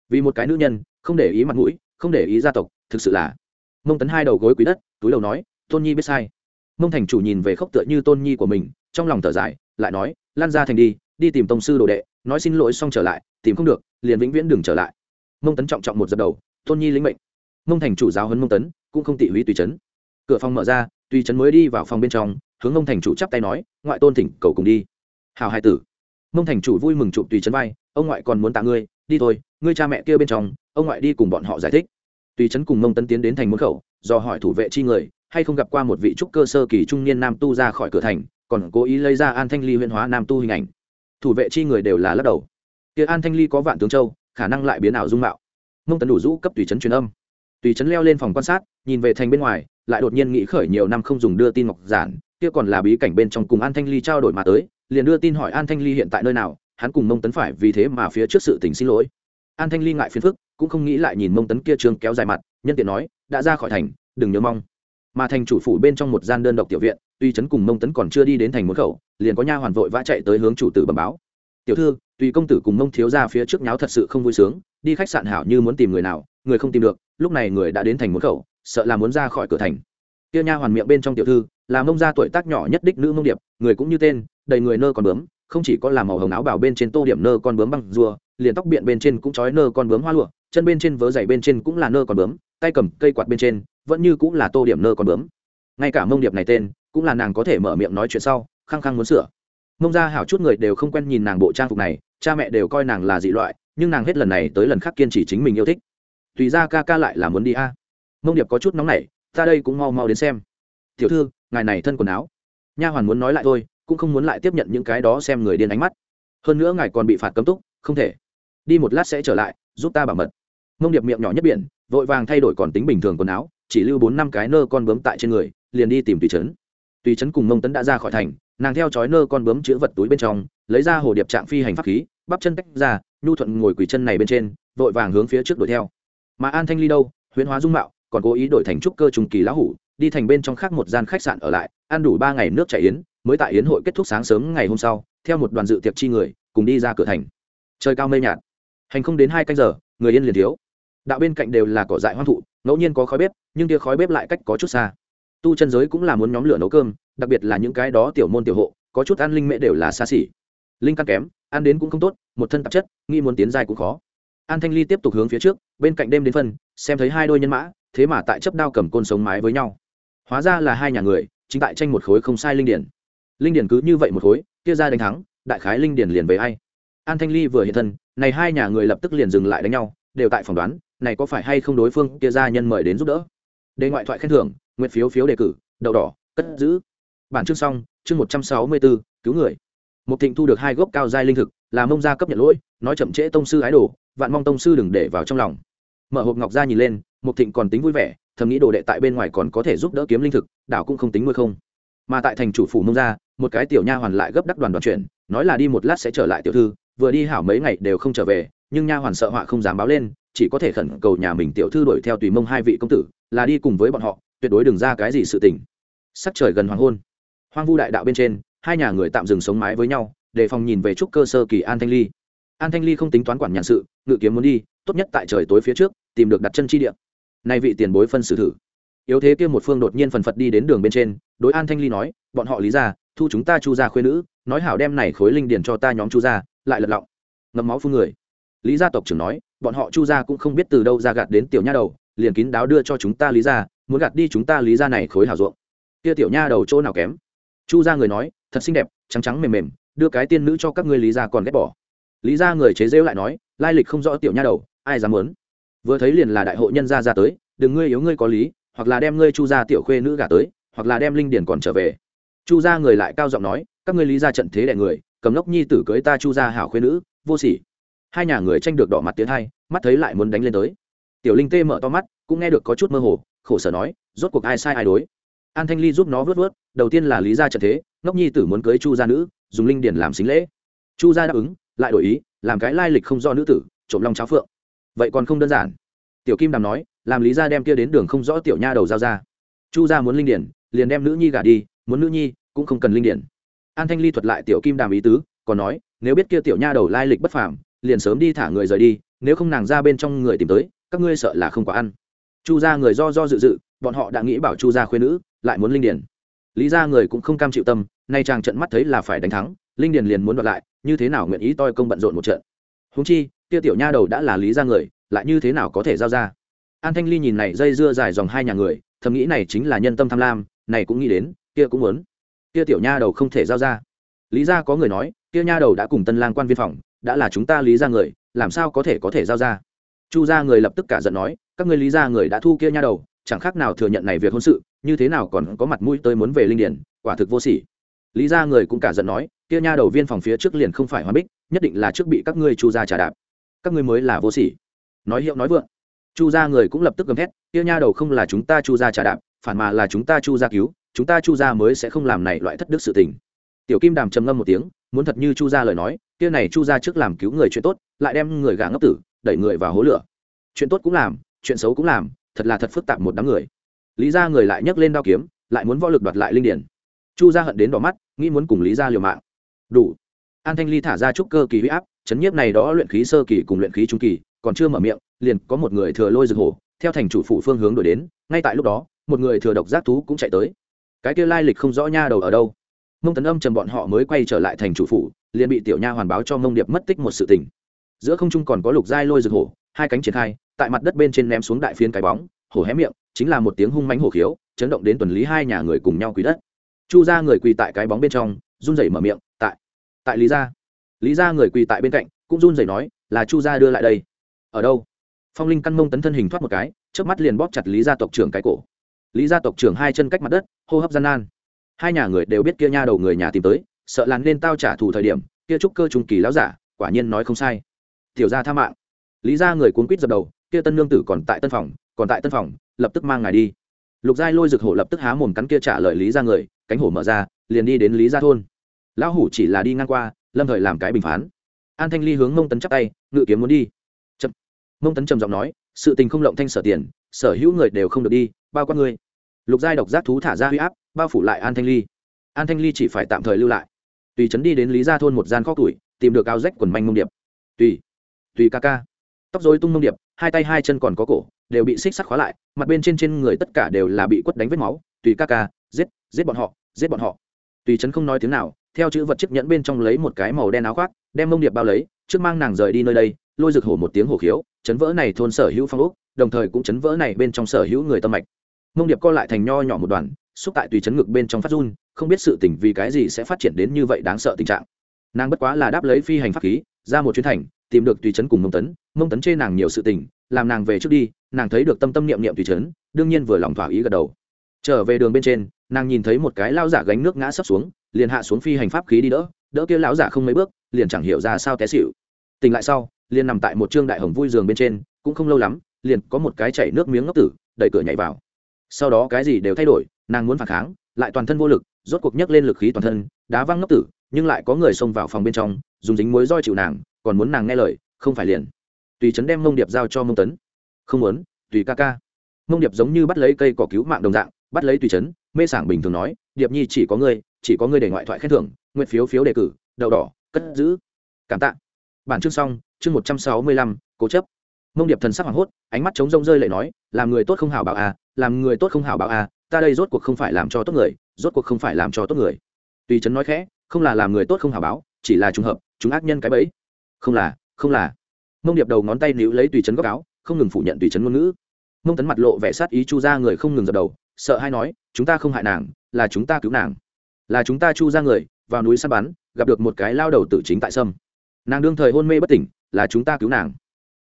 Vì một cái nữ nhân, không để ý mặt mũi, không để ý gia tộc, thực sự là mông tấn hai đầu gối quý đất, túi đầu nói, tôn nhi biết sai. Mông thành chủ nhìn về khốc tựa như tôn nhi của mình, trong lòng thở dài, lại nói lan ra thành đi đi tìm tông sư đồ đệ, nói xin lỗi xong trở lại, tìm không được, liền vĩnh viễn đừng trở lại. Mông tấn trọng trọng một dập đầu, tôn nhi lĩnh mệnh. Mông thành chủ giáo hấn mông tấn, cũng không tị húy tùy trấn cửa phòng mở ra, tùy trấn mới đi vào phòng bên trong, hướng mông thành chủ chắp tay nói, ngoại tôn thỉnh cầu cùng đi. Hào hai tử. Mông thành chủ vui mừng chụp tùy trấn vai, ông ngoại còn muốn tạ ngươi, đi thôi, ngươi cha mẹ kia bên trong, ông ngoại đi cùng bọn họ giải thích. Tùy trấn cùng mông tấn tiến đến thành môn khẩu, do hỏi thủ vệ chi người hay không gặp qua một vị trúc cơ sơ kỳ trung niên nam tu ra khỏi cửa thành, còn cố ý lấy ra an thanh ly huyên hóa nam tu hình ảnh. Thủ vệ chi người đều là lắc đầu. Kia an thanh ly có vạn tướng châu, khả năng lại biến ảo dung mạo. Mông tấn đủ rũ cấp tùy trấn truyền âm. Tùy trấn leo lên phòng quan sát, nhìn về thành bên ngoài, lại đột nhiên nghĩ khởi nhiều năm không dùng đưa tin ngọc giản, kia còn là bí cảnh bên trong cùng an thanh ly trao đổi mà tới, liền đưa tin hỏi an thanh ly hiện tại nơi nào, hắn cùng mông tấn phải vì thế mà phía trước sự tình xin lỗi. An thanh ly ngại phiền phức, cũng không nghĩ lại nhìn mông tấn kia trường kéo dài mặt, nhân tiện nói, đã ra khỏi thành, đừng nhớ mong mà thành chủ phủ bên trong một gian đơn độc tiểu viện, tuy trấn cùng mông tấn còn chưa đi đến thành môn khẩu, liền có nha hoàn vội vã chạy tới hướng chủ tử bẩm báo. Tiểu thư, tùy công tử cùng mông thiếu ra phía trước nháo thật sự không vui sướng, đi khách sạn hảo như muốn tìm người nào, người không tìm được, lúc này người đã đến thành môn khẩu, sợ là muốn ra khỏi cửa thành. Kia nha hoàn miệng bên trong tiểu thư, là mông gia tuổi tác nhỏ nhất đích nữ mông điệp, người cũng như tên, đầy người nơ còn bướm, không chỉ có làm màu hồng áo bảo bên trên tô điểm nơ con bướm bằng rùa, liền tóc biện bên trên cũng trói nơ con bướm hoa lụa chân bên trên vớ giày bên trên cũng là nơ còn bướm, tay cầm cây quạt bên trên vẫn như cũng là tô điểm nơ còn bướm. Ngay cả mông điệp này tên cũng là nàng có thể mở miệng nói chuyện sau, khăng khăng muốn sửa. Mông ra hảo chút người đều không quen nhìn nàng bộ trang phục này, cha mẹ đều coi nàng là dị loại, nhưng nàng hết lần này tới lần khác kiên trì chính mình yêu thích. Tùy ra ca ca lại là muốn đi a. Mông điệp có chút nóng nảy, ta đây cũng mau mau đến xem. Tiểu thư, ngài này thân quần áo. Nha hoàn muốn nói lại thôi, cũng không muốn lại tiếp nhận những cái đó xem người điên ánh mắt. Hơn nữa ngài còn bị phạt cấm túc, không thể. Đi một lát sẽ trở lại giúp ta bảo mật. Mông điệp miệng nhỏ nhất biển, vội vàng thay đổi còn tính bình thường quần áo, chỉ lưu bốn năm cái nơ con bướm tại trên người, liền đi tìm tùy trấn tùy trấn cùng mông tấn đã ra khỏi thành, nàng theo chói nơ con bướm chữ vật túi bên trong, lấy ra hồ điệp trạng phi hành pháp khí, bắp chân tách ra, nhu thuận ngồi quỳ chân này bên trên, vội vàng hướng phía trước đuổi theo. Mà an thanh ly đâu? Huyễn hóa dung mạo, còn cố ý đổi thành trúc cơ trùng kỳ lão hủ, đi thành bên trong khác một gian khách sạn ở lại, ăn đủ ba ngày nước chảy yến, mới tại yến hội kết thúc sáng sớm ngày hôm sau, theo một đoàn dự tiệc chi người, cùng đi ra cửa thành. Trời cao mây nhạt hành không đến hai canh giờ, người yên liền thiếu. Đạo bên cạnh đều là cỏ dại hoang thụ, ngẫu nhiên có khói bếp, nhưng tia khói bếp lại cách có chút xa. Tu chân giới cũng là muốn nhóm lửa nấu cơm, đặc biệt là những cái đó tiểu môn tiểu hộ, có chút ăn linh mễ đều là xa xỉ. Linh căn kém, ăn đến cũng không tốt, một thân tạp chất nghi muốn tiến dài cũng khó. An thanh ly tiếp tục hướng phía trước, bên cạnh đêm đến phân, xem thấy hai đôi nhân mã, thế mà tại chấp đao cầm côn sống mái với nhau. Hóa ra là hai nhà người, chính tại tranh một khối không sai linh điển. Linh điển cứ như vậy một khối, kia ra đánh thắng, đại khái linh điển liền về ai. An thanh ly vừa hiện thân này hai nhà người lập tức liền dừng lại đánh nhau, đều tại phỏng đoán, này có phải hay không đối phương kia ra nhân mời đến giúp đỡ. Đề ngoại thoại khen thưởng, nguyện phiếu phiếu đề cử, đậu đỏ, cất giữ. Bản chương xong, chương một trăm sáu mươi bốn cứu người. Một thịnh thu được hai gốc cao giai linh thực, là mông gia cấp nhận lỗi, nói chậm trễ tông sư ái đồ, vạn mong tông sư đừng để vào trong lòng. Mở hộp ngọc ra nhìn lên một thịnh còn tính vui vẻ, thầm nghĩ đồ đệ tại bên ngoài còn có thể giúp đỡ kiếm linh thực, đảo cũng không tính nuôi không. Mà tại thành chủ phủ mông gia, một cái tiểu nha hoàn lại gấp đắc đoàn đoàn chuyển, nói là đi một lát sẽ trở lại tiểu thư vừa đi hảo mấy ngày đều không trở về, nhưng nha hoàn sợ họa không dám báo lên, chỉ có thể khẩn cầu nhà mình tiểu thư đuổi theo tùy mông hai vị công tử, là đi cùng với bọn họ, tuyệt đối đừng ra cái gì sự tình. Sắc trời gần hoàng hôn. Hoang vu đại đạo bên trên, hai nhà người tạm dừng sống mái với nhau để phòng nhìn về trúc cơ sơ kỳ an thanh ly. An thanh ly không tính toán quản nhàn sự, ngự kiếm muốn đi, tốt nhất tại trời tối phía trước, tìm được đặt chân chi địa. Nay vị tiền bối phân xử thử. Yếu thế kia một phương đột nhiên phần phật đi đến đường bên trên, đối an thanh ly nói, bọn họ lý ra, thu chúng ta chu ra khuyên nữ, nói hảo đem này khối linh điền cho ta nhóm chu ra lại lật lọng. Ngầm máu phun người. Lý gia tộc trưởng nói bọn họ chu gia cũng không biết từ đâu ra gạt đến tiểu nha đầu liền kín đáo đưa cho chúng ta lý gia, muốn gạt đi chúng ta lý gia này khối hảo ruộng. Kia tiểu nha đầu chỗ nào kém? Chu gia người nói thật xinh đẹp trắng trắng mềm mềm đưa cái tiên nữ cho các ngươi lý gia còn ghét bỏ. Lý gia người chế rêu lại nói lai lịch không rõ tiểu nha đầu ai dám muốn? Vừa thấy liền là đại hội nhân gia ra tới đừng ngươi yếu ngươi có lý hoặc là đem ngươi chu gia tiểu khuê nữ gả tới hoặc là đem linh điển còn trở về. Chu gia người lại cao giọng nói các ngươi lý gia trận thế đẻ người cầm lốc nhi tử cưới ta chu ra hảo khuyên nữ, vô sỉ. Hai nhà người tranh được đỏ mặt tiến hai, mắt thấy lại muốn đánh lên tới. Tiểu linh tê mở to mắt, cũng nghe được có chút mơ hồ, khổ sở nói, rốt cuộc ai sai ai đối? An thanh ly giúp nó vớt vớt, đầu tiên là lý gia trận thế, ngốc nhi tử muốn cưới chu gia nữ, dùng linh điển làm xính lễ. Chu gia đáp ứng, lại đổi ý, làm cái lai lịch không do nữ tử, trộm long cháo phượng. Vậy còn không đơn giản. Tiểu kim đàm nói, làm lý gia đem kia đến đường không rõ tiểu nha đầu giao ra. Chu gia muốn linh điển, liền đem nữ nhi gả đi, muốn nữ nhi, cũng không cần linh điển an thanh ly thuật lại tiểu kim đàm ý tứ, còn nói, nếu biết kia tiểu nha đầu lai lịch bất phàm, liền sớm đi thả người rời đi, nếu không nàng ra bên trong người tìm tới, các ngươi sợ là không có ăn. Chu gia người do do dự dự, bọn họ đã nghĩ bảo chu gia khuyên nữ, lại muốn linh điển lý gia người cũng không cam chịu tâm, nay chàng trận mắt thấy là phải đánh thắng, linh điền liền muốn đoạt lại, như thế nào nguyện ý toi công bận rộn một trận. Húng chi, kia tiểu nha đầu đã là lý gia người, lại như thế nào có thể giao ra? An thanh ly nhìn này dây dưa dài dòng hai nhà người, thầm nghĩ này chính là nhân tâm tham lam, này cũng nghĩ đến, kia cũng muốn kia tiểu nha đầu không thể giao ra. Lý gia có người nói, kia nha đầu đã cùng tân lang quan viên phòng, đã là chúng ta lý gia người, làm sao có thể có thể giao ra? Chu gia người lập tức cả giận nói, các ngươi lý gia người đã thu kia nha đầu, chẳng khác nào thừa nhận này việc hôn sự, như thế nào còn có mặt mũi tới muốn về linh điển quả thực vô sỉ. Lý gia người cũng cả giận nói, kia nha đầu viên phòng phía trước liền không phải hoa bích, nhất định là trước bị các ngươi chu gia trả đạp. Các ngươi mới là vô sỉ. Nói hiệu nói vượng. Chu gia người cũng lập tức gầm thét, kia nha đầu không là chúng ta chu gia trả đạp phản mà là chúng ta chu gia cứu, chúng ta chu gia mới sẽ không làm này loại thất đức sự tình. Tiểu kim đàm trầm ngâm một tiếng, muốn thật như chu gia lời nói, kia này chu gia trước làm cứu người chuyện tốt, lại đem người gà ngốc tử, đẩy người vào hố lửa. Chuyện tốt cũng làm, chuyện xấu cũng làm, thật là thật phức tạp một đám người. Lý gia người lại nhấc lên đao kiếm, lại muốn võ lực đoạt lại linh điển. Chu gia hận đến đỏ mắt, nghĩ muốn cùng lý gia liều mạng. Đủ. An thanh ly thả ra trúc cơ kỳ huy áp, chấn nhiếp này đó luyện khí sơ kỳ cùng luyện khí trung kỳ, còn chưa mở miệng, liền có một người thừa lôi rực hổ, theo thành chủ phủ phương hướng đổi đến, ngay tại lúc đó một người thừa độc giác thú cũng chạy tới. Cái kia lai lịch không rõ nha đầu ở đâu. Mông tấn âm trầm bọn họ mới quay trở lại thành chủ phủ, liền bị tiểu nha hoàn báo cho mông điệp mất tích một sự tình. Giữa không trung còn có lục giai lôi rực hổ, hai cánh triển khai, tại mặt đất bên trên ném xuống đại phiến cái bóng, hổ hé miệng, chính là một tiếng hung mánh hổ khiếu, chấn động đến tuần lý hai nhà người cùng nhau quỳ đất. Chu ra người quỳ tại cái bóng bên trong, run rẩy mở miệng, tại tại lý gia. Lý gia người quỳ tại bên cạnh, cũng run rẩy nói, là chu gia đưa lại đây. Ở đâu? Phong linh căn mông tấn thân hình thoát một cái trước mắt liền bóp chặt lý gia tộc trưởng cái cổ lý gia tộc trưởng hai chân cách mặt đất, hô hấp gian nan. Hai nhà người đều biết kia nha đầu người nhà tìm tới, sợ làn nên tao trả thù thời điểm, kia trúc cơ trung kỳ láo giả, quả nhiên nói không sai. Tiểu gia tha mạng. Lý gia người cuốn quýt dập đầu, kia tân nương tử còn tại tân phòng, còn tại tân phòng, lập tức mang ngài đi. Lục giai lôi rực hổ lập tức há mồm cắn kia trả lời lý gia người, cánh hổ mở ra, liền đi đến lý gia thôn. Lão hủ chỉ là đi ngang qua, lâm thời làm cái bình phán. An thanh ly hướng mông tấn chắp tay, ngự kiếm muốn đi. Chậm. Mông tấn trầm giọng nói, sự tình không lộng thanh sở tiền, sở hữu người đều không được đi, bao quát ngươi lục giai độc giác thú thả ra huy áp, bao phủ lại an thanh ly. An thanh ly chỉ phải tạm thời lưu lại. Tùy trấn đi đến lý gia thôn một gian kho tuổi tìm được áo rách quần manh mông điệp. Tùy. Tùy ca ca. Tóc dối tung mông điệp, hai tay hai chân còn có cổ, đều bị xích sắt khóa lại, mặt bên trên trên người tất cả đều là bị quất đánh vết máu. Tùy ca ca, giết giết bọn họ, giết bọn họ. Tùy trấn không nói tiếng nào, theo chữ vật chiếc nhẫn bên trong lấy một cái màu đen áo khoác, đem mông điệp bao lấy, trước mang nàng rời đi nơi đây, lôi rực hổ một tiếng hổ khiếu, chấn vỡ này thôn sở hữu phong úc đồng thời cũng chấn vỡ này bên trong sở hữu người tâm mạch mông điệp co lại thành nho nhỏ một đoàn, xúc tại tùy chấn ngực bên trong phát run, không biết sự tình vì cái gì sẽ phát triển đến như vậy đáng sợ tình trạng. Nàng bất quá là đáp lấy phi hành pháp khí, ra một chuyến thành, tìm được tùy chấn cùng mông tấn mông tấn chê nàng nhiều sự tình, làm nàng về trước đi, nàng thấy được tâm tâm niệm niệm tùy chấn, đương nhiên vừa lòng thỏa ý gật đầu. Trở về đường bên trên, nàng nhìn thấy một cái lao giả gánh nước ngã sấp xuống, liền hạ xuống phi hành pháp khí đi đỡ đỡ kia lão giả không mấy bước, liền chẳng hiểu ra sao té xịu tỉnh lại sau, liền nằm tại một trương đại hồng vui giường bên trên, cũng không lâu lắm, liền có một cái chảy nước miếng ngốc tử, đẩy cửa nhảy vào sau đó cái gì đều thay đổi, nàng muốn phản kháng, lại toàn thân vô lực, rốt cuộc nhấc lên lực khí toàn thân, đá văng ngốc tử, nhưng lại có người xông vào phòng bên trong, dùng dính mối roi chịu nàng, còn muốn nàng nghe lời, không phải liền. Tùy chấn đem mông điệp giao cho mông tấn. Không muốn, tùy ca ca. Mông điệp giống như bắt lấy cây cỏ cứu mạng đồng dạng, bắt lấy tùy chấn, mê sảng bình thường nói, điệp nhi chỉ có ngươi, chỉ có ngươi để ngoại thoại khen thưởng, nguyện phiếu phiếu đề cử, đậu đỏ, cất giữ. Cảm tạ. Bản chương xong, chương một trăm sáu mươi lăm, cố chấp mông điệp thần sắc hoảng hốt, ánh mắt trống rông rơi lại nói, làm người tốt không hảo bảo à làm người tốt không hảo bảo à ta đây rốt cuộc không phải làm cho tốt người, rốt cuộc không phải làm cho tốt người. Tùy trấn nói khẽ, không là làm người tốt không hảo báo chỉ là trùng hợp, chúng ác nhân cái bẫy. Không là không là. Mông điệp đầu ngón tay níu lấy tùy trấn góc áo, không ngừng phủ nhận tùy trấn ngôn ngữ. Mông tấn mặt lộ vẻ sát ý chu ra người không ngừng dập đầu, sợ hay nói, chúng ta không hại nàng, là chúng ta cứu nàng. Là chúng ta chu ra người, vào núi săn bắn, gặp được một cái lao đầu tử chính tại sâm. Nàng đương thời hôn mê bất tỉnh, là chúng ta cứu nàng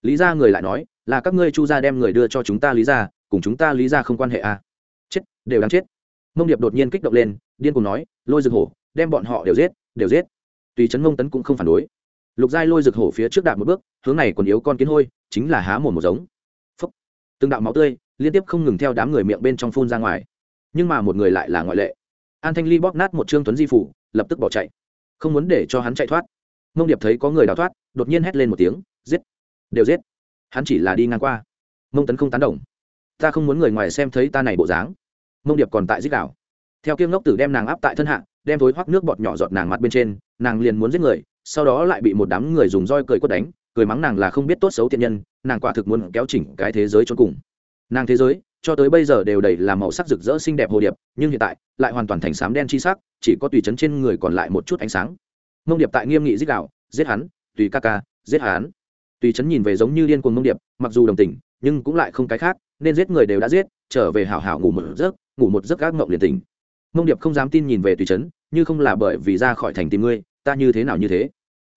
lý ra người lại nói, là các ngươi chu ra đem người đưa cho chúng ta lý ra cùng chúng ta lý ra không quan hệ à. chết, đều đáng chết. Mông điệp đột nhiên kích động lên, điên cùng nói, lôi rực hổ, đem bọn họ đều giết đều giết. Tùy trấn mông tấn cũng không phản đối. Lục giai lôi rực hổ phía trước đạp một bước, hướng này còn yếu con kiến hôi, chính là há mồm một giống. Phấp từng đạo máu tươi liên tiếp không ngừng theo đám người miệng bên trong phun ra ngoài. Nhưng mà một người lại là ngoại lệ. An thanh ly bóp nát một trương tuấn di phủ, lập tức bỏ chạy. Không muốn để cho hắn chạy thoát. Mông điệp thấy có người đào thoát, đột nhiên hét lên một tiếng, giết đều giết. Hắn chỉ là đi ngang qua. Mông tấn không tán đồng. Ta không muốn người ngoài xem thấy ta này bộ dáng. Mông điệp còn tại giết đảo theo kiêm ngốc tử đem nàng áp tại thân hạ, đem thối hoắc nước bọt nhỏ giọt nàng mặt bên trên, nàng liền muốn giết người, sau đó lại bị một đám người dùng roi cười quất đánh, cười mắng nàng là không biết tốt xấu tiện nhân, nàng quả thực muốn kéo chỉnh cái thế giới cho cùng. Nàng thế giới, cho tới bây giờ đều đầy là màu sắc rực rỡ xinh đẹp hồ điệp, nhưng hiện tại, lại hoàn toàn thành xám đen chi sắc, chỉ có tùy chấn trên người còn lại một chút ánh sáng. Mông điệp tại nghiêm nghị giết đạo giết hắn, tùy ca ca, giết hắn tùy chấn nhìn về giống như điên cuồng mông điệp, mặc dù đồng tình, nhưng cũng lại không cái khác, nên giết người đều đã giết, trở về hảo hảo ngủ một giấc, ngủ một giấc gác mộng liền tình mông điệp không dám tin nhìn về tùy chấn, như không là bởi vì ra khỏi thành tìm ngươi, ta như thế nào như thế?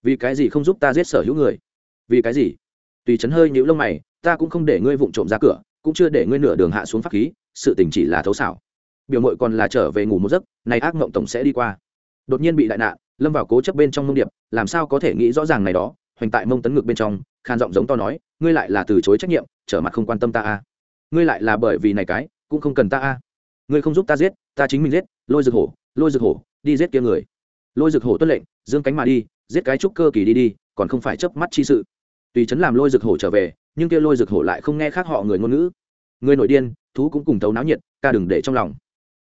Vì cái gì không giúp ta giết sở hữu người? Vì cái gì? Tùy chấn hơi nhíu lông mày, ta cũng không để ngươi vụng trộm ra cửa, cũng chưa để ngươi nửa đường hạ xuống pháp khí, sự tình chỉ là thấu xảo. Biểu mội còn là trở về ngủ một giấc này ác mộng tổng sẽ đi qua. Đột nhiên bị đại nạn, lâm vào cố chấp bên trong mông điệp, làm sao có thể nghĩ rõ ràng này đó, hoành tại mông tấn ngực bên trong khan giọng giống to nói, ngươi lại là từ chối trách nhiệm, trở mặt không quan tâm ta a à. ngươi lại là bởi vì này cái, cũng không cần ta a à. ngươi không giúp ta giết, ta chính mình giết, lôi rực hổ, lôi rực hổ, đi giết kia người lôi rực hổ tuân lệnh, dương cánh mà đi, giết cái trúc cơ kỳ đi đi, còn không phải chớp mắt chi sự tùy chấn làm lôi rực hổ trở về, nhưng kia lôi rực hổ lại không nghe khác họ người ngôn ngữ người nổi điên, thú cũng cùng tấu náo nhiệt, ca đừng để trong lòng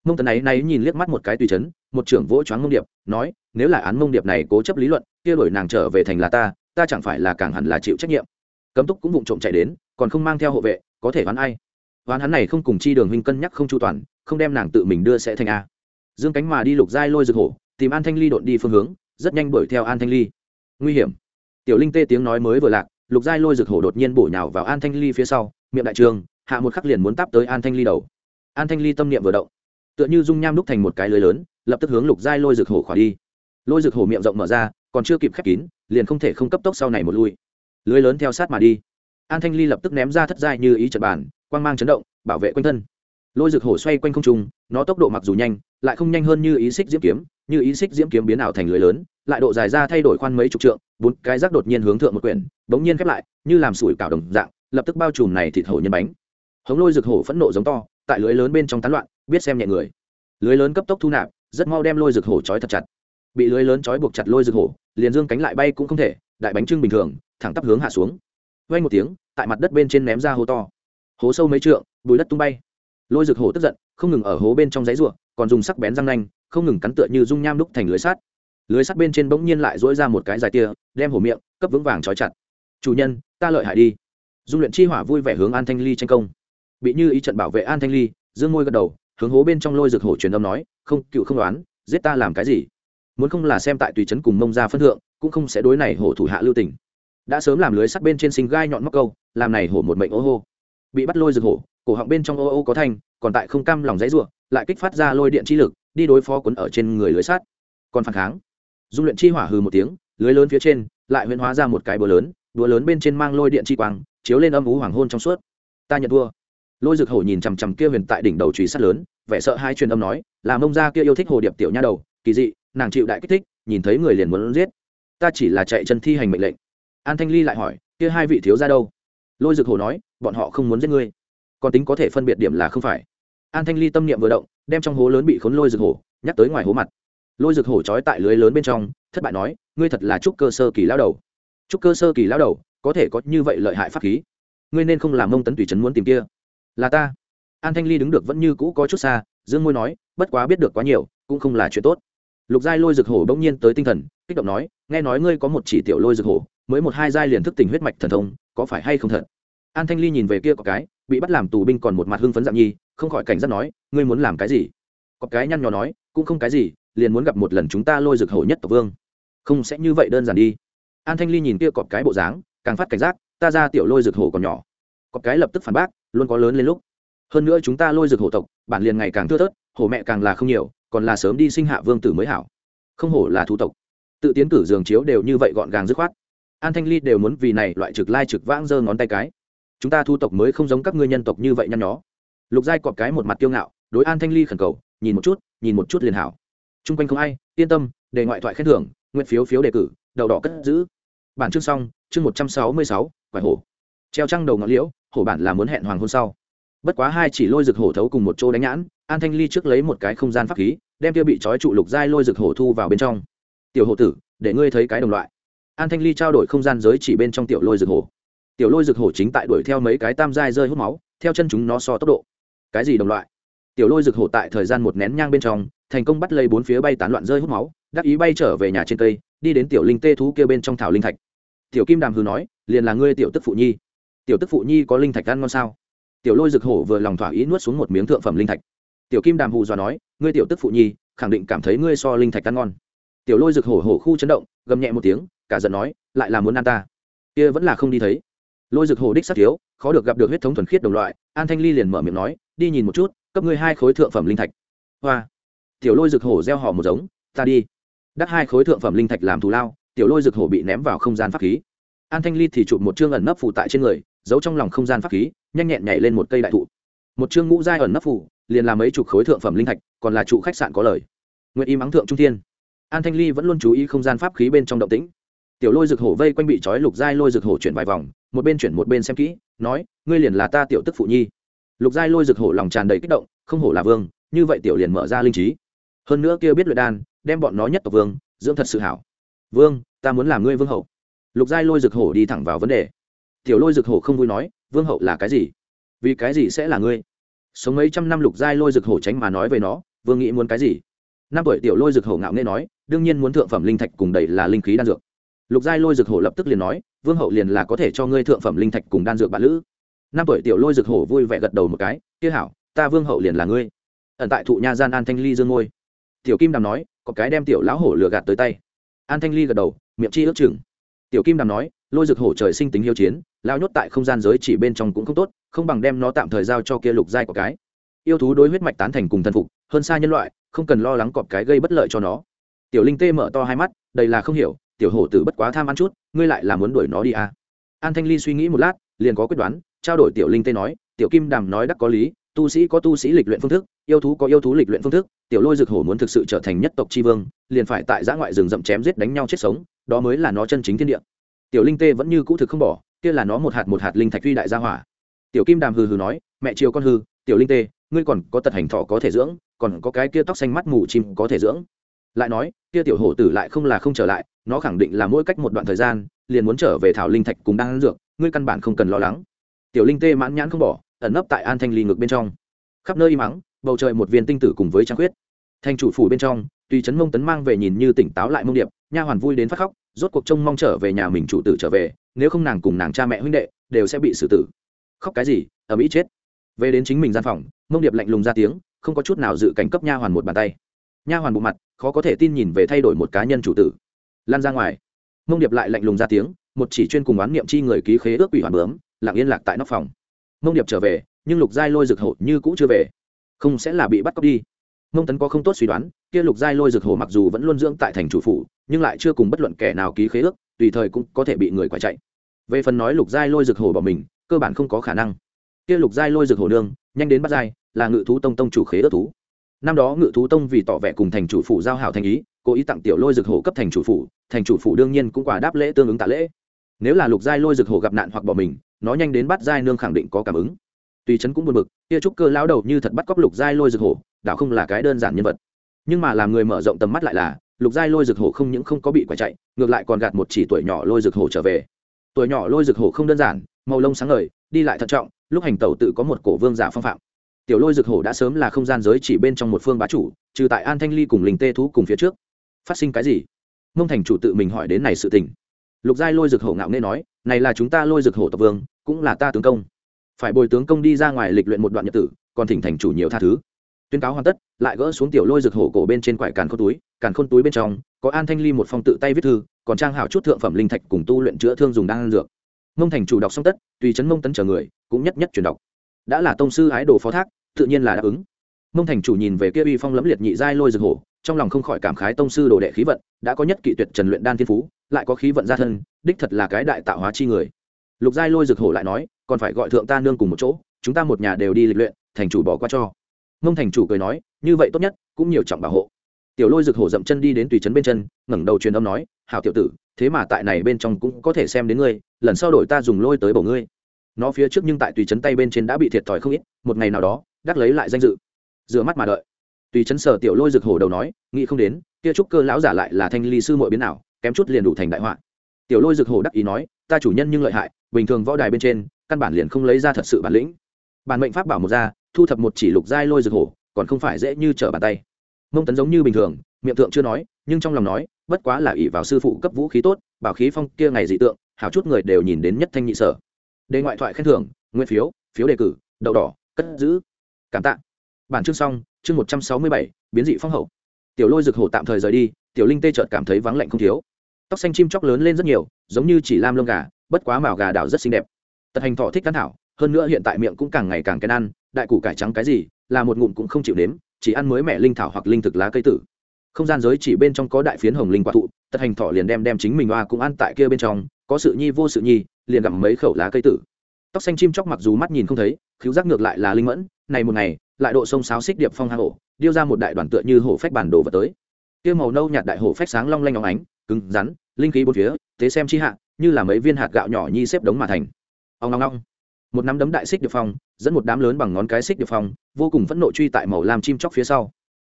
mông tần ấy nay nhìn liếc mắt một cái tùy chấn, một trưởng vỗ choáng mông điệp, nói, nếu là án mông điệp này cố chấp lý luận, kia đổi nàng trở về thành là ta ta chẳng phải là càng hẳn là chịu trách nhiệm. Cấm túc cũng vụng trộm chạy đến, còn không mang theo hộ vệ, có thể oán ai? Oán hắn này không cùng chi đường huynh cân nhắc không chu toàn, không đem nàng tự mình đưa sẽ thành a. Dương cánh mà đi lục giai lôi rực hổ, tìm an thanh ly đột đi phương hướng, rất nhanh đuổi theo an thanh ly. Nguy hiểm. Tiểu linh tê tiếng nói mới vừa lạc, lục giai lôi rực hổ đột nhiên bổ nhào vào an thanh ly phía sau, miệng đại trường, hạ một khắc liền muốn táp tới an thanh ly đầu. An thanh ly tâm niệm vừa động, tựa như dung nham đúc thành một cái lưới lớn, lập tức hướng lục giai lôi rực hổ khỏa đi. Lôi rực hổ miệng rộng mở ra còn chưa kịp khép kín, liền không thể không cấp tốc sau này một lui. Lưới lớn theo sát mà đi. An thanh ly lập tức ném ra thất giai như ý trật bàn, quang mang chấn động, bảo vệ quanh thân. Lôi rực hổ xoay quanh không trung, nó tốc độ mặc dù nhanh, lại không nhanh hơn như ý xích diễm kiếm, như ý xích diễm kiếm biến ảo thành lưới lớn, lại độ dài ra thay đổi khoan mấy chục trượng, bốn cái rác đột nhiên hướng thượng một quyển, bỗng nhiên khép lại, như làm sủi cảo đồng dạng, lập tức bao trùm này thịt hổ nhân bánh. Hống lôi rực hổ phẫn nộ giống to, tại lưới lớn bên trong tán loạn, biết xem nhẹ người. Lưới lớn cấp tốc thu nạp, rất mau đem lôi rực hổ trói thật chặt bị lưới lớn trói buộc chặt lôi rực hổ, liền dương cánh lại bay cũng không thể, đại bánh trưng bình thường, thẳng tắp hướng hạ xuống. Vây một tiếng, tại mặt đất bên trên ném ra hố to. Hố sâu mấy trượng, bùi đất tung bay. Lôi rực hổ tức giận, không ngừng ở hố bên trong giấy ruộng còn dùng sắc bén răng nanh, không ngừng cắn tựa như dung nham đúc thành lưới sắt. Lưới sắt bên trên bỗng nhiên lại dỗi ra một cái dài tia, đem hổ miệng, cấp vững vàng trói chặt. Chủ nhân, ta lợi hại đi. Dung luyện chi hỏa vui vẻ hướng an thanh ly tranh công. Bị như ý trận bảo vệ an thanh ly, dương môi gật đầu, hướng hố bên trong lôi rực hổ truyền âm nói, không, cựu không đoán, giết ta làm cái gì? Muốn không là xem tại tùy trấn cùng mông ra phân thượng, cũng không sẽ đối này hổ thủ hạ lưu tình. Đã sớm làm lưới sắt bên trên sinh gai nhọn móc câu, làm này hổ một mệnh ô hô. Bị bắt lôi rực hổ, cổ họng bên trong ô ô có thanh, còn tại không cam lòng dãy ruộng lại kích phát ra lôi điện chi lực, đi đối phó quấn ở trên người lưới sắt. Còn phản kháng. Dung luyện chi hỏa hừ một tiếng, lưới lớn phía trên, lại huyễn hóa ra một cái búa lớn búa lớn bên trên mang lôi điện chi quang, chiếu lên âm ú hoàng hôn trong suốt. Ta nhận thua. Lôi rực hổ nhìn chằm chằm kia huyền tại đỉnh đầu trùy sắt lớn, vẻ sợ hai truyền âm nói, là mông gia kia yêu thích hồ điệp tiểu nha đầu, kỳ dị nàng chịu đại kích thích, nhìn thấy người liền muốn giết. Ta chỉ là chạy chân thi hành mệnh lệnh. An thanh ly lại hỏi, kia hai vị thiếu ra đâu? Lôi Dực hổ nói, bọn họ không muốn giết ngươi. Còn tính có thể phân biệt điểm là không phải. An thanh ly tâm niệm vừa động, đem trong hố lớn bị khốn lôi Dực hổ, nhắc tới ngoài hố mặt. Lôi Dực hổ trói tại lưới lớn bên trong, thất bại nói, ngươi thật là trúc cơ sơ kỳ lao đầu. Trúc cơ sơ kỳ lao đầu, có thể có như vậy lợi hại pháp khí. Ngươi nên không làm mông tấn tùy trấn muốn tìm kia. Là ta. An thanh ly đứng được vẫn như cũ có chút xa, dương môi nói, bất quá biết được quá nhiều, cũng không là chuyện tốt lục giai lôi rực hổ bỗng nhiên tới tinh thần, kích động nói, nghe nói ngươi có một chỉ tiểu lôi rực hổ, mới một hai giai liền thức tỉnh huyết mạch thần thông, có phải hay không thật? An thanh ly nhìn về kia có cái, bị bắt làm tù binh còn một mặt hưng phấn dạng nhi, không khỏi cảnh giác nói, ngươi muốn làm cái gì? Có cái nhăn nhò nói, cũng không cái gì, liền muốn gặp một lần chúng ta lôi rực hổ nhất tộc vương. Không sẽ như vậy đơn giản đi. An thanh ly nhìn kia cọp cái bộ dáng, càng phát cảnh giác, ta ra tiểu lôi rực hổ còn nhỏ. Cọp cái lập tức phản bác, luôn có lớn lên lúc. Hơn nữa chúng ta lôi rực hổ tộc, bản liền ngày càng thưa thớt, hổ mẹ càng là không nhiều còn là sớm đi sinh hạ vương tử mới hảo. Không hổ là thu tộc. Tự tiến cử giường chiếu đều như vậy gọn gàng dứt khoát. An thanh ly đều muốn vì này loại trực lai trực vãng giơ ngón tay cái. Chúng ta thu tộc mới không giống các ngươi nhân tộc như vậy nhăn nhó. Lục giai cọp cái một mặt kiêu ngạo, đối an thanh ly khẩn cầu, nhìn một chút, nhìn một chút liền hảo. T r u n g quanh không ai, yên tâm, để ngoại thoại khen thưởng, nguyện phiếu phiếu đề cử, đầu đỏ cất giữ. Bản chương xong, chương một trăm sáu mươi sáu, quải hổ. Treo trăng đầu ngọn liễu, hổ bản là muốn hẹn hoàng hôn sau bất quá hai chỉ lôi rực hổ thấu cùng một chỗ đánh nhãn, an thanh ly trước lấy một cái không gian pháp khí, đem tiêu bị trói trụ lục giai lôi rực hổ thu vào bên trong. Tiểu hổ tử, để ngươi thấy cái đồng loại. An thanh ly trao đổi không gian giới chỉ bên trong tiểu lôi rực hổ. Tiểu lôi rực hổ chính tại đuổi theo mấy cái tam giai rơi hút máu, theo chân chúng nó so tốc độ. Cái gì đồng loại? Tiểu lôi rực hổ tại thời gian một nén nhang bên trong, thành công bắt lấy bốn phía bay tán loạn rơi hút máu, đắc ý bay trở về nhà trên cây, đi đến tiểu linh tê thú kia bên trong thảo linh thạch. Tiểu kim đàm hư nói, liền là ngươi tiểu tức phụ nhi. Tiểu tức phụ nhi có linh thạch ăn ngon sao? Tiểu lôi rực hổ vừa lòng thỏa ý nuốt xuống một miếng thượng phẩm linh thạch. Tiểu kim đàm hù dọa nói, ngươi tiểu tức phụ nhi, khẳng định cảm thấy ngươi so linh thạch ăn ngon. Tiểu lôi rực hổ hổ khu chấn động, gầm nhẹ một tiếng, cả giận nói, lại là muốn ăn ta. Kia vẫn là không đi thấy. Lôi rực hổ đích sắc thiếu, khó được gặp được huyết thống thuần khiết đồng loại, an thanh ly liền mở miệng nói, đi nhìn một chút, cấp ngươi hai khối thượng phẩm linh thạch. Hoa. Tiểu lôi rực hổ gieo họ một giống, ta đi. Đắt hai khối thượng phẩm linh thạch làm thù lao, tiểu lôi rực hổ bị ném vào không gian pháp khí. An thanh ly thì chụp một chương ẩn nấp phụ tại trên người giấu trong lòng không gian pháp khí, nhanh nhẹn nhảy lên một cây đại thụ. Một chương ngũ giai ẩn nấp phủ liền làm mấy chục khối thượng phẩm linh thạch, còn là trụ khách sạn có lời. Nguyện y mắng thượng trung thiên. An thanh ly vẫn luôn chú ý không gian pháp khí bên trong động tĩnh. Tiểu lôi rực hổ vây quanh bị trói lục giai lôi rực hổ chuyển vài vòng, một bên chuyển một bên xem kỹ, nói, ngươi liền là ta tiểu tức phụ nhi. Lục giai lôi rực hổ lòng tràn đầy kích động, không hổ là vương, như vậy tiểu liền mở ra linh trí. Hơn nữa kia biết luyện đan, đem bọn nó nhất tộc vương, dưỡng thật sự hảo. Vương, ta muốn làm ngươi vương hậu. Lục giai lôi rực hổ đi thẳng vào vấn đề tiểu lôi rực hổ không vui nói, vương hậu là cái gì? Vì cái gì sẽ là ngươi? Sống mấy trăm năm lục giai lôi rực hổ tránh mà nói về nó, vương nghĩ muốn cái gì? Năm tuổi tiểu lôi rực hổ ngạo nghễ nói, đương nhiên muốn thượng phẩm linh thạch cùng đầy là linh khí đan dược. Lục giai lôi rực hổ lập tức liền nói, vương hậu liền là có thể cho ngươi thượng phẩm linh thạch cùng đan dược bạn lữ. Năm tuổi tiểu lôi rực hổ vui vẻ gật đầu một cái, kia hảo, ta vương hậu liền là ngươi. Ẩn tại thụ nha gian an thanh ly dương ngôi tiểu kim đàm nói, có cái đem tiểu lão hổ lừa gạt tới tay. An thanh ly gật đầu, miệng chi ước chừng. Tiểu kim đàm nói, lôi rực hổ trời sinh tính hiếu chiến lao nhốt tại không gian giới chỉ bên trong cũng không tốt, không bằng đem nó tạm thời giao cho kia lục giai của cái. Yêu thú đối huyết mạch tán thành cùng thân phục, hơn xa nhân loại, không cần lo lắng cọp cái gây bất lợi cho nó. Tiểu linh tê mở to hai mắt đây là không hiểu, tiểu hổ tử bất quá tham ăn chút, ngươi lại là muốn đuổi nó đi à. an thanh ly suy nghĩ một lát, liền có quyết đoán, trao đổi tiểu linh tê nói, tiểu kim đàm nói đắc có lý, tu sĩ có tu sĩ lịch luyện phương thức, yêu thú có yêu thú lịch luyện phương thức, tiểu lôi Dực hổ muốn thực sự trở thành nhất tộc tri vương, liền phải tại giã ngoại rừng rậm chém giết đánh nhau chết sống, đó mới là nó chân chính thiên địa. Tiểu linh tê vẫn như cũ thực không bỏ kia là nó một hạt một hạt linh thạch phi đại gia hỏa. Tiểu kim đàm hừ hừ nói, mẹ chiều con hư, tiểu linh tê, ngươi còn có tật hành thọ có thể dưỡng, còn có cái kia tóc xanh mắt mù chim có thể dưỡng. Lại nói, kia tiểu hổ tử lại không là không trở lại, nó khẳng định là mỗi cách một đoạn thời gian, liền muốn trở về thảo linh thạch cùng đang dược, ngươi căn bản không cần lo lắng. Tiểu linh tê mãn nhãn không bỏ, ẩn nấp tại an thanh ly ngực bên trong. Khắp nơi im mắng bầu trời một viên tinh tử cùng với trang khuyết. Thanh chủ phủ bên trong, tùy trấn mông tấn mang về nhìn như tỉnh táo lại mông điệp, nha hoàn vui đến phát khóc, rốt cuộc trông mong trở về nhà mình chủ tử trở về nếu không nàng cùng nàng cha mẹ huynh đệ đều sẽ bị xử tử. Khóc cái gì ở mỹ chết. Về đến chính mình gian phòng, mông điệp lạnh lùng ra tiếng, không có chút nào dự cảnh cấp nha hoàn một bàn tay. Nha hoàn bộ mặt, khó có thể tin nhìn về thay đổi một cá nhân chủ tử. Lan ra ngoài. Mông điệp lại lạnh lùng ra tiếng, một chỉ chuyên cùng oán niệm chi người ký khế ước quỷ hoàn bướm, lặng yên lạc tại nóc phòng. Mông điệp trở về, nhưng lục giai lôi rực hổ như cũ chưa về. Không sẽ là bị bắt cóc đi. Mông tấn có không tốt suy đoán, kia lục giai lôi rực hổ mặc dù vẫn luôn dưỡng tại thành chủ phủ, nhưng lại chưa cùng bất luận kẻ nào ký khế ước tùy thời cũng có thể bị người quả chạy. Về phần nói lục giai lôi rực hổ bỏ mình, cơ bản không có khả năng. Kia lục giai lôi rực hổ nương, nhanh đến bắt giai, là ngự thú tông tông chủ khế ước thú. Năm đó ngự thú tông vì tỏ vẻ cùng thành chủ phủ giao hảo thành ý, cố ý tặng tiểu lôi rực hổ cấp thành chủ phủ, thành chủ phủ đương nhiên cũng quả đáp lễ tương ứng tạ lễ. Nếu là lục giai lôi rực hổ gặp nạn hoặc bỏ mình, nó nhanh đến bắt giai nương khẳng định có cảm ứng. Tùy trấn cũng buồn bực, kia trúc cơ lão đầu như thật bắt cóc lục giai lôi rực hổ, đảo không là cái đơn giản nhân vật. Nhưng mà làm người mở rộng tầm mắt lại là lục giai lôi rực hổ không những không có bị quả chạy, ngược lại còn gạt một chỉ tuổi nhỏ lôi rực hổ trở về. Tuổi nhỏ lôi rực hổ không đơn giản, màu lông sáng ngời, đi lại thận trọng, lúc hành tẩu tự có một cổ vương giả phong phạm. Tiểu lôi rực hổ đã sớm là không gian giới chỉ bên trong một phương bá chủ, trừ tại an thanh ly cùng linh tê thú cùng phía trước. Phát sinh cái gì? Mông thành chủ tự mình hỏi đến này sự tình. Lục giai lôi rực hổ ngạo nghe nói, này là chúng ta lôi rực hổ tộc vương, cũng là ta tướng công. Phải bồi tướng công đi ra ngoài lịch luyện một đoạn nhật tử, còn thỉnh thành chủ nhiều tha thứ tuyên cáo hoàn tất, lại gỡ xuống tiểu lôi rực hổ cổ bên trên quải càn khôn túi, càn khôn túi bên trong, có an thanh ly một phong tự tay viết thư, còn trang hảo chút thượng phẩm linh thạch cùng tu luyện chữa thương dùng đan dược. Mông thành chủ đọc xong tất, tùy chấn mông tấn chờ người, cũng nhất nhất truyền đọc. Đã là tông sư ái đồ phó thác, tự nhiên là đáp ứng. Mông thành chủ nhìn về kia uy phong lẫm liệt nhị giai lôi rực hổ, trong lòng không khỏi cảm khái tông sư đồ đệ khí vận, đã có nhất kỵ tuyệt trần luyện đan thiên phú, lại có khí vận gia thân, đích thật là cái đại tạo hóa chi người. Lục giai lôi rực hổ lại nói, còn phải gọi thượng ta nương cùng một chỗ, chúng ta một nhà đều đi lịch luyện, thành chủ bỏ qua cho mông thành chủ cười nói, như vậy tốt nhất, cũng nhiều trọng bảo hộ. Tiểu lôi rực hổ dậm chân đi đến tùy trấn bên chân, ngẩng đầu truyền âm nói, hảo tiểu tử, thế mà tại này bên trong cũng có thể xem đến ngươi, lần sau đổi ta dùng lôi tới bổ ngươi. Nó phía trước nhưng tại tùy trấn tay bên trên đã bị thiệt thòi không ít, một ngày nào đó, đắc lấy lại danh dự. Rửa mắt mà đợi. Tùy trấn sở tiểu lôi rực hổ đầu nói, nghĩ không đến, kia trúc cơ lão giả lại là thanh ly sư muội biến nào kém chút liền đủ thành đại họa. Tiểu lôi rực hổ đắc ý nói, ta chủ nhân nhưng lợi hại, bình thường võ đài bên trên, căn bản liền không lấy ra thật sự bản lĩnh. Bản mệnh pháp bảo một ra thu thập một chỉ lục giai lôi rực hổ, còn không phải dễ như trở bàn tay. Mông tấn giống như bình thường, miệng thượng chưa nói, nhưng trong lòng nói, bất quá là ỷ vào sư phụ cấp vũ khí tốt, bảo khí phong kia ngày dị tượng, hảo chút người đều nhìn đến nhất thanh nhị sở. Đề ngoại thoại khen thưởng, nguyên phiếu phiếu đề cử, đậu đỏ, cất giữ. Cảm tạ. Bản chương xong, chương một trăm sáu mươi bảy, biến dị phong hậu. Tiểu lôi rực hổ tạm thời rời đi, tiểu linh tê chợt cảm thấy vắng lạnh không thiếu. Tóc xanh chim chóc lớn lên rất nhiều, giống như chỉ lam lông gà, bất quá màu gà đảo rất xinh đẹp. Tật hành thọ thích cắn thảo, hơn nữa hiện tại miệng cũng càng ngày càng kén ăn đại củ cải trắng cái gì, là một ngụm cũng không chịu nếm, chỉ ăn mới mẹ linh thảo hoặc linh thực lá cây tử. Không gian giới chỉ bên trong có đại phiến hồng linh quả thụ, tật hành thọ liền đem đem chính mình oa cũng ăn tại kia bên trong, có sự nhi vô sự nhi, liền gặm mấy khẩu lá cây tử. Tóc xanh chim chóc mặc dù mắt nhìn không thấy, khiếu giác ngược lại là linh mẫn, này một ngày, lại độ sông sáo xích điệp phong hang hổ, điêu ra một đại đoàn tựa như hổ phách bản đồ vật tới. Kia màu nâu nhạt đại hổ phách sáng long lanh óng ánh, cứng rắn, linh khí bốn phía, tế xem chi hạ, như là mấy viên hạt gạo nhỏ nhi xếp đống mà thành. Ong ong ong một nắm đấm đại xích điệp phong, dẫn một đám lớn bằng ngón cái xích điệp phong, vô cùng phẫn nộ truy tại màu lam chim chóc phía sau.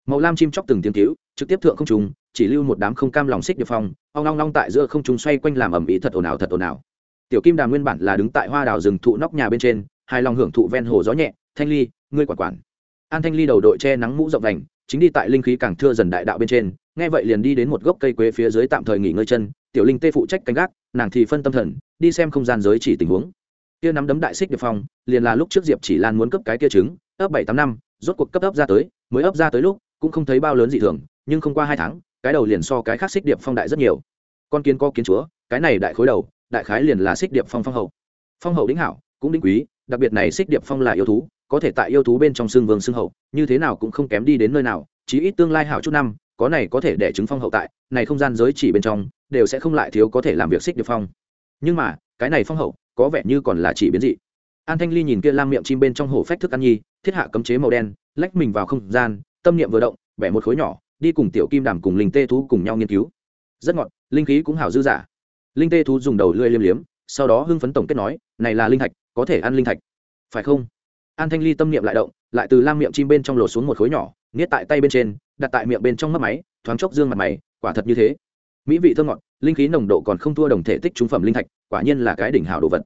Màu lam chim chóc từng tiếng cứu, trực tiếp thượng không trùng chỉ lưu một đám không cam lòng xích điệp phong ông long long tại giữa không trùng xoay quanh làm ẩm ý thật ồn ào thật ồn ào. Tiểu kim đàm nguyên bản là đứng tại hoa đào rừng thụ nóc nhà bên trên hai lòng hưởng thụ ven hồ gió nhẹ, thanh ly, ngươi quản quản. An thanh ly đầu đội che nắng mũ rộng vành, chính đi tại linh khí càng thưa dần đại đạo bên trên, nghe vậy liền đi đến một gốc cây quế phía dưới tạm thời nghỉ ngơi chân, tiểu linh tê phụ trách canh gác, nàng thì phân tâm thần, đi xem không gian giới chỉ tình huống kia nắm đấm đại xích điệp phong, liền là lúc trước diệp chỉ lan muốn cấp cái kia trứng, ấp bảy tám năm, rốt cuộc cấp ấp ra tới, mới ấp ra tới lúc, cũng không thấy bao lớn dị thường, nhưng không qua hai tháng, cái đầu liền so cái khác xích điệp phong đại rất nhiều. Con kiến có kiến chúa, cái này đại khối đầu, đại khái liền là xích điệp phong phong hậu. Phong hậu đính hảo, cũng đính quý, đặc biệt này xích điệp phong là yêu thú, có thể tại yêu thú bên trong xương vương xương hậu, như thế nào cũng không kém đi đến nơi nào, chí ít tương lai hảo chút năm, có này có thể để chứng phong hậu tại, này không gian giới chỉ bên trong, đều sẽ không lại thiếu có thể làm việc xích điệp phong. Nhưng mà, cái này phong hậu có vẻ như còn là chỉ biến dị. An thanh ly nhìn kia lam miệng chim bên trong hổ phách thức ăn nhi, thiết hạ cấm chế màu đen, lách mình vào không gian, tâm niệm vừa động, bẻ một khối nhỏ, đi cùng tiểu kim đàm cùng linh tê thú cùng nhau nghiên cứu. Rất ngọt, linh khí cũng hảo dư giả linh tê thú dùng đầu lưỡi liếm liếm, sau đó hưng phấn tổng kết nói, này là linh thạch, có thể ăn linh thạch. Phải không? An thanh ly tâm niệm lại động, lại từ lam miệng chim bên trong lột xuống một khối nhỏ niết tại tay bên trên, đặt tại miệng bên trong mất máy, thoáng chốc dương mặt mày, quả thật như thế. Mỹ vị thơm ngọt, linh khí nồng độ còn không thua đồng thể tích trung phẩm linh thạch quả nhiên là cái đỉnh hảo đồ vật.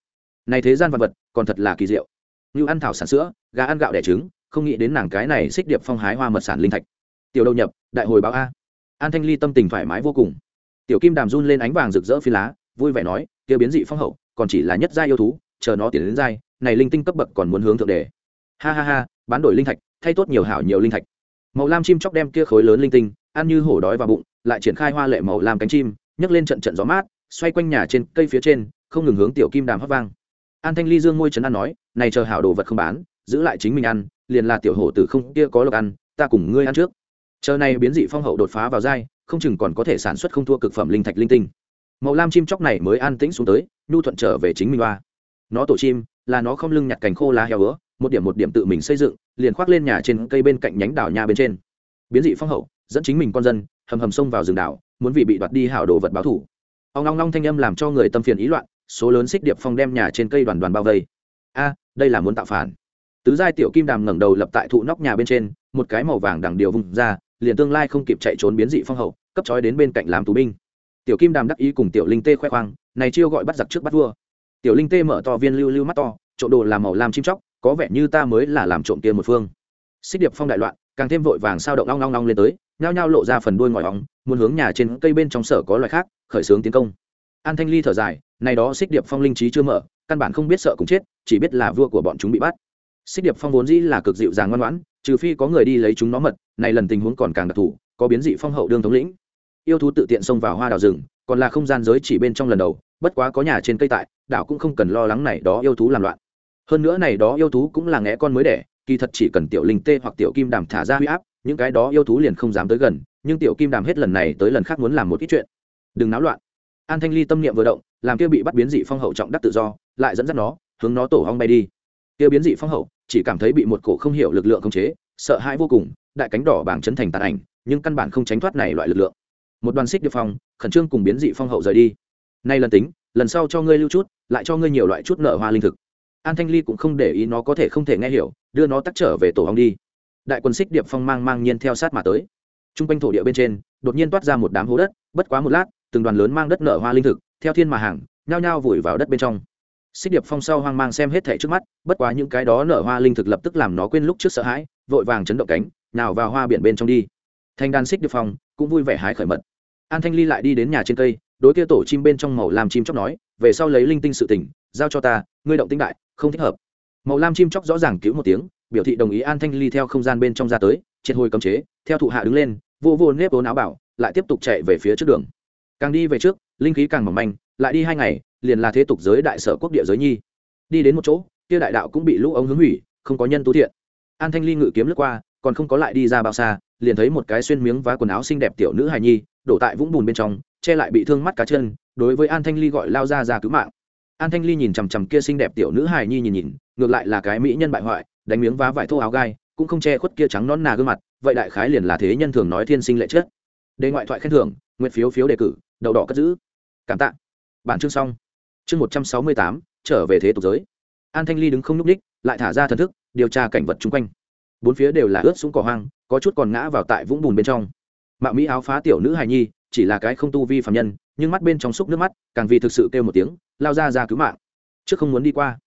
Này thế gian vật vật, còn thật là kỳ diệu. Như ăn thảo sản sữa, gà ăn gạo đẻ trứng, không nghĩ đến nàng cái này xích điệp phong hái hoa mật sản linh thạch. Tiểu đầu nhập, đại hồi báo a. An thanh ly tâm tình thoải mái vô cùng. Tiểu kim đàm run lên ánh vàng rực rỡ phi lá, vui vẻ nói, kia biến dị phong hậu, còn chỉ là nhất gia yêu thú, chờ nó tiến đến giai, này linh tinh cấp bậc còn muốn hướng thượng đề. Ha ha ha, bán đổi linh thạch, thay tốt nhiều hảo nhiều linh thạch. Màu lam chim chóc đem kia khối lớn linh tinh, ăn như hổ đói vào bụng, lại triển khai hoa lệ màu lam cánh chim, nhấc lên trận trận gió mát xoay quanh nhà trên cây phía trên, không ngừng hướng tiểu kim đàm hấp vang. An thanh ly dương ngôi trấn an nói, này chờ hảo đồ vật không bán, giữ lại chính mình ăn, liền là tiểu hổ tử không, kia có lộc ăn, ta cùng ngươi ăn trước. Chờ này biến dị phong hậu đột phá vào dai không chừng còn có thể sản xuất không thua cực phẩm linh thạch linh tinh. Màu lam chim chóc này mới an tĩnh xuống tới, nhu thuận trở về chính mình hoa. Nó tổ chim, là nó không lưng nhặt cành khô lá heo ứa một điểm một điểm tự mình xây dựng, liền khoác lên nhà trên cây bên cạnh nhánh đảo nhà bên trên. Biến dị phong hậu, dẫn chính mình con dân, hầm hầm xông vào rừng đảo, muốn vì bị đoạt đi hảo đồ vật báo thủ ông long long thanh âm làm cho người tâm phiền ý loạn, số lớn xích điệp phong đem nhà trên cây đoàn đoàn bao vây. A, đây là muốn tạo phản. Tứ giai tiểu kim đàm ngẩng đầu lập tại thụ nóc nhà bên trên, một cái màu vàng đằng điều vùng ra, liền tương lai không kịp chạy trốn biến dị phong hậu, cấp trói đến bên cạnh làm tù binh. Tiểu kim đàm đắc ý cùng tiểu linh tê khoe khoang, này chiêu gọi bắt giặc trước bắt vua. Tiểu linh tê mở to viên lưu lưu mắt to trộn đồ làm màu làm chim chóc, có vẻ như ta mới là làm trộm kia một phương. Xích điệp phong đại loạn, càng thêm vội vàng sao động long long long lên tới, nhao nhao lộ ra phần đuôi ngòi óng muốn hướng nhà trên cây bên trong sở có loài khác khởi xướng tiến công. An thanh ly thở dài, này đó xích điệp phong linh trí chưa mở, căn bản không biết sợ cũng chết, chỉ biết là vua của bọn chúng bị bắt. Xích điệp phong vốn dĩ là cực dịu dàng ngoan ngoãn, trừ phi có người đi lấy chúng nó mật, này lần tình huống còn càng đặc thù, có biến dị phong hậu đương thống lĩnh. Yêu thú tự tiện xông vào hoa đào rừng, còn là không gian giới chỉ bên trong lần đầu, bất quá có nhà trên cây tại, đảo cũng không cần lo lắng này đó yêu thú làm loạn. Hơn nữa này đó yêu thú cũng là ngẽ con mới đẻ, kỳ thật chỉ cần tiểu linh tê hoặc tiểu kim đàm thả ra huy áp, những cái đó yêu thú liền không dám tới gần, nhưng tiểu kim đàm hết lần này tới lần khác muốn làm một ít chuyện đừng náo loạn. An thanh ly tâm niệm vừa động, làm kia bị bắt biến dị phong hậu trọng đắc tự do, lại dẫn dắt nó, hướng nó tổ hong bay đi. Kia biến dị phong hậu, chỉ cảm thấy bị một cổ không hiểu lực lượng khống chế, sợ hãi vô cùng, đại cánh đỏ bảng chấn thành tàn ảnh, nhưng căn bản không tránh thoát này loại lực lượng. Một đoàn xích điệp phong, khẩn trương cùng biến dị phong hậu rời đi. Nay lần tính, lần sau cho ngươi lưu chút, lại cho ngươi nhiều loại chút nợ hoa linh thực. An thanh ly cũng không để ý nó có thể không thể nghe hiểu, đưa nó tắt trở về tổ hong đi. Đại quân xích điệp phong mang mang nhiên theo sát mà tới. T r u n g quanh thổ địa bên trên, đột nhiên toát ra một đám hố đất, bất quá một lát từng đoàn lớn mang đất nở hoa linh thực, theo thiên mà hàng, nhao nhao vùi vào đất bên trong. Xích điệp phong sau hoang mang xem hết thẻ trước mắt, bất quá những cái đó nở hoa linh thực lập tức làm nó quên lúc trước sợ hãi, vội vàng chấn động cánh, nào vào hoa biển bên trong đi. Thanh đan xích điệp phong cũng vui vẻ hái khởi mật. An thanh ly lại đi đến nhà trên cây, đối kia tổ chim bên trong màu làm chim chóc nói, về sau lấy linh tinh sự tỉnh giao cho ta, ngươi động tinh đại, không thích hợp. Màu lam chim chóc rõ ràng cứu một tiếng, biểu thị đồng ý an thanh ly theo không gian bên trong ra tới, triệt hồi cấm chế, theo thụ hạ đứng lên, vô vô nếp vốn áo bảo, lại tiếp tục chạy về phía trước đường càng đi về trước, linh khí càng mỏng manh, lại đi hai ngày, liền là thế tục giới đại sở quốc địa giới nhi. Đi đến một chỗ, kia đại đạo cũng bị lũ ống hướng hủy, không có nhân tu thiện. An thanh ly ngự kiếm lướt qua, còn không có lại đi ra bao xa, liền thấy một cái xuyên miếng vá quần áo xinh đẹp tiểu nữ hài nhi, đổ tại vũng bùn bên trong, che lại bị thương mắt cá chân, đối với an thanh ly gọi lao ra ra cứu mạng. An thanh ly nhìn chằm chằm kia xinh đẹp tiểu nữ hài nhi nhìn nhìn, ngược lại là cái mỹ nhân bại hoại, đánh miếng vá vải thô áo gai, cũng không che khuất kia trắng non nà gương mặt, vậy đại khái liền là thế nhân thường nói thiên sinh lệ chết đề ngoại thoại khen thưởng nguyện phiếu phiếu đề cử đậu đỏ cất giữ. Cảm tạ. Bản chương xong. Chương một trăm sáu mươi tám, trở về thế tục giới. An thanh ly đứng không nhúc ních lại thả ra thần thức, điều tra cảnh vật chung quanh. Bốn phía đều là ướt sũng cỏ hoang, có chút còn ngã vào tại vũng bùn bên trong. Mạo mỹ áo phá tiểu nữ hài nhi, chỉ là cái không tu vi phạm nhân, nhưng mắt bên trong xúc nước mắt, càng vì thực sự kêu một tiếng, lao ra ra cứu mạng. Trước không muốn đi qua.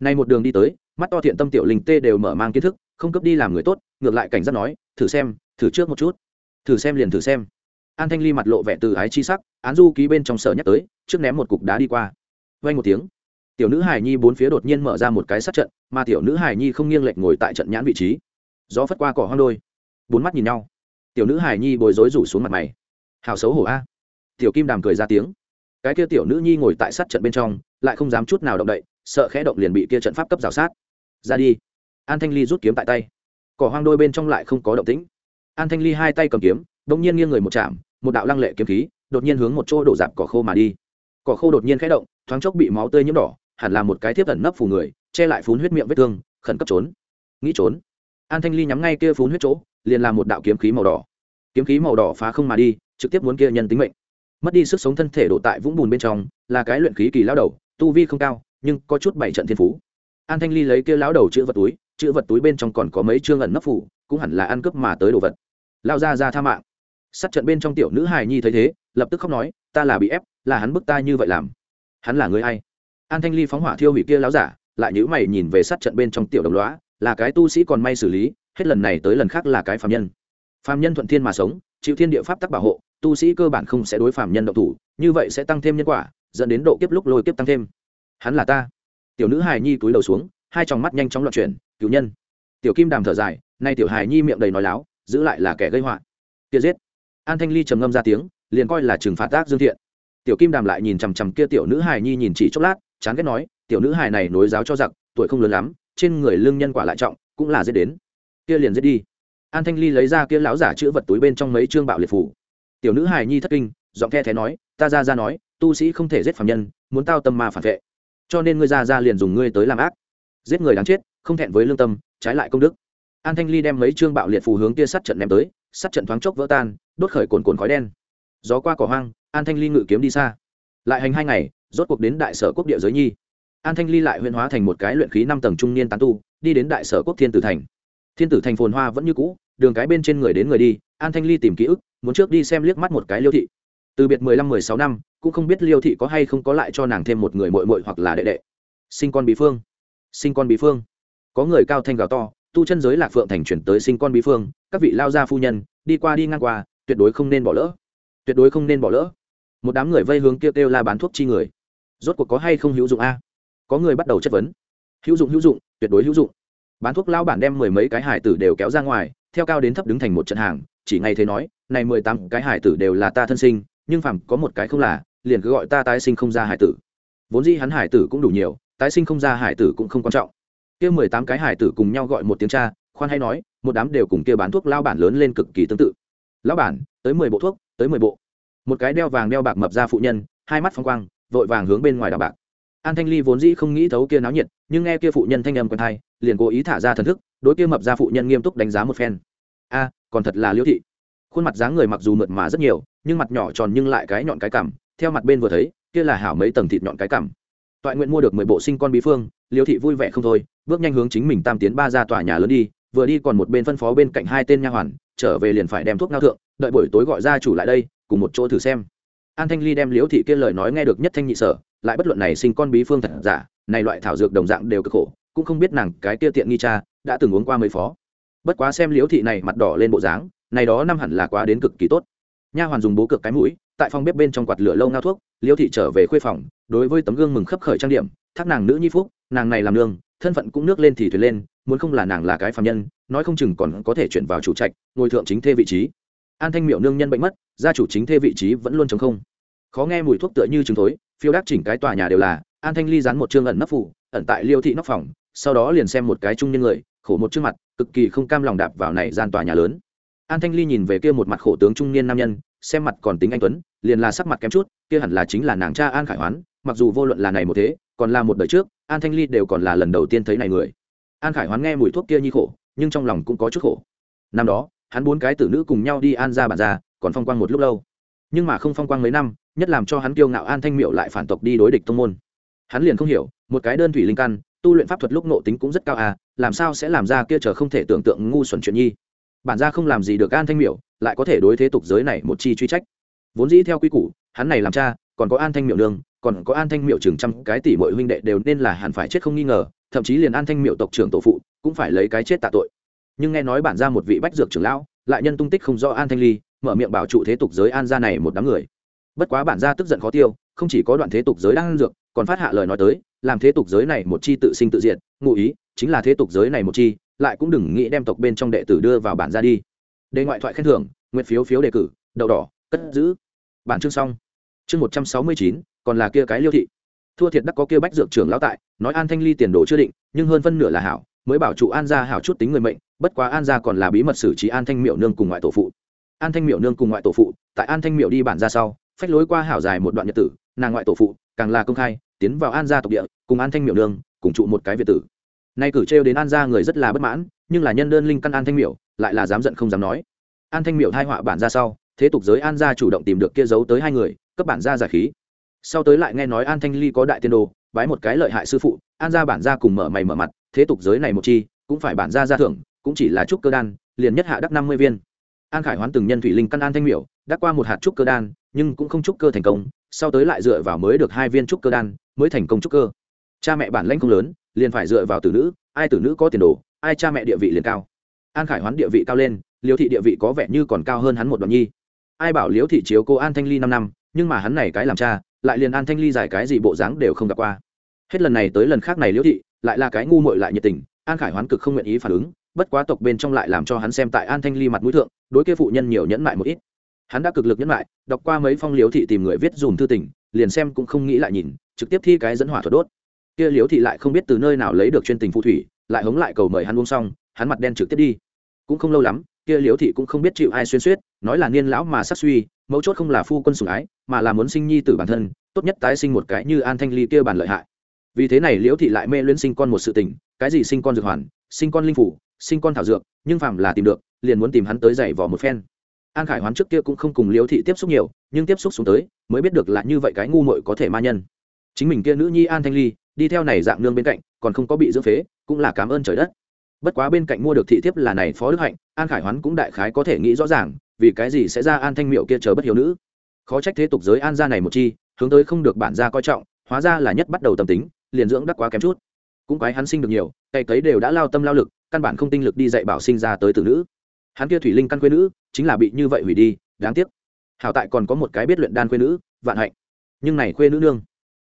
Nay một đường đi tới, mắt to thiện tâm tiểu linh tê đều mở mang kiến thức, không cấp đi làm người tốt, ngược lại cảnh giác nói, thử xem, thử trước một chút. Thử xem liền thử xem an thanh ly mặt lộ vẻ từ ái chi sắc, án du ký bên trong sở nhắc tới, trước ném một cục đá đi qua. Vay một tiếng, tiểu nữ hải nhi bốn phía đột nhiên mở ra một cái sát trận, mà tiểu nữ hải nhi không nghiêng lệch ngồi tại trận nhãn vị trí. Gió phất qua cỏ hoang đôi, bốn mắt nhìn nhau. Tiểu nữ hải nhi bồi dối rủ xuống mặt mày. Hào xấu hổ a. Tiểu kim đàm cười ra tiếng. Cái kia tiểu nữ nhi ngồi tại sát trận bên trong, lại không dám chút nào động đậy, sợ khẽ động liền bị kia trận pháp cấp rào sát. Ra đi. An thanh ly rút kiếm tại tay. Cỏ hoang đôi bên trong lại không có động tĩnh. An thanh ly hai tay cầm kiếm đ ỗ n g nhiên nghiêng người một chạm một đạo lăng lệ kiếm khí, đột nhiên hướng một chỗ đổ dạp cỏ khô mà đi. Cỏ khô đột nhiên khẽ động, thoáng chốc bị máu tươi nhiễm đỏ, hẳn là một cái thiếp ẩn nấp phủ người, che lại phun huyết miệng vết thương, khẩn cấp trốn. Nghĩ trốn. An thanh ly nhắm ngay kia phun huyết chỗ, liền làm một đạo kiếm khí màu đỏ. Kiếm khí màu đỏ phá không mà đi, trực tiếp muốn kia nhân tính mệnh. Mất đi sức sống thân thể đổ tại vũng bùn bên trong, là cái luyện khí kỳ lao đầu, tu vi không cao, nhưng có chút bảy trận thiên phú. An thanh ly lấy kia lão đầu chữ vật túi, chữ vật túi bên trong còn có mấy chương ẩn nấp phủ cũng hẳn là ăn cướp mà tới đồ vật. Lao ra ra tha mạng sát trận bên trong tiểu nữ hài nhi thấy thế, lập tức khóc nói, ta là bị ép, là hắn bức ta như vậy làm. Hắn là người hay an thanh ly phóng hỏa thiêu hủy kia láo giả, lại nhữ mày nhìn về sát trận bên trong tiểu đồng loá là cái tu sĩ còn may xử lý, hết lần này tới lần khác là cái phạm nhân. Phạm nhân thuận thiên mà sống, chịu thiên địa pháp tắc bảo hộ, tu sĩ cơ bản không sẽ đối phạm nhân động thủ, như vậy sẽ tăng thêm nhân quả, dẫn đến độ kiếp lúc lôi kiếp tăng thêm. Hắn là ta. Tiểu nữ hài nhi túi đầu xuống, hai tròng mắt nhanh chóng loạn chuyển cứu nhân. Tiểu kim đàm thở dài, nay tiểu hài nhi miệng đầy nói láo, giữ lại là kẻ gây họa. Kia giết an thanh ly trầm ngâm ra tiếng, liền coi là trừng phạt tác dương thiện. Tiểu kim đàm lại nhìn chằm chằm kia tiểu nữ hài nhi nhìn chỉ chốc lát, chán ghét nói, tiểu nữ hài này nối giáo cho giặc, tuổi không lớn lắm, trên người lương nhân quả lại trọng, cũng là dễ đến. Kia liền giết đi. An thanh ly lấy ra kia lão giả chữ vật túi bên trong mấy chương bạo liệt phủ. Tiểu nữ hài nhi thất kinh, giọng the thế nói, ta ra ra nói, tu sĩ không thể giết phạm nhân, muốn tao tâm mà phản vệ. Cho nên ngươi ra ra liền dùng ngươi tới làm ác. Giết người đáng chết, không thẹn với lương tâm, trái lại công đức. An thanh ly đem mấy chương bạo liệt phù hướng kia sắt trận ném tới sắt trận thoáng chốc vỡ tan, đốt khởi cồn cồn khói đen. Gió qua cỏ hoang, an thanh ly ngự kiếm đi xa. Lại hành hai ngày, rốt cuộc đến đại sở quốc địa giới nhi. An thanh ly lại huyên hóa thành một cái luyện khí năm tầng trung niên tán tu, đi đến đại sở quốc thiên tử thành. Thiên tử thành phồn hoa vẫn như cũ, đường cái bên trên người đến người đi, an thanh ly tìm ký ức, muốn trước đi xem liếc mắt một cái liêu thị. Từ biệt mười lăm, mười sáu năm, cũng không biết liêu thị có hay không có lại cho nàng thêm một người mội mội hoặc là đệ đệ. Sinh con bí phương. Sinh con bí phương. Có người cao thanh gào to tu chân giới lạc phượng thành chuyển tới sinh con bí phương, các vị lao gia phu nhân, đi qua đi ngang qua, tuyệt đối không nên bỏ lỡ. Tuyệt đối không nên bỏ lỡ. Một đám người vây hướng kêu kêu la bán thuốc chi người. Rốt cuộc có hay không hữu dụng a? Có người bắt đầu chất vấn. Hữu dụng hữu dụng, tuyệt đối hữu dụng. Bán thuốc lao bản đem mười mấy cái hải tử đều kéo ra ngoài, theo cao đến thấp đứng thành một trận hàng, chỉ ngay thế nói, này mười tám cái hải tử đều là ta thân sinh, nhưng phàm có một cái không là, liền cứ gọi ta tái sinh không ra hải tử. Vốn dĩ hắn hải tử cũng đủ nhiều, tái sinh không ra hải tử cũng không quan trọng kia mười tám cái hải tử cùng nhau gọi một tiếng cha, khoan hay nói, một đám đều cùng kia bán thuốc lao bản lớn lên cực kỳ tương tự. Lão bản, tới mười bộ thuốc, tới mười bộ. Một cái đeo vàng đeo bạc mập ra phụ nhân, hai mắt phong quang, vội vàng hướng bên ngoài đào bạc. An thanh ly vốn dĩ không nghĩ thấu kia náo nhiệt, nhưng nghe kia phụ nhân thanh âm quen thai liền cố ý thả ra thần thức, đối kia mập ra phụ nhân nghiêm túc đánh giá một phen. A, còn thật là liễu thị. Khuôn mặt dáng người mặc dù mượt mà rất nhiều, nhưng mặt nhỏ tròn nhưng lại cái nhọn cái cằm, theo mặt bên vừa thấy, kia là hảo mấy tầng thịt nhọn cái cằm. Toại nguyện mua được mười bộ sinh con bí phương liễu thị vui vẻ không thôi bước nhanh hướng chính mình tam tiến ba ra tòa nhà lớn đi, vừa đi còn một bên phân phó bên cạnh hai tên nha hoàn, trở về liền phải đem thuốc ngao thượng, đợi buổi tối gọi gia chủ lại đây, cùng một chỗ thử xem. An thanh ly đem liễu thị kia lời nói nghe được nhất thanh nhị sở, lại bất luận này sinh con bí phương thật giả, này loại thảo dược đồng dạng đều cực khổ, cũng không biết nàng cái kia tiện nghi cha đã từng uống qua mấy phó. Bất quá xem liễu thị này mặt đỏ lên bộ dáng, này đó năm hẳn là quá đến cực kỳ tốt. Nha hoàn dùng bố cực cái mũi, tại phòng bếp bên trong quạt lửa lâu ngao thuốc, liễu thị trở về khuê phòng, đối với tấm gương mừng khấp khởi trang điểm, thác nàng nữ nhi phúc, nàng này làm nương thân phận cũng nước lên thì thuyền lên, muốn không là nàng là cái phạm nhân, nói không chừng còn có thể chuyển vào chủ trạch, ngồi thượng chính thê vị trí. An thanh miệu nương nhân bệnh mất, gia chủ chính thê vị trí vẫn luôn chống không. Khó nghe mùi thuốc tựa như trứng thối, phiêu đắc chỉnh cái tòa nhà đều là, an thanh ly dán một chương ẩn nấp phủ, ẩn tại liêu thị nóc phòng, sau đó liền xem một cái trung nhân người, khổ một trước mặt, cực kỳ không cam lòng đạp vào này gian tòa nhà lớn. An thanh ly nhìn về kia một mặt khổ tướng trung niên nam nhân, xem mặt còn tính anh tuấn, liền là sắc mặt kém chút, kia hẳn là chính là nàng cha an khải hoán, mặc dù vô luận là này một thế còn là một đời trước, an thanh ly đều còn là lần đầu tiên thấy này người. An khải hoán nghe mùi thuốc kia nhi khổ, nhưng trong lòng cũng có chút khổ. Năm đó, hắn bốn cái tử nữ cùng nhau đi an ra bản ra, còn phong quang một lúc lâu. Nhưng mà không phong quang mấy năm, nhất làm cho hắn kiêu ngạo an thanh miệu lại phản tộc đi đối địch tông môn. Hắn liền không hiểu, một cái đơn thủy linh căn, tu luyện pháp thuật lúc nộ tính cũng rất cao à làm sao sẽ làm ra kia chờ không thể tưởng tượng ngu xuẩn chuyện nhi. Bản ra không làm gì được an thanh miệu lại có thể đối thế tục giới này một chi truy trách. Vốn dĩ theo quy củ, hắn này làm cha, còn có an thanh miệu nương còn có an thanh miệu chừng trăm cái tỷ mọi huynh đệ đều nên là hẳn phải chết không nghi ngờ, thậm chí liền an thanh miệu tộc trưởng tổ phụ cũng phải lấy cái chết tạ tội. Nhưng nghe nói bản ra một vị bách dược trưởng lão, lại nhân tung tích không do an thanh ly, mở miệng bảo trụ thế tục giới an gia này một đám người. Bất quá bản ra tức giận khó tiêu, không chỉ có đoạn thế tục giới đang ăn dược, còn phát hạ lời nói tới, làm thế tục giới này một chi tự sinh tự diện ngụ ý chính là thế tục giới này một chi, lại cũng đừng nghĩ đem tộc bên trong đệ tử đưa vào bản ra đi. Đề ngoại thoại khen thưởng, nguyện phiếu phiếu đề cử, đậu đỏ, cất giữ. Bản chương xong. Chương một trăm sáu mươi chín còn là kia cái liêu thị. Thua thiệt đắc có kia bách dược trưởng lão tại, nói an thanh ly tiền đồ chưa định, nhưng hơn phân nửa là hảo, mới bảo trụ an gia hảo chút tính người mệnh, bất quá an gia còn là bí mật xử trí an thanh miệu nương cùng ngoại tổ phụ. An thanh miệu nương cùng ngoại tổ phụ, tại an thanh miệu đi bản ra sau, phách lối qua hảo dài một đoạn nhật tử, nàng ngoại tổ phụ, càng là công khai, tiến vào an gia tộc địa, cùng an thanh miệu nương, cùng trụ một cái việt tử. Nay cử trêu đến an gia người rất là bất mãn, nhưng là nhân đơn linh căn an thanh miệu lại là dám giận không dám nói. An thanh miệu thai họa bản ra sau, thế tục giới an gia chủ động tìm được kia giấu tới hai người, cấp bản gia giải khí sau tới lại nghe nói an thanh ly có đại tiên đồ, bái một cái lợi hại sư phụ, an gia bản gia cùng mở mày mở mặt, thế tục giới này một chi, cũng phải bản gia ra thưởng, cũng chỉ là trúc cơ đan, liền nhất hạ đắc năm mươi viên. An khải hoán từng nhân thủy linh căn an thanh miểu, đắc qua một hạt trúc cơ đan, nhưng cũng không trúc cơ thành công, sau tới lại dựa vào mới được hai viên trúc cơ đan, mới thành công trúc cơ. Cha mẹ bản lãnh không lớn, liền phải dựa vào tử nữ, ai tử nữ có tiền đồ, ai cha mẹ địa vị liền cao. An khải hoán địa vị cao lên liễu thị địa vị có vẻ như còn cao hơn hắn một đoạn nhi. Ai bảo liễu thị chiếu cô an thanh ly năm năm, nhưng mà hắn này cái làm cha lại liền an thanh ly giải cái gì bộ dáng đều không gặp qua. Hết lần này tới lần khác này liễu thị lại là cái ngu muội lại nhiệt tình, an khải hoán cực không nguyện ý phản ứng, bất quá tộc bên trong lại làm cho hắn xem tại an thanh ly mặt mũi thượng, đối kia phụ nhân nhiều nhẫn mại một ít. Hắn đã cực lực nhẫn mại, đọc qua mấy phong Liễu thị tìm người viết dùm thư tình, liền xem cũng không nghĩ lại nhìn, trực tiếp thi cái dẫn hỏa thuật đốt. Kia Liễu thị lại không biết từ nơi nào lấy được chuyên tình phù thủy, lại hống lại cầu mời hắn uống xong, hắn mặt đen trực tiếp đi. Cũng không lâu lắm, kia Liễu thị cũng không biết chịu ai xuyên suýt, nói là niên lão mà sắc suy mấu chốt không là phu quân sủng ái, mà là muốn sinh nhi tử bản thân, tốt nhất tái sinh một cái như an thanh ly kia bản lợi hại. Vì thế này liễu thị lại mê luyến sinh con một sự tình, cái gì sinh con dược hoàn, sinh con linh phủ, sinh con thảo dược, nhưng phàm là tìm được, liền muốn tìm hắn tới giày vò một phen. An khải hoán trước kia cũng không cùng liễu thị tiếp xúc nhiều, nhưng tiếp xúc xuống tới, mới biết được là như vậy cái ngu muội có thể ma nhân. Chính mình kia nữ nhi an thanh ly, đi theo này dạng nương bên cạnh, còn không có bị dưỡng phế, cũng là cảm ơn trời đất. Bất quá bên cạnh mua được thị thiếp là này phó đức hạnh, an khải hoán cũng đại khái có thể nghĩ rõ ràng vì cái gì sẽ ra an thanh miệu kia chờ bất hiếu nữ? Khó trách thế tục giới an gia này một chi, hướng tới không được bản gia coi trọng, hóa ra là nhất bắt đầu tâm tính, liền dưỡng đắc quá kém chút. Cũng quái hắn sinh được nhiều cây cấy đều đã lao tâm lao lực, căn bản không tinh lực đi dạy bảo sinh ra tới tử nữ. Hắn kia thủy linh căn quê nữ, chính là bị như vậy hủy đi, đáng tiếc. Hảo tại còn có một cái biết luyện đan quê nữ, vạn hạnh. Nhưng này quê nữ nương,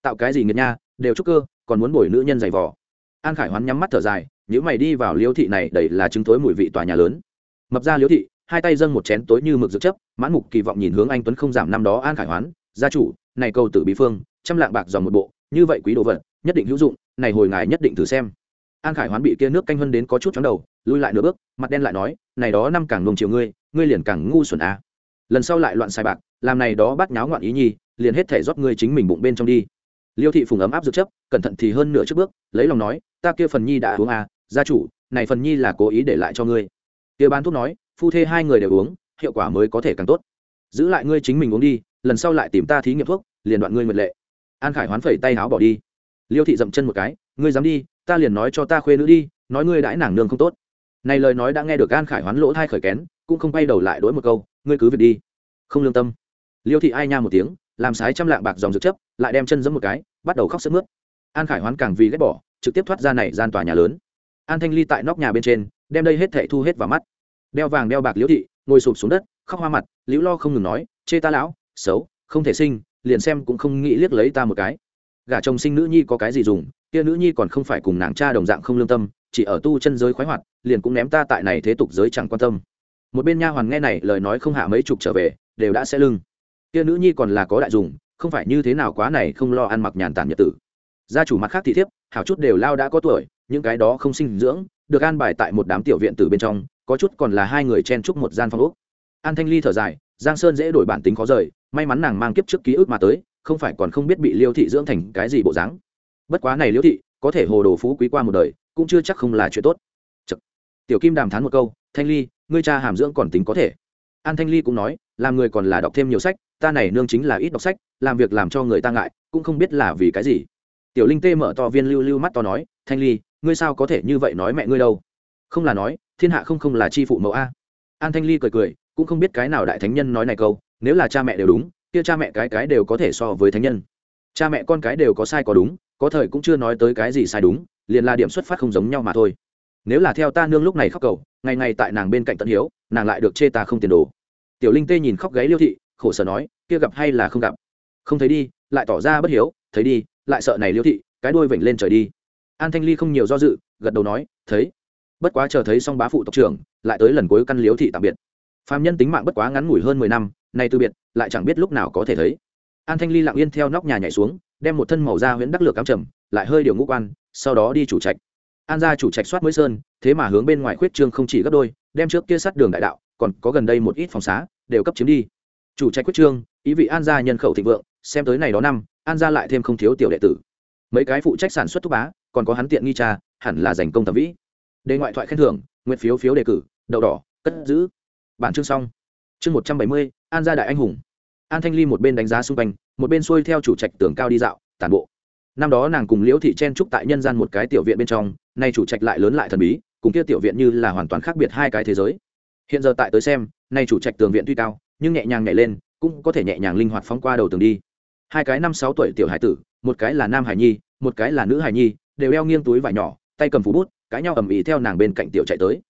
tạo cái gì nghiệt nha, đều chúc cơ, còn muốn bồi nữ nhân giày vò. An khải hoán nhắm mắt thở dài nếu mày đi vào liêu thị này đầy là chứng tối mùi vị tòa nhà lớn. Mập ra liêu thị hai tay dâng một chén tối như mực dược chấp, mãn mục kỳ vọng nhìn hướng anh tuấn không giảm năm đó an khải hoán, gia chủ, này câu tử bí phương, trăm lạng bạc dòng một bộ, như vậy quý đồ vật, nhất định hữu dụng, này hồi ngài nhất định thử xem. An khải hoán bị kia nước canh hơn đến có chút chóng đầu, lui lại nửa bước, mặt đen lại nói, này đó năm càng nông chiều ngươi ngươi liền càng ngu xuẩn à. lần sau lại loạn sai bạc, làm này đó bắt nháo ngoạn ý nhi, liền hết thể rót ngươi chính mình bụng bên trong đi. Liêu thị phùng ấm áp dược chấp, cẩn thận thì hơn nửa trước bước, lấy lòng nói, ta kia phần nhi đã uống à gia chủ, này phần nhi là cố ý để lại cho ngươi. Kia bán thuốc nói phu thê hai người đều uống, hiệu quả mới có thể càng tốt. Giữ lại ngươi chính mình uống đi, lần sau lại tìm ta thí nghiệm thuốc, liền đoạn ngươi nguyện lệ. An khải hoán phẩy tay áo bỏ đi. Liêu thị dậm chân một cái, ngươi dám đi, ta liền nói cho ta khuê nữ đi, nói ngươi đãi nàng nương không tốt. Này lời nói đã nghe được an khải hoán lỗ thai khởi kén, cũng không quay đầu lại đổi một câu, ngươi cứ việc đi. Không lương tâm. Liêu thị ai nha một tiếng, làm sái trăm lạng bạc dòng dược chấp, lại đem chân giẫm một cái, bắt đầu khóc sức mướt. An khải hoán càng vì ghét bỏ, trực tiếp thoát ra này gian tòa nhà lớn. An thanh ly tại nóc nhà bên trên, đem đây hết thệ thu hết vào mắt đeo vàng đeo bạc liễu thị, ngồi sụp xuống đất, khóc hoa mặt, liễu lo không ngừng nói, chê ta lão, xấu, không thể sinh, liền xem cũng không nghĩ liếc lấy ta một cái. Gả chồng sinh nữ nhi có cái gì dùng, kia nữ nhi còn không phải cùng nàng cha đồng dạng không lương tâm, chỉ ở tu chân giới khoái hoạt, liền cũng ném ta tại này thế tục giới chẳng quan tâm. Một bên nha hoàn nghe này lời nói không hạ mấy chục trở về, đều đã sẽ lưng. Kia nữ nhi còn là có đại dùng, không phải như thế nào quá này không lo ăn mặc nhàn tản nhật tử. Gia chủ mặt khác thì thiếp, hảo chút đều lao đã có tuổi, những cái đó không sinh dưỡng, được an bài tại một đám tiểu viện từ bên trong có chút còn là hai người chen chúc một gian phòng úc an thanh ly thở dài, giang sơn dễ đổi bản tính khó rời, may mắn nàng mang kiếp trước ký ức mà tới, không phải còn không biết bị liêu thị dưỡng thành cái gì bộ dáng. Bất quá này liêu thị, có thể hồ đồ phú quý qua một đời, cũng chưa chắc không là chuyện tốt. Chật. tiểu kim đàm thán một câu, thanh ly, ngươi cha hàm dưỡng còn tính có thể. An thanh ly cũng nói, làm người còn là đọc thêm nhiều sách, ta này nương chính là ít đọc sách, làm việc làm cho người ta ngại, cũng không biết là vì cái gì. Tiểu linh tê mở to viên lưu lưu mắt to nói, thanh ly, ngươi sao có thể như vậy nói mẹ ngươi đâu? Không là nói thiên hạ không không là chi phụ mẫu a. An thanh ly cười cười, cũng không biết cái nào đại thánh nhân nói này câu, nếu là cha mẹ đều đúng, kia cha mẹ cái cái đều có thể so với thánh nhân. Cha mẹ con cái đều có sai có đúng, có thời cũng chưa nói tới cái gì sai đúng, liền là điểm xuất phát không giống nhau mà thôi. Nếu là theo ta nương lúc này khóc cầu, ngày ngày tại nàng bên cạnh tận hiếu, nàng lại được chê ta không tiền đồ. Tiểu linh tê nhìn khóc gáy liêu thị, khổ sở nói, kia gặp hay là không gặp? Không thấy đi, lại tỏ ra bất hiếu, thấy đi, lại sợ này liêu thị, cái đuôi vểnh lên trời đi. An thanh ly không nhiều do dự, gật đầu nói, thấy bất quá chờ thấy xong bá phụ tộc trưởng, lại tới lần cuối căn liếu thị tạm biệt. Phạm nhân tính mạng bất quá ngắn ngủi hơn mười năm, nay từ biệt, lại chẳng biết lúc nào có thể thấy. An thanh ly lặng yên theo nóc nhà nhảy xuống, đem một thân màu da huyễn đắc lược cắm trầm, lại hơi điều ngũ quan, sau đó đi chủ trạch. An ra chủ trạch soát mới sơn, thế mà hướng bên ngoài khuyết trương không chỉ gấp đôi, đem trước kia sát đường đại đạo, còn có gần đây một ít phòng xá, đều cấp chiếm đi. Chủ trạch quyết trương, ý vị an gia nhân khẩu thịnh vượng, xem tới này đó năm, an gia lại thêm không thiếu tiểu đệ tử. Mấy cái phụ trách sản xuất thuốc bá, còn có hắn tiện nghi cha, hẳn là giành công thẩm vĩ đề ngoại thoại khen thưởng nguyện phiếu phiếu đề cử, đậu đỏ, cất giữ. Bản chương xong. Chương một trăm bảy mươi, an gia đại anh hùng. An thanh ly một bên đánh giá xung quanh, một bên xuôi theo chủ trạch tường cao đi dạo, tản bộ. Năm đó nàng cùng liễu thị chen trúc tại nhân gian một cái tiểu viện bên trong, nay chủ trạch lại lớn lại thần bí, cùng kia tiểu viện như là hoàn toàn khác biệt hai cái thế giới. Hiện giờ tại tới xem, nay chủ trạch tường viện tuy cao, nhưng nhẹ nhàng nhảy lên, cũng có thể nhẹ nhàng linh hoạt phóng qua đầu tường đi. Hai cái năm sáu tuổi tiểu hải tử, một cái là nam hải nhi, một cái là nữ hải nhi, đều đeo nghiêng túi vải nhỏ, tay cầm phú bút cãi nhau ầm ĩ theo nàng bên cạnh tiểu chạy tới.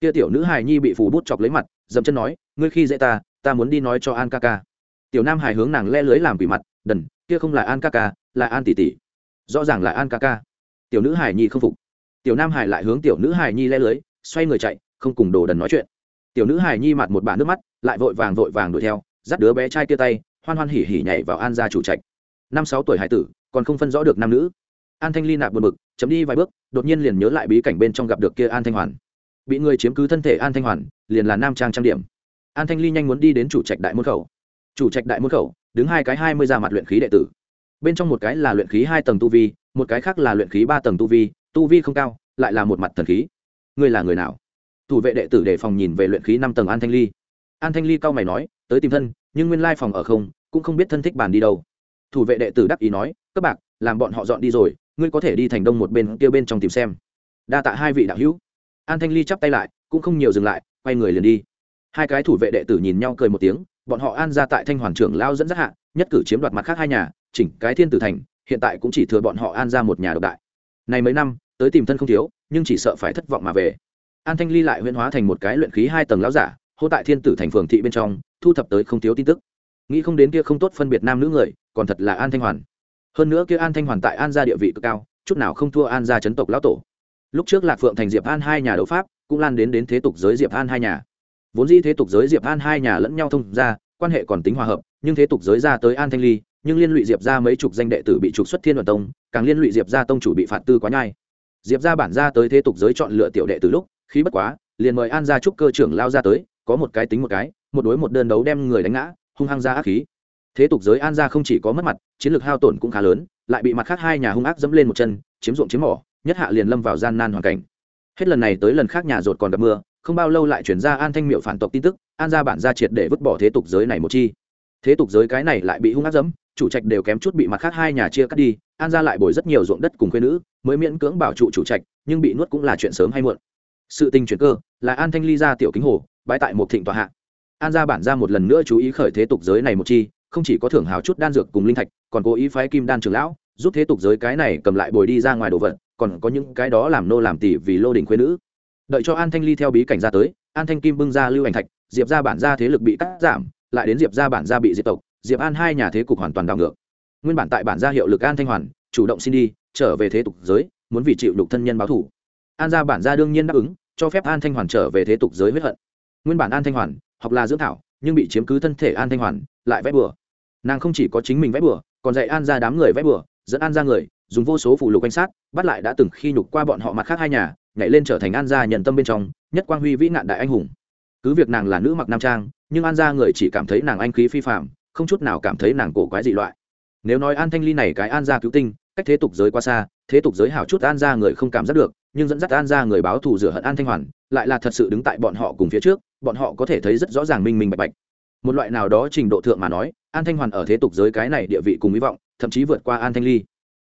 Kia tiểu nữ hải nhi bị phù bút chọc lấy mặt, dậm chân nói, ngươi khi dễ ta ta muốn đi nói cho an ca ca. Tiểu nam hải hướng nàng le lưới làm quỷ mặt, đần, kia không là an ca ca, là an tỷ tỷ. Rõ ràng là an ca ca. Tiểu nữ hải nhi không phục. Tiểu nam hải lại hướng tiểu nữ hải nhi le lưới, xoay người chạy, không cùng đồ đần nói chuyện. Tiểu nữ hải nhi mặt một bả nước mắt, lại vội vàng vội vàng đuổi theo, dắt đứa bé trai kia tay, hoan hoan hỉ hỉ nhảy vào an gia chủ trạch. Năm sáu tuổi hải tử, còn không phân rõ được nam nữ an thanh ly nạp buồn bực chấm đi vài bước đột nhiên liền nhớ lại bí cảnh bên trong gặp được kia an thanh hoàn. Bị người chiếm cứ thân thể an thanh hoàn liền là nam trang trang điểm. An thanh ly nhanh muốn đi đến chủ trạch đại môn khẩu. Chủ trạch đại môn khẩu đứng hai cái hai mươi ra mặt luyện khí đệ tử. Bên trong một cái là luyện khí hai tầng tu vi một cái khác là luyện khí ba tầng tu vi tu vi không cao lại là một mặt thần khí. Ngươi là người nào? Thủ vệ đệ tử đề phòng nhìn về luyện khí năm tầng an thanh ly. An thanh ly cao mày nói tới tìm thân nhưng nguyên lai phòng ở không cũng không biết thân thích bàn đi đâu. Thủ vệ đệ tử đắc ý nói các bạc, làm bọn họ dọn đi rồi ngươi có thể đi thành đông một bên kia bên trong tìm xem. Đa tạ hai vị đạo hữu. An thanh ly chắp tay lại, cũng không nhiều dừng lại, quay người liền đi. Hai cái thủ vệ đệ tử nhìn nhau cười một tiếng, bọn họ an ra tại thanh hoàn trưởng lao dẫn dắt hạ, nhất cử chiếm đoạt mặt khác hai nhà, chỉnh cái thiên tử thành, hiện tại cũng chỉ thừa bọn họ an ra một nhà độc đại. Này mấy năm, tới tìm thân không thiếu, nhưng chỉ sợ phải thất vọng mà về. An thanh ly lại huyễn hóa thành một cái luyện khí hai tầng lão giả, hô tại thiên tử thành phường thị bên trong, thu thập tới không thiếu tin tức. Nghĩ không đến kia không tốt phân biệt nam nữ người, còn thật là an thanh hoàn hơn nữa kia an thanh hoàn tại an gia địa vị cực cao, chút nào không thua an gia chấn tộc lão tổ. Lúc trước lạc phượng thành diệp an hai nhà đấu pháp, cũng lan đến đến thế tục giới diệp an hai nhà. Vốn dĩ thế tục giới diệp an hai nhà lẫn nhau thông ra, quan hệ còn tính hòa hợp, nhưng thế tục giới ra tới an thanh ly, nhưng liên lụy diệp ra mấy chục danh đệ tử bị trục xuất thiên đoàn tông, càng liên lụy diệp ra tông chủ bị phạt tư quá nhai. Diệp ra bản ra tới thế tục giới chọn lựa tiểu đệ từ lúc, khí bất quá, liền mời an gia trúc cơ trưởng lao ra tới, có một cái tính một cái, một đối một đơn đấu đem người đánh ngã, hung hăng ra ác khí thế tục giới an gia không chỉ có mất mặt, chiến lược hao tổn cũng khá lớn, lại bị mặt khác hai nhà hung ác dẫm lên một chân, chiếm ruộng chiếm mỏ, nhất hạ liền lâm vào gian nan hoàn cảnh. Hết lần này tới lần khác nhà rột còn gặp mưa, không bao lâu lại chuyển ra an thanh miệu phản tộc tin tức, an gia bản gia triệt để vứt bỏ thế tục giới này một chi. Thế tục giới cái này lại bị hung ác dẫm, chủ trạch đều kém chút bị mặt khác hai nhà chia cắt đi, an gia lại bồi rất nhiều ruộng đất cùng quê nữ, mới miễn cưỡng bảo trụ chủ trạch, nhưng bị nuốt cũng là chuyện sớm hay muộn. Sự tình chuyển cơ, là an thanh ly ra tiểu kính hồ, bãi tại một thịnh tòa hạ. An gia bản ra một lần nữa chú ý khởi thế tục giới này một chi không chỉ có thưởng hào chút đan dược cùng linh thạch, còn cố ý phái kim đan trường lão, giúp thế tục giới cái này cầm lại bồi đi ra ngoài đồ vật, còn có những cái đó làm nô làm tỷ vì lô đình khuyên nữ. Đợi cho an thanh ly theo bí cảnh ra tới, an thanh kim bưng ra lưu ảnh thạch, diệp ra bản ra thế lực bị cắt giảm, lại đến diệp ra bản ra bị diệt tộc, diệp an hai nhà thế cục hoàn toàn đảo ngược. Nguyên bản tại bản gia hiệu lực an thanh hoàn, chủ động xin đi, trở về thế tục giới, muốn vì chịu đục thân nhân báo thủ an gia bản gia đương nhiên đáp ứng, cho phép an thanh hoàn trở về thế tục giới huyết hận. Nguyên bản an thanh hoàn, học là dưỡng thảo, nhưng bị chiếm cứ thân thể an thanh hoàn lại vẽ bừa. Nàng không chỉ có chính mình vẽ bừa, còn dạy an ra đám người vẽ bừa, dẫn an ra người, dùng vô số phụ lục quan sát, bắt lại đã từng khi nhục qua bọn họ mặt khác hai nhà, nhảy lên trở thành an gia nhận tâm bên trong, nhất quang huy vĩ nạn đại anh hùng. Cứ việc nàng là nữ mặc nam trang, nhưng an gia người chỉ cảm thấy nàng anh khí phi phạm không chút nào cảm thấy nàng cổ quái dị loại. Nếu nói an thanh ly này cái an gia cứu tinh, cách thế tục giới quá xa, thế tục giới hảo chút an gia người không cảm giác được, nhưng dẫn dắt an gia người báo thù rửa hận an thanh hoàn, lại là thật sự đứng tại bọn họ cùng phía trước, bọn họ có thể thấy rất rõ ràng minh minh bạch bạch một loại nào đó trình độ thượng mà nói, an thanh hoàn ở thế tục giới cái này địa vị cùng hy vọng, thậm chí vượt qua an thanh ly.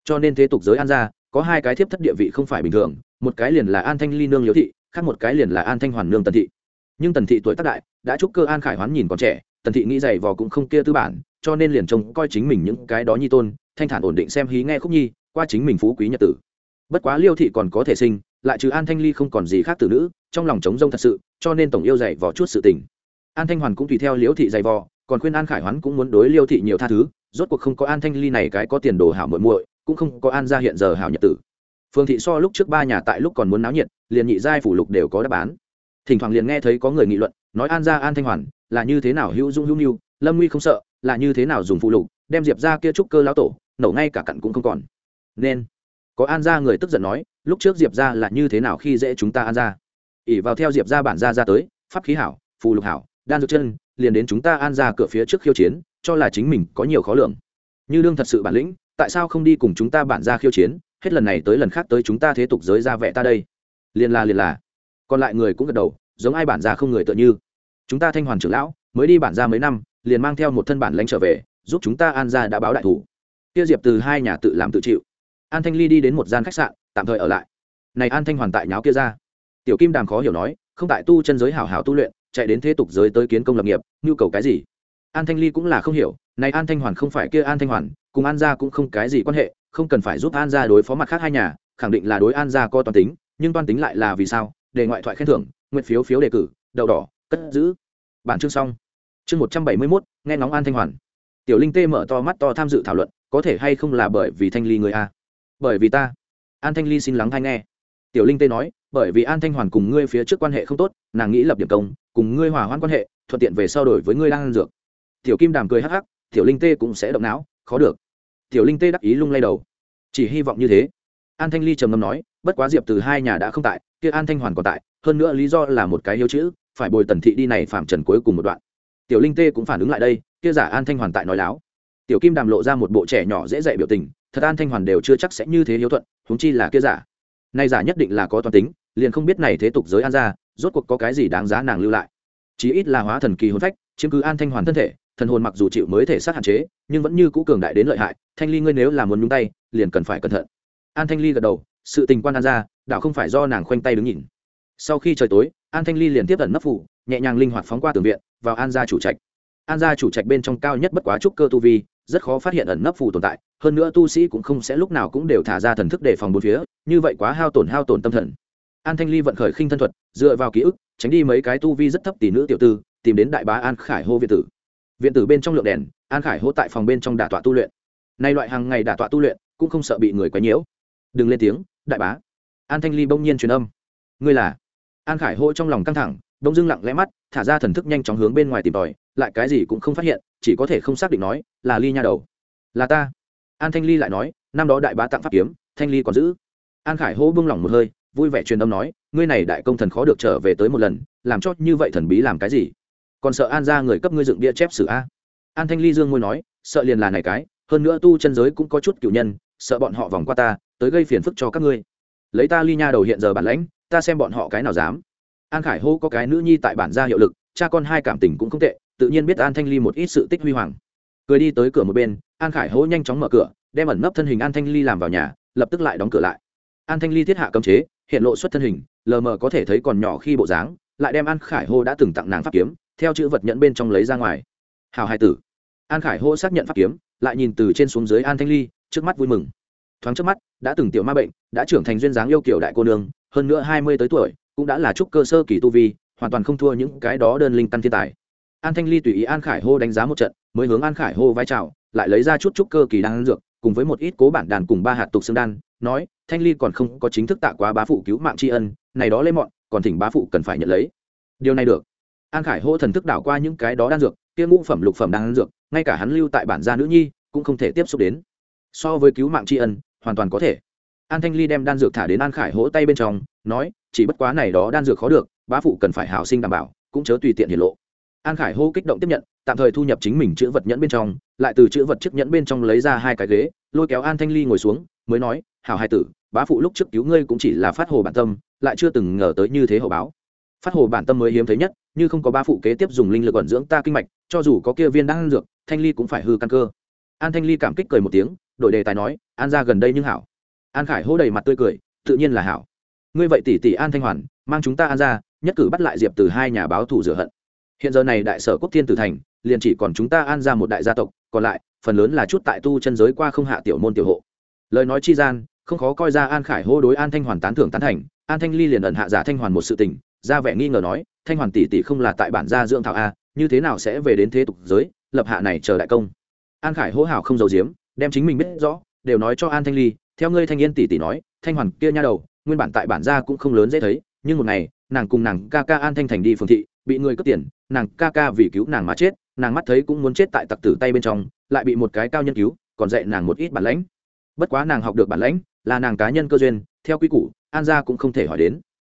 Cho nên thế tục giới an gia, có hai cái thiếp thất địa vị không phải bình thường, một cái liền là an thanh ly nương liễu thị, khác một cái liền là an thanh hoàn nương tần thị. Nhưng tần thị tuổi tác đại, đã chúc cơ an khải hoán nhìn còn trẻ, tần thị nghĩ dày vò cũng không kia tư bản, cho nên liền trông coi chính mình những cái đó nhi tôn, thanh thản ổn định xem hí nghe khúc nhi, qua chính mình phú quý nhật tử. Bất quá liêu thị còn có thể sinh, lại trừ an thanh ly không còn gì khác từ nữ, trong lòng trống rông thật sự, cho nên tổng yêu dày vò chút sự tình an thanh hoàn cũng tùy theo liễu thị dày vò, còn khuyên an khải hoán cũng muốn đối liêu thị nhiều tha thứ, rốt cuộc không có an thanh ly này cái có tiền đồ hảo muội muội, cũng không có an gia hiện giờ hảo nhật tử. Phương thị so lúc trước ba nhà tại lúc còn muốn náo nhiệt, liền nhị giai phủ lục đều có đáp án. thỉnh thoảng liền nghe thấy có người nghị luận, nói an gia an thanh hoàn là như thế nào hữu dung hữu nhu lâm nguy không sợ, là như thế nào dùng phụ lục, đem diệp ra kia trúc cơ lão tổ, nổ ngay cả cặn cũng không còn. Nên, có an gia người tức giận nói, lúc trước diệp ra là như thế nào khi dễ chúng ta an gia? Ỉ vào theo diệp ra bản gia ra tới, pháp khí hảo phù lục hảo đan dược chân, liền đến chúng ta an ra cửa phía trước khiêu chiến, cho là chính mình có nhiều khó lường. Như đương thật sự bản lĩnh, tại sao không đi cùng chúng ta bản ra khiêu chiến? Hết lần này tới lần khác tới chúng ta thế tục giới ra vẻ ta đây. Liền là liền là còn lại người cũng gật đầu, giống ai bản ra không người tựa như. Chúng ta thanh hoàn trưởng lão, mới đi bản ra mấy năm, liền mang theo một thân bản lãnh trở về, giúp chúng ta an ra đã báo đại thủ. Kia diệp từ hai nhà tự làm tự chịu. An thanh ly đi đến một gian khách sạn, tạm thời ở lại. Này an thanh hoàn tại nháo kia ra. Tiểu kim đàm khó hiểu nói, không tại tu chân giới hảo hảo tu luyện chạy đến thế tục giới tới kiến công lập nghiệp, nhu cầu cái gì? An thanh ly cũng là không hiểu, này an thanh hoàn không phải kia an thanh hoàn, cùng an gia cũng không cái gì quan hệ, không cần phải giúp an gia đối phó mặt khác hai nhà, khẳng định là đối an gia có toàn tính, nhưng toàn tính lại là vì sao? Để ngoại thoại khen thưởng, nguyện phiếu phiếu đề cử, đậu đỏ, cất giữ. Bản chương xong. Chương một trăm bảy mươi mốt, nghe ngóng an thanh hoàn. Tiểu linh tê mở to mắt to tham dự thảo luận, có thể hay không là bởi vì thanh ly người a? Bởi vì ta. An thanh ly xin lắng hay nghe tiểu linh tê nói, bởi vì an thanh hoàn cùng ngươi phía trước quan hệ không tốt, nàng nghĩ lập điểm công, cùng ngươi hòa hoãn quan hệ, thuận tiện về sau đổi với ngươi đang ăn dược. Tiểu kim đàm cười hắc hắc, tiểu linh tê cũng sẽ động não, khó được. Tiểu linh tê đắc ý lung lay đầu. Chỉ hy vọng như thế. An thanh ly trầm ngâm nói, bất quá diệp từ hai nhà đã không tại, kia an thanh hoàn còn tại, hơn nữa lý do là một cái hiếu chữ, phải bồi tần thị đi này phạm trần cuối cùng một đoạn. Tiểu linh tê cũng phản ứng lại đây, kia giả an thanh hoàn tại nói láo. Tiểu kim đàm lộ ra một bộ trẻ nhỏ dễ dạy biểu tình, thật an thanh hoàn đều chưa chắc sẽ như thế hiếu thuận, huống chi là kia giả nay giả nhất định là có toàn tính, liền không biết này thế tục giới an ra rốt cuộc có cái gì đáng giá nàng lưu lại. Chí ít là hóa thần kỳ hồn phách, chiếm cứ an thanh hoàn thân thể, thần hồn mặc dù chịu mới thể xác hạn chế, nhưng vẫn như cũ cường đại đến lợi hại, thanh ly ngươi nếu là muốn nhúng tay, liền cần phải cẩn thận. An thanh ly gật đầu, sự tình quan an ra đạo không phải do nàng khoanh tay đứng nhìn. Sau khi trời tối, an thanh ly liền tiếp ẩn nấp phủ, nhẹ nhàng linh hoạt phóng qua tường viện, vào an gia chủ trạch. An gia chủ trạch bên trong cao nhất bất quá trúc cơ tu vi rất khó phát hiện ẩn nấp phù tồn tại, hơn nữa tu sĩ cũng không sẽ lúc nào cũng đều thả ra thần thức để phòng bốn phía, như vậy quá hao tổn hao tổn tâm thần. An thanh ly vận khởi khinh thân thuật, dựa vào ký ức, tránh đi mấy cái tu vi rất thấp tỷ nữ tiểu tư, tìm đến đại bá an khải hô viện tử. Viện tử bên trong lượng đèn, an khải hô tại phòng bên trong đả tọa tu luyện. Nay loại hàng ngày đả tọa tu luyện, cũng không sợ bị người quấy nhiễu. Đừng lên tiếng, đại bá. An thanh ly bỗng nhiên truyền âm. Ngươi là? An khải hô trong lòng căng thẳng, đông dưng lặng lẽ mắt, thả ra thần thức nhanh chóng hướng bên ngoài tìm tòi, lại cái gì cũng không phát hiện chỉ có thể không xác định nói là ly nha đầu. Là ta. An thanh ly lại nói, năm đó đại bá tặng pháp kiếm, thanh ly còn giữ. An khải hô bưng lỏng một hơi, vui vẻ truyền âm nói, ngươi này đại công thần khó được trở về tới một lần, làm cho như vậy thần bí làm cái gì? Còn sợ an ra người cấp ngươi dựng bia chép sử a? An thanh ly dương môi nói, sợ liền là này cái, hơn nữa tu chân giới cũng có chút cựu nhân, sợ bọn họ vòng qua ta, tới gây phiền phức cho các ngươi. Lấy ta ly nha đầu hiện giờ bản lãnh, ta xem bọn họ cái nào dám. An khải hô có cái nữ nhi tại bản gia hiệu lực, cha con hai cảm tình cũng không tệ tự nhiên biết an thanh ly một ít sự tích huy hoàng. Cười đi tới cửa một bên, an khải hỗ nhanh chóng mở cửa, đem ẩn nấp thân hình an thanh ly làm vào nhà, lập tức lại đóng cửa lại. An thanh ly thiết hạ cấm chế, hiện lộ xuất thân hình, lờ mờ có thể thấy còn nhỏ khi bộ dáng, lại đem an khải hô đã từng tặng nàng pháp kiếm, theo chữ vật nhận bên trong lấy ra ngoài. Hào hai tử. An khải hô xác nhận pháp kiếm, lại nhìn từ trên xuống dưới an thanh ly, trước mắt vui mừng. Thoáng trước mắt, đã từng tiểu ma bệnh, đã trưởng thành duyên dáng yêu kiểu đại cô nương, hơn nữa hai mươi tới tuổi, cũng đã là trúc cơ sơ kỳ tu vi, hoàn toàn không thua những cái đó đơn linh căn thiên tài an thanh ly tùy ý an khải hô đánh giá một trận, mới hướng an khải hô vai trào lại lấy ra chút chút cơ kỳ đan dược, cùng với một ít cố bản đàn cùng ba hạt tục xương đan, nói, thanh ly còn không có chính thức tạ quá bá phụ cứu mạng tri ân, này đó lê mọn, còn thỉnh bá phụ cần phải nhận lấy. Điều này được. An khải hô thần thức đảo qua những cái đó đan dược, kia ngũ phẩm lục phẩm đan dược, ngay cả hắn lưu tại bản gia nữ nhi, cũng không thể tiếp xúc đến. So với cứu mạng tri ân, hoàn toàn có thể. An thanh ly đem đan dược thả đến an khải hỗ tay bên trong, nói, chỉ bất quá này đó đan dược khó được, bá phụ cần phải hảo sinh đảm bảo, cũng chớ tùy tiện hiển lộ an khải hô kích động tiếp nhận, tạm thời thu nhập chính mình chữ vật nhẫn bên trong, lại từ chữ vật chiếc nhẫn bên trong lấy ra hai cái ghế, lôi kéo an thanh ly ngồi xuống, mới nói, hảo hai tử, bá phụ lúc trước cứu ngươi cũng chỉ là phát hồ bản tâm, lại chưa từng ngờ tới như thế hậu báo. Phát hồ bản tâm mới hiếm thấy nhất, như không có ba phụ kế tiếp dùng linh lực ẩn dưỡng ta kinh mạch, cho dù có kia viên đang ăn dược, thanh ly cũng phải hư căn cơ. An thanh ly cảm kích cười một tiếng, đổi đề tài nói, an ra gần đây nhưng hảo. An khải hô đầy mặt tươi cười, tự nhiên là hảo. Ngươi vậy tỷ tỷ an thanh hoàn, mang chúng ta an ra nhất cử bắt lại diệp từ hai nhà báo thủ rửa hận hiện giờ này đại sở quốc thiên tử thành, liền chỉ còn chúng ta an ra một đại gia tộc, còn lại, phần lớn là chút tại tu chân giới qua không hạ tiểu môn tiểu hộ. Lời nói chi gian, không khó coi ra an khải hô đối an thanh hoàn tán thưởng tán thành, an thanh ly liền ẩn hạ giả thanh hoàn một sự tình, ra vẻ nghi ngờ nói, thanh hoàn tỷ tỷ không là tại bản gia dưỡng thảo a, như thế nào sẽ về đến thế tục giới, lập hạ này chờ đại công? An khải hô hào không giấu giếm, đem chính mình biết rõ, đều nói cho an thanh ly, theo ngươi thanh yên tỷ tỷ nói, thanh hoàn kia nha đầu, nguyên bản tại bản gia cũng không lớn dễ thấy, nhưng một ngày nàng cùng nàng ca ca an thanh thành đi phường thị, bị người cướp tiền, nàng ca ca vì cứu nàng mà chết, nàng mắt thấy cũng muốn chết tại tặc tử tay bên trong, lại bị một cái cao nhân cứu, còn dạy nàng một ít bản lãnh. Bất quá nàng học được bản lãnh, là nàng cá nhân cơ duyên, theo quy củ, an gia cũng không thể hỏi đến.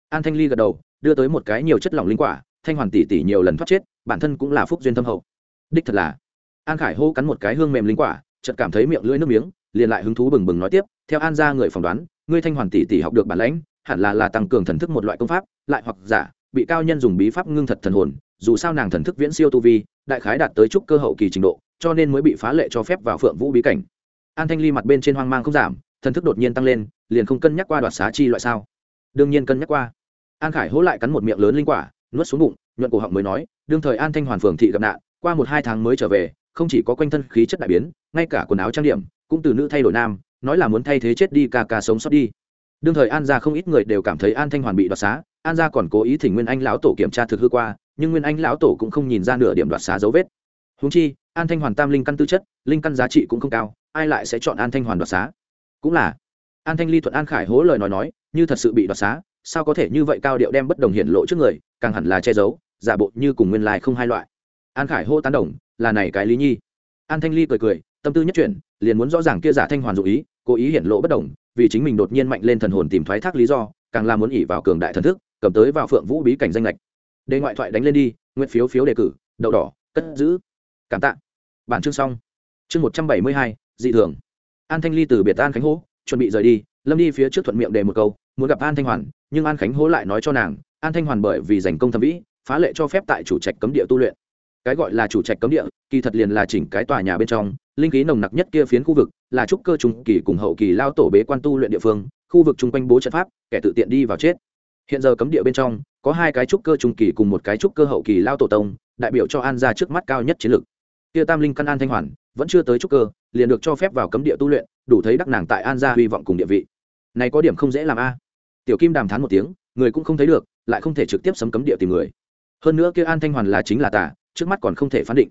An thanh ly gật đầu, đưa tới một cái nhiều chất lỏng linh quả, thanh hoàn tỷ tỷ nhiều lần thoát chết, bản thân cũng là phúc duyên thâm hậu. Đích thật là, an khải hô cắn một cái hương mềm linh quả, chợt cảm thấy miệng lưỡi nước miếng, liền lại hứng thú bừng bừng nói tiếp, theo an gia người phỏng đoán, ngươi thanh hoàn tỷ tỷ học được bản lãnh hẳn là là tăng cường thần thức một loại công pháp, lại hoặc giả, bị cao nhân dùng bí pháp ngưng thật thần hồn, dù sao nàng thần thức viễn siêu tu vi, đại khái đạt tới trúc cơ hậu kỳ trình độ, cho nên mới bị phá lệ cho phép vào phượng vũ bí cảnh. An thanh ly mặt bên trên hoang mang không giảm, thần thức đột nhiên tăng lên, liền không cân nhắc qua đoạt xá chi loại sao? Đương nhiên cân nhắc qua. An khải hỗ lại cắn một miệng lớn linh quả, nuốt xuống bụng, nhuận cổ họng mới nói, đương thời an thanh hoàn phường thị gặp nạn, qua một hai tháng mới trở về, không chỉ có quanh thân khí chất đại biến, ngay cả quần áo trang điểm, cũng từ nữ thay đổi nam, nói là muốn thay thế chết đi ca ca sống sót đi đương thời an gia không ít người đều cảm thấy an thanh hoàn bị đoạt xá, an gia còn cố ý thỉnh nguyên anh lão tổ kiểm tra thực hư qua, nhưng nguyên anh lão tổ cũng không nhìn ra nửa điểm đoạt xá dấu vết. Húng chi, an thanh hoàn tam linh căn tư chất, linh căn giá trị cũng không cao, ai lại sẽ chọn an thanh hoàn đoạt xá? Cũng là, an thanh ly thuận an khải hố lời nói nói, như thật sự bị đoạt xá, sao có thể như vậy cao điệu đem bất đồng hiện lộ trước người, càng hẳn là che giấu, giả bộ như cùng nguyên lai không hai loại. An khải hô tán đồng, là này cái lý nhi. An thanh ly cười cười, tâm tư nhất chuyển, liền muốn rõ ràng kia giả thanh hoàn dụ ý, cố ý hiện lộ bất đồng vì chính mình đột nhiên mạnh lên thần hồn tìm thoái thác lý do, càng là muốn ỉ vào cường đại thần thức, cầm tới vào phượng vũ bí cảnh danh lệch đề ngoại thoại đánh lên đi nguyện phiếu phiếu đề cử, đậu đỏ, cất giữ. Cảm tạ. Bản chương xong. Chương một trăm bảy mươi hai, dị thường. An thanh ly từ biệt an khánh hố chuẩn bị rời đi, lâm đi phía trước thuận miệng đề một câu, muốn gặp an thanh hoàn, nhưng an khánh hố lại nói cho nàng, an thanh hoàn bởi vì giành công thẩm vĩ, phá lệ cho phép tại chủ trạch cấm địa tu luyện. Cái gọi là chủ trạch cấm địa, kỳ thật liền là chỉnh cái tòa nhà bên trong linh khí nồng nặc nhất kia phiến khu vực là trúc cơ trung kỳ cùng hậu kỳ lao tổ bế quan tu luyện địa phương, khu vực chung quanh bố trận pháp, kẻ tự tiện đi vào chết. Hiện giờ cấm địa bên trong, có hai cái trúc cơ trung kỳ cùng một cái trúc cơ hậu kỳ lao tổ tông, đại biểu cho an ra trước mắt cao nhất chiến lược. Kia tam linh căn an thanh hoàn, vẫn chưa tới trúc cơ, liền được cho phép vào cấm địa tu luyện, đủ thấy đắc nàng tại an gia hy vọng cùng địa vị. Này có điểm không dễ làm a. Tiểu kim đàm thán một tiếng, người cũng không thấy được, lại không thể trực tiếp sấm cấm địa tìm người. Hơn nữa kia an thanh hoàn là chính là tả trước mắt còn không thể phán định.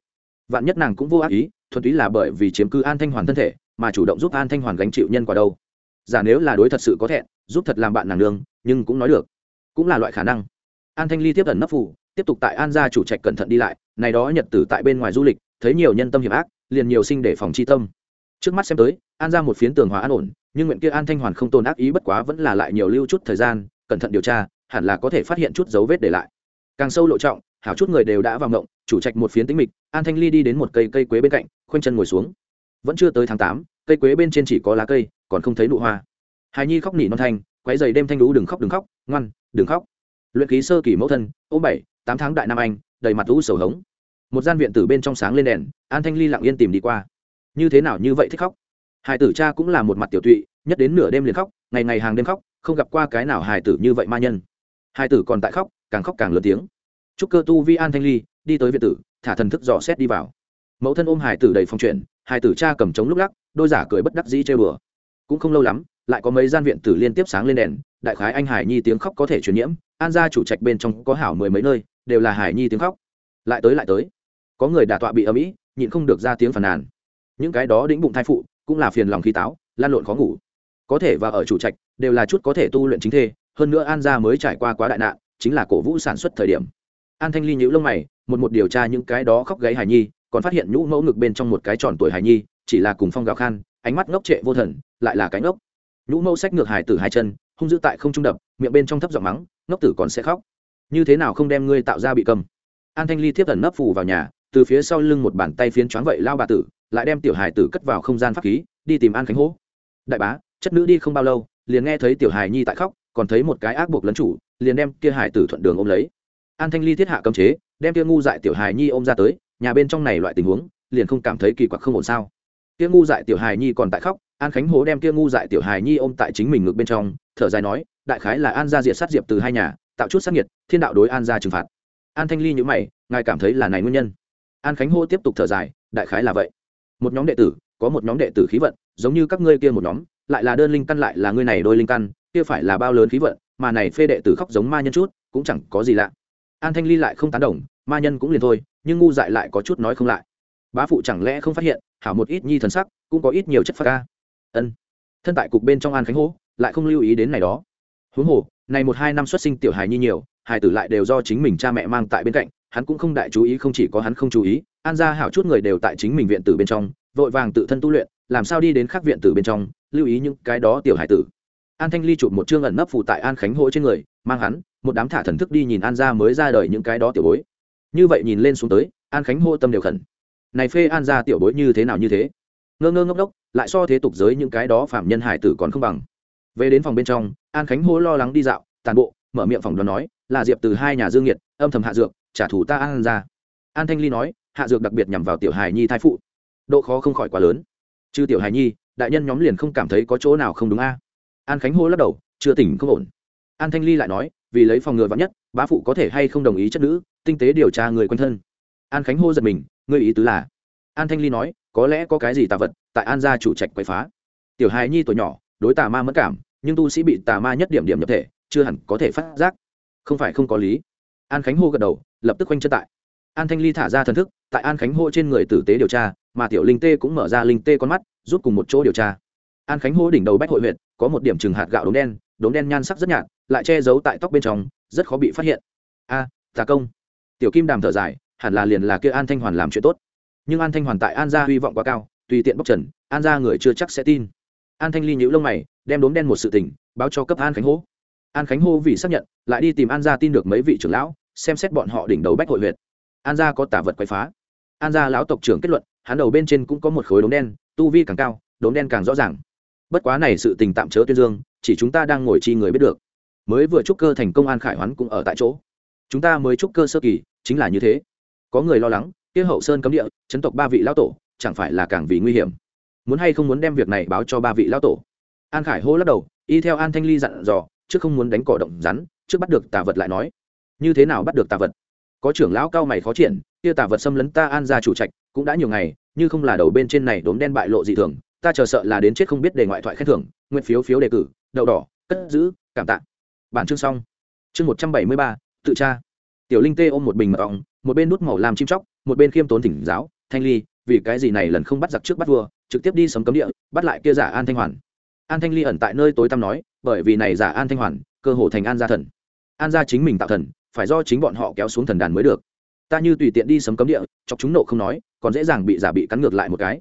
Vạn nhất nàng cũng vô ác ý thuần túy là bởi vì chiếm cứ an thanh hoàn thân thể, mà chủ động giúp an thanh hoàn gánh chịu nhân quả đâu. Giả nếu là đối thật sự có thẹn, giúp thật làm bạn nàng nương, nhưng cũng nói được. Cũng là loại khả năng. An thanh ly tiếp ẩn nấp phủ, tiếp tục tại an gia chủ trạch cẩn thận đi lại, này đó nhật tử tại bên ngoài du lịch, thấy nhiều nhân tâm hiểm ác, liền nhiều sinh để phòng chi tâm. Trước mắt xem tới, an ra một phiến tường hòa an ổn, nhưng nguyện kia an thanh hoàn không tồn ác ý bất quá vẫn là lại nhiều lưu chút thời gian, cẩn thận điều tra, hẳn là có thể phát hiện chút dấu vết để lại. Càng sâu lộ trọng hảo chút người đều đã vào ngộng, chủ trạch một phiến tĩnh mịch, an thanh ly đi đến một cây cây quế bên cạnh, khoanh chân ngồi xuống. Vẫn chưa tới tháng tám, cây quế bên trên chỉ có lá cây, còn không thấy nụ hoa. Hài nhi khóc nỉ non thanh, quấy giày đêm thanh lũ đừng khóc đừng khóc, ngoan, đừng khóc. Luyện khí sơ kỳ mẫu thân ô bảy, tám tháng đại nam anh, đầy mặt lũ sầu hống. Một gian viện từ bên trong sáng lên đèn, an thanh ly lặng yên tìm đi qua. Như thế nào như vậy thích khóc? Hải tử cha cũng là một mặt tiểu tụy, nhất đến nửa đêm liền khóc, ngày ngày hàng đêm khóc, không gặp qua cái nào hải tử như vậy ma nhân. Hải tử còn tại khóc, càng khóc càng lớn tiếng chúc cơ tu vi an thanh ly, đi tới viện tử, thả thần thức dò xét đi vào. Mẫu thân ôm hải tử đầy phong chuyện hải tử cha cầm trống lúc lắc, đôi giả cười bất đắc dĩ chơi bừa cũng không lâu lắm, lại có mấy gian viện tử liên tiếp sáng lên đèn, đại khái anh hải nhi tiếng khóc có thể truyền nhiễm, an gia chủ trạch bên trong có hảo mười mấy nơi, đều là hải nhi tiếng khóc. Lại tới lại tới, có người đả tọa bị âm ỉ nhịn không được ra tiếng phàn nàn. Những cái đó đĩnh bụng thai phụ, cũng là phiền lòng khí táo, lan lộn khó ngủ. Có thể và ở chủ trạch, đều là chút có thể tu luyện chính thê, hơn nữa an gia mới trải qua quá đại nạn, chính là cổ vũ sản xuất thời điểm an thanh ly nhữ lông mày, một một điều tra những cái đó khóc gáy hài nhi, còn phát hiện nhũ mẫu ngực bên trong một cái tròn tuổi hài nhi, chỉ là cùng phong gào khan, ánh mắt ngốc trệ vô thần, lại là cái ngốc. Nhũ mẫu sách ngược hài tử hai chân, hung dữ tại không trung đập, miệng bên trong thấp giọng mắng, ngốc tử còn sẽ khóc. Như thế nào không đem ngươi tạo ra bị cầm? An thanh ly tiếp thần nấp phù vào nhà, từ phía sau lưng một bàn tay phiến choáng vậy lao bà tử, lại đem tiểu hài tử cất vào không gian pháp khí, đi tìm an khánh hố đại bá, chất nữ đi không bao lâu, liền nghe thấy tiểu hài nhi tại khóc, còn thấy một cái ác buộc lấn chủ, liền đem kia hài tử thuận đường ôm lấy an thanh ly thiết hạ cấm chế, đem tia ngu dại tiểu hài nhi ôm ra tới, nhà bên trong này loại tình huống, liền không cảm thấy kỳ quặc không ổn sao. Tia ngu dại tiểu hài nhi còn tại khóc, an khánh hố đem tia ngu dại tiểu hài nhi ôm tại chính mình ngực bên trong, thở dài nói, đại khái là an gia diệt sát diệp từ hai nhà, tạo chút sát nhiệt thiên đạo đối an gia trừng phạt. An thanh ly nhữ mày, ngài cảm thấy là này nguyên nhân? An khánh hô tiếp tục thở dài, đại khái là vậy. Một nhóm đệ tử, có một nhóm đệ tử khí vận, giống như các ngươi kia một nhóm, lại là đơn linh căn lại là ngươi này đôi linh căn, kia phải là bao lớn khí vận, mà này phê đệ tử khóc giống ma nhân chút, cũng chẳng có gì lạ an thanh ly lại không tán đồng, ma nhân cũng liền thôi, nhưng ngu dại lại có chút nói không lại. Bá phụ chẳng lẽ không phát hiện, hảo một ít nhi thần sắc, cũng có ít nhiều chất pha ca. Ân. Thân tại cục bên trong an khánh hô lại không lưu ý đến này đó. Huống hồ, này một hai năm xuất sinh tiểu hài nhi nhiều, hài tử lại đều do chính mình cha mẹ mang tại bên cạnh, hắn cũng không đại chú ý, không chỉ có hắn không chú ý, an ra hảo chút người đều tại chính mình viện tử bên trong, vội vàng tự thân tu luyện, làm sao đi đến khác viện tử bên trong, lưu ý những cái đó tiểu hải tử. An thanh ly chụp một chương ẩn nấp phụ tại an khánh hỗ trên người mang hắn, một đám thả thần thức đi nhìn an gia mới ra đời những cái đó tiểu bối. Như vậy nhìn lên xuống tới, an khánh hô tâm đều khẩn. Này phê an gia tiểu bối như thế nào như thế? Ngơ ngơ ngốc đốc lại so thế tục giới những cái đó phạm nhân hải tử còn không bằng. Về đến phòng bên trong, an khánh hô lo lắng đi dạo, tàn bộ, mở miệng phòng đoán nói, là diệp từ hai nhà dương nhiệt âm thầm hạ dược, trả thù ta an ra an thanh ly nói, hạ dược đặc biệt nhằm vào tiểu hài nhi thai phụ. Độ khó không khỏi quá lớn. Chứ tiểu hài nhi, đại nhân nhóm liền không cảm thấy có chỗ nào không đúng a. An khánh hô lắc đầu, chưa tỉnh không ổn an thanh ly lại nói, vì lấy phòng ngừa vắn nhất, bá phụ có thể hay không đồng ý chất nữ, tinh tế điều tra người quân thân. An khánh hô giật mình, ngươi ý tứ là? An thanh ly nói, có lẽ có cái gì tà vật, tại an gia chủ trạch quậy phá. Tiểu hài nhi tuổi nhỏ, đối tà ma mất cảm, nhưng tu sĩ bị tà ma nhất điểm điểm nhập thể, chưa hẳn có thể phát giác. Không phải không có lý. An khánh hô gật đầu, lập tức quanh chân tại. An thanh ly thả ra thần thức, tại an khánh hô trên người tử tế điều tra, mà tiểu linh tê cũng mở ra linh tê con mắt giúp cùng một chỗ điều tra. An khánh hô đỉnh đầu bách hội huyện có một điểm trừng hạt gạo đốm đen đốm đen nhan sắc rất nhạt lại che giấu tại tóc bên trong rất khó bị phát hiện. A à, tà công. Tiểu kim đàm thở dài hẳn là liền là kia an thanh hoàn làm chuyện tốt. Nhưng an thanh hoàn tại an gia hy vọng quá cao tùy tiện bóc trần an gia người chưa chắc sẽ tin. An thanh ly nhíu lông mày đem đốm đen một sự tình báo cho cấp an khánh hô. An khánh hô vì xác nhận lại đi tìm an gia tin được mấy vị trưởng lão xem xét bọn họ đỉnh đầu bách hội huyệt. An gia có tả vật quậy phá. An gia lão tộc trưởng kết luận hắn đầu bên trên cũng có một khối đốm đen tu vi càng cao đốm đen càng rõ ràng. Bất quá này sự tình tạm chớ tuyên dương chỉ chúng ta đang ngồi chi người biết được mới vừa trúc cơ thành công an khải hoán cũng ở tại chỗ. Chúng ta mới trúc cơ sơ kỳ, chính là như thế. Có người lo lắng, kia hậu sơn cấm địa, chấn tộc ba vị lão tổ, chẳng phải là càng vì nguy hiểm? Muốn hay không muốn đem việc này báo cho ba vị lão tổ? An khải hô lắc đầu, y theo an thanh ly dặn dò, trước không muốn đánh cỏ động rắn, trước bắt được tà vật lại nói. Như thế nào bắt được tà vật? Có trưởng lão cao mày khó triển, kia tà vật xâm lấn ta an ra chủ trạch, cũng đã nhiều ngày, như không là đầu bên trên này đốm đen bại lộ dị thường, ta chờ sợ là đến chết không biết đề ngoại thoại khen thưởng, nguyện phiếu phiếu đề cử, đậu đỏ, cất giữ, cảm tạ bản chương xong. Chương một trăm bảy mươi ba, tự tra. Tiểu linh tê ôm một bình mật ong, một bên nút màu làm chim chóc, một bên khiêm tốn thỉnh giáo, thanh ly, vì cái gì này lần không bắt giặc trước bắt vua, trực tiếp đi sấm cấm địa, bắt lại kia giả an thanh hoàn? An thanh ly ẩn tại nơi tối tăm nói, bởi vì này giả an thanh hoàn, cơ hồ thành an gia thần. An gia chính mình tạo thần, phải do chính bọn họ kéo xuống thần đàn mới được. Ta như tùy tiện đi sấm cấm địa, chọc chúng nộ không nói, còn dễ dàng bị giả bị cắn ngược lại một cái.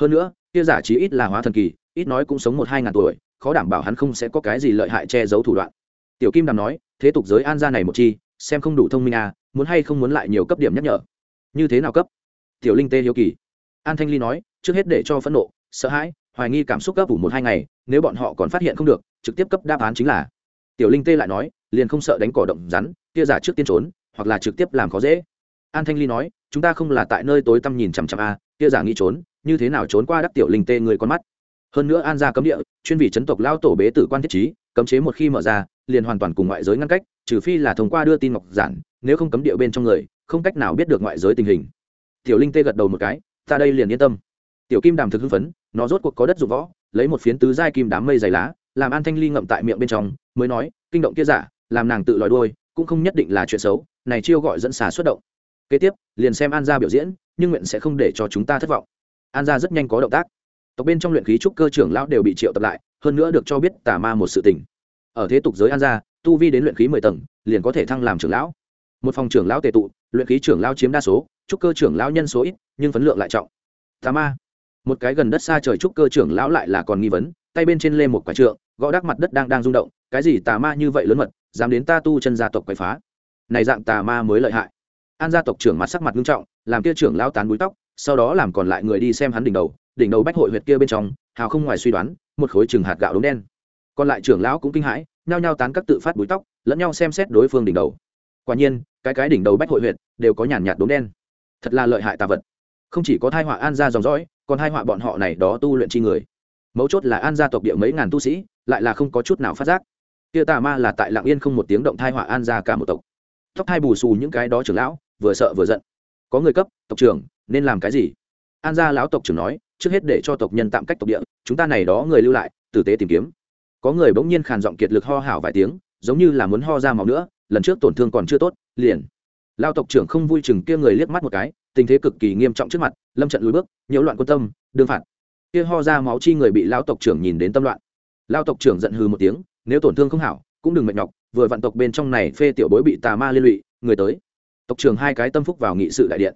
Hơn nữa, kia giả chí ít là hóa thần kỳ, ít nói cũng sống một hai ngàn tuổi, khó đảm bảo hắn không sẽ có cái gì lợi hại che giấu thủ đoạn tiểu kim đàm nói thế tục giới an gia này một chi xem không đủ thông minh à muốn hay không muốn lại nhiều cấp điểm nhắc nhở. Như thế nào cấp? Tiểu linh tê hiếu kỳ. An thanh ly nói trước hết để cho phẫn nộ sợ hãi hoài nghi cảm xúc cấp ủ một hai ngày nếu bọn họ còn phát hiện không được trực tiếp cấp đáp án chính là. Tiểu linh tê lại nói liền không sợ đánh cỏ động rắn kia giả trước tiên trốn hoặc là trực tiếp làm khó dễ. An thanh ly nói chúng ta không là tại nơi tối tăm nhìn chằm chằm a à, kia giả nghĩ trốn như thế nào trốn qua đắc tiểu linh tê người con mắt? Hơn nữa an gia cấm địa, chuyên vị chấn tộc lao tổ bế tử quan thiết trí, cấm chế một khi mở ra, liền hoàn toàn cùng ngoại giới ngăn cách, trừ phi là thông qua đưa tin ngọc giản, nếu không cấm địa bên trong người, không cách nào biết được ngoại giới tình hình. Tiểu linh tê gật đầu một cái, ta đây liền yên tâm. Tiểu kim đàm thực hưng phấn, nó rốt cuộc có đất dụng võ, lấy một phiến tứ giai kim đám mây dày lá, làm an thanh ly ngậm tại miệng bên trong, mới nói, kinh động kia giả, làm nàng tự lòi đuôi, cũng không nhất định là chuyện xấu, này chiêu gọi dẫn xà xuất động. Kế tiếp, liền xem an gia biểu diễn, nhưng nguyện sẽ không để cho chúng ta thất vọng. An gia rất nhanh có động tác tộc bên trong luyện khí trúc cơ trưởng lão đều bị triệu tập lại, hơn nữa được cho biết tà ma một sự tình. Ở thế tục giới an gia, tu vi đến luyện khí mười tầng, liền có thể thăng làm trưởng lão. Một phòng trưởng lão tề tụ, luyện khí trưởng lão chiếm đa số, trúc cơ trưởng lão nhân số ít, nhưng phấn lượng lại trọng. Tà ma. Một cái gần đất xa trời trúc cơ trưởng lão lại là còn nghi vấn, tay bên trên lê một quả trượng, gõ đắc mặt đất đang đang rung động, cái gì tà ma như vậy lớn mật, dám đến ta tu chân gia tộc quậy phá. Này dạng tà ma mới lợi hại. An gia tộc trưởng mặt sắc mặt nghiêm trọng, làm kia trưởng lão tán búi tóc, sau đó làm còn lại người đi xem hắn đỉnh đầu đỉnh đầu bách hội huyệt kia bên trong, hào không ngoài suy đoán, một khối chừng hạt gạo đống đen. Còn lại trưởng lão cũng kinh hãi, nhao nhao tán các tự phát búi tóc, lẫn nhau xem xét đối phương đỉnh đầu. Quả nhiên, cái cái đỉnh đầu bách hội huyệt đều có nhàn nhạt đống đen. Thật là lợi hại tà vật. Không chỉ có thai họa an gia dòng dõi, còn hai họa bọn họ này đó tu luyện chi người. Mấu chốt là an gia tộc địa mấy ngàn tu sĩ, lại là không có chút nào phát giác. Kia tà ma là tại lạng yên không một tiếng động thai họa an gia cả một tộc. Tóc thai bù xù những cái đó trưởng lão, vừa sợ vừa giận. Có người cấp, tộc trưởng, nên làm cái gì? An gia lão tộc trưởng nói trước hết để cho tộc nhân tạm cách tộc địa, chúng ta này đó người lưu lại, tử tế tìm kiếm. Có người bỗng nhiên khàn giọng kiệt lực ho hảo vài tiếng, giống như là muốn ho ra máu nữa, lần trước tổn thương còn chưa tốt, liền. Lao tộc trưởng không vui chừng kia người liếc mắt một cái, tình thế cực kỳ nghiêm trọng trước mặt, lâm trận lùi bước, nhiễu loạn quân tâm, đương phạt. Kia ho ra máu chi người bị lao tộc trưởng nhìn đến tâm loạn. Lao tộc trưởng giận hừ một tiếng, nếu tổn thương không hảo, cũng đừng mệt nhọc, vừa vạn tộc bên trong này phê tiểu bối bị tà ma liên lụy, người tới. Tộc trưởng hai cái tâm phúc vào nghị sự đại điện.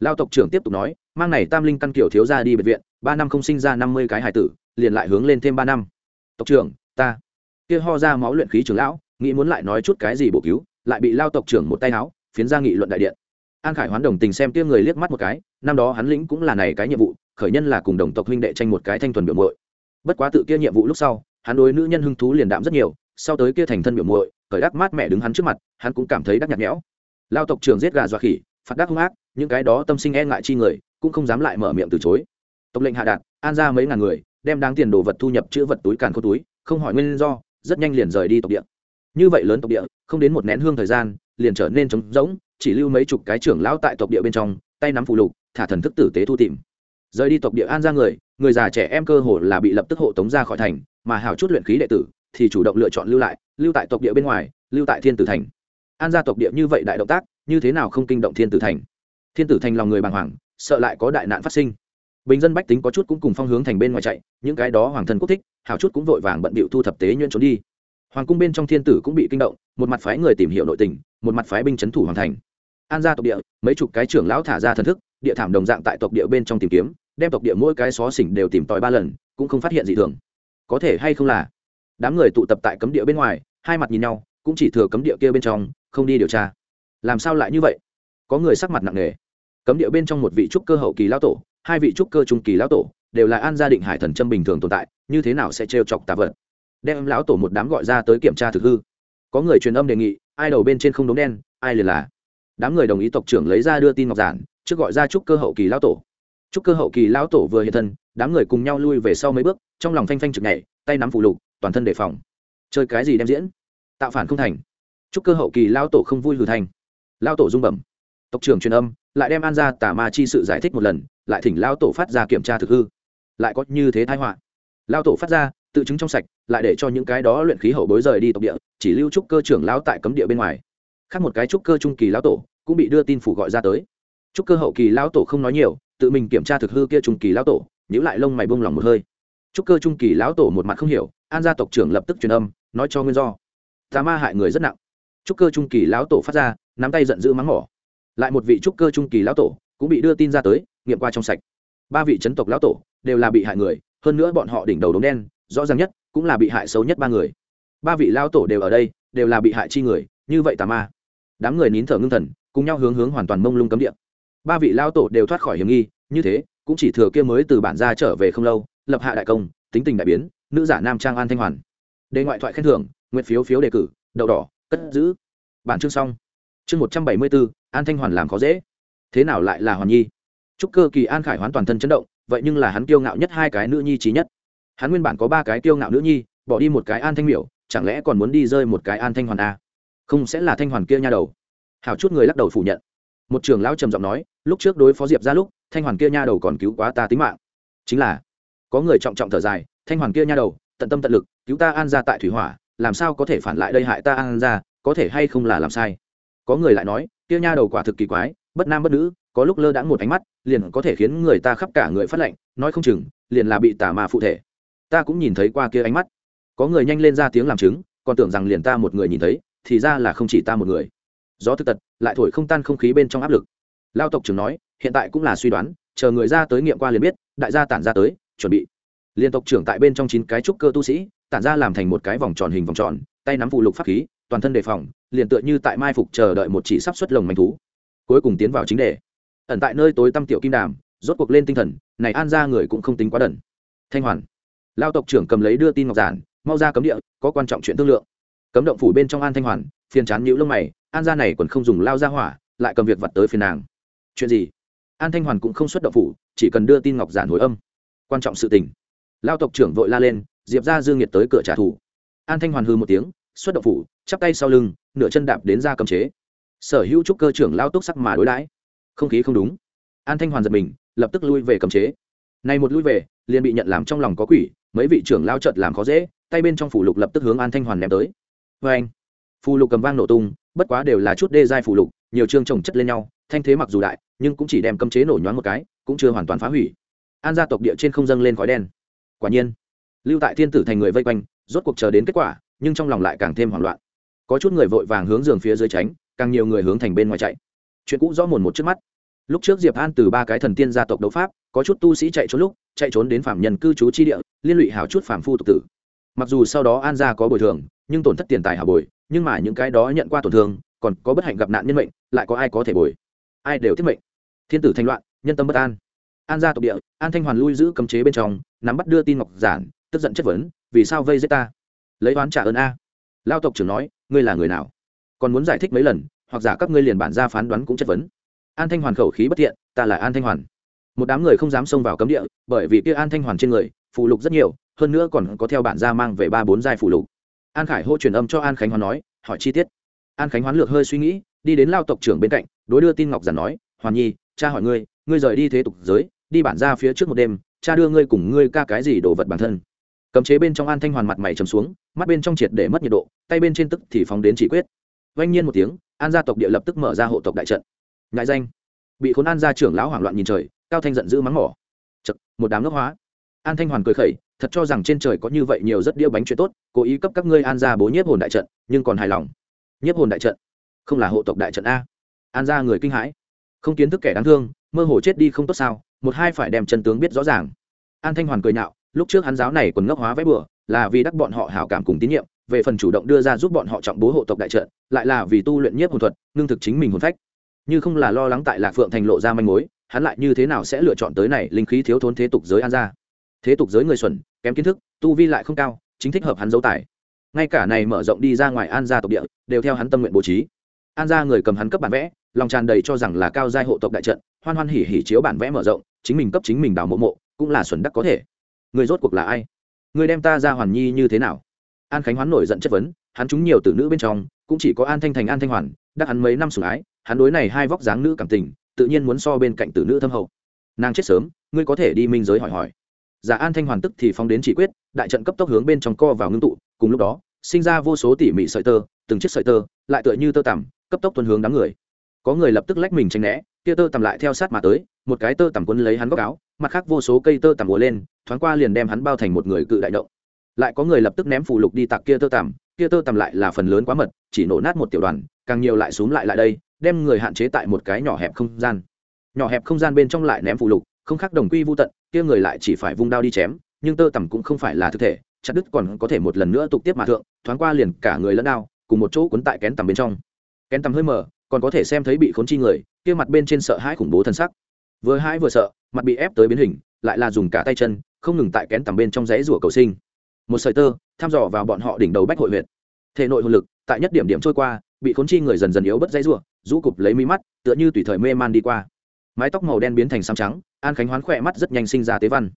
Lao tộc trưởng tiếp tục nói, mang này tam linh căn kiểu thiếu ra đi bệnh viện ba năm không sinh ra năm mươi cái hải tử, liền lại hướng lên thêm ba năm. Tộc trưởng, ta. Kia ho ra máu luyện khí trưởng lão, nghĩ muốn lại nói chút cái gì bổ cứu, lại bị lao tộc trưởng một tay áo phiến ra nghị luận đại điện. An khải hoán đồng tình xem kia người liếc mắt một cái, năm đó hắn lĩnh cũng là này cái nhiệm vụ, khởi nhân là cùng đồng tộc huynh đệ tranh một cái thanh thuần biểu muội. Bất quá tự kia nhiệm vụ lúc sau, hắn đối nữ nhân hưng thú liền đạm rất nhiều, sau tới kia thành thân biểu muội, khởi đắc mát mẹ đứng hắn trước mặt, hắn cũng cảm thấy đắc nhạt nhẽo. Lao tộc trưởng giết gà dọa khỉ, phạt đắc hung ác, những cái đó tâm sinh e ngại chi người, cũng không dám lại mở miệng từ chối tộc lệnh hạ đạt, an ra mấy ngàn người, đem đáng tiền đồ vật thu nhập chữ vật túi càn khô túi, không hỏi nguyên do, rất nhanh liền rời đi tộc địa. Như vậy lớn tộc địa, không đến một nén hương thời gian, liền trở nên trống rỗng, chỉ lưu mấy chục cái trưởng lão tại tộc địa bên trong, tay nắm phụ lục, thả thần thức tử tế thu tìm. Rời đi tộc địa an ra người người già trẻ em cơ hồ là bị lập tức hộ tống ra khỏi thành, mà hào chút luyện khí đệ tử thì chủ động lựa chọn lưu lại, lưu tại tộc địa bên ngoài, lưu tại thiên tử thành. An gia tộc địa như vậy đại động tác, như thế nào không kinh động thiên tử thành? Thiên tử thành lòng người bàng hoàng, sợ lại có đại nạn phát sinh bình dân bách tính có chút cũng cùng phong hướng thành bên ngoài chạy, những cái đó hoàng thân quốc thích, hào chút cũng vội vàng bận bịu thu thập tế nhuyễn trốn đi. Hoàng cung bên trong thiên tử cũng bị kinh động, một mặt phái người tìm hiểu nội tình, một mặt phái binh c h ấ n thủ hoàng thành. An gia tộc địa, mấy chục cái trưởng lão thả ra thần thức, địa thảm đồng dạng tại tộc địa bên trong tìm kiếm, đem tộc địa mỗi cái xó xỉnh đều tìm tòi ba lần, cũng không phát hiện gì thường. Có thể hay không là, đám người tụ tập tại cấm địa bên ngoài, hai mặt nhìn nhau, cũng chỉ thừa cấm địa kia bên trong, không đi điều tra. Làm sao lại như vậy? Có người sắc mặt nặng nề. Cấm địa bên trong một vị trúc cơ hậu kỳ lão tổ hai vị trúc cơ trung kỳ lão tổ đều là an gia định hải thần châm bình thường tồn tại, như thế nào sẽ trêu chọc tà vật? Đem lão tổ một đám gọi ra tới kiểm tra thực hư. Có người truyền âm đề nghị, ai đầu bên trên không đống đen, ai liền là. Đám người đồng ý tộc trưởng lấy ra đưa tin ngọc giản, trước gọi ra trúc cơ hậu kỳ lão tổ. Trúc cơ hậu kỳ lão tổ vừa hiện thân, đám người cùng nhau lui về sau mấy bước, trong lòng phanh phanh chực nhảy, tay nắm phụ lục, toàn thân đề phòng. Chơi cái gì đem diễn? Tạo phản không thành. Trúc cơ hậu kỳ lão tổ không vui hừ thành. Lão tổ rung bẩm tộc trưởng truyền âm, lại đem an ra tà ma chi sự giải thích một lần, lại thỉnh lao tổ phát ra kiểm tra thực hư. Lại có như thế thái họa. Lao tổ phát ra, tự chứng trong sạch, lại để cho những cái đó luyện khí hậu bối rời đi tộc địa, chỉ lưu trúc cơ trưởng lão tại cấm địa bên ngoài. Khác một cái trúc cơ trung kỳ lão tổ, cũng bị đưa tin phủ gọi ra tới. Trúc cơ hậu kỳ lão tổ không nói nhiều, tự mình kiểm tra thực hư kia trung kỳ lão tổ nhữ lại lông mày bông lòng một hơi. Trúc cơ trung kỳ lão tổ một mặt không hiểu, an gia tộc trưởng lập tức truyền âm, nói cho nguyên do. Tà ma hại người rất nặng. Trúc cơ trung kỳ lão tổ phát ra, nắm tay giận dữ mắng mỏ lại một vị trúc cơ trung kỳ lão tổ cũng bị đưa tin ra tới, nghiệm qua trong sạch. Ba vị chấn tộc lão tổ đều là bị hại người, hơn nữa bọn họ đỉnh đầu đống đen, rõ ràng nhất cũng là bị hại xấu nhất ba người. Ba vị lão tổ đều ở đây, đều là bị hại chi người, như vậy tà ma. Đám người nín thở ngưng thần, cùng nhau hướng hướng hoàn toàn mông lung cấm địa. Ba vị lão tổ đều thoát khỏi hiểm nghi, như thế, cũng chỉ thừa kia mới từ bản gia trở về không lâu, lập hạ đại công, tính tình đại biến, nữ giả nam trang an thanh hoàn. Đề ngoại thoại khen thưởng, nguyện phiếu phiếu đề cử, đậu đỏ, cất giữ. Bản chương xong chương một trăm bảy mươi bốn, an thanh hoàn làm khó dễ. Thế nào lại là hoàn nhi? Chúc cơ kỳ an khải hoàn toàn thân chấn động, vậy nhưng là hắn kiêu ngạo nhất hai cái nữ nhi trí nhất. Hắn nguyên bản có ba cái kiêu ngạo nữ nhi, bỏ đi một cái an thanh miểu, chẳng lẽ còn muốn đi rơi một cái an thanh hoàn a à? không sẽ là thanh hoàn kia nha đầu. Hào chút người lắc đầu phủ nhận. Một trường lão trầm giọng nói, lúc trước đối phó diệp ra lúc, thanh hoàn kia nha đầu còn cứu quá ta tính mạng. Chính là, có người trọng trọng thở dài, thanh hoàn kia nha đầu, tận tâm tận lực, cứu ta an ra tại thủy hỏa, làm sao có thể phản lại đây hại ta an ra, có thể hay không là làm sai? Có người lại nói, kia nha đầu quả thực kỳ quái, bất nam bất nữ, có lúc lơ đãng một ánh mắt, liền có thể khiến người ta khắp cả người phát lệnh nói không chừng, liền là bị tà ma phụ thể. Ta cũng nhìn thấy qua kia ánh mắt. Có người nhanh lên ra tiếng làm chứng, còn tưởng rằng liền ta một người nhìn thấy, thì ra là không chỉ ta một người. Gió thực tật, lại thổi không tan không khí bên trong áp lực. Lao tộc trưởng nói, hiện tại cũng là suy đoán, chờ người ra tới nghiệm qua liền biết, đại gia tản ra tới, chuẩn bị. Liên tộc trưởng tại bên trong chín cái trúc cơ tu sĩ, tản ra làm thành một cái vòng tròn hình vòng tròn, tay nắm phụ lục pháp khí, toàn thân đề phòng liền tựa như tại mai phục chờ đợi một chỉ sắp xuất lồng manh thú. Cuối cùng tiến vào chính đề. Ẩn tại nơi tối tăm tiểu kim đàm, rốt cuộc lên tinh thần, này an ra người cũng không tính quá đần. Thanh hoàn. Lao tộc trưởng cầm lấy đưa tin ngọc giản, mau ra cấm địa, có quan trọng chuyện thương lượng. Cấm động phủ bên trong an thanh hoàn, phiền chán nhữ lông mày, an ra này còn không dùng lao ra hỏa, lại cầm việc vặt tới phiền nàng. Chuyện gì? An thanh hoàn cũng không xuất động phủ, chỉ cần đưa tin ngọc giản hồi âm. Quan trọng sự tình. Lao tộc trưởng vội la lên, diệp ra dương nhiệt tới cửa trả thù. An thanh hoàn hư một tiếng, xuất động phủ, chắp tay sau lưng nửa chân đạp đến ra cầm chế. Sở hữu trúc cơ trưởng lao túc sắc mà đối đãi. Không khí không đúng. An thanh hoàn giật mình, lập tức lui về cầm chế. Này một lui về, liền bị nhận làm trong lòng có quỷ, mấy vị trưởng lao trợt làm khó dễ, tay bên trong phủ lục lập tức hướng an thanh hoàn ném tới. Vê anh, phù lục cầm vang nổ tung, bất quá đều là chút đê giai phù lục, nhiều chương trồng chất lên nhau, thanh thế mặc dù đại, nhưng cũng chỉ đem cấm chế nổ nhoáng một cái, cũng chưa hoàn toàn phá hủy. An gia tộc địa trên không dâng lên khói đen. Quả nhiên, lưu tại thiên tử thành người vây quanh, rốt cuộc chờ đến kết quả, nhưng trong lòng lại càng thêm hoảng loạn có chút người vội vàng hướng giường phía dưới tránh, càng nhiều người hướng thành bên ngoài chạy. Chuyện cũ rõ mồn một trước mắt. Lúc trước diệp an từ ba cái thần tiên gia tộc đấu pháp, có chút tu sĩ chạy trốn lúc, chạy trốn đến phạm nhân cư trú chi địa, liên lụy hào chút phạm phu tục tử. Mặc dù sau đó an gia có bồi thường, nhưng tổn thất tiền tài hào bồi, nhưng mà những cái đó nhận qua tổn thương, còn có bất hạnh gặp nạn nhân mệnh, lại có ai có thể bồi? Ai đều thiết mệnh. Thiên tử thành loạn, nhân tâm bất an. An gia tộc địa, an thanh hoàn lui giữ cấm chế bên trong, nắm bắt đưa tin ngọc giản, tức giận chất vấn, vì sao vây giết ta? Lấy oán trả ơn a lao tộc trưởng nói, ngươi là người nào? Còn muốn giải thích mấy lần, hoặc giả các ngươi liền bản ra phán đoán cũng chất vấn. An thanh hoàn khẩu khí bất thiện, ta là an thanh hoàn. Một đám người không dám xông vào cấm địa, bởi vì kia an thanh hoàn trên người, phụ lục rất nhiều, hơn nữa còn có theo bản ra mang về ba bốn giai phụ lục. An khải hô truyền âm cho an khánh hoàn nói, hỏi chi tiết? An khánh hoán lược hơi suy nghĩ, đi đến lao tộc trưởng bên cạnh, đối đưa tin ngọc giản nói, hoàn nhi, cha hỏi ngươi ngươi rời đi thế tục giới, đi bản ra phía trước một đêm, cha đưa ngươi cùng ngươi ca cái gì đồ vật bản thân? Cấm chế bên trong an thanh hoàn mặt mày trầm xuống, mắt bên trong triệt để mất nhiệt độ, tay bên trên tức thì phóng đến chỉ quyết. Oanh nhiên một tiếng, an gia tộc địa lập tức mở ra hộ tộc đại trận. Ngại danh. Bị khốn an gia trưởng lão hoảng loạn nhìn trời, cao thanh giận dữ mắng mỏ. Chật, một đám nước hóa. An thanh hoàn cười khẩy, thật cho rằng trên trời có như vậy nhiều rất đĩa bánh chuyện tốt, cố ý cấp các ngươi an gia bố nhiếp hồn đại trận, nhưng còn hài lòng. Nhiếp hồn đại trận? Không là hộ tộc đại trận a. An gia người kinh hãi. Không kiến thức kẻ đáng thương, mơ hồ chết đi không tốt sao, một hai phải đem chân tướng biết rõ ràng. An thanh hoàn cười nhạo lúc trước hắn giáo này còn ngốc hóa vẽ bừa, là vì đắc bọn họ hảo cảm cùng tín nhiệm, về phần chủ động đưa ra giúp bọn họ trọng bố hộ tộc đại trận, lại là vì tu luyện nhiếp hồn thuật, ngưng thực chính mình hồn phách. Như không là lo lắng tại lạc phượng thành lộ ra manh mối, hắn lại như thế nào sẽ lựa chọn tới này linh khí thiếu thốn thế tục giới an gia? Thế tục giới người xuẩn, kém kiến thức, tu vi lại không cao, chính thích hợp hắn dấu tài ngay cả này mở rộng đi ra ngoài an gia tộc địa, đều theo hắn tâm nguyện bố trí. An gia người cầm hắn cấp bản vẽ, lòng tràn đầy cho rằng là cao giai hộ tộc đại trận, hoan hoan hỉ hỉ chiếu bản vẽ mở rộng, chính mình cấp chính mình đào mộ mộ, cũng là xuẩn đắc có thể người rốt cuộc là ai? Người đem ta ra hoàn nhi như thế nào? An khánh hoán nổi giận chất vấn, hắn chúng nhiều tử nữ bên trong, cũng chỉ có an thanh thành, an thanh hoàn, đắc hắn mấy năm sủng ái, hắn đối này hai vóc dáng nữ cảm tình, tự nhiên muốn so bên cạnh tử nữ thâm hậu. Nàng chết sớm, ngươi có thể đi minh giới hỏi hỏi. Giả an thanh hoàn tức thì phóng đến chỉ quyết, đại trận cấp tốc hướng bên trong co vào ngưng tụ, cùng lúc đó, sinh ra vô số tỉ mỉ sợi tơ, từng chiếc sợi tơ, lại tựa như tơ tằm, cấp tốc tuần hướng đám người. Có người lập tức lách mình tranh né, kia tơ tằm lại theo sát mà tới, một cái tơ tằm quấn lấy hắn góc áo mặt khác vô số cây tơ tằm múa lên, thoáng qua liền đem hắn bao thành một người cự đại động. Lại có người lập tức ném phù lục đi tặc kia tơ tằm, kia tơ tằm lại là phần lớn quá mật, chỉ nổ nát một tiểu đoàn, càng nhiều lại xúm lại lại đây, đem người hạn chế tại một cái nhỏ hẹp không gian. Nhỏ hẹp không gian bên trong lại ném phù lục, không khác đồng quy vô tận, kia người lại chỉ phải vung đao đi chém, nhưng tơ tằm cũng không phải là thực thể, chặt đứt còn có thể một lần nữa tục tiếp mà thượng, thoáng qua liền cả người lẫn đao, cùng một chỗ cuốn tại kén tằm bên trong. Kén tằm hơi mở, còn có thể xem thấy bị khốn chi người, kia mặt bên trên sợ hãi khủng bố thân sắc vừa hãi vừa sợ, mặt bị ép tới biến hình, lại là dùng cả tay chân, không ngừng tại kén tằm bên trong giấy rủa cầu sinh. Một sợi tơ thăm dò vào bọn họ đỉnh đầu bách hội huyệt. Thể nội hồn lực, tại nhất điểm điểm trôi qua, bị khốn chi người dần dần yếu bất dãy rủa, rũ cụp lấy mi mắt, tựa như tùy thời mê man đi qua. Mái tóc màu đen biến thành xám trắng, an khánh hoán khỏe mắt rất nhanh sinh ra tế văn.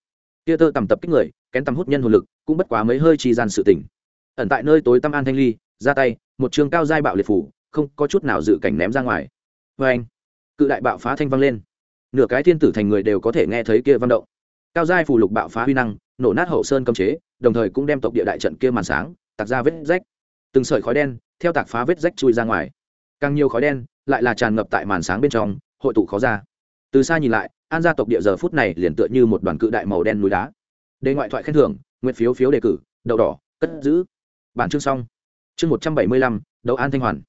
Tia tơ tầm tập kích người, kén tầm hút nhân hồn lực, cũng bất quá mấy hơi chi gian sự tỉnh. Ẩn tại nơi tối tăm an thanh ly, ra tay, một trường cao giai bạo liệt phủ, không có chút nào dự cảnh ném ra ngoài. Vê anh cự đại bạo phá thanh vang lên nửa cái thiên tử thành người đều có thể nghe thấy kia văn động. Cao giai phù lục bạo phá huy năng, nổ nát hậu sơn cấm chế, đồng thời cũng đem tộc địa đại trận kia màn sáng, tạc ra vết rách. Từng sợi khói đen, theo tạc phá vết rách chui ra ngoài. Càng nhiều khói đen, lại là tràn ngập tại màn sáng bên trong, hội tụ khó ra. Từ xa nhìn lại, an gia tộc địa giờ phút này liền tựa như một đoàn cự đại màu đen núi đá. Đề ngoại thoại khen thưởng, nguyện phiếu phiếu đề cử, đậu đỏ, cất giữ. Bản chương xong. Chương một trăm bảy mươi lăm, đấu an thanh hoàn.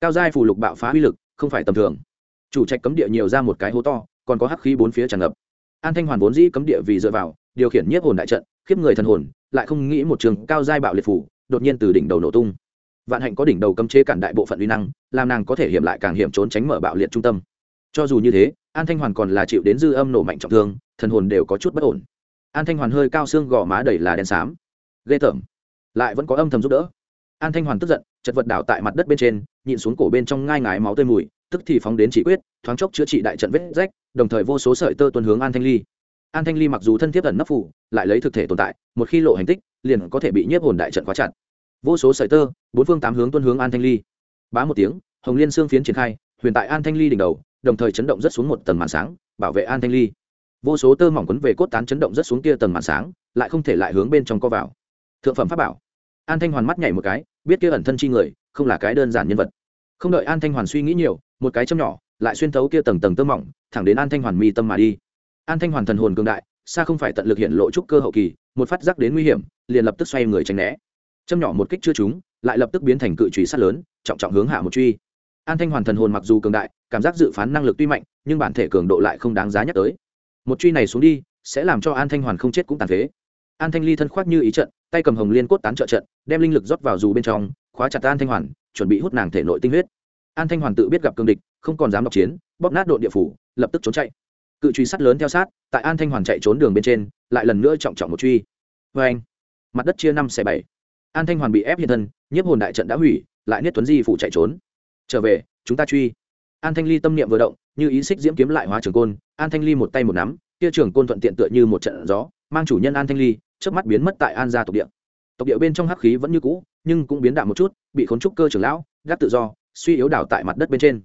Cao giai phù lục bạo phá uy lực, không phải tầm thường. Chủ trạch cấm địa nhiều ra một cái hố to còn có hắc khí bốn phía tràn ngập. An thanh hoàn vốn dĩ cấm địa vì dựa vào, điều khiển nhiếp hồn đại trận, khiếp người thần hồn, lại không nghĩ một trường cao giai bạo liệt phủ đột nhiên từ đỉnh đầu nổ tung. Vạn hạnh có đỉnh đầu cấm chế cản đại bộ phận uy năng, làm nàng có thể hiểm lại càng hiểm trốn tránh mở bạo liệt trung tâm. Cho dù như thế, an thanh hoàn còn là chịu đến dư âm nổ mạnh trọng thương, thần hồn đều có chút bất ổn. An thanh hoàn hơi cao xương gò má đầy là đen xám. Ghê tởm. Lại vẫn có âm thầm giúp đỡ. An thanh hoàn tức giận, chật vật đảo tại mặt đất bên trên, nhịn xuống cổ bên trong ngai ngái máu tươi mùi tức thì phóng đến chỉ quyết, thoáng chốc chữa trị đại trận vết rách, đồng thời vô số sợi tơ tuân hướng an thanh ly. An thanh ly mặc dù thân thiết ẩn nấp phủ, lại lấy thực thể tồn tại, một khi lộ hành tích, liền có thể bị nhiếp hồn đại trận khóa chặt. Vô số sợi tơ, bốn phương tám hướng tuân hướng an thanh ly. Bá một tiếng, hồng liên xương phiến triển khai, huyền tại an thanh ly đỉnh đầu, đồng thời chấn động rất xuống một tầng màn sáng, bảo vệ an thanh ly. Vô số tơ mỏng quấn về cốt tán chấn động rất xuống kia tầng màn sáng, lại không thể lại hướng bên trong co vào. Thượng phẩm pháp bảo. An thanh hoàn mắt nhảy một cái, biết kia ẩn thân chi người, không là cái đơn giản nhân vật không đợi an thanh hoàn suy nghĩ nhiều, một cái châm nhỏ lại xuyên thấu kia tầng tầng tơ mỏng, thẳng đến an thanh hoàn mi tâm mà đi. An thanh hoàn thần hồn cường đại, xa không phải tận lực hiện lộ trúc cơ hậu kỳ, một phát giác đến nguy hiểm, liền lập tức xoay người tránh né. Châm nhỏ một kích chưa trúng, lại lập tức biến thành cự truy sát lớn, trọng trọng hướng hạ một truy. An thanh hoàn thần hồn mặc dù cường đại, cảm giác dự phán năng lực tuy mạnh, nhưng bản thể cường độ lại không đáng giá nhắc tới. Một truy này xuống đi, sẽ làm cho an thanh hoàn không chết cũng tàn phế. An thanh ly thân khoác như ý trận, tay cầm hồng liên cốt tán trợ trận, đem linh lực rót vào dù bên trong khóa chặt an thanh hoàn, chuẩn bị hút nàng thể nội tinh huyết. An thanh hoàn tự biết gặp cương địch, không còn dám đọc chiến, bóp nát đội địa phủ, lập tức trốn chạy. Cự truy sắt lớn theo sát, tại an thanh hoàn chạy trốn đường bên trên, lại lần nữa trọng trọng một truy. Vê anh, mặt đất chia năm xẻ bảy. An thanh hoàn bị ép hiện thân, nhiếp hồn đại trận đã hủy, lại niết tuấn di phủ chạy trốn. Trở về, chúng ta truy. An thanh ly tâm niệm vừa động, như ý xích diễm kiếm lại hóa trường côn, an thanh ly một tay một nắm, kia trường côn thuận tiện tựa như một trận gió, mang chủ nhân an thanh ly trước mắt biến mất tại an gia tộc địa tộc địa bên trong hắc khí vẫn như cũ, nhưng cũng biến đạm một chút, bị khốn trúc cơ trưởng lão, gác tự do, suy yếu đảo tại mặt đất bên trên.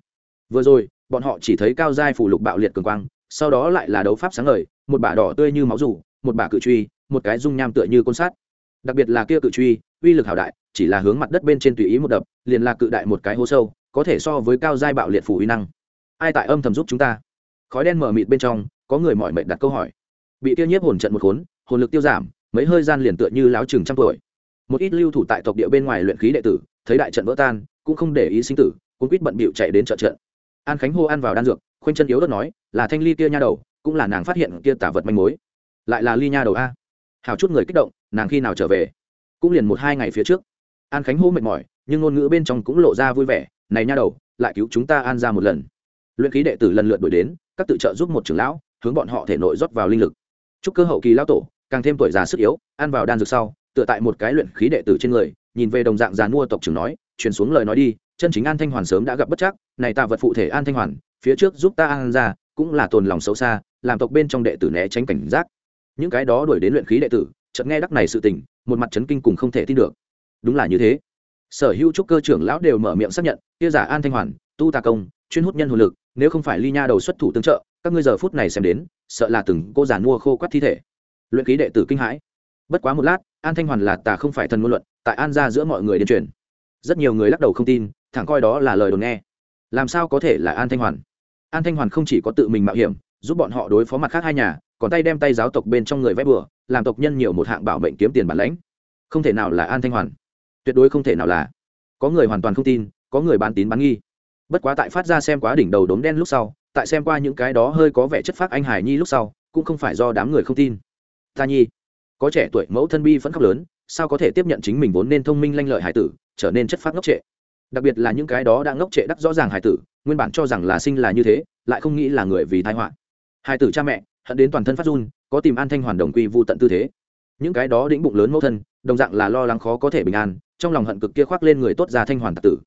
Vừa rồi, bọn họ chỉ thấy cao giai phủ lục bạo liệt cường quang, sau đó lại là đấu pháp sáng ngời, một bả đỏ tươi như máu rủ, một bả cự truy, một cái dung nham tựa như côn sát đặc biệt là kia cự truy, uy lực hảo đại, chỉ là hướng mặt đất bên trên tùy ý một đập, liền là cự đại một cái hố sâu, có thể so với cao giai bạo liệt phủ uy năng. Ai tại âm thầm giúp chúng ta? Khói đen mở mịt bên trong, có người mỏi mệt đặt câu hỏi. Bị tiêu nhiếp hồn trận một khốn, hồn lực tiêu giảm mấy hơi gian liền tựa như láo chừng trăm tuổi. Một ít lưu thủ tại tộc địa bên ngoài luyện khí đệ tử, thấy đại trận vỡ tan, cũng không để ý sinh tử cũng quýt bận bịu chạy đến trợ trận. An khánh hô ăn vào đan dược, khoanh chân yếu đất nói, là thanh ly kia nha đầu, cũng là nàng phát hiện kia tả vật manh mối. Lại là ly nha đầu a. Hào chút người kích động, nàng khi nào trở về? Cũng liền một hai ngày phía trước. An khánh hô mệt mỏi, nhưng ngôn ngữ bên trong cũng lộ ra vui vẻ, này nha đầu, lại cứu chúng ta an ra một lần. Luyện khí đệ tử lần lượt đổi đến, các tự trợ giúp một trưởng lão, hướng bọn họ thể nội rót vào linh lực. Chúc cơ hậu kỳ lão tổ càng thêm tuổi già sức yếu, ăn vào đan dược sau, tựa tại một cái luyện khí đệ tử trên người, nhìn về đồng dạng già mua tộc trưởng nói, truyền xuống lời nói đi, chân chính an thanh hoàn sớm đã gặp bất chắc, này ta vật phụ thể an thanh hoàn, phía trước giúp ta an ra, cũng là tồn lòng xấu xa, làm tộc bên trong đệ tử né tránh cảnh giác. Những cái đó đuổi đến luyện khí đệ tử, chợt nghe đắc này sự tình, một mặt chấn kinh cùng không thể tin được. Đúng là như thế. Sở hữu trúc cơ trưởng lão đều mở miệng xác nhận, kia giả an thanh hoàn, tu tà công, chuyên hút nhân hồn lực, nếu không phải ly nha đầu xuất thủ tương trợ, các ngươi giờ phút này xem đến, sợ là từng cô giàn mua khô quắt thi thể luyện ký đệ tử kinh hãi. Bất quá một lát, an thanh hoàn là tà không phải thần ngôn luận, tại an ra giữa mọi người điên truyền. Rất nhiều người lắc đầu không tin, thẳng coi đó là lời đồn nghe. Làm sao có thể là an thanh hoàn? An thanh hoàn không chỉ có tự mình mạo hiểm, giúp bọn họ đối phó mặt khác hai nhà, còn tay đem tay giáo tộc bên trong người vét bừa, làm tộc nhân nhiều một hạng bảo mệnh kiếm tiền bản lãnh. Không thể nào là an thanh hoàn. Tuyệt đối không thể nào là. Có người hoàn toàn không tin, có người bán tín bán nghi. Bất quá tại phát ra xem quá đỉnh đầu đốm đen lúc sau, tại xem qua những cái đó hơi có vẻ chất phác anh hải nhi lúc sau, cũng không phải do đám người không tin ta nhi. Có trẻ tuổi mẫu thân bi vẫn khóc lớn, sao có thể tiếp nhận chính mình vốn nên thông minh lanh lợi hải tử, trở nên chất phát ngốc trệ? Đặc biệt là những cái đó đã ngốc trệ đắc rõ ràng hải tử, nguyên bản cho rằng là sinh là như thế, lại không nghĩ là người vì thai họa. Hải tử cha mẹ, hận đến toàn thân phát run, có tìm an thanh hoàn đồng quy vô tận tư thế. Những cái đó đĩnh bụng lớn mẫu thân, đồng dạng là lo lắng khó có thể bình an, trong lòng hận cực kia khoác lên người tốt ra thanh hoàn tạc tử.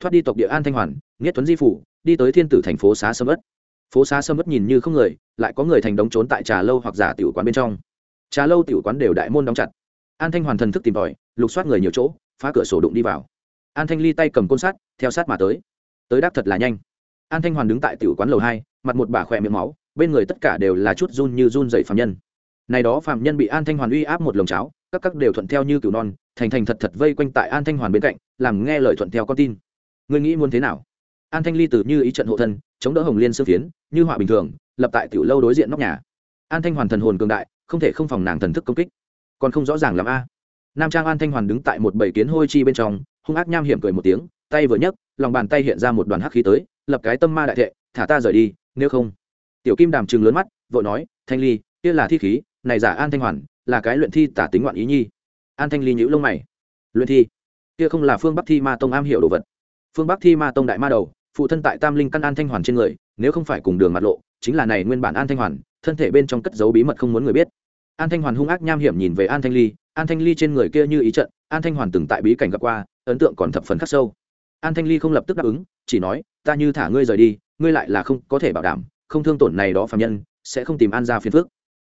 Thoát đi tộc địa an thanh hoàn nghĩa tuấn di phủ, đi tới thiên tử thành phố xá sâm ất. Phố xá sâm ất nhìn như không người, lại có người thành đống trốn tại trà lâu hoặc giả tiểu quán bên trong trà lâu tiểu quán đều đại môn đóng chặt. An thanh hoàn thần thức tìm tòi, lục soát người nhiều chỗ, phá cửa sổ đụng đi vào. An thanh ly tay cầm côn sắt, theo sát mà tới. Tới đáp thật là nhanh. An thanh hoàn đứng tại tiểu quán lầu hai, mặt một bà khỏe miệng máu, bên người tất cả đều là chút run như run dậy phạm nhân. Này đó phạm nhân bị an thanh hoàn uy áp một lồng cháo, các các đều thuận theo như cửu non, thành thành thật thật vây quanh tại an thanh hoàn bên cạnh, làm nghe lời thuận theo con tin. Người nghĩ muốn thế nào? An thanh ly từ như ý trận hộ thân, chống đỡ hồng liên sư phiến, như họa bình thường, lập tại tiểu lâu đối diện nóc nhà. An thanh hoàn thần hồn cường đại không thể không phòng nàng thần thức công kích. Còn không rõ ràng làm a. Nam trang an thanh hoàn đứng tại một bầy kiến hôi chi bên trong, hung ác nham hiểm cười một tiếng, tay vừa nhấc, lòng bàn tay hiện ra một đoàn hắc khí tới, lập cái tâm ma đại thệ, thả ta rời đi, nếu không. Tiểu kim đàm trừng lớn mắt, vội nói, thanh ly, kia là thi khí, này giả an thanh hoàn, là cái luyện thi tả tính ngoạn ý nhi. An thanh ly nhữ lông mày. Luyện thi? Kia không là phương bắc thi ma tông am hiểu đồ vật. Phương bắc thi ma tông đại ma đầu, phụ thân tại tam linh căn an thanh hoàn trên người, nếu không phải cùng đường mặt lộ, chính là này nguyên bản an thanh hoàn, thân thể bên trong cất dấu bí mật không muốn người biết an thanh hoàn hung ác nham hiểm nhìn về an thanh ly. An thanh ly trên người kia như ý trận, an thanh hoàn từng tại bí cảnh gặp qua, ấn tượng còn thập phần khắc sâu. An thanh ly không lập tức đáp ứng, chỉ nói, ta như thả ngươi rời đi, ngươi lại là không có thể bảo đảm, không thương tổn này đó phạm nhân, sẽ không tìm an ra phiền phước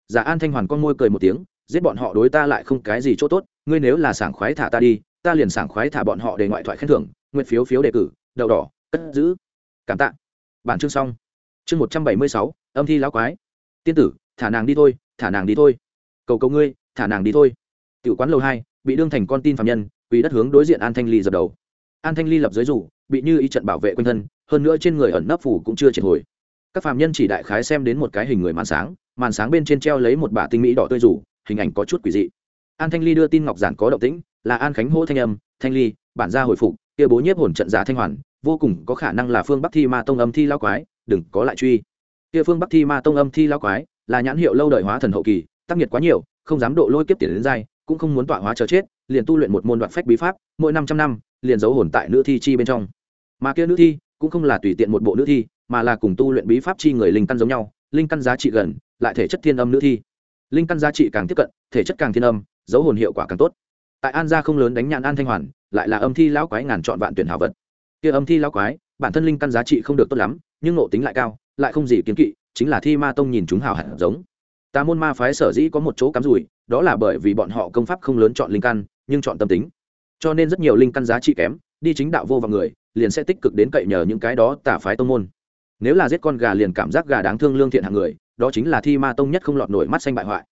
giả an thanh hoàn con môi cười một tiếng, giết bọn họ đối ta lại không cái gì chỗ tốt, ngươi nếu là sảng khoái thả ta đi, ta liền sảng khoái thả bọn họ để ngoại thoại khen thưởng, nguyện phiếu phiếu đề cử, đậu đỏ, cất giữ. Cảm tạ. Bản chương xong. Chương một trăm bảy mươi sáu, âm thi lão quái. Tiên tử, thả nàng đi thôi, thả nàng đi thôi cầu cầu ngươi, thả nàng đi thôi. Tiểu quán lầu hai, bị đương thành con tin phạm nhân, quỳ đất hướng đối diện an thanh ly dập đầu. An thanh ly lập dưới rủ, bị như ý trận bảo vệ quanh thân, hơn nữa trên người ẩn nấp phủ cũng chưa triệt hồi. Các phạm nhân chỉ đại khái xem đến một cái hình người màn sáng màn sáng bên trên treo lấy một bả tinh mỹ đỏ tươi rủ, hình ảnh có chút quỷ dị. An thanh ly đưa tin ngọc giản có động tĩnh, là an khánh hô thanh âm, thanh ly, bản gia hồi phục, kia bố nhiếp hồn trận giả thanh hoàn, vô cùng có khả năng là phương bắc thi ma tông âm thi lao quái, đừng có lại truy. Kia phương bắc thi ma tông âm thi lao quái, là nhãn hiệu lâu đời hóa thần hậu kỳ tác nghiệt quá nhiều, không dám độ lôi kiếp tiền đến dai, cũng không muốn tọa hóa chờ chết, liền tu luyện một môn đoạn phách bí pháp, mỗi năm trăm năm, liền giấu hồn tại nữ thi chi bên trong. Mà kia nữ thi, cũng không là tùy tiện một bộ nữ thi, mà là cùng tu luyện bí pháp chi người linh căn giống nhau, linh căn giá trị gần, lại thể chất thiên âm nữ thi. Linh căn giá trị càng tiếp cận, thể chất càng thiên âm, giấu hồn hiệu quả càng tốt. Tại an gia không lớn đánh nhạn an thanh hoàn, lại là âm thi lão quái ngàn chọn vạn tuyển hảo vật. Kia âm thi lão quái, bản thân linh căn giá trị không được tốt lắm, nhưng nộ tính lại cao, lại không gì kiến kỵ, chính là thi ma tông nhìn chúng hào hẳn giống tà môn ma phái sở dĩ có một chỗ cắm rủi, đó là bởi vì bọn họ công pháp không lớn chọn linh căn, nhưng chọn tâm tính. Cho nên rất nhiều linh căn giá trị kém, đi chính đạo vô vào người, liền sẽ tích cực đến cậy nhờ những cái đó tà phái tông môn. Nếu là giết con gà liền cảm giác gà đáng thương lương thiện hạng người, đó chính là thi ma tông nhất không lọt nổi mắt xanh bại hoại.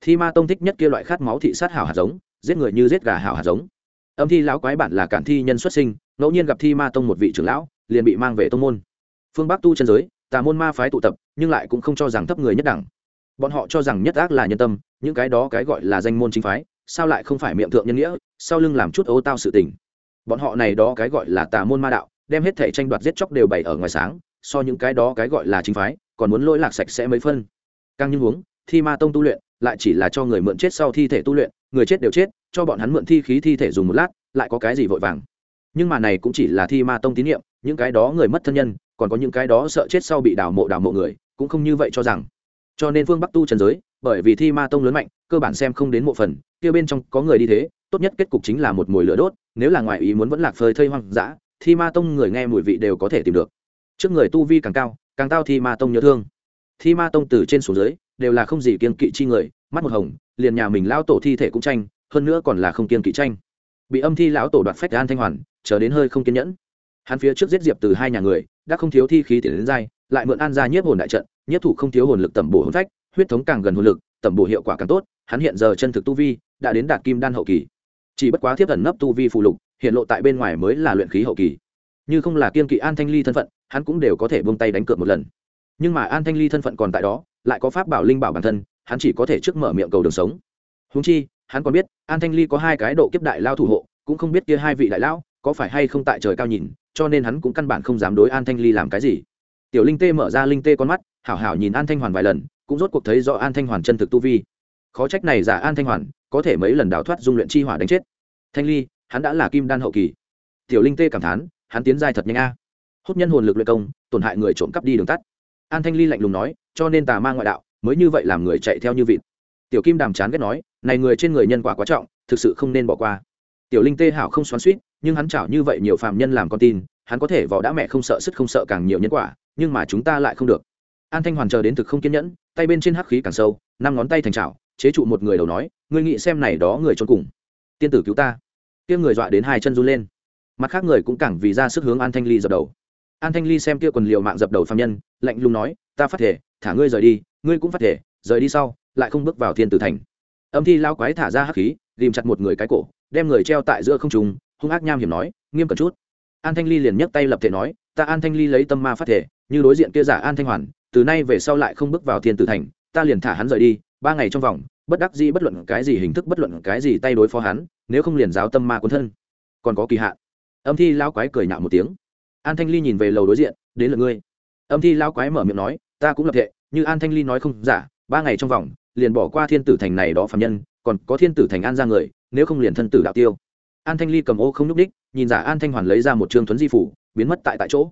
Thi ma tông thích nhất kia loại khát máu thị sát hảo hạt giống, giết người như giết gà hảo hạt giống. Âm thi lão quái bản là cản thi nhân xuất sinh, ngẫu nhiên gặp thi ma tông một vị trưởng lão, liền bị mang về tông môn. Phương bắc tu chân giới, tà môn ma phái tụ tập, nhưng lại cũng không cho rằng thấp người nhất đẳng bọn họ cho rằng nhất ác là nhân tâm, những cái đó cái gọi là danh môn chính phái, sao lại không phải miệng thượng nhân nghĩa, sau lưng làm chút ố tao sự tình. Bọn họ này đó cái gọi là tà môn ma đạo, đem hết thể tranh đoạt giết chóc đều bày ở ngoài sáng, so những cái đó cái gọi là chính phái, còn muốn lỗi lạc sạch sẽ mấy phân. Càng như huống thi ma tông tu luyện, lại chỉ là cho người mượn chết sau thi thể tu luyện, người chết đều chết, cho bọn hắn mượn thi khí thi thể dùng một lát, lại có cái gì vội vàng. Nhưng mà này cũng chỉ là thi ma tông tín nhiệm, những cái đó người mất thân nhân, còn có những cái đó sợ chết sau bị đào mộ đào mộ người, cũng không như vậy cho rằng cho nên phương bắc tu trần giới, bởi vì thi ma tông lớn mạnh, cơ bản xem không đến một phần, kia bên trong có người đi thế, tốt nhất kết cục chính là một mùi lửa đốt, nếu là ngoại ý muốn vẫn lạc phơi thây hoang dã, thi ma tông người nghe mùi vị đều có thể tìm được. Trước người tu vi càng cao càng cao thi ma tông nhớ thương. Thi ma tông từ trên xuống dưới, đều là không gì kiên kỵ chi người, mắt một hồng, liền nhà mình lao tổ thi thể cũng tranh, hơn nữa còn là không kiên kỵ tranh. Bị âm thi lão tổ đoạt phách an thanh hoàn, chờ đến hơi không kiên nhẫn. Hắn phía trước giết diệp từ hai nhà người, đã không thiếu thi khí tiền đến dai, lại mượn an ra nhiếp hồn đại trận nhiếp thủ không thiếu hồn lực tẩm bổ hồn phách, huyết thống càng gần hồn lực, tẩm bổ hiệu quả càng tốt, hắn hiện giờ chân thực tu vi đã đến đạt kim đan hậu kỳ. Chỉ bất quá thiếp ẩn nấp tu vi phụ lục, hiện lộ tại bên ngoài mới là luyện khí hậu kỳ. Như không là kiên kỵ an thanh ly thân phận, hắn cũng đều có thể buông tay đánh cược một lần. Nhưng mà an thanh ly thân phận còn tại đó, lại có pháp bảo linh bảo bản thân, hắn chỉ có thể trước mở miệng cầu đường sống. Húng chi, hắn còn biết, an thanh ly có hai cái độ kiếp đại lao thủ hộ, cũng không biết kia hai vị đại lão có phải hay không tại trời cao nhìn, cho nên hắn cũng căn bản không dám đối an thanh ly làm cái gì. Tiểu linh tê mở ra linh tê con mắt hảo hảo nhìn an thanh hoàn vài lần, cũng rốt cuộc thấy rõ an thanh hoàn chân thực tu vi. Khó trách này giả an thanh hoàn có thể mấy lần đào thoát dung luyện chi hỏa đánh chết. Thanh ly, hắn đã là kim đan hậu kỳ. Tiểu linh tê cảm thán, hắn tiến giai thật nhanh a. À. hốt nhân hồn lực luyện công, tổn hại người trộm cắp đi đường tắt. An thanh ly lạnh lùng nói, cho nên tà ma ngoại đạo, mới như vậy làm người chạy theo như vịt. Tiểu kim đàm chán ghét nói, này người trên người nhân quả quá trọng, thực sự không nên bỏ qua. Tiểu linh tê hảo không xoắn suýt nhưng hắn chảo như vậy nhiều phàm nhân làm con tin, hắn có thể vỏ đã mẹ không sợ sức không sợ càng nhiều nhân quả, nhưng mà chúng ta lại không được an thanh hoàn chờ đến thực không kiên nhẫn, tay bên trên hắc khí càng sâu, năm ngón tay thành trào chế trụ một người đầu nói, ngươi nghĩ xem này đó người trốn cùng. Tiên tử cứu ta. Kia người dọa đến hai chân run lên. Mặt khác người cũng càng vì ra sức hướng an thanh ly dập đầu. An thanh ly xem kia quần liều mạng dập đầu phạm nhân, lạnh lùng nói, ta phát thể, thả ngươi rời đi, ngươi cũng phát thể, rời đi sau, lại không bước vào thiên tử thành. Âm thi lao quái thả ra hắc khí ghìm chặt một người cái cổ, đem người treo tại giữa không trùng hung ác nham hiểm nói, nghiêm cẩn chút. An thanh ly liền nhấc tay lập thể nói, ta an thanh ly lấy tâm ma phát thể, như đối diện kia giả an thanh hoàn từ nay về sau lại không bước vào thiên tử thành, ta liền thả hắn rời đi, ba ngày trong vòng, bất đắc dĩ bất luận cái gì hình thức, bất luận cái gì tay đối phó hắn, nếu không liền giáo tâm ma cuốn thân. Còn có kỳ hạn. Âm thi lao quái cười nhạo một tiếng. An thanh ly nhìn về lầu đối diện, đến lượt ngươi. Âm thi lao quái mở miệng nói, ta cũng lập thệ, như an thanh ly nói không, giả, ba ngày trong vòng, liền bỏ qua thiên tử thành này đó phạm nhân, còn có thiên tử thành an ra người, nếu không liền thân tử đạo tiêu. An thanh ly cầm ô không nhúc đích nhìn giả an thanh hoàn lấy ra một trương thuấn di phủ, biến mất tại tại chỗ.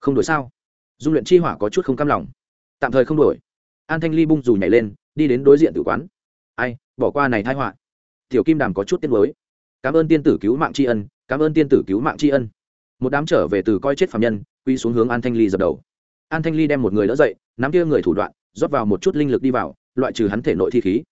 Không đổi sao? Dung luyện chi hỏa có chút không cam lòng tạm thời không đổi. An thanh ly bung dù nhảy lên, đi đến đối diện tử quán. Ai, bỏ qua này thai họa. Tiểu kim đàm có chút tiếc mới cảm ơn tiên tử cứu mạng tri ân, cảm ơn tiên tử cứu mạng tri ân. Một đám trở về từ coi chết phạm nhân, quy xuống hướng an thanh ly dập đầu. An thanh ly đem một người đỡ dậy, nắm kia người thủ đoạn, rót vào một chút linh lực đi vào, loại trừ hắn thể nội thi khí.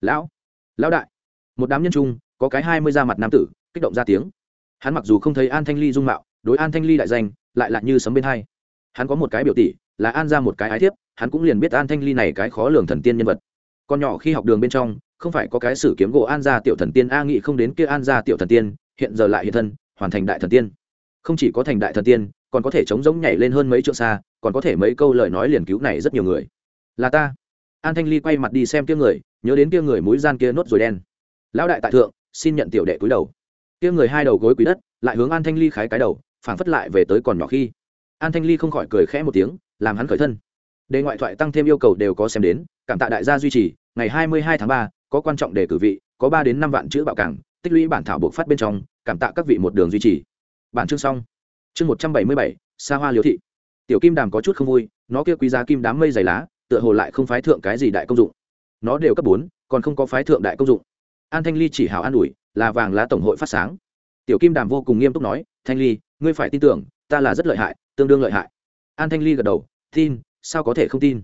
Lão lão đại. Một đám nhân trung, có cái hai mươi da mặt nam tử, kích động ra tiếng. Hắn mặc dù không thấy an thanh ly dung mạo, đối an thanh ly đại danh, lại lạ như sấm bên hai. Hắn có một cái biểu tỷ là an ra một cái ái thiếp, hắn cũng liền biết an thanh ly này cái khó lường thần tiên nhân vật. Con nhỏ khi học đường bên trong, không phải có cái sử kiếm gỗ an gia tiểu thần tiên, a nghị không đến kia an gia tiểu thần tiên, hiện giờ lại hiện thân, hoàn thành đại thần tiên. Không chỉ có thành đại thần tiên, còn có thể chống giống nhảy lên hơn mấy trượng xa, còn có thể mấy câu lời nói liền cứu này rất nhiều người. Là ta. An thanh ly quay mặt đi xem kia người, nhớ đến kia người mũi gian kia nốt rồi đen. Lão đại tại thượng, xin nhận tiểu đệ cúi đầu. Kia người hai đầu gối quý đất, lại hướng an thanh ly khái cái đầu, phảng phất lại về tới còn nhỏ khi. An thanh ly không khỏi cười khẽ một tiếng làm hắn khởi thân. Đề ngoại thoại tăng thêm yêu cầu đều có xem đến, cảm tạ đại gia duy trì, ngày hai mươi hai tháng ba, có quan trọng đề cử vị, có ba đến năm vạn chữ bạo cảng, tích lũy bản thảo buộc phát bên trong, cảm tạ các vị một đường duy trì. Bản chương xong. Chương một trăm bảy mươi bảy xa hoa liễu thị. Tiểu kim đàm có chút không vui, nó kia quý giá kim đám mây dày lá, tựa hồ lại không phái thượng cái gì đại công dụng. Nó đều cấp bốn, còn không có phái thượng đại công dụng. An thanh ly chỉ hào an ủi, là vàng lá tổng hội phát sáng. Tiểu kim đàm vô cùng nghiêm túc nói, thanh ly, ngươi phải tin tưởng, ta là rất lợi hại, tương đương lợi hại an thanh ly gật đầu, tin, sao có thể không tin?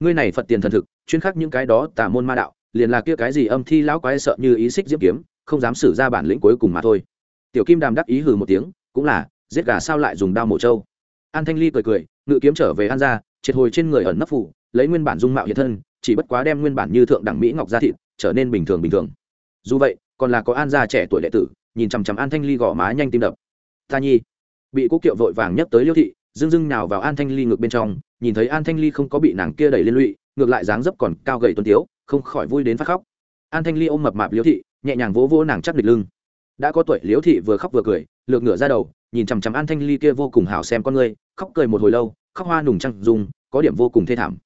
Ngươi này phật tiền thần thực, chuyên khắc những cái đó tả môn ma đạo, liền là kia cái gì âm thi lão quái sợ như ý xích diễm kiếm, không dám xử ra bản lĩnh cuối cùng mà thôi. Tiểu kim đàm đắc ý hừ một tiếng, cũng là, giết gà sao lại dùng đao mổ trâu? An thanh ly cười cười, ngự kiếm trở về an ra triệt hồi trên người ẩn nấp phủ, lấy nguyên bản dung mạo hiện thân, chỉ bất quá đem nguyên bản như thượng đẳng mỹ ngọc gia thịt, trở nên bình thường bình thường. Dù vậy, còn là có an gia trẻ tuổi đệ tử, nhìn chằm chằm an thanh ly gõ má nhanh tim đập. Ta nhi. Bị cố kiệu vội vàng nhấc tới liêu thị dưng dưng nào vào an thanh ly ngược bên trong, nhìn thấy an thanh ly không có bị nàng kia đẩy liên lụy, ngược lại dáng dấp còn cao gầy tuấn tiếu, không khỏi vui đến phát khóc. An thanh ly ôm mập mạp liễu thị, nhẹ nhàng vỗ vỗ nàng chắc địch lưng. Đã có tuổi, liễu thị vừa khóc vừa cười, lược ngửa ra đầu, nhìn chằm chằm an thanh ly kia vô cùng hảo xem con ngươi khóc cười một hồi lâu, khóc hoa nùng trăng dùng có điểm vô cùng thê thảm.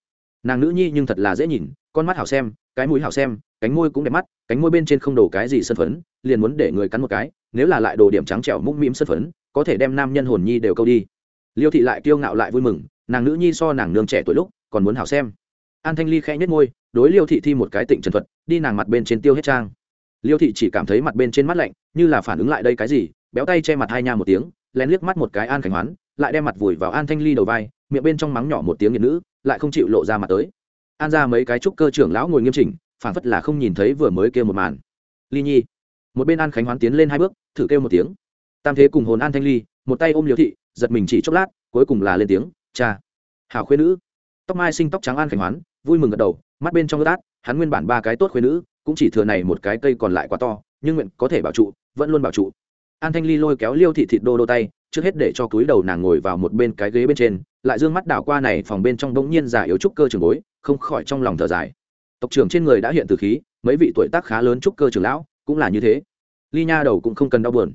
Nàng nữ nhi nhưng thật là dễ nhìn, con mắt hảo xem, cái mũi hảo xem, cánh môi cũng đẹp mắt, cánh môi bên trên không đổ cái gì sân phấn, liền muốn để người cắn một cái, nếu là lại đồ điểm trắng trẻo mũm mĩm sân phấn, có thể đem nam nhân hồn nhi đều câu đi liêu thị lại kiêu ngạo lại vui mừng, nàng nữ nhi so nàng nương trẻ tuổi lúc còn muốn hảo xem. An thanh ly khẽ nhất ngôi đối liêu thị thi một cái tịnh trần thuật, đi nàng mặt bên trên tiêu hết trang. Liêu thị chỉ cảm thấy mặt bên trên mắt lạnh, như là phản ứng lại đây cái gì, béo tay che mặt hai nha một tiếng, lén liếc mắt một cái an Khánh hoán, lại đem mặt vùi vào an thanh ly đầu vai, miệng bên trong mắng nhỏ một tiếng nghiệt nữ, lại không chịu lộ ra mặt tới. An ra mấy cái trúc cơ trưởng lão ngồi nghiêm chỉnh phản phất là không nhìn thấy vừa mới kêu một màn. Ly nhi. Một bên an khánh hoán tiến lên hai bước, thử kêu một tiếng. Tam thế cùng hồn an thanh ly, một tay ôm liêu thị giật mình chỉ chốc lát, cuối cùng là lên tiếng, cha, hảo khuyên nữ. Tóc mai sinh tóc trắng an khánh hoán, vui mừng gật đầu, mắt bên trong ướt át, hắn nguyên bản ba cái tốt khuyên nữ, cũng chỉ thừa này một cái cây còn lại quá to, nhưng nguyện có thể bảo trụ, vẫn luôn bảo trụ. An thanh ly lôi kéo liêu thị thịt đô đô tay, trước hết để cho túi đầu nàng ngồi vào một bên cái ghế bên trên, lại d ư ơ n g mắt đảo qua này phòng bên trong đ ỗ n g nhiên giả yếu trúc cơ trường bối, không khỏi trong lòng thở dài. Tộc trưởng trên người đã hiện từ khí, mấy vị tuổi tác khá lớn trúc cơ trường lão cũng là như thế. Ly nha đầu cũng không cần đau buồn.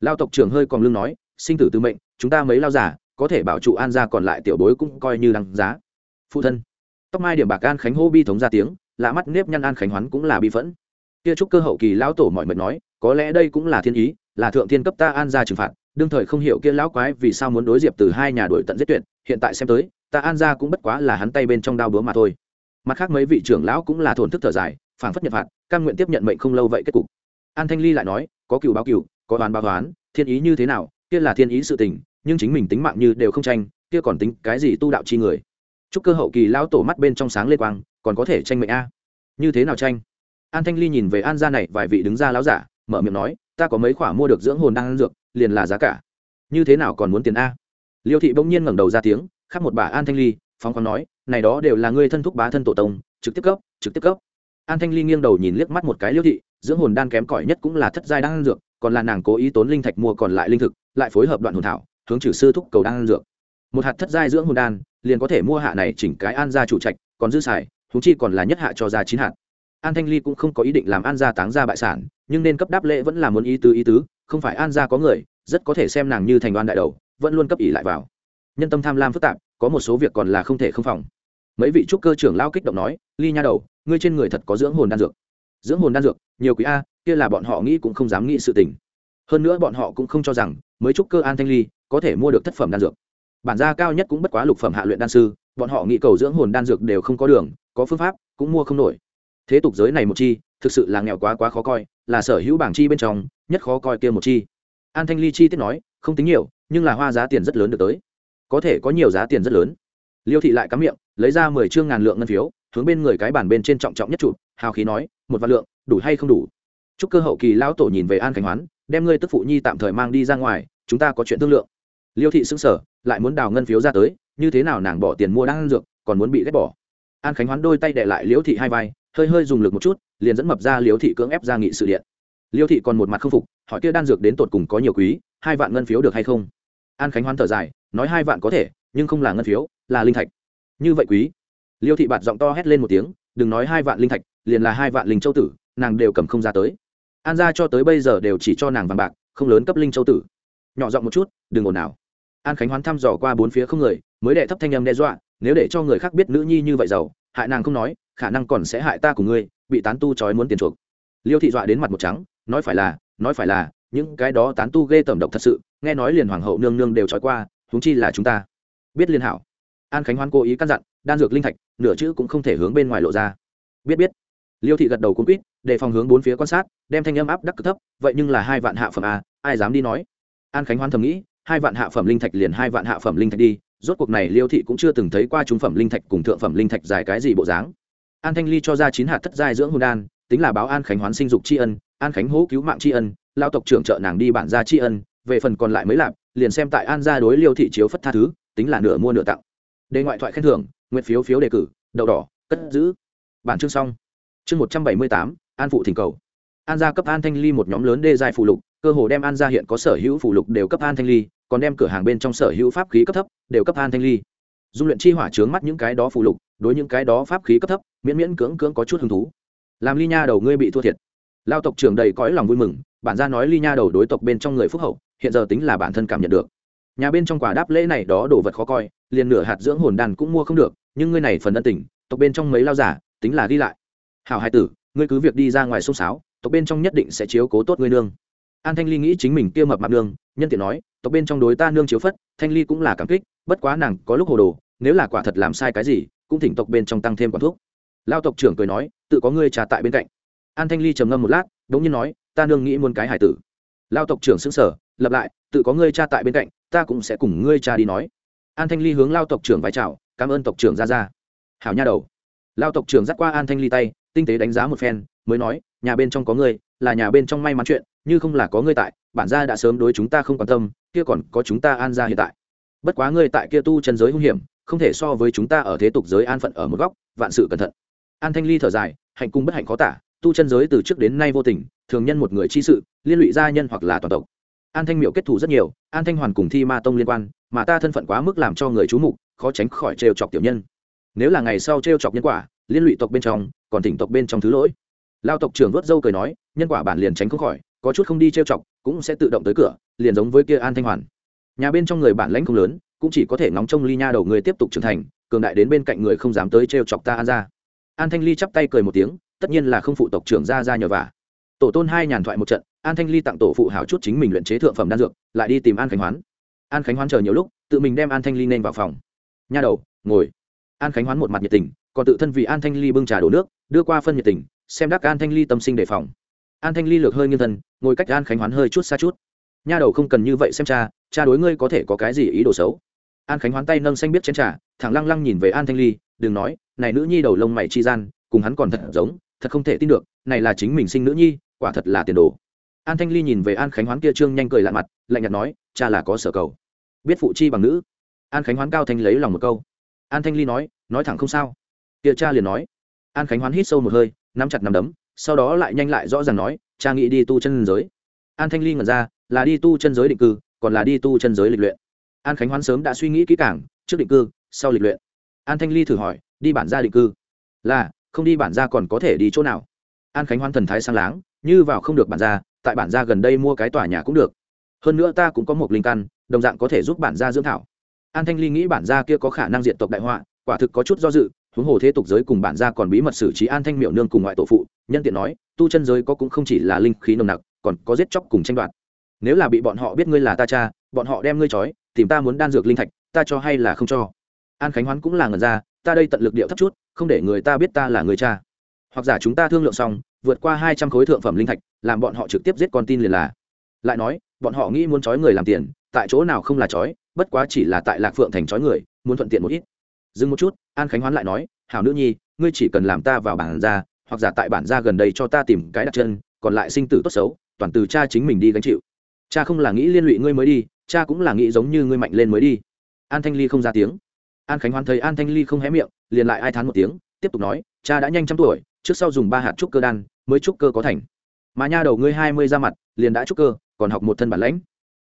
Lao tộc trưởng hơi còn lưng nói sinh tử tư mệnh, chúng ta mấy lao giả có thể bảo trụ an gia còn lại tiểu bối cũng coi như đăng giá. Phụ thân. Tóc mai điểm bạc an khánh hô bi thống ra tiếng, lạ mắt nếp nhăn an khánh hoán cũng là bi phẫn. Kia trúc cơ hậu kỳ lão tổ mọi mệt nói, có lẽ đây cũng là thiên ý, là thượng thiên cấp ta an gia trừng phạt, đương thời không hiểu kia lão quái vì sao muốn đối diệp từ hai nhà đổi tận giết tuyệt, hiện tại xem tới, ta an gia cũng bất quá là hắn tay bên trong đao búa mà thôi. Mặt khác mấy vị trưởng lão cũng là thổn thức thở dài, phảng phất nhận phạt căn nguyện tiếp nhận mệnh không lâu vậy kết cục. An thanh ly lại nói, có cựu báo cựu có đoán báo đoán thiên ý như thế nào kia là thiên ý sự tình, nhưng chính mình tính mạng như đều không tranh, kia còn tính cái gì tu đạo chi người? Chúc cơ hậu kỳ lão tổ mắt bên trong sáng lê quang, còn có thể tranh mệnh a? Như thế nào tranh? An thanh ly nhìn về an gia này vài vị đứng ra lão giả, mở miệng nói, ta có mấy khoả mua được dưỡng hồn đang dược, liền là giá cả. Như thế nào còn muốn tiền a? Liêu thị bỗng nhiên ngẩng đầu ra tiếng khắc một bà an thanh ly, phóng khoáng nói, này đó đều là ngươi thân thúc bá thân tổ tông, trực tiếp cấp, trực tiếp cấp. An thanh ly nghiêng đầu nhìn liếc mắt một cái liêu thị, dưỡng hồn đan kém cỏi nhất cũng là thất giai đang ăn dược còn là nàng cố ý tốn linh thạch mua còn lại linh thực, lại phối hợp đoạn hồn thảo, hướng trừ sư thúc cầu đang ăn dược. Một hạt thất giai dưỡng hồn đan, liền có thể mua hạ này chỉnh cái an gia chủ trạch, còn dư xài thú chi còn là nhất hạ cho ra chín hạt. An thanh ly cũng không có ý định làm an gia táng gia bại sản, nhưng nên cấp đáp lễ vẫn là muốn ý tứ ý tứ, không phải an gia có người, rất có thể xem nàng như thành đoan đại đầu, vẫn luôn cấp ỷ lại vào. Nhân tâm tham lam phức tạp, có một số việc còn là không thể không phòng. Mấy vị trúc cơ trưởng lao kích động nói, ly nha đầu, ngươi trên người thật có dưỡng hồn đan dược. Dưỡng hồn đan dược? Nhiều quý a kia là bọn họ nghĩ cũng không dám nghĩ sự tình. Hơn nữa bọn họ cũng không cho rằng mới trúc cơ an thanh ly, có thể mua được thất phẩm đan dược. Bản gia cao nhất cũng bất quá lục phẩm hạ luyện đan sư, bọn họ nghĩ cầu dưỡng hồn đan dược đều không có đường, có phương pháp, cũng mua không nổi. Thế tục giới này một chi, thực sự là nghèo quá quá khó coi, là sở hữu bảng chi bên trong, nhất khó coi kia một chi. An thanh ly chi tiết nói, không tính nhiều, nhưng là hoa giá tiền rất lớn được tới. Có thể có nhiều giá tiền rất lớn. Liêu thị lại cắm miệng, lấy ra mười chương ngàn lượng ngân phiếu, hướng bên người cái bản bên trên trọng trọng nhất chụp, hào khí nói, một vạn lượng, đủ hay không đủ? Chúc cơ hậu kỳ lão tổ nhìn về an khánh hoán, đem ngươi tức phụ nhi tạm thời mang đi ra ngoài, chúng ta có chuyện thương lượng. Liêu thị xứng sở lại muốn đào ngân phiếu ra tới, như thế nào nàng bỏ tiền mua đang ăn dược, còn muốn bị ghét bỏ. An khánh hoán đôi tay đệ lại liễu thị hai vai, hơi hơi dùng lực một chút, liền dẫn mập ra liễu thị cưỡng ép ra nghị sự điện. Liêu thị còn một mặt không phục, hỏi kia đan dược đến tột cùng có nhiều quý, hai vạn ngân phiếu được hay không? An khánh Hoán thở dài, nói hai vạn có thể, nhưng không là ngân phiếu, là linh thạch. Như vậy quý. Liêu thị bạt giọng to hét lên một tiếng, đừng nói hai vạn linh thạch, liền là hai vạn linh châu tử, nàng đều cầm không ra tới an gia cho tới bây giờ đều chỉ cho nàng vàng bạc, không lớn cấp linh châu tử. Nhỏ giọng một chút, đừng ồn nào an khánh hoán thăm dò qua bốn phía không người, mới đệ thấp thanh âm đe dọa, nếu để cho người khác biết nữ nhi như vậy giàu, hại nàng không nói, khả năng còn sẽ hại ta của ngươi, bị tán tu trói muốn tiền chuộc. Liêu thị dọa đến mặt một trắng, nói phải là, nói phải là, những cái đó tán tu ghê tẩm độc thật sự, nghe nói liền hoàng hậu nương nương đều trói qua chúng chi là chúng ta. Biết liên hảo. An khánh hoan cố ý căn dặn, đan dược linh thạch, nửa chữ cũng không thể hướng bên ngoài lộ ra. Biết biết liêu thị gật đầu cũng quýt để phòng hướng bốn phía quan sát, đem thanh âm áp đắc cực thấp, vậy nhưng là hai vạn hạ phẩm a ai dám đi nói? An khánh hoan thầm nghĩ, hai vạn hạ phẩm linh thạch liền hai vạn hạ phẩm linh thạch đi, rốt cuộc này liêu thị cũng chưa từng thấy qua trung phẩm linh thạch cùng thượng phẩm linh thạch dài cái gì bộ dáng. An thanh ly cho ra chín hạt thất giai dưỡng hồn đan, tính là báo an khánh hoán sinh dục tri ân, an khánh hố cứu mạng tri ân lao tộc trưởng trợ nàng đi bản gia tri ân, về phần còn lại mới lạp, liền xem tại an gia đối liêu thị chiếu phất tha thứ, tính là nửa mua nửa tặng. Đề ngoại thoại khen thưởng nguyện phiếu phiếu đề cử, đậu đỏ, cất giữ. Bản chương xong chương một trăm bảy mươi tám, an phụ thỉnh cầu. An gia cấp an thanh ly một nhóm lớn đê giai phụ lục, cơ hồ đem an gia hiện có sở hữu phụ lục đều cấp an thanh ly, còn đem cửa hàng bên trong sở hữu pháp khí cấp thấp đều cấp an thanh ly. Dung luyện chi hỏa trướng mắt những cái đó phụ lục, đối những cái đó pháp khí cấp thấp, miễn miễn cưỡng cưỡng có chút hứng thú. Làm ly nha đầu ngươi bị thua thiệt. Lao tộc trưởng đầy cõi lòng vui mừng, bản gia nói ly nha đầu đối tộc bên trong người phúc hậu, hiện giờ tính là bản thân cảm nhận được. Nhà bên trong quả đáp lễ này đó đồ vật khó coi, liền nửa hạt dưỡng hồn đàn cũng mua không được, nhưng ngươi này phần ân tình, tộc bên trong mấy lao giả, tính là ghi lại hào hai tử, ngươi cứ việc đi ra ngoài xông xáo tộc bên trong nhất định sẽ chiếu cố tốt ngươi nương. An thanh ly nghĩ chính mình kia mập mặt nương, nhân tiện nói, tộc bên trong đối ta nương chiếu phất, thanh ly cũng là cảm kích, bất quá nàng có lúc hồ đồ, nếu là quả thật làm sai cái gì, cũng thỉnh tộc bên trong tăng thêm quả thuốc. Lao tộc trưởng cười nói, tự có ngươi trà tại bên cạnh. An thanh ly trầm ngâm một lát đ ố n g nhiên nói, ta nương nghĩ muôn cái hải tử. Lao tộc trưởng xứng sở lập lại, tự có ngươi cha tại bên cạnh, ta cũng sẽ cùng ngươi cha đi nói. An thanh ly hướng lao tộc trưởng vai trào cảm ơn tộc trưởng ra ra. Hảo nha đầu. Lao tộc trưởng dắt qua an thanh ly tay tinh tế đánh giá một phen, mới nói, nhà bên trong có ngươi, là nhà bên trong may mắn chuyện, như không là có ngươi tại, bản gia đã sớm đối chúng ta không quan tâm, kia còn có chúng ta an gia hiện tại. Bất quá ngươi tại kia tu chân giới hung hiểm, không thể so với chúng ta ở thế tục giới an phận ở một góc, vạn sự cẩn thận. An thanh ly thở dài, hạnh cung bất hạnh khó tả, tu chân giới từ trước đến nay vô tình, thường nhân một người chi sự, liên lụy gia nhân hoặc là toàn tộc. An thanh miệu kết thù rất nhiều, an thanh hoàn cùng thi ma tông liên quan, mà ta thân phận quá mức làm cho người chú mục, khó tránh khỏi trêu chọc tiểu nhân. Nếu là ngày sau trêu chọc nhân quả liên lụy tộc bên trong, còn thỉnh tộc bên trong thứ lỗi. Lao tộc trưởng vớt dâu cười nói, nhân quả bản liền tránh không khỏi, có chút không đi trêu chọc, cũng sẽ tự động tới cửa, liền giống với kia an thanh hoàn. Nhà bên trong người bản lãnh không lớn, cũng chỉ có thể ngóng trông ly nha đầu người tiếp tục trưởng thành, cường đại đến bên cạnh người không dám tới trêu chọc ta an ra. An thanh ly chắp tay cười một tiếng, tất nhiên là không phụ tộc trưởng ra ra nhờ vả. Tổ tôn hai nhàn thoại một trận, an thanh ly tặng tổ phụ hảo chút chính mình luyện chế thượng phẩm đan dược, lại đi tìm an khánh hoán. An khánh hoán chờ nhiều lúc, tự mình đem an thanh ly nên vào phòng. Nha đầu, ngồi. An khánh hoán một mặt nhiệt tình còn tự thân vì an thanh ly bưng trà đổ nước, đưa qua phân nhiệt tình, xem đắc an thanh ly tâm sinh đề phòng. An thanh ly lược hơi nghiêng thân, ngồi cách an khánh hoán hơi chút xa chút. Nha đầu không cần như vậy xem cha cha đối ngươi có thể có cái gì ý đồ xấu? An khánh hoán tay nâng xanh biết chén trà, thẳng lăng lăng nhìn về an thanh ly, đừng nói, này nữ nhi đầu lông mày chi gian, cùng hắn còn thật giống, thật không thể tin được, này là chính mình sinh nữ nhi, quả thật là tiền đồ. An thanh ly nhìn về an khánh hoán kia trương nhanh cười lạ mặt, lạnh nhạt nói, cha là có sở cầu. Biết phụ chi bằng nữ. An khánh hoán cao thanh lấy lòng một câu. An thanh ly nói nói thẳng không sao kia cha liền nói. An khánh hoán hít sâu một hơi, nắm chặt nắm đấm, sau đó lại nhanh lại rõ ràng nói, cha nghĩ đi tu chân giới. An thanh ly ngẩn ra, là đi tu chân giới định cư, còn là đi tu chân giới lịch luyện. An khánh hoán sớm đã suy nghĩ kỹ càng, trước định cư, sau lịch luyện. An thanh ly thử hỏi, đi bản gia định cư? Là, không đi bản gia còn có thể đi chỗ nào? An khánh hoán thần thái sang láng, như vào không được bản gia, tại bản gia gần đây mua cái tòa nhà cũng được. Hơn nữa ta cũng có một linh căn, đồng dạng có thể giúp bản gia dưỡng thảo. An thanh ly nghĩ bản gia kia có khả năng diện tộc đại họa, quả thực có chút do dự huống hồ thế tục giới cùng bản gia còn bí mật xử trí an thanh miệu nương cùng ngoại tổ phụ, nhân tiện nói, tu chân giới có cũng không chỉ là linh khí nồng nặc, còn có giết chóc cùng tranh đoạt. Nếu là bị bọn họ biết ngươi là ta cha, bọn họ đem ngươi trói, tìm ta muốn đan dược linh thạch, ta cho hay là không cho? An khánh hoán cũng là ngần ra, ta đây tận lực điệu thấp chút, không để người ta biết ta là người cha. Hoặc giả chúng ta thương lượng xong, vượt qua hai trăm khối thượng phẩm linh thạch, làm bọn họ trực tiếp giết con tin liền là. Lại nói, bọn họ nghĩ muốn trói người làm tiền, tại chỗ nào không là trói, bất quá chỉ là tại lạc phượng thành trói người, muốn thuận tiện một ít dừng một chút, an khánh hoán lại nói, hảo nữ nhi, ngươi chỉ cần làm ta vào bản ra, hoặc giả tại bản ra gần đây cho ta tìm cái đặt chân, còn lại sinh tử tốt xấu, toàn từ cha chính mình đi gánh chịu. Cha không là nghĩ liên lụy ngươi mới đi, cha cũng là nghĩ giống như ngươi mạnh lên mới đi. An thanh ly không ra tiếng. An khánh hoán thấy an thanh ly không hé miệng, liền lại ai thán một tiếng, tiếp tục nói, cha đã nhanh trăm tuổi, trước sau dùng ba hạt trúc cơ đan, mới trúc cơ có thành. Mà nha đầu ngươi hai mươi ra mặt, liền đã trúc cơ, còn học một thân bản lãnh.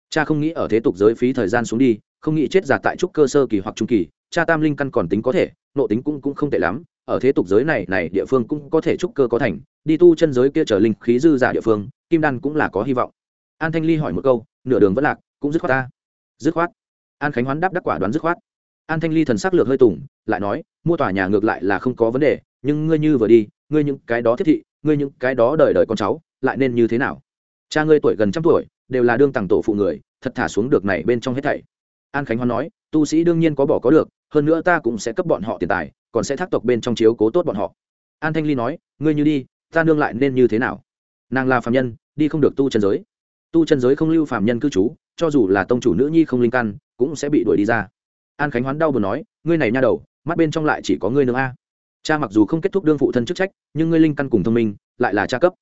Cha không nghĩ ở thế tục giới phí thời gian xuống đi, không nghĩ chết giả tại trúc cơ sơ kỳ hoặc trung kỳ cha tam linh căn còn tính có thể nộ tính cũng cũng không tệ lắm, ở thế tục giới này này địa phương cũng có thể trúc cơ có thành, đi tu chân giới kia trở linh khí dư giả địa phương, kim đan cũng là có hy vọng. An thanh ly hỏi một câu, nửa đường vẫn lạc, cũng dứt khoát ta. Dứt khoát. An khánh hoán đáp đắc quả đoán dứt khoát. An thanh ly thần sắc lược hơi tủng lại nói, mua tòa nhà ngược lại là không có vấn đề, nhưng ngươi như vừa đi, ngươi những cái đó thiết thị, ngươi những cái đó đời đời con cháu, lại nên như thế nào? Cha ngươi tuổi gần trăm tuổi, đều là đương tàng tổ phụ người, thật thả xuống được này bên trong hết thảy. An khánh hoán nói, tu sĩ đương nhiên có bỏ có được hơn nữa ta cũng sẽ cấp bọn họ tiền tài, còn sẽ thác tộc bên trong chiếu cố tốt bọn họ. An thanh ly nói, ngươi như đi, ta nương lại nên như thế nào? Nàng là phạm nhân, đi không được tu chân giới. Tu chân giới không lưu phạm nhân cư trú, cho dù là tông chủ nữ nhi không linh căn, cũng sẽ bị đuổi đi ra. An khánh hoán đau buồn nói, ngươi này nha đầu, mắt bên trong lại chỉ có ngươi nương a. Cha mặc dù không kết thúc đương phụ thân chức trách, nhưng ngươi linh căn cùng thông minh, lại là cha cấp.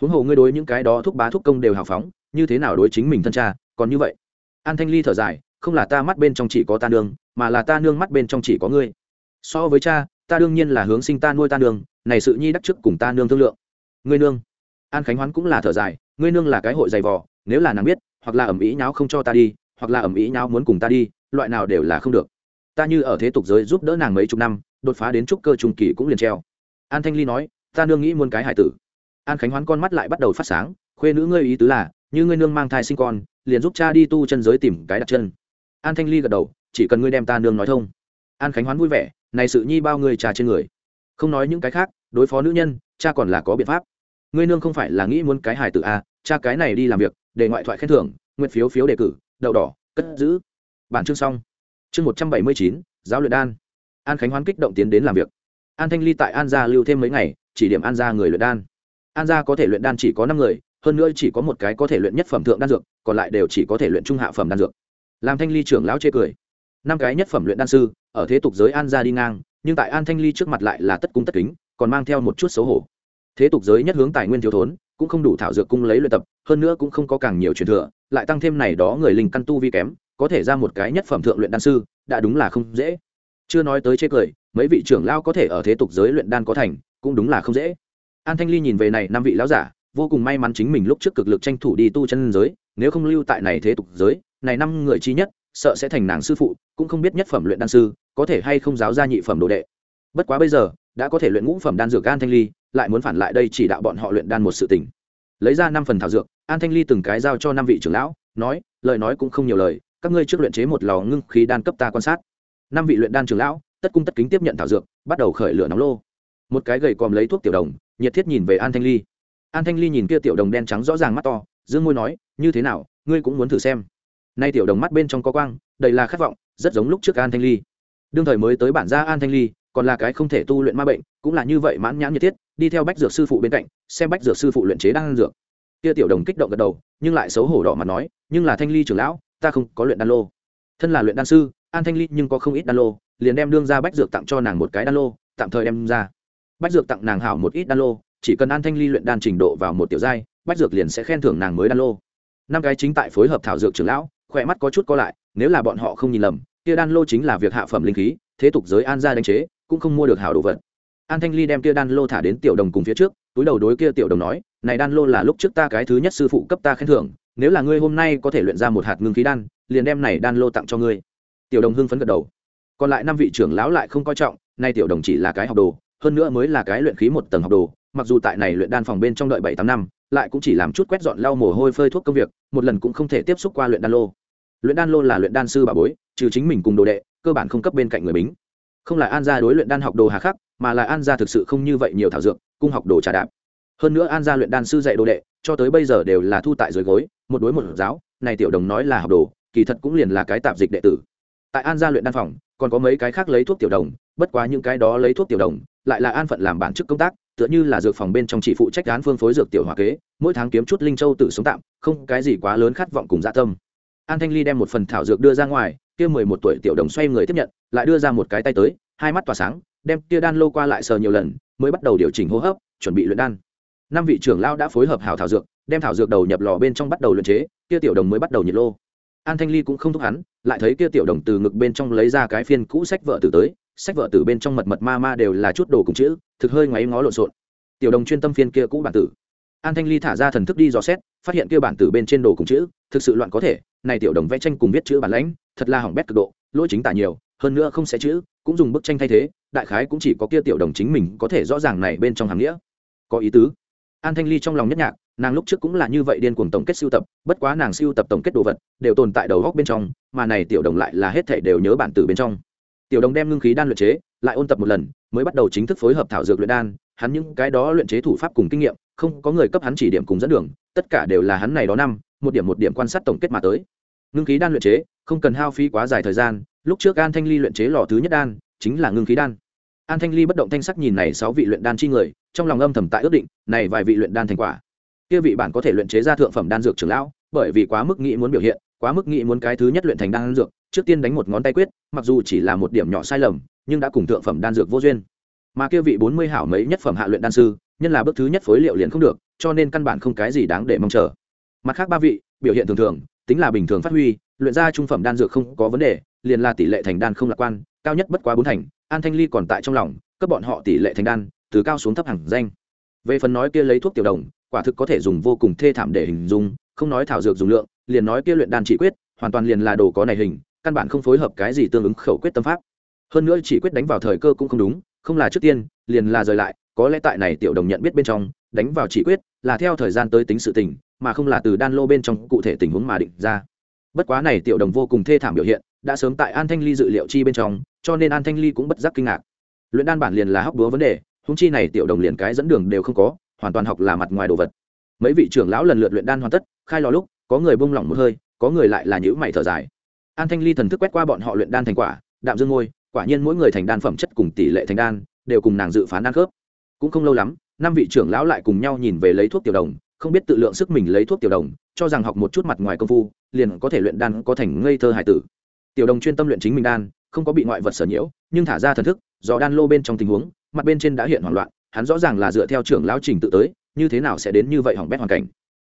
Huống hồ ngươi đối những cái đó thúc bá thúc công đều hào phóng, như thế nào đối chính mình thân cha, còn như vậy? An thanh ly thở dài, không là ta mắt bên trong chỉ có ta nương mà là ta nương mắt bên trong chỉ có ngươi. So với cha, ta đương nhiên là hướng sinh ta nuôi ta nương, này sự nhi đắc trước cùng ta nương thương lượng. Ngươi nương, an khánh hoán cũng là thở dài, ngươi nương là cái hội dày vò, nếu là nàng biết, hoặc là ẩm ý nháo không cho ta đi, hoặc là ẩm ý nháo muốn cùng ta đi, loại nào đều là không được. Ta như ở thế tục giới giúp đỡ nàng mấy chục năm, đột phá đến trúc cơ trung kỳ cũng liền treo. An thanh ly nói, ta nương nghĩ muôn cái hải tử. An khánh hoán con mắt lại bắt đầu phát sáng, khuê nữ ngươi ý tứ là, như ngươi nương mang thai sinh con, liền giúp cha đi tu chân giới tìm cái đặt chân. An thanh ly gật đầu chỉ cần ngươi đem ta nương nói thông. An khánh hoán vui vẻ này sự nhi bao người trà trên người. Không nói những cái khác đối phó nữ nhân cha còn là có biện pháp. Ngươi nương không phải là nghĩ muốn cái hài tử a à, cha cái này đi làm việc để ngoại thoại khen thưởng nguyện phiếu phiếu đề cử đậu đỏ cất giữ. Bản chương xong. Chương một trăm bảy mươi chín giáo luyện đan. An khánh hoán kích động tiến đến làm việc. An thanh ly tại an gia lưu thêm mấy ngày chỉ điểm an gia người luyện đan. An gia có thể luyện đan chỉ có năm người hơn nữa chỉ có một cái có thể luyện nhất phẩm thượng đan dược còn lại đều chỉ có thể luyện trung hạ phẩm đan dược. Làm thanh ly trưởng lão chê cười năm cái nhất phẩm luyện đan sư, ở thế tục giới an gia đi ngang, nhưng tại an thanh ly trước mặt lại là tất cung tất kính, còn mang theo một chút xấu hổ. Thế tục giới nhất hướng tài nguyên thiếu thốn, cũng không đủ thảo dược cung lấy luyện tập, hơn nữa cũng không có càng nhiều truyền thừa, lại tăng thêm này đó người linh căn tu vi kém, có thể ra một cái nhất phẩm thượng luyện đan sư, đã đúng là không dễ. Chưa nói tới chê cười, mấy vị trưởng lao có thể ở thế tục giới luyện đan có thành, cũng đúng là không dễ. An thanh ly nhìn về này năm vị lão giả, vô cùng may mắn chính mình lúc trước cực lực tranh thủ đi tu chân giới, nếu không lưu tại này thế tục giới, này năm người chi nhất sợ sẽ thành nàng sư phụ, cũng không biết nhất phẩm luyện đan sư có thể hay không giáo ra nhị phẩm đồ đệ. Bất quá bây giờ, đã có thể luyện ngũ phẩm đan dược an thanh ly, lại muốn phản lại đây chỉ đạo bọn họ luyện đan một sự tình. Lấy ra năm phần thảo dược, an thanh ly từng cái giao cho năm vị trưởng lão, nói, lời nói cũng không nhiều lời, các ngươi trước luyện chế một lò ngưng khí đan cấp ta quan sát. Năm vị luyện đan trưởng lão, tất cung tất kính tiếp nhận thảo dược, bắt đầu khởi lửa nóng lô. Một cái gầy còm lấy thuốc tiểu đồng, nhiệt thiết nhìn về an thanh ly. An thanh ly nhìn kia tiểu đồng đen trắng rõ ràng mắt to, dương môi nói, như thế nào, ngươi cũng muốn thử xem nay tiểu đồng mắt bên trong có quang, đầy là khát vọng, rất giống lúc trước an thanh ly. Đương thời mới tới bản gia an thanh ly, còn là cái không thể tu luyện ma bệnh, cũng là như vậy mãn nhãn nhiệt thiết, đi theo bách dược sư phụ bên cạnh, xem bách dược sư phụ luyện chế đan dược. Kia tiểu đồng kích động gật đầu, nhưng lại xấu hổ đỏ mặt nói, nhưng là thanh ly trưởng lão, ta không có luyện đan lô. Thân là luyện đan sư, an thanh ly nhưng có không ít đan lô, liền đem đương ra bách dược tặng cho nàng một cái đan lô, tạm thời đem ra. Bách dược tặng nàng hảo một ít đan lô, chỉ cần an thanh ly luyện đan trình độ vào một tiểu giai, bách dược liền sẽ khen thưởng nàng mới đan lô. Năm cái chính tại phối hợp thảo dược trưởng lão khỏe mắt có chút co lại, nếu là bọn họ không nhìn lầm, kia đan lô chính là việc hạ phẩm linh khí, thế tục giới an gia đánh chế, cũng không mua được hảo đồ vật. An thanh ly đem kia đan lô thả đến tiểu đồng cùng phía trước, túi đầu đối kia tiểu đồng nói, này đan lô là lúc trước ta cái thứ nhất sư phụ cấp ta khen thưởng, nếu là ngươi hôm nay có thể luyện ra một hạt ngưng khí đan, liền đem này đan lô tặng cho ngươi. Tiểu đồng hưng phấn gật đầu. Còn lại năm vị trưởng lão lại không coi trọng, nay tiểu đồng chỉ là cái học đồ, hơn nữa mới là cái luyện khí một tầng học đồ, mặc dù tại này luyện đan phòng bên trong đợi bảy tám năm, lại cũng chỉ làm chút quét dọn lau mồ hôi phơi thuốc công việc, một lần cũng không thể tiếp xúc qua luyện đan lô luyện đan lô là luyện đan sư bà bối, trừ chính mình cùng đồ đệ, cơ bản không cấp bên cạnh người bính. Không là an gia đối luyện đan học đồ hà khắc, mà là an gia thực sự không như vậy nhiều thảo dược, cung học đồ trà đạp. Hơn nữa an gia luyện đan sư dạy đồ đệ, cho tới bây giờ đều là thu tại dưới gối, một đối một giáo, này tiểu đồng nói là học đồ, kỳ thật cũng liền là cái tạp dịch đệ tử. Tại an gia luyện đan phòng, còn có mấy cái khác lấy thuốc tiểu đồng, bất quá những cái đó lấy thuốc tiểu đồng, lại là an phận làm bản chức công tác, tựa như là dược phòng bên trong chỉ phụ trách án phương phối dược tiểu hòa kế, mỗi tháng kiếm chút linh châu tự sống tạm, không cái gì quá lớn khát vọng cùng dạ tâm an thanh ly đem một phần thảo dược đưa ra ngoài, kia mười một tuổi tiểu đồng xoay người tiếp nhận, lại đưa ra một cái tay tới, hai mắt tỏa sáng, đem kia đan lô qua lại sờ nhiều lần, mới bắt đầu điều chỉnh hô hấp, chuẩn bị luyện đan. Năm vị trưởng lao đã phối hợp hảo thảo dược, đem thảo dược đầu nhập lò bên trong bắt đầu luyện chế, kia tiểu đồng mới bắt đầu nhiệt lô. An thanh ly cũng không thúc hắn, lại thấy kia tiểu đồng từ ngực bên trong lấy ra cái phiên cũ sách vợ tử tới, sách vợ tử bên trong mật mật ma ma đều là chút đồ cùng chữ, thực hơi ngoáy ngó lộn xộn. Tiểu đồng chuyên tâm phiên kia cũ bản tử. An thanh ly thả ra thần thức đi dò xét, phát hiện kia bản tử bên trên đồ cùng chữ, thực sự loạn có thể này tiểu đồng vẽ tranh cùng viết chữ bản lãnh, thật là hỏng bét cực độ, lỗi chính tả nhiều, hơn nữa không sẽ chữ, cũng dùng bức tranh thay thế, đại khái cũng chỉ có kia tiểu đồng chính mình có thể rõ ràng này bên trong hàng nghĩa. Có ý tứ. An thanh ly trong lòng nhất nhạc, nàng lúc trước cũng là như vậy điên cuồng tổng kết sưu tập, bất quá nàng sưu tập tổng kết đồ vật, đều tồn tại đầu góc bên trong, mà này tiểu đồng lại là hết thể đều nhớ bản từ bên trong. Tiểu đồng đem ngưng khí đan luyện chế, lại ôn tập một lần, mới bắt đầu chính thức phối hợp thảo dược luyện đan, hắn những cái đó luyện chế thủ pháp cùng kinh nghiệm, không có người cấp hắn chỉ điểm cùng dẫn đường, tất cả đều là hắn này đó năm, một điểm một điểm quan sát tổng kết mà tới ngưng khí đan luyện chế, không cần hao phí quá dài thời gian, lúc trước an thanh ly luyện chế lò thứ nhất đan, chính là ngưng khí đan. An thanh ly bất động thanh sắc nhìn này sáu vị luyện đan chi người, trong lòng âm thầm tại ước định, này vài vị luyện đan thành quả. Kia vị bản có thể luyện chế ra thượng phẩm đan dược trưởng lão, bởi vì quá mức nghĩ muốn biểu hiện, quá mức nghĩ muốn cái thứ nhất luyện thành đan dược, trước tiên đánh một ngón tay quyết, mặc dù chỉ là một điểm nhỏ sai lầm, nhưng đã cùng thượng phẩm đan dược vô duyên. Mà kia vị bốn mươi hảo mấy nhất phẩm hạ luyện đan sư, nhân là bước thứ nhất phối liệu liền không được, cho nên căn bản không cái gì đáng để mong chờ. Mặt khác ba vị, biểu hiện thường thường tính là bình thường phát huy, luyện ra trung phẩm đan dược không có vấn đề, liền là tỷ lệ thành đan không lạc quan, cao nhất bất quá bốn thành, an thanh ly còn tại trong lòng, cấp bọn họ tỷ lệ thành đan, từ cao xuống thấp hẳn danh. Về phần nói kia lấy thuốc tiểu đồng, quả thực có thể dùng vô cùng thê thảm để hình dung, không nói thảo dược dùng lượng, liền nói kia luyện đan chỉ quyết, hoàn toàn liền là đồ có này hình, căn bản không phối hợp cái gì tương ứng khẩu quyết tâm pháp. Hơn nữa chỉ quyết đánh vào thời cơ cũng không đúng, không là trước tiên, liền là rời lại có lẽ tại này tiểu đồng nhận biết bên trong, đánh vào chỉ quyết là theo thời gian tới tính sự tình, mà không là từ đan lô bên trong cụ thể tình huống mà định ra. Bất quá này tiểu đồng vô cùng thê thảm biểu hiện, đã sớm tại an thanh ly dự liệu chi bên trong, cho nên an thanh ly cũng bất giác kinh ngạc. Luyện đan bản liền là hóc búa vấn đề húng chi này tiểu đồng liền cái dẫn đường đều không có, hoàn toàn học là mặt ngoài đồ vật. Mấy vị trưởng lão lần lượt luyện đan hoàn tất, khai lò lúc, có người bông lỏng một hơi, có người lại là nhữ mày thở dài. An thanh ly thần thức quét qua bọn họ luyện đan thành quả, đạm dương ngôi, quả nhiên mỗi người thành đan phẩm chất cùng tỷ lệ thành đan, đều cùng nàng dự phán đan khớp cũng không lâu lắm, năm vị trưởng lão lại cùng nhau nhìn về lấy thuốc tiểu đồng, không biết tự lượng sức mình lấy thuốc tiểu đồng, cho rằng học một chút mặt ngoài công phu, liền có thể luyện đan có thành ngây thơ hải tử. Tiểu đồng chuyên tâm luyện chính mình đan, không có bị ngoại vật sở nhiễu, nhưng thả ra thần thức do đan lô bên trong tình huống, mặt bên trên đã hiện hoảng loạn, hắn rõ ràng là dựa theo trưởng lão trình tự tới, như thế nào sẽ đến như vậy hỏng bét hoàn cảnh.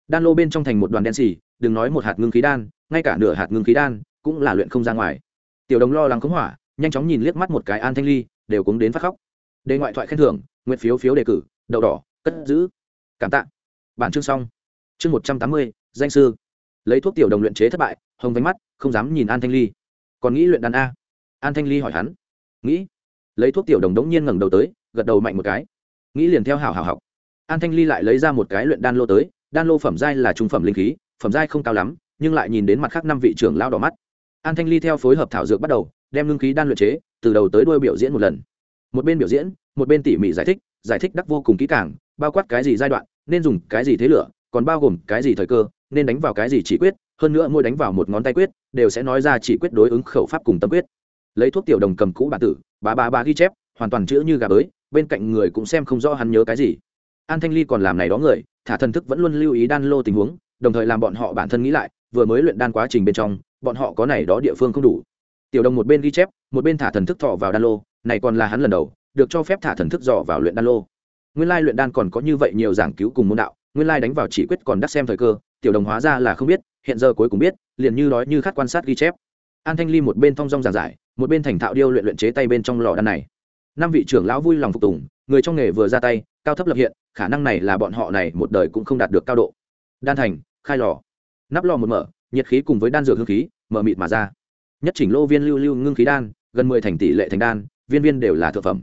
Đan lô bên trong thành một đoàn đen xì, đừng nói một hạt ngưng khí đan, ngay cả nửa hạt ngưng khí đan, cũng là luyện không ra ngoài. Tiểu đồng lo lắng khống hỏa, nhanh chóng nhìn liếc mắt một cái an thanh ly, đều cũng đến phát khóc. Đề ngoại thoại khen thưởng nguyện phiếu phiếu đề cử đậu đỏ cất giữ. Cảm tạ. Bản chương xong. Chương một trăm tám mươi danh sư. Lấy thuốc tiểu đồng luyện chế thất bại hồng vánh mắt không dám nhìn an thanh ly. Còn nghĩ luyện đàn a. An thanh ly hỏi hắn. Nghĩ. Lấy thuốc tiểu đồng đống nhiên ngẩng đầu tới gật đầu mạnh một cái. Nghĩ liền theo hảo hảo học. An thanh ly lại lấy ra một cái luyện đan lô tới đan lô phẩm giai là trung phẩm linh khí phẩm giai không cao lắm nhưng lại nhìn đến mặt khác năm vị trưởng lao đỏ mắt. An thanh ly theo phối hợp thảo dược bắt đầu đem ngưng khí đan luyện chế từ đầu tới đuôi biểu diễn một lần một bên biểu diễn, một bên tỉ mỉ giải thích giải thích đắc vô cùng kỹ càng, bao quát cái gì giai đoạn, nên dùng cái gì thế lửa, còn bao gồm cái gì thời cơ, nên đánh vào cái gì chỉ quyết, hơn nữa mỗi đánh vào một ngón tay quyết, đều sẽ nói ra chỉ quyết đối ứng khẩu pháp cùng tâm quyết. Lấy thuốc tiểu đồng cầm cũ bản tử bà bà bà ghi chép, hoàn toàn chữ như gà bới, bên cạnh người cũng xem không rõ hắn nhớ cái gì. An thanh ly còn làm này đó người, thả thần thức vẫn luôn lưu ý đan lô tình huống, đồng thời làm bọn họ bản thân nghĩ lại, vừa mới luyện đan quá trình bên trong, bọn họ có này đó địa phương không đủ. Tiểu đồng một bên ghi chép, một bên thả thần thức thọ vào đan lô này còn là hắn lần đầu, được cho phép thả thần thức dò vào luyện đan lô. Nguyên lai luyện đan còn có như vậy nhiều giảng cứu cùng môn đạo, nguyên lai đánh vào chỉ quyết còn đắc xem thời cơ, tiểu đồng hóa ra là không biết, hiện giờ cuối cùng biết, liền như nói như khát quan sát ghi chép. An thanh ly một bên thong dong giảng giải, một bên thành thạo điêu luyện luyện chế tay bên trong lò đan này. Năm vị trưởng lão vui lòng phục tùng, người trong nghề vừa ra tay, cao thấp lập hiện, khả năng này là bọn họ này một đời cũng không đạt được cao độ. Đan thành, khai lò. Nắp lò một mở, nhiệt khí cùng với đan dược hương khí, mở mịt mà ra. Nhất chỉnh lô viên lưu lưu ngưng khí đan, gần mười thành tỷ lệ thành đan viên viên đều là thực phẩm.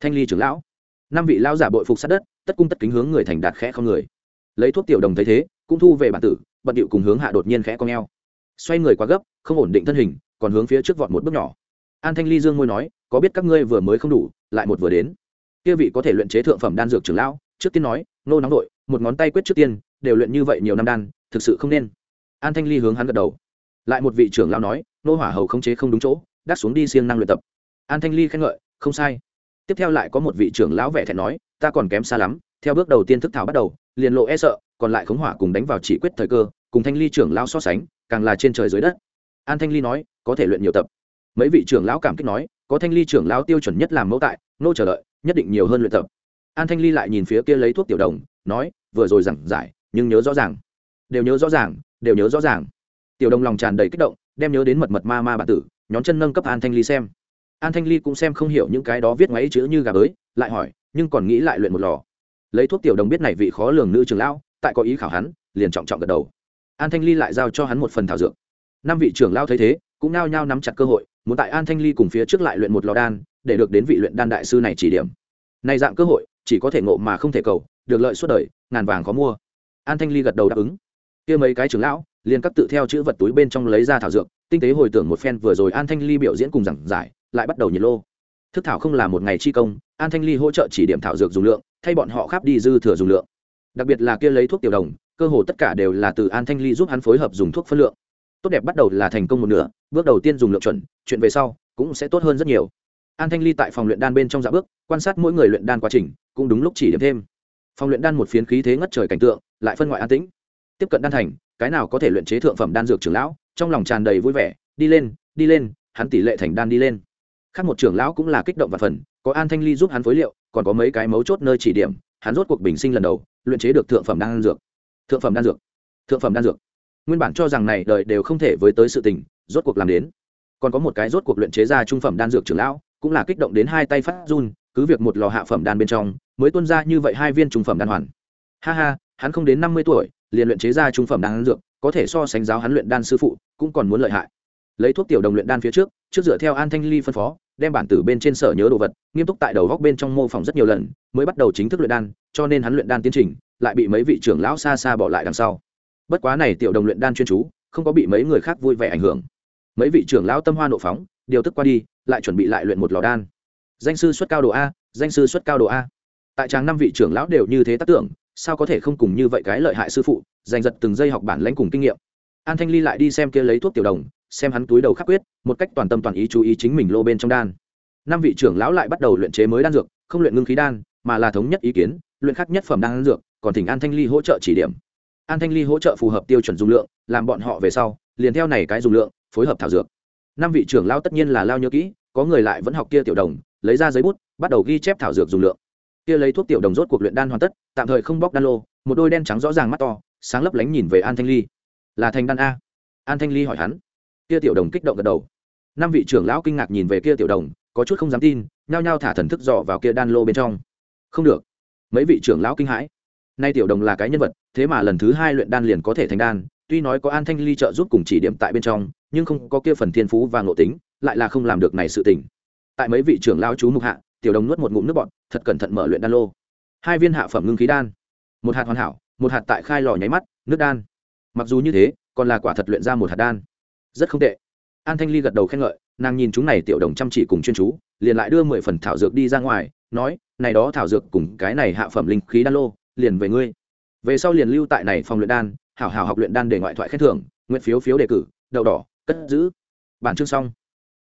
Thanh ly trưởng lão, năm vị lão giả bội phục sát đất, tất cung tất kính hướng người thành đạt khẽ không người. Lấy thuốc tiểu đồng thấy thế, cũng thu về bản tử, bận điệu cùng hướng hạ đột nhiên khẽ cong eo. Xoay người quá gấp, không ổn định thân hình, còn hướng phía trước vọt một bước nhỏ. An thanh ly dương môi nói, có biết các ngươi vừa mới không đủ, lại một vừa đến? Kia vị có thể luyện chế thượng phẩm đan dược trưởng lão, trước tiên nói, nô nóng đội, một ngón tay quyết trước tiên, đều luyện như vậy nhiều năm đan, thực sự không nên. An thanh ly hướng hắn gật đầu. Lại một vị trưởng lão nói, nô hỏa hầu không chế không đúng chỗ đắt xuống đi siêng năng luyện tập an thanh ly khen ngợi, không sai. Tiếp theo lại có một vị trưởng lão vẻ thẹn nói, ta còn kém xa lắm, theo bước đầu tiên thức thảo bắt đầu, liền lộ e sợ, còn lại khống hỏa cùng đánh vào chỉ quyết thời cơ, cùng thanh ly trưởng lão so sánh, càng là trên trời dưới đất. An thanh ly nói, có thể luyện nhiều tập. Mấy vị trưởng lão cảm kích nói, có thanh ly trưởng lão tiêu chuẩn nhất làm mẫu tại, nô chờ đợi, nhất định nhiều hơn luyện tập. An thanh ly lại nhìn phía kia lấy thuốc tiểu đồng, nói, vừa rồi giảng giải, nhưng nhớ rõ ràng. Đều nhớ rõ ràng, đều nhớ rõ ràng. Tiểu đồng lòng tràn đầy kích động, đem nhớ đến mật mật ma ma bản tử, nhón chân nâng cấp an thanh ly xem an thanh ly cũng xem không hiểu những cái đó viết ngoáy chữ như gà bới, lại hỏi, nhưng còn nghĩ lại luyện một lò. Lấy thuốc tiểu đồng biết này vị khó lường nữ trưởng lão, tại có ý khảo hắn, liền trọng trọng gật đầu. An thanh ly lại giao cho hắn một phần thảo dược. Năm vị trưởng lao thấy thế, cũng nao nhao nắm chặt cơ hội, muốn tại an thanh ly cùng phía trước lại luyện một lò đan, để được đến vị luyện đan đại sư này chỉ điểm. Này dạng cơ hội, chỉ có thể ngộ mà không thể cầu, được lợi suốt đời, ngàn vàng có mua. An thanh ly gật đầu đáp ứng. Kia mấy cái trưởng lão, liền các tự theo chữ vật túi bên trong lấy ra thảo dược, tinh tế hồi tưởng một phen vừa rồi an thanh ly biểu diễn cùng giảng giải lại bắt đầu nhiệt lô. Thức thảo không là một ngày chi công, an thanh ly hỗ trợ chỉ điểm thảo dược dùng lượng, thay bọn họ khắp đi dư thừa dùng lượng. Đặc biệt là kia lấy thuốc tiểu đồng, cơ hồ tất cả đều là từ an thanh ly giúp hắn phối hợp dùng thuốc phân lượng. Tốt đẹp bắt đầu là thành công một nửa, bước đầu tiên dùng lượng chuẩn, chuyện về sau cũng sẽ tốt hơn rất nhiều. An thanh ly tại phòng luyện đan bên trong dạ bước, quan sát mỗi người luyện đan quá trình, cũng đúng lúc chỉ điểm thêm. Phòng luyện đan một phiến khí thế ngất trời cảnh tượng, lại phân ngoại an tĩnh. Tiếp cận đan thành, cái nào có thể luyện chế thượng phẩm đan dược trưởng lão, trong lòng tràn đầy vui vẻ, đi lên đi lên, hắn tỷ lệ thành đan đi lên khác một trưởng lão cũng là kích động và phần, có an thanh ly giúp hắn phối liệu, còn có mấy cái mấu chốt nơi chỉ điểm, hắn rốt cuộc bình sinh lần đầu, luyện chế được thượng phẩm đan dược. Thượng phẩm đan dược. Thượng phẩm đan dược. Nguyên bản cho rằng này đời đều không thể với tới sự tình, rốt cuộc làm đến. Còn có một cái rốt cuộc luyện chế ra trung phẩm đan dược trưởng lão, cũng là kích động đến hai tay phát run, cứ việc một lò hạ phẩm đan bên trong, mới tuân ra như vậy hai viên trung phẩm đan hoàn. Ha ha, hắn không đến năm mươi tuổi, liền luyện chế ra trung phẩm đan dược, có thể so sánh giáo hắn luyện đan sư phụ, cũng còn muốn lợi hại. Lấy thuốc tiểu đồng luyện đan phía trước trước dựa theo an thanh ly phân phó đem bản tử bên trên sở nhớ đồ vật, nghiêm túc tại đầu góc bên trong mô phỏng rất nhiều lần, mới bắt đầu chính thức luyện đan, cho nên hắn luyện đan tiến trình lại bị mấy vị trưởng lão xa xa bỏ lại đằng sau. Bất quá này tiểu đồng luyện đan chuyên chú, không có bị mấy người khác vui vẻ ảnh hưởng. Mấy vị trưởng lão tâm hoa nộ phóng, điều tức qua đi, lại chuẩn bị lại luyện một lò đan. Danh sư xuất cao độ a, danh sư xuất cao độ a. Tại tràng năm vị trưởng lão đều như thế tác tưởng, sao có thể không cùng như vậy cái lợi hại sư phụ, giành giật từng giây học bản lãnh cùng kinh nghiệm. An thanh ly lại đi xem kia lấy thuốc tiểu đồng xem hắn túi đầu khắc quyết, một cách toàn tâm toàn ý chú ý chính mình lô bên trong đan. Năm vị trưởng lão lại bắt đầu luyện chế mới đan dược, không luyện ngưng khí đan, mà là thống nhất ý kiến, luyện khắc nhất phẩm đan dược, còn thỉnh an thanh ly hỗ trợ chỉ điểm. An thanh ly hỗ trợ phù hợp tiêu chuẩn dung lượng, làm bọn họ về sau, liền theo này cái dung lượng, phối hợp thảo dược. Năm vị trưởng lão tất nhiên là lao nhớ kỹ, có người lại vẫn học kia tiểu đồng, lấy ra giấy bút, bắt đầu ghi chép thảo dược dùng lượng. Kia lấy thuốc tiểu đồng rốt cuộc luyện đan hoàn tất, tạm thời không bóc đan lô, một đôi đen trắng rõ ràng mắt to, sáng lấp lánh nhìn về an thanh ly. Là thành đan a? An thanh ly hỏi hắn kia tiểu đồng kích động gật đầu. Năm vị trưởng lão kinh ngạc nhìn về kia tiểu đồng, có chút không dám tin, nhao nhao thả thần thức dò vào kia đan lô bên trong. Không được. Mấy vị trưởng lão kinh hãi. Nay tiểu đồng là cái nhân vật, thế mà lần thứ hai luyện đan liền có thể thành đan, tuy nói có an thanh ly trợ giúp cùng chỉ điểm tại bên trong, nhưng không có kia phần thiên phú và ngộ tính, lại là không làm được này sự tình. Tại mấy vị trưởng lão chú mục hạ, tiểu đồng nuốt một ngụm nước bọt, thật cẩn thận mở luyện đan lô. Hai viên hạ phẩm ngưng khí đan. Một hạt hoàn hảo, một hạt tại khai lò nháy mắt, nước đan. Mặc dù như thế, còn là quả thật luyện ra một hạt đan rất không tệ. An thanh ly gật đầu khen ngợi, nàng nhìn chúng này tiểu đồng chăm chỉ cùng chuyên chú, liền lại đưa mười phần thảo dược đi ra ngoài, nói, này đó thảo dược cùng cái này hạ phẩm linh khí đan lô, liền về ngươi. Về sau liền lưu tại này phòng luyện đan, hảo hảo học luyện đan để ngoại thoại khen thưởng, nguyện phiếu phiếu đề cử, đậu đỏ, cất giữ. Bản chương xong.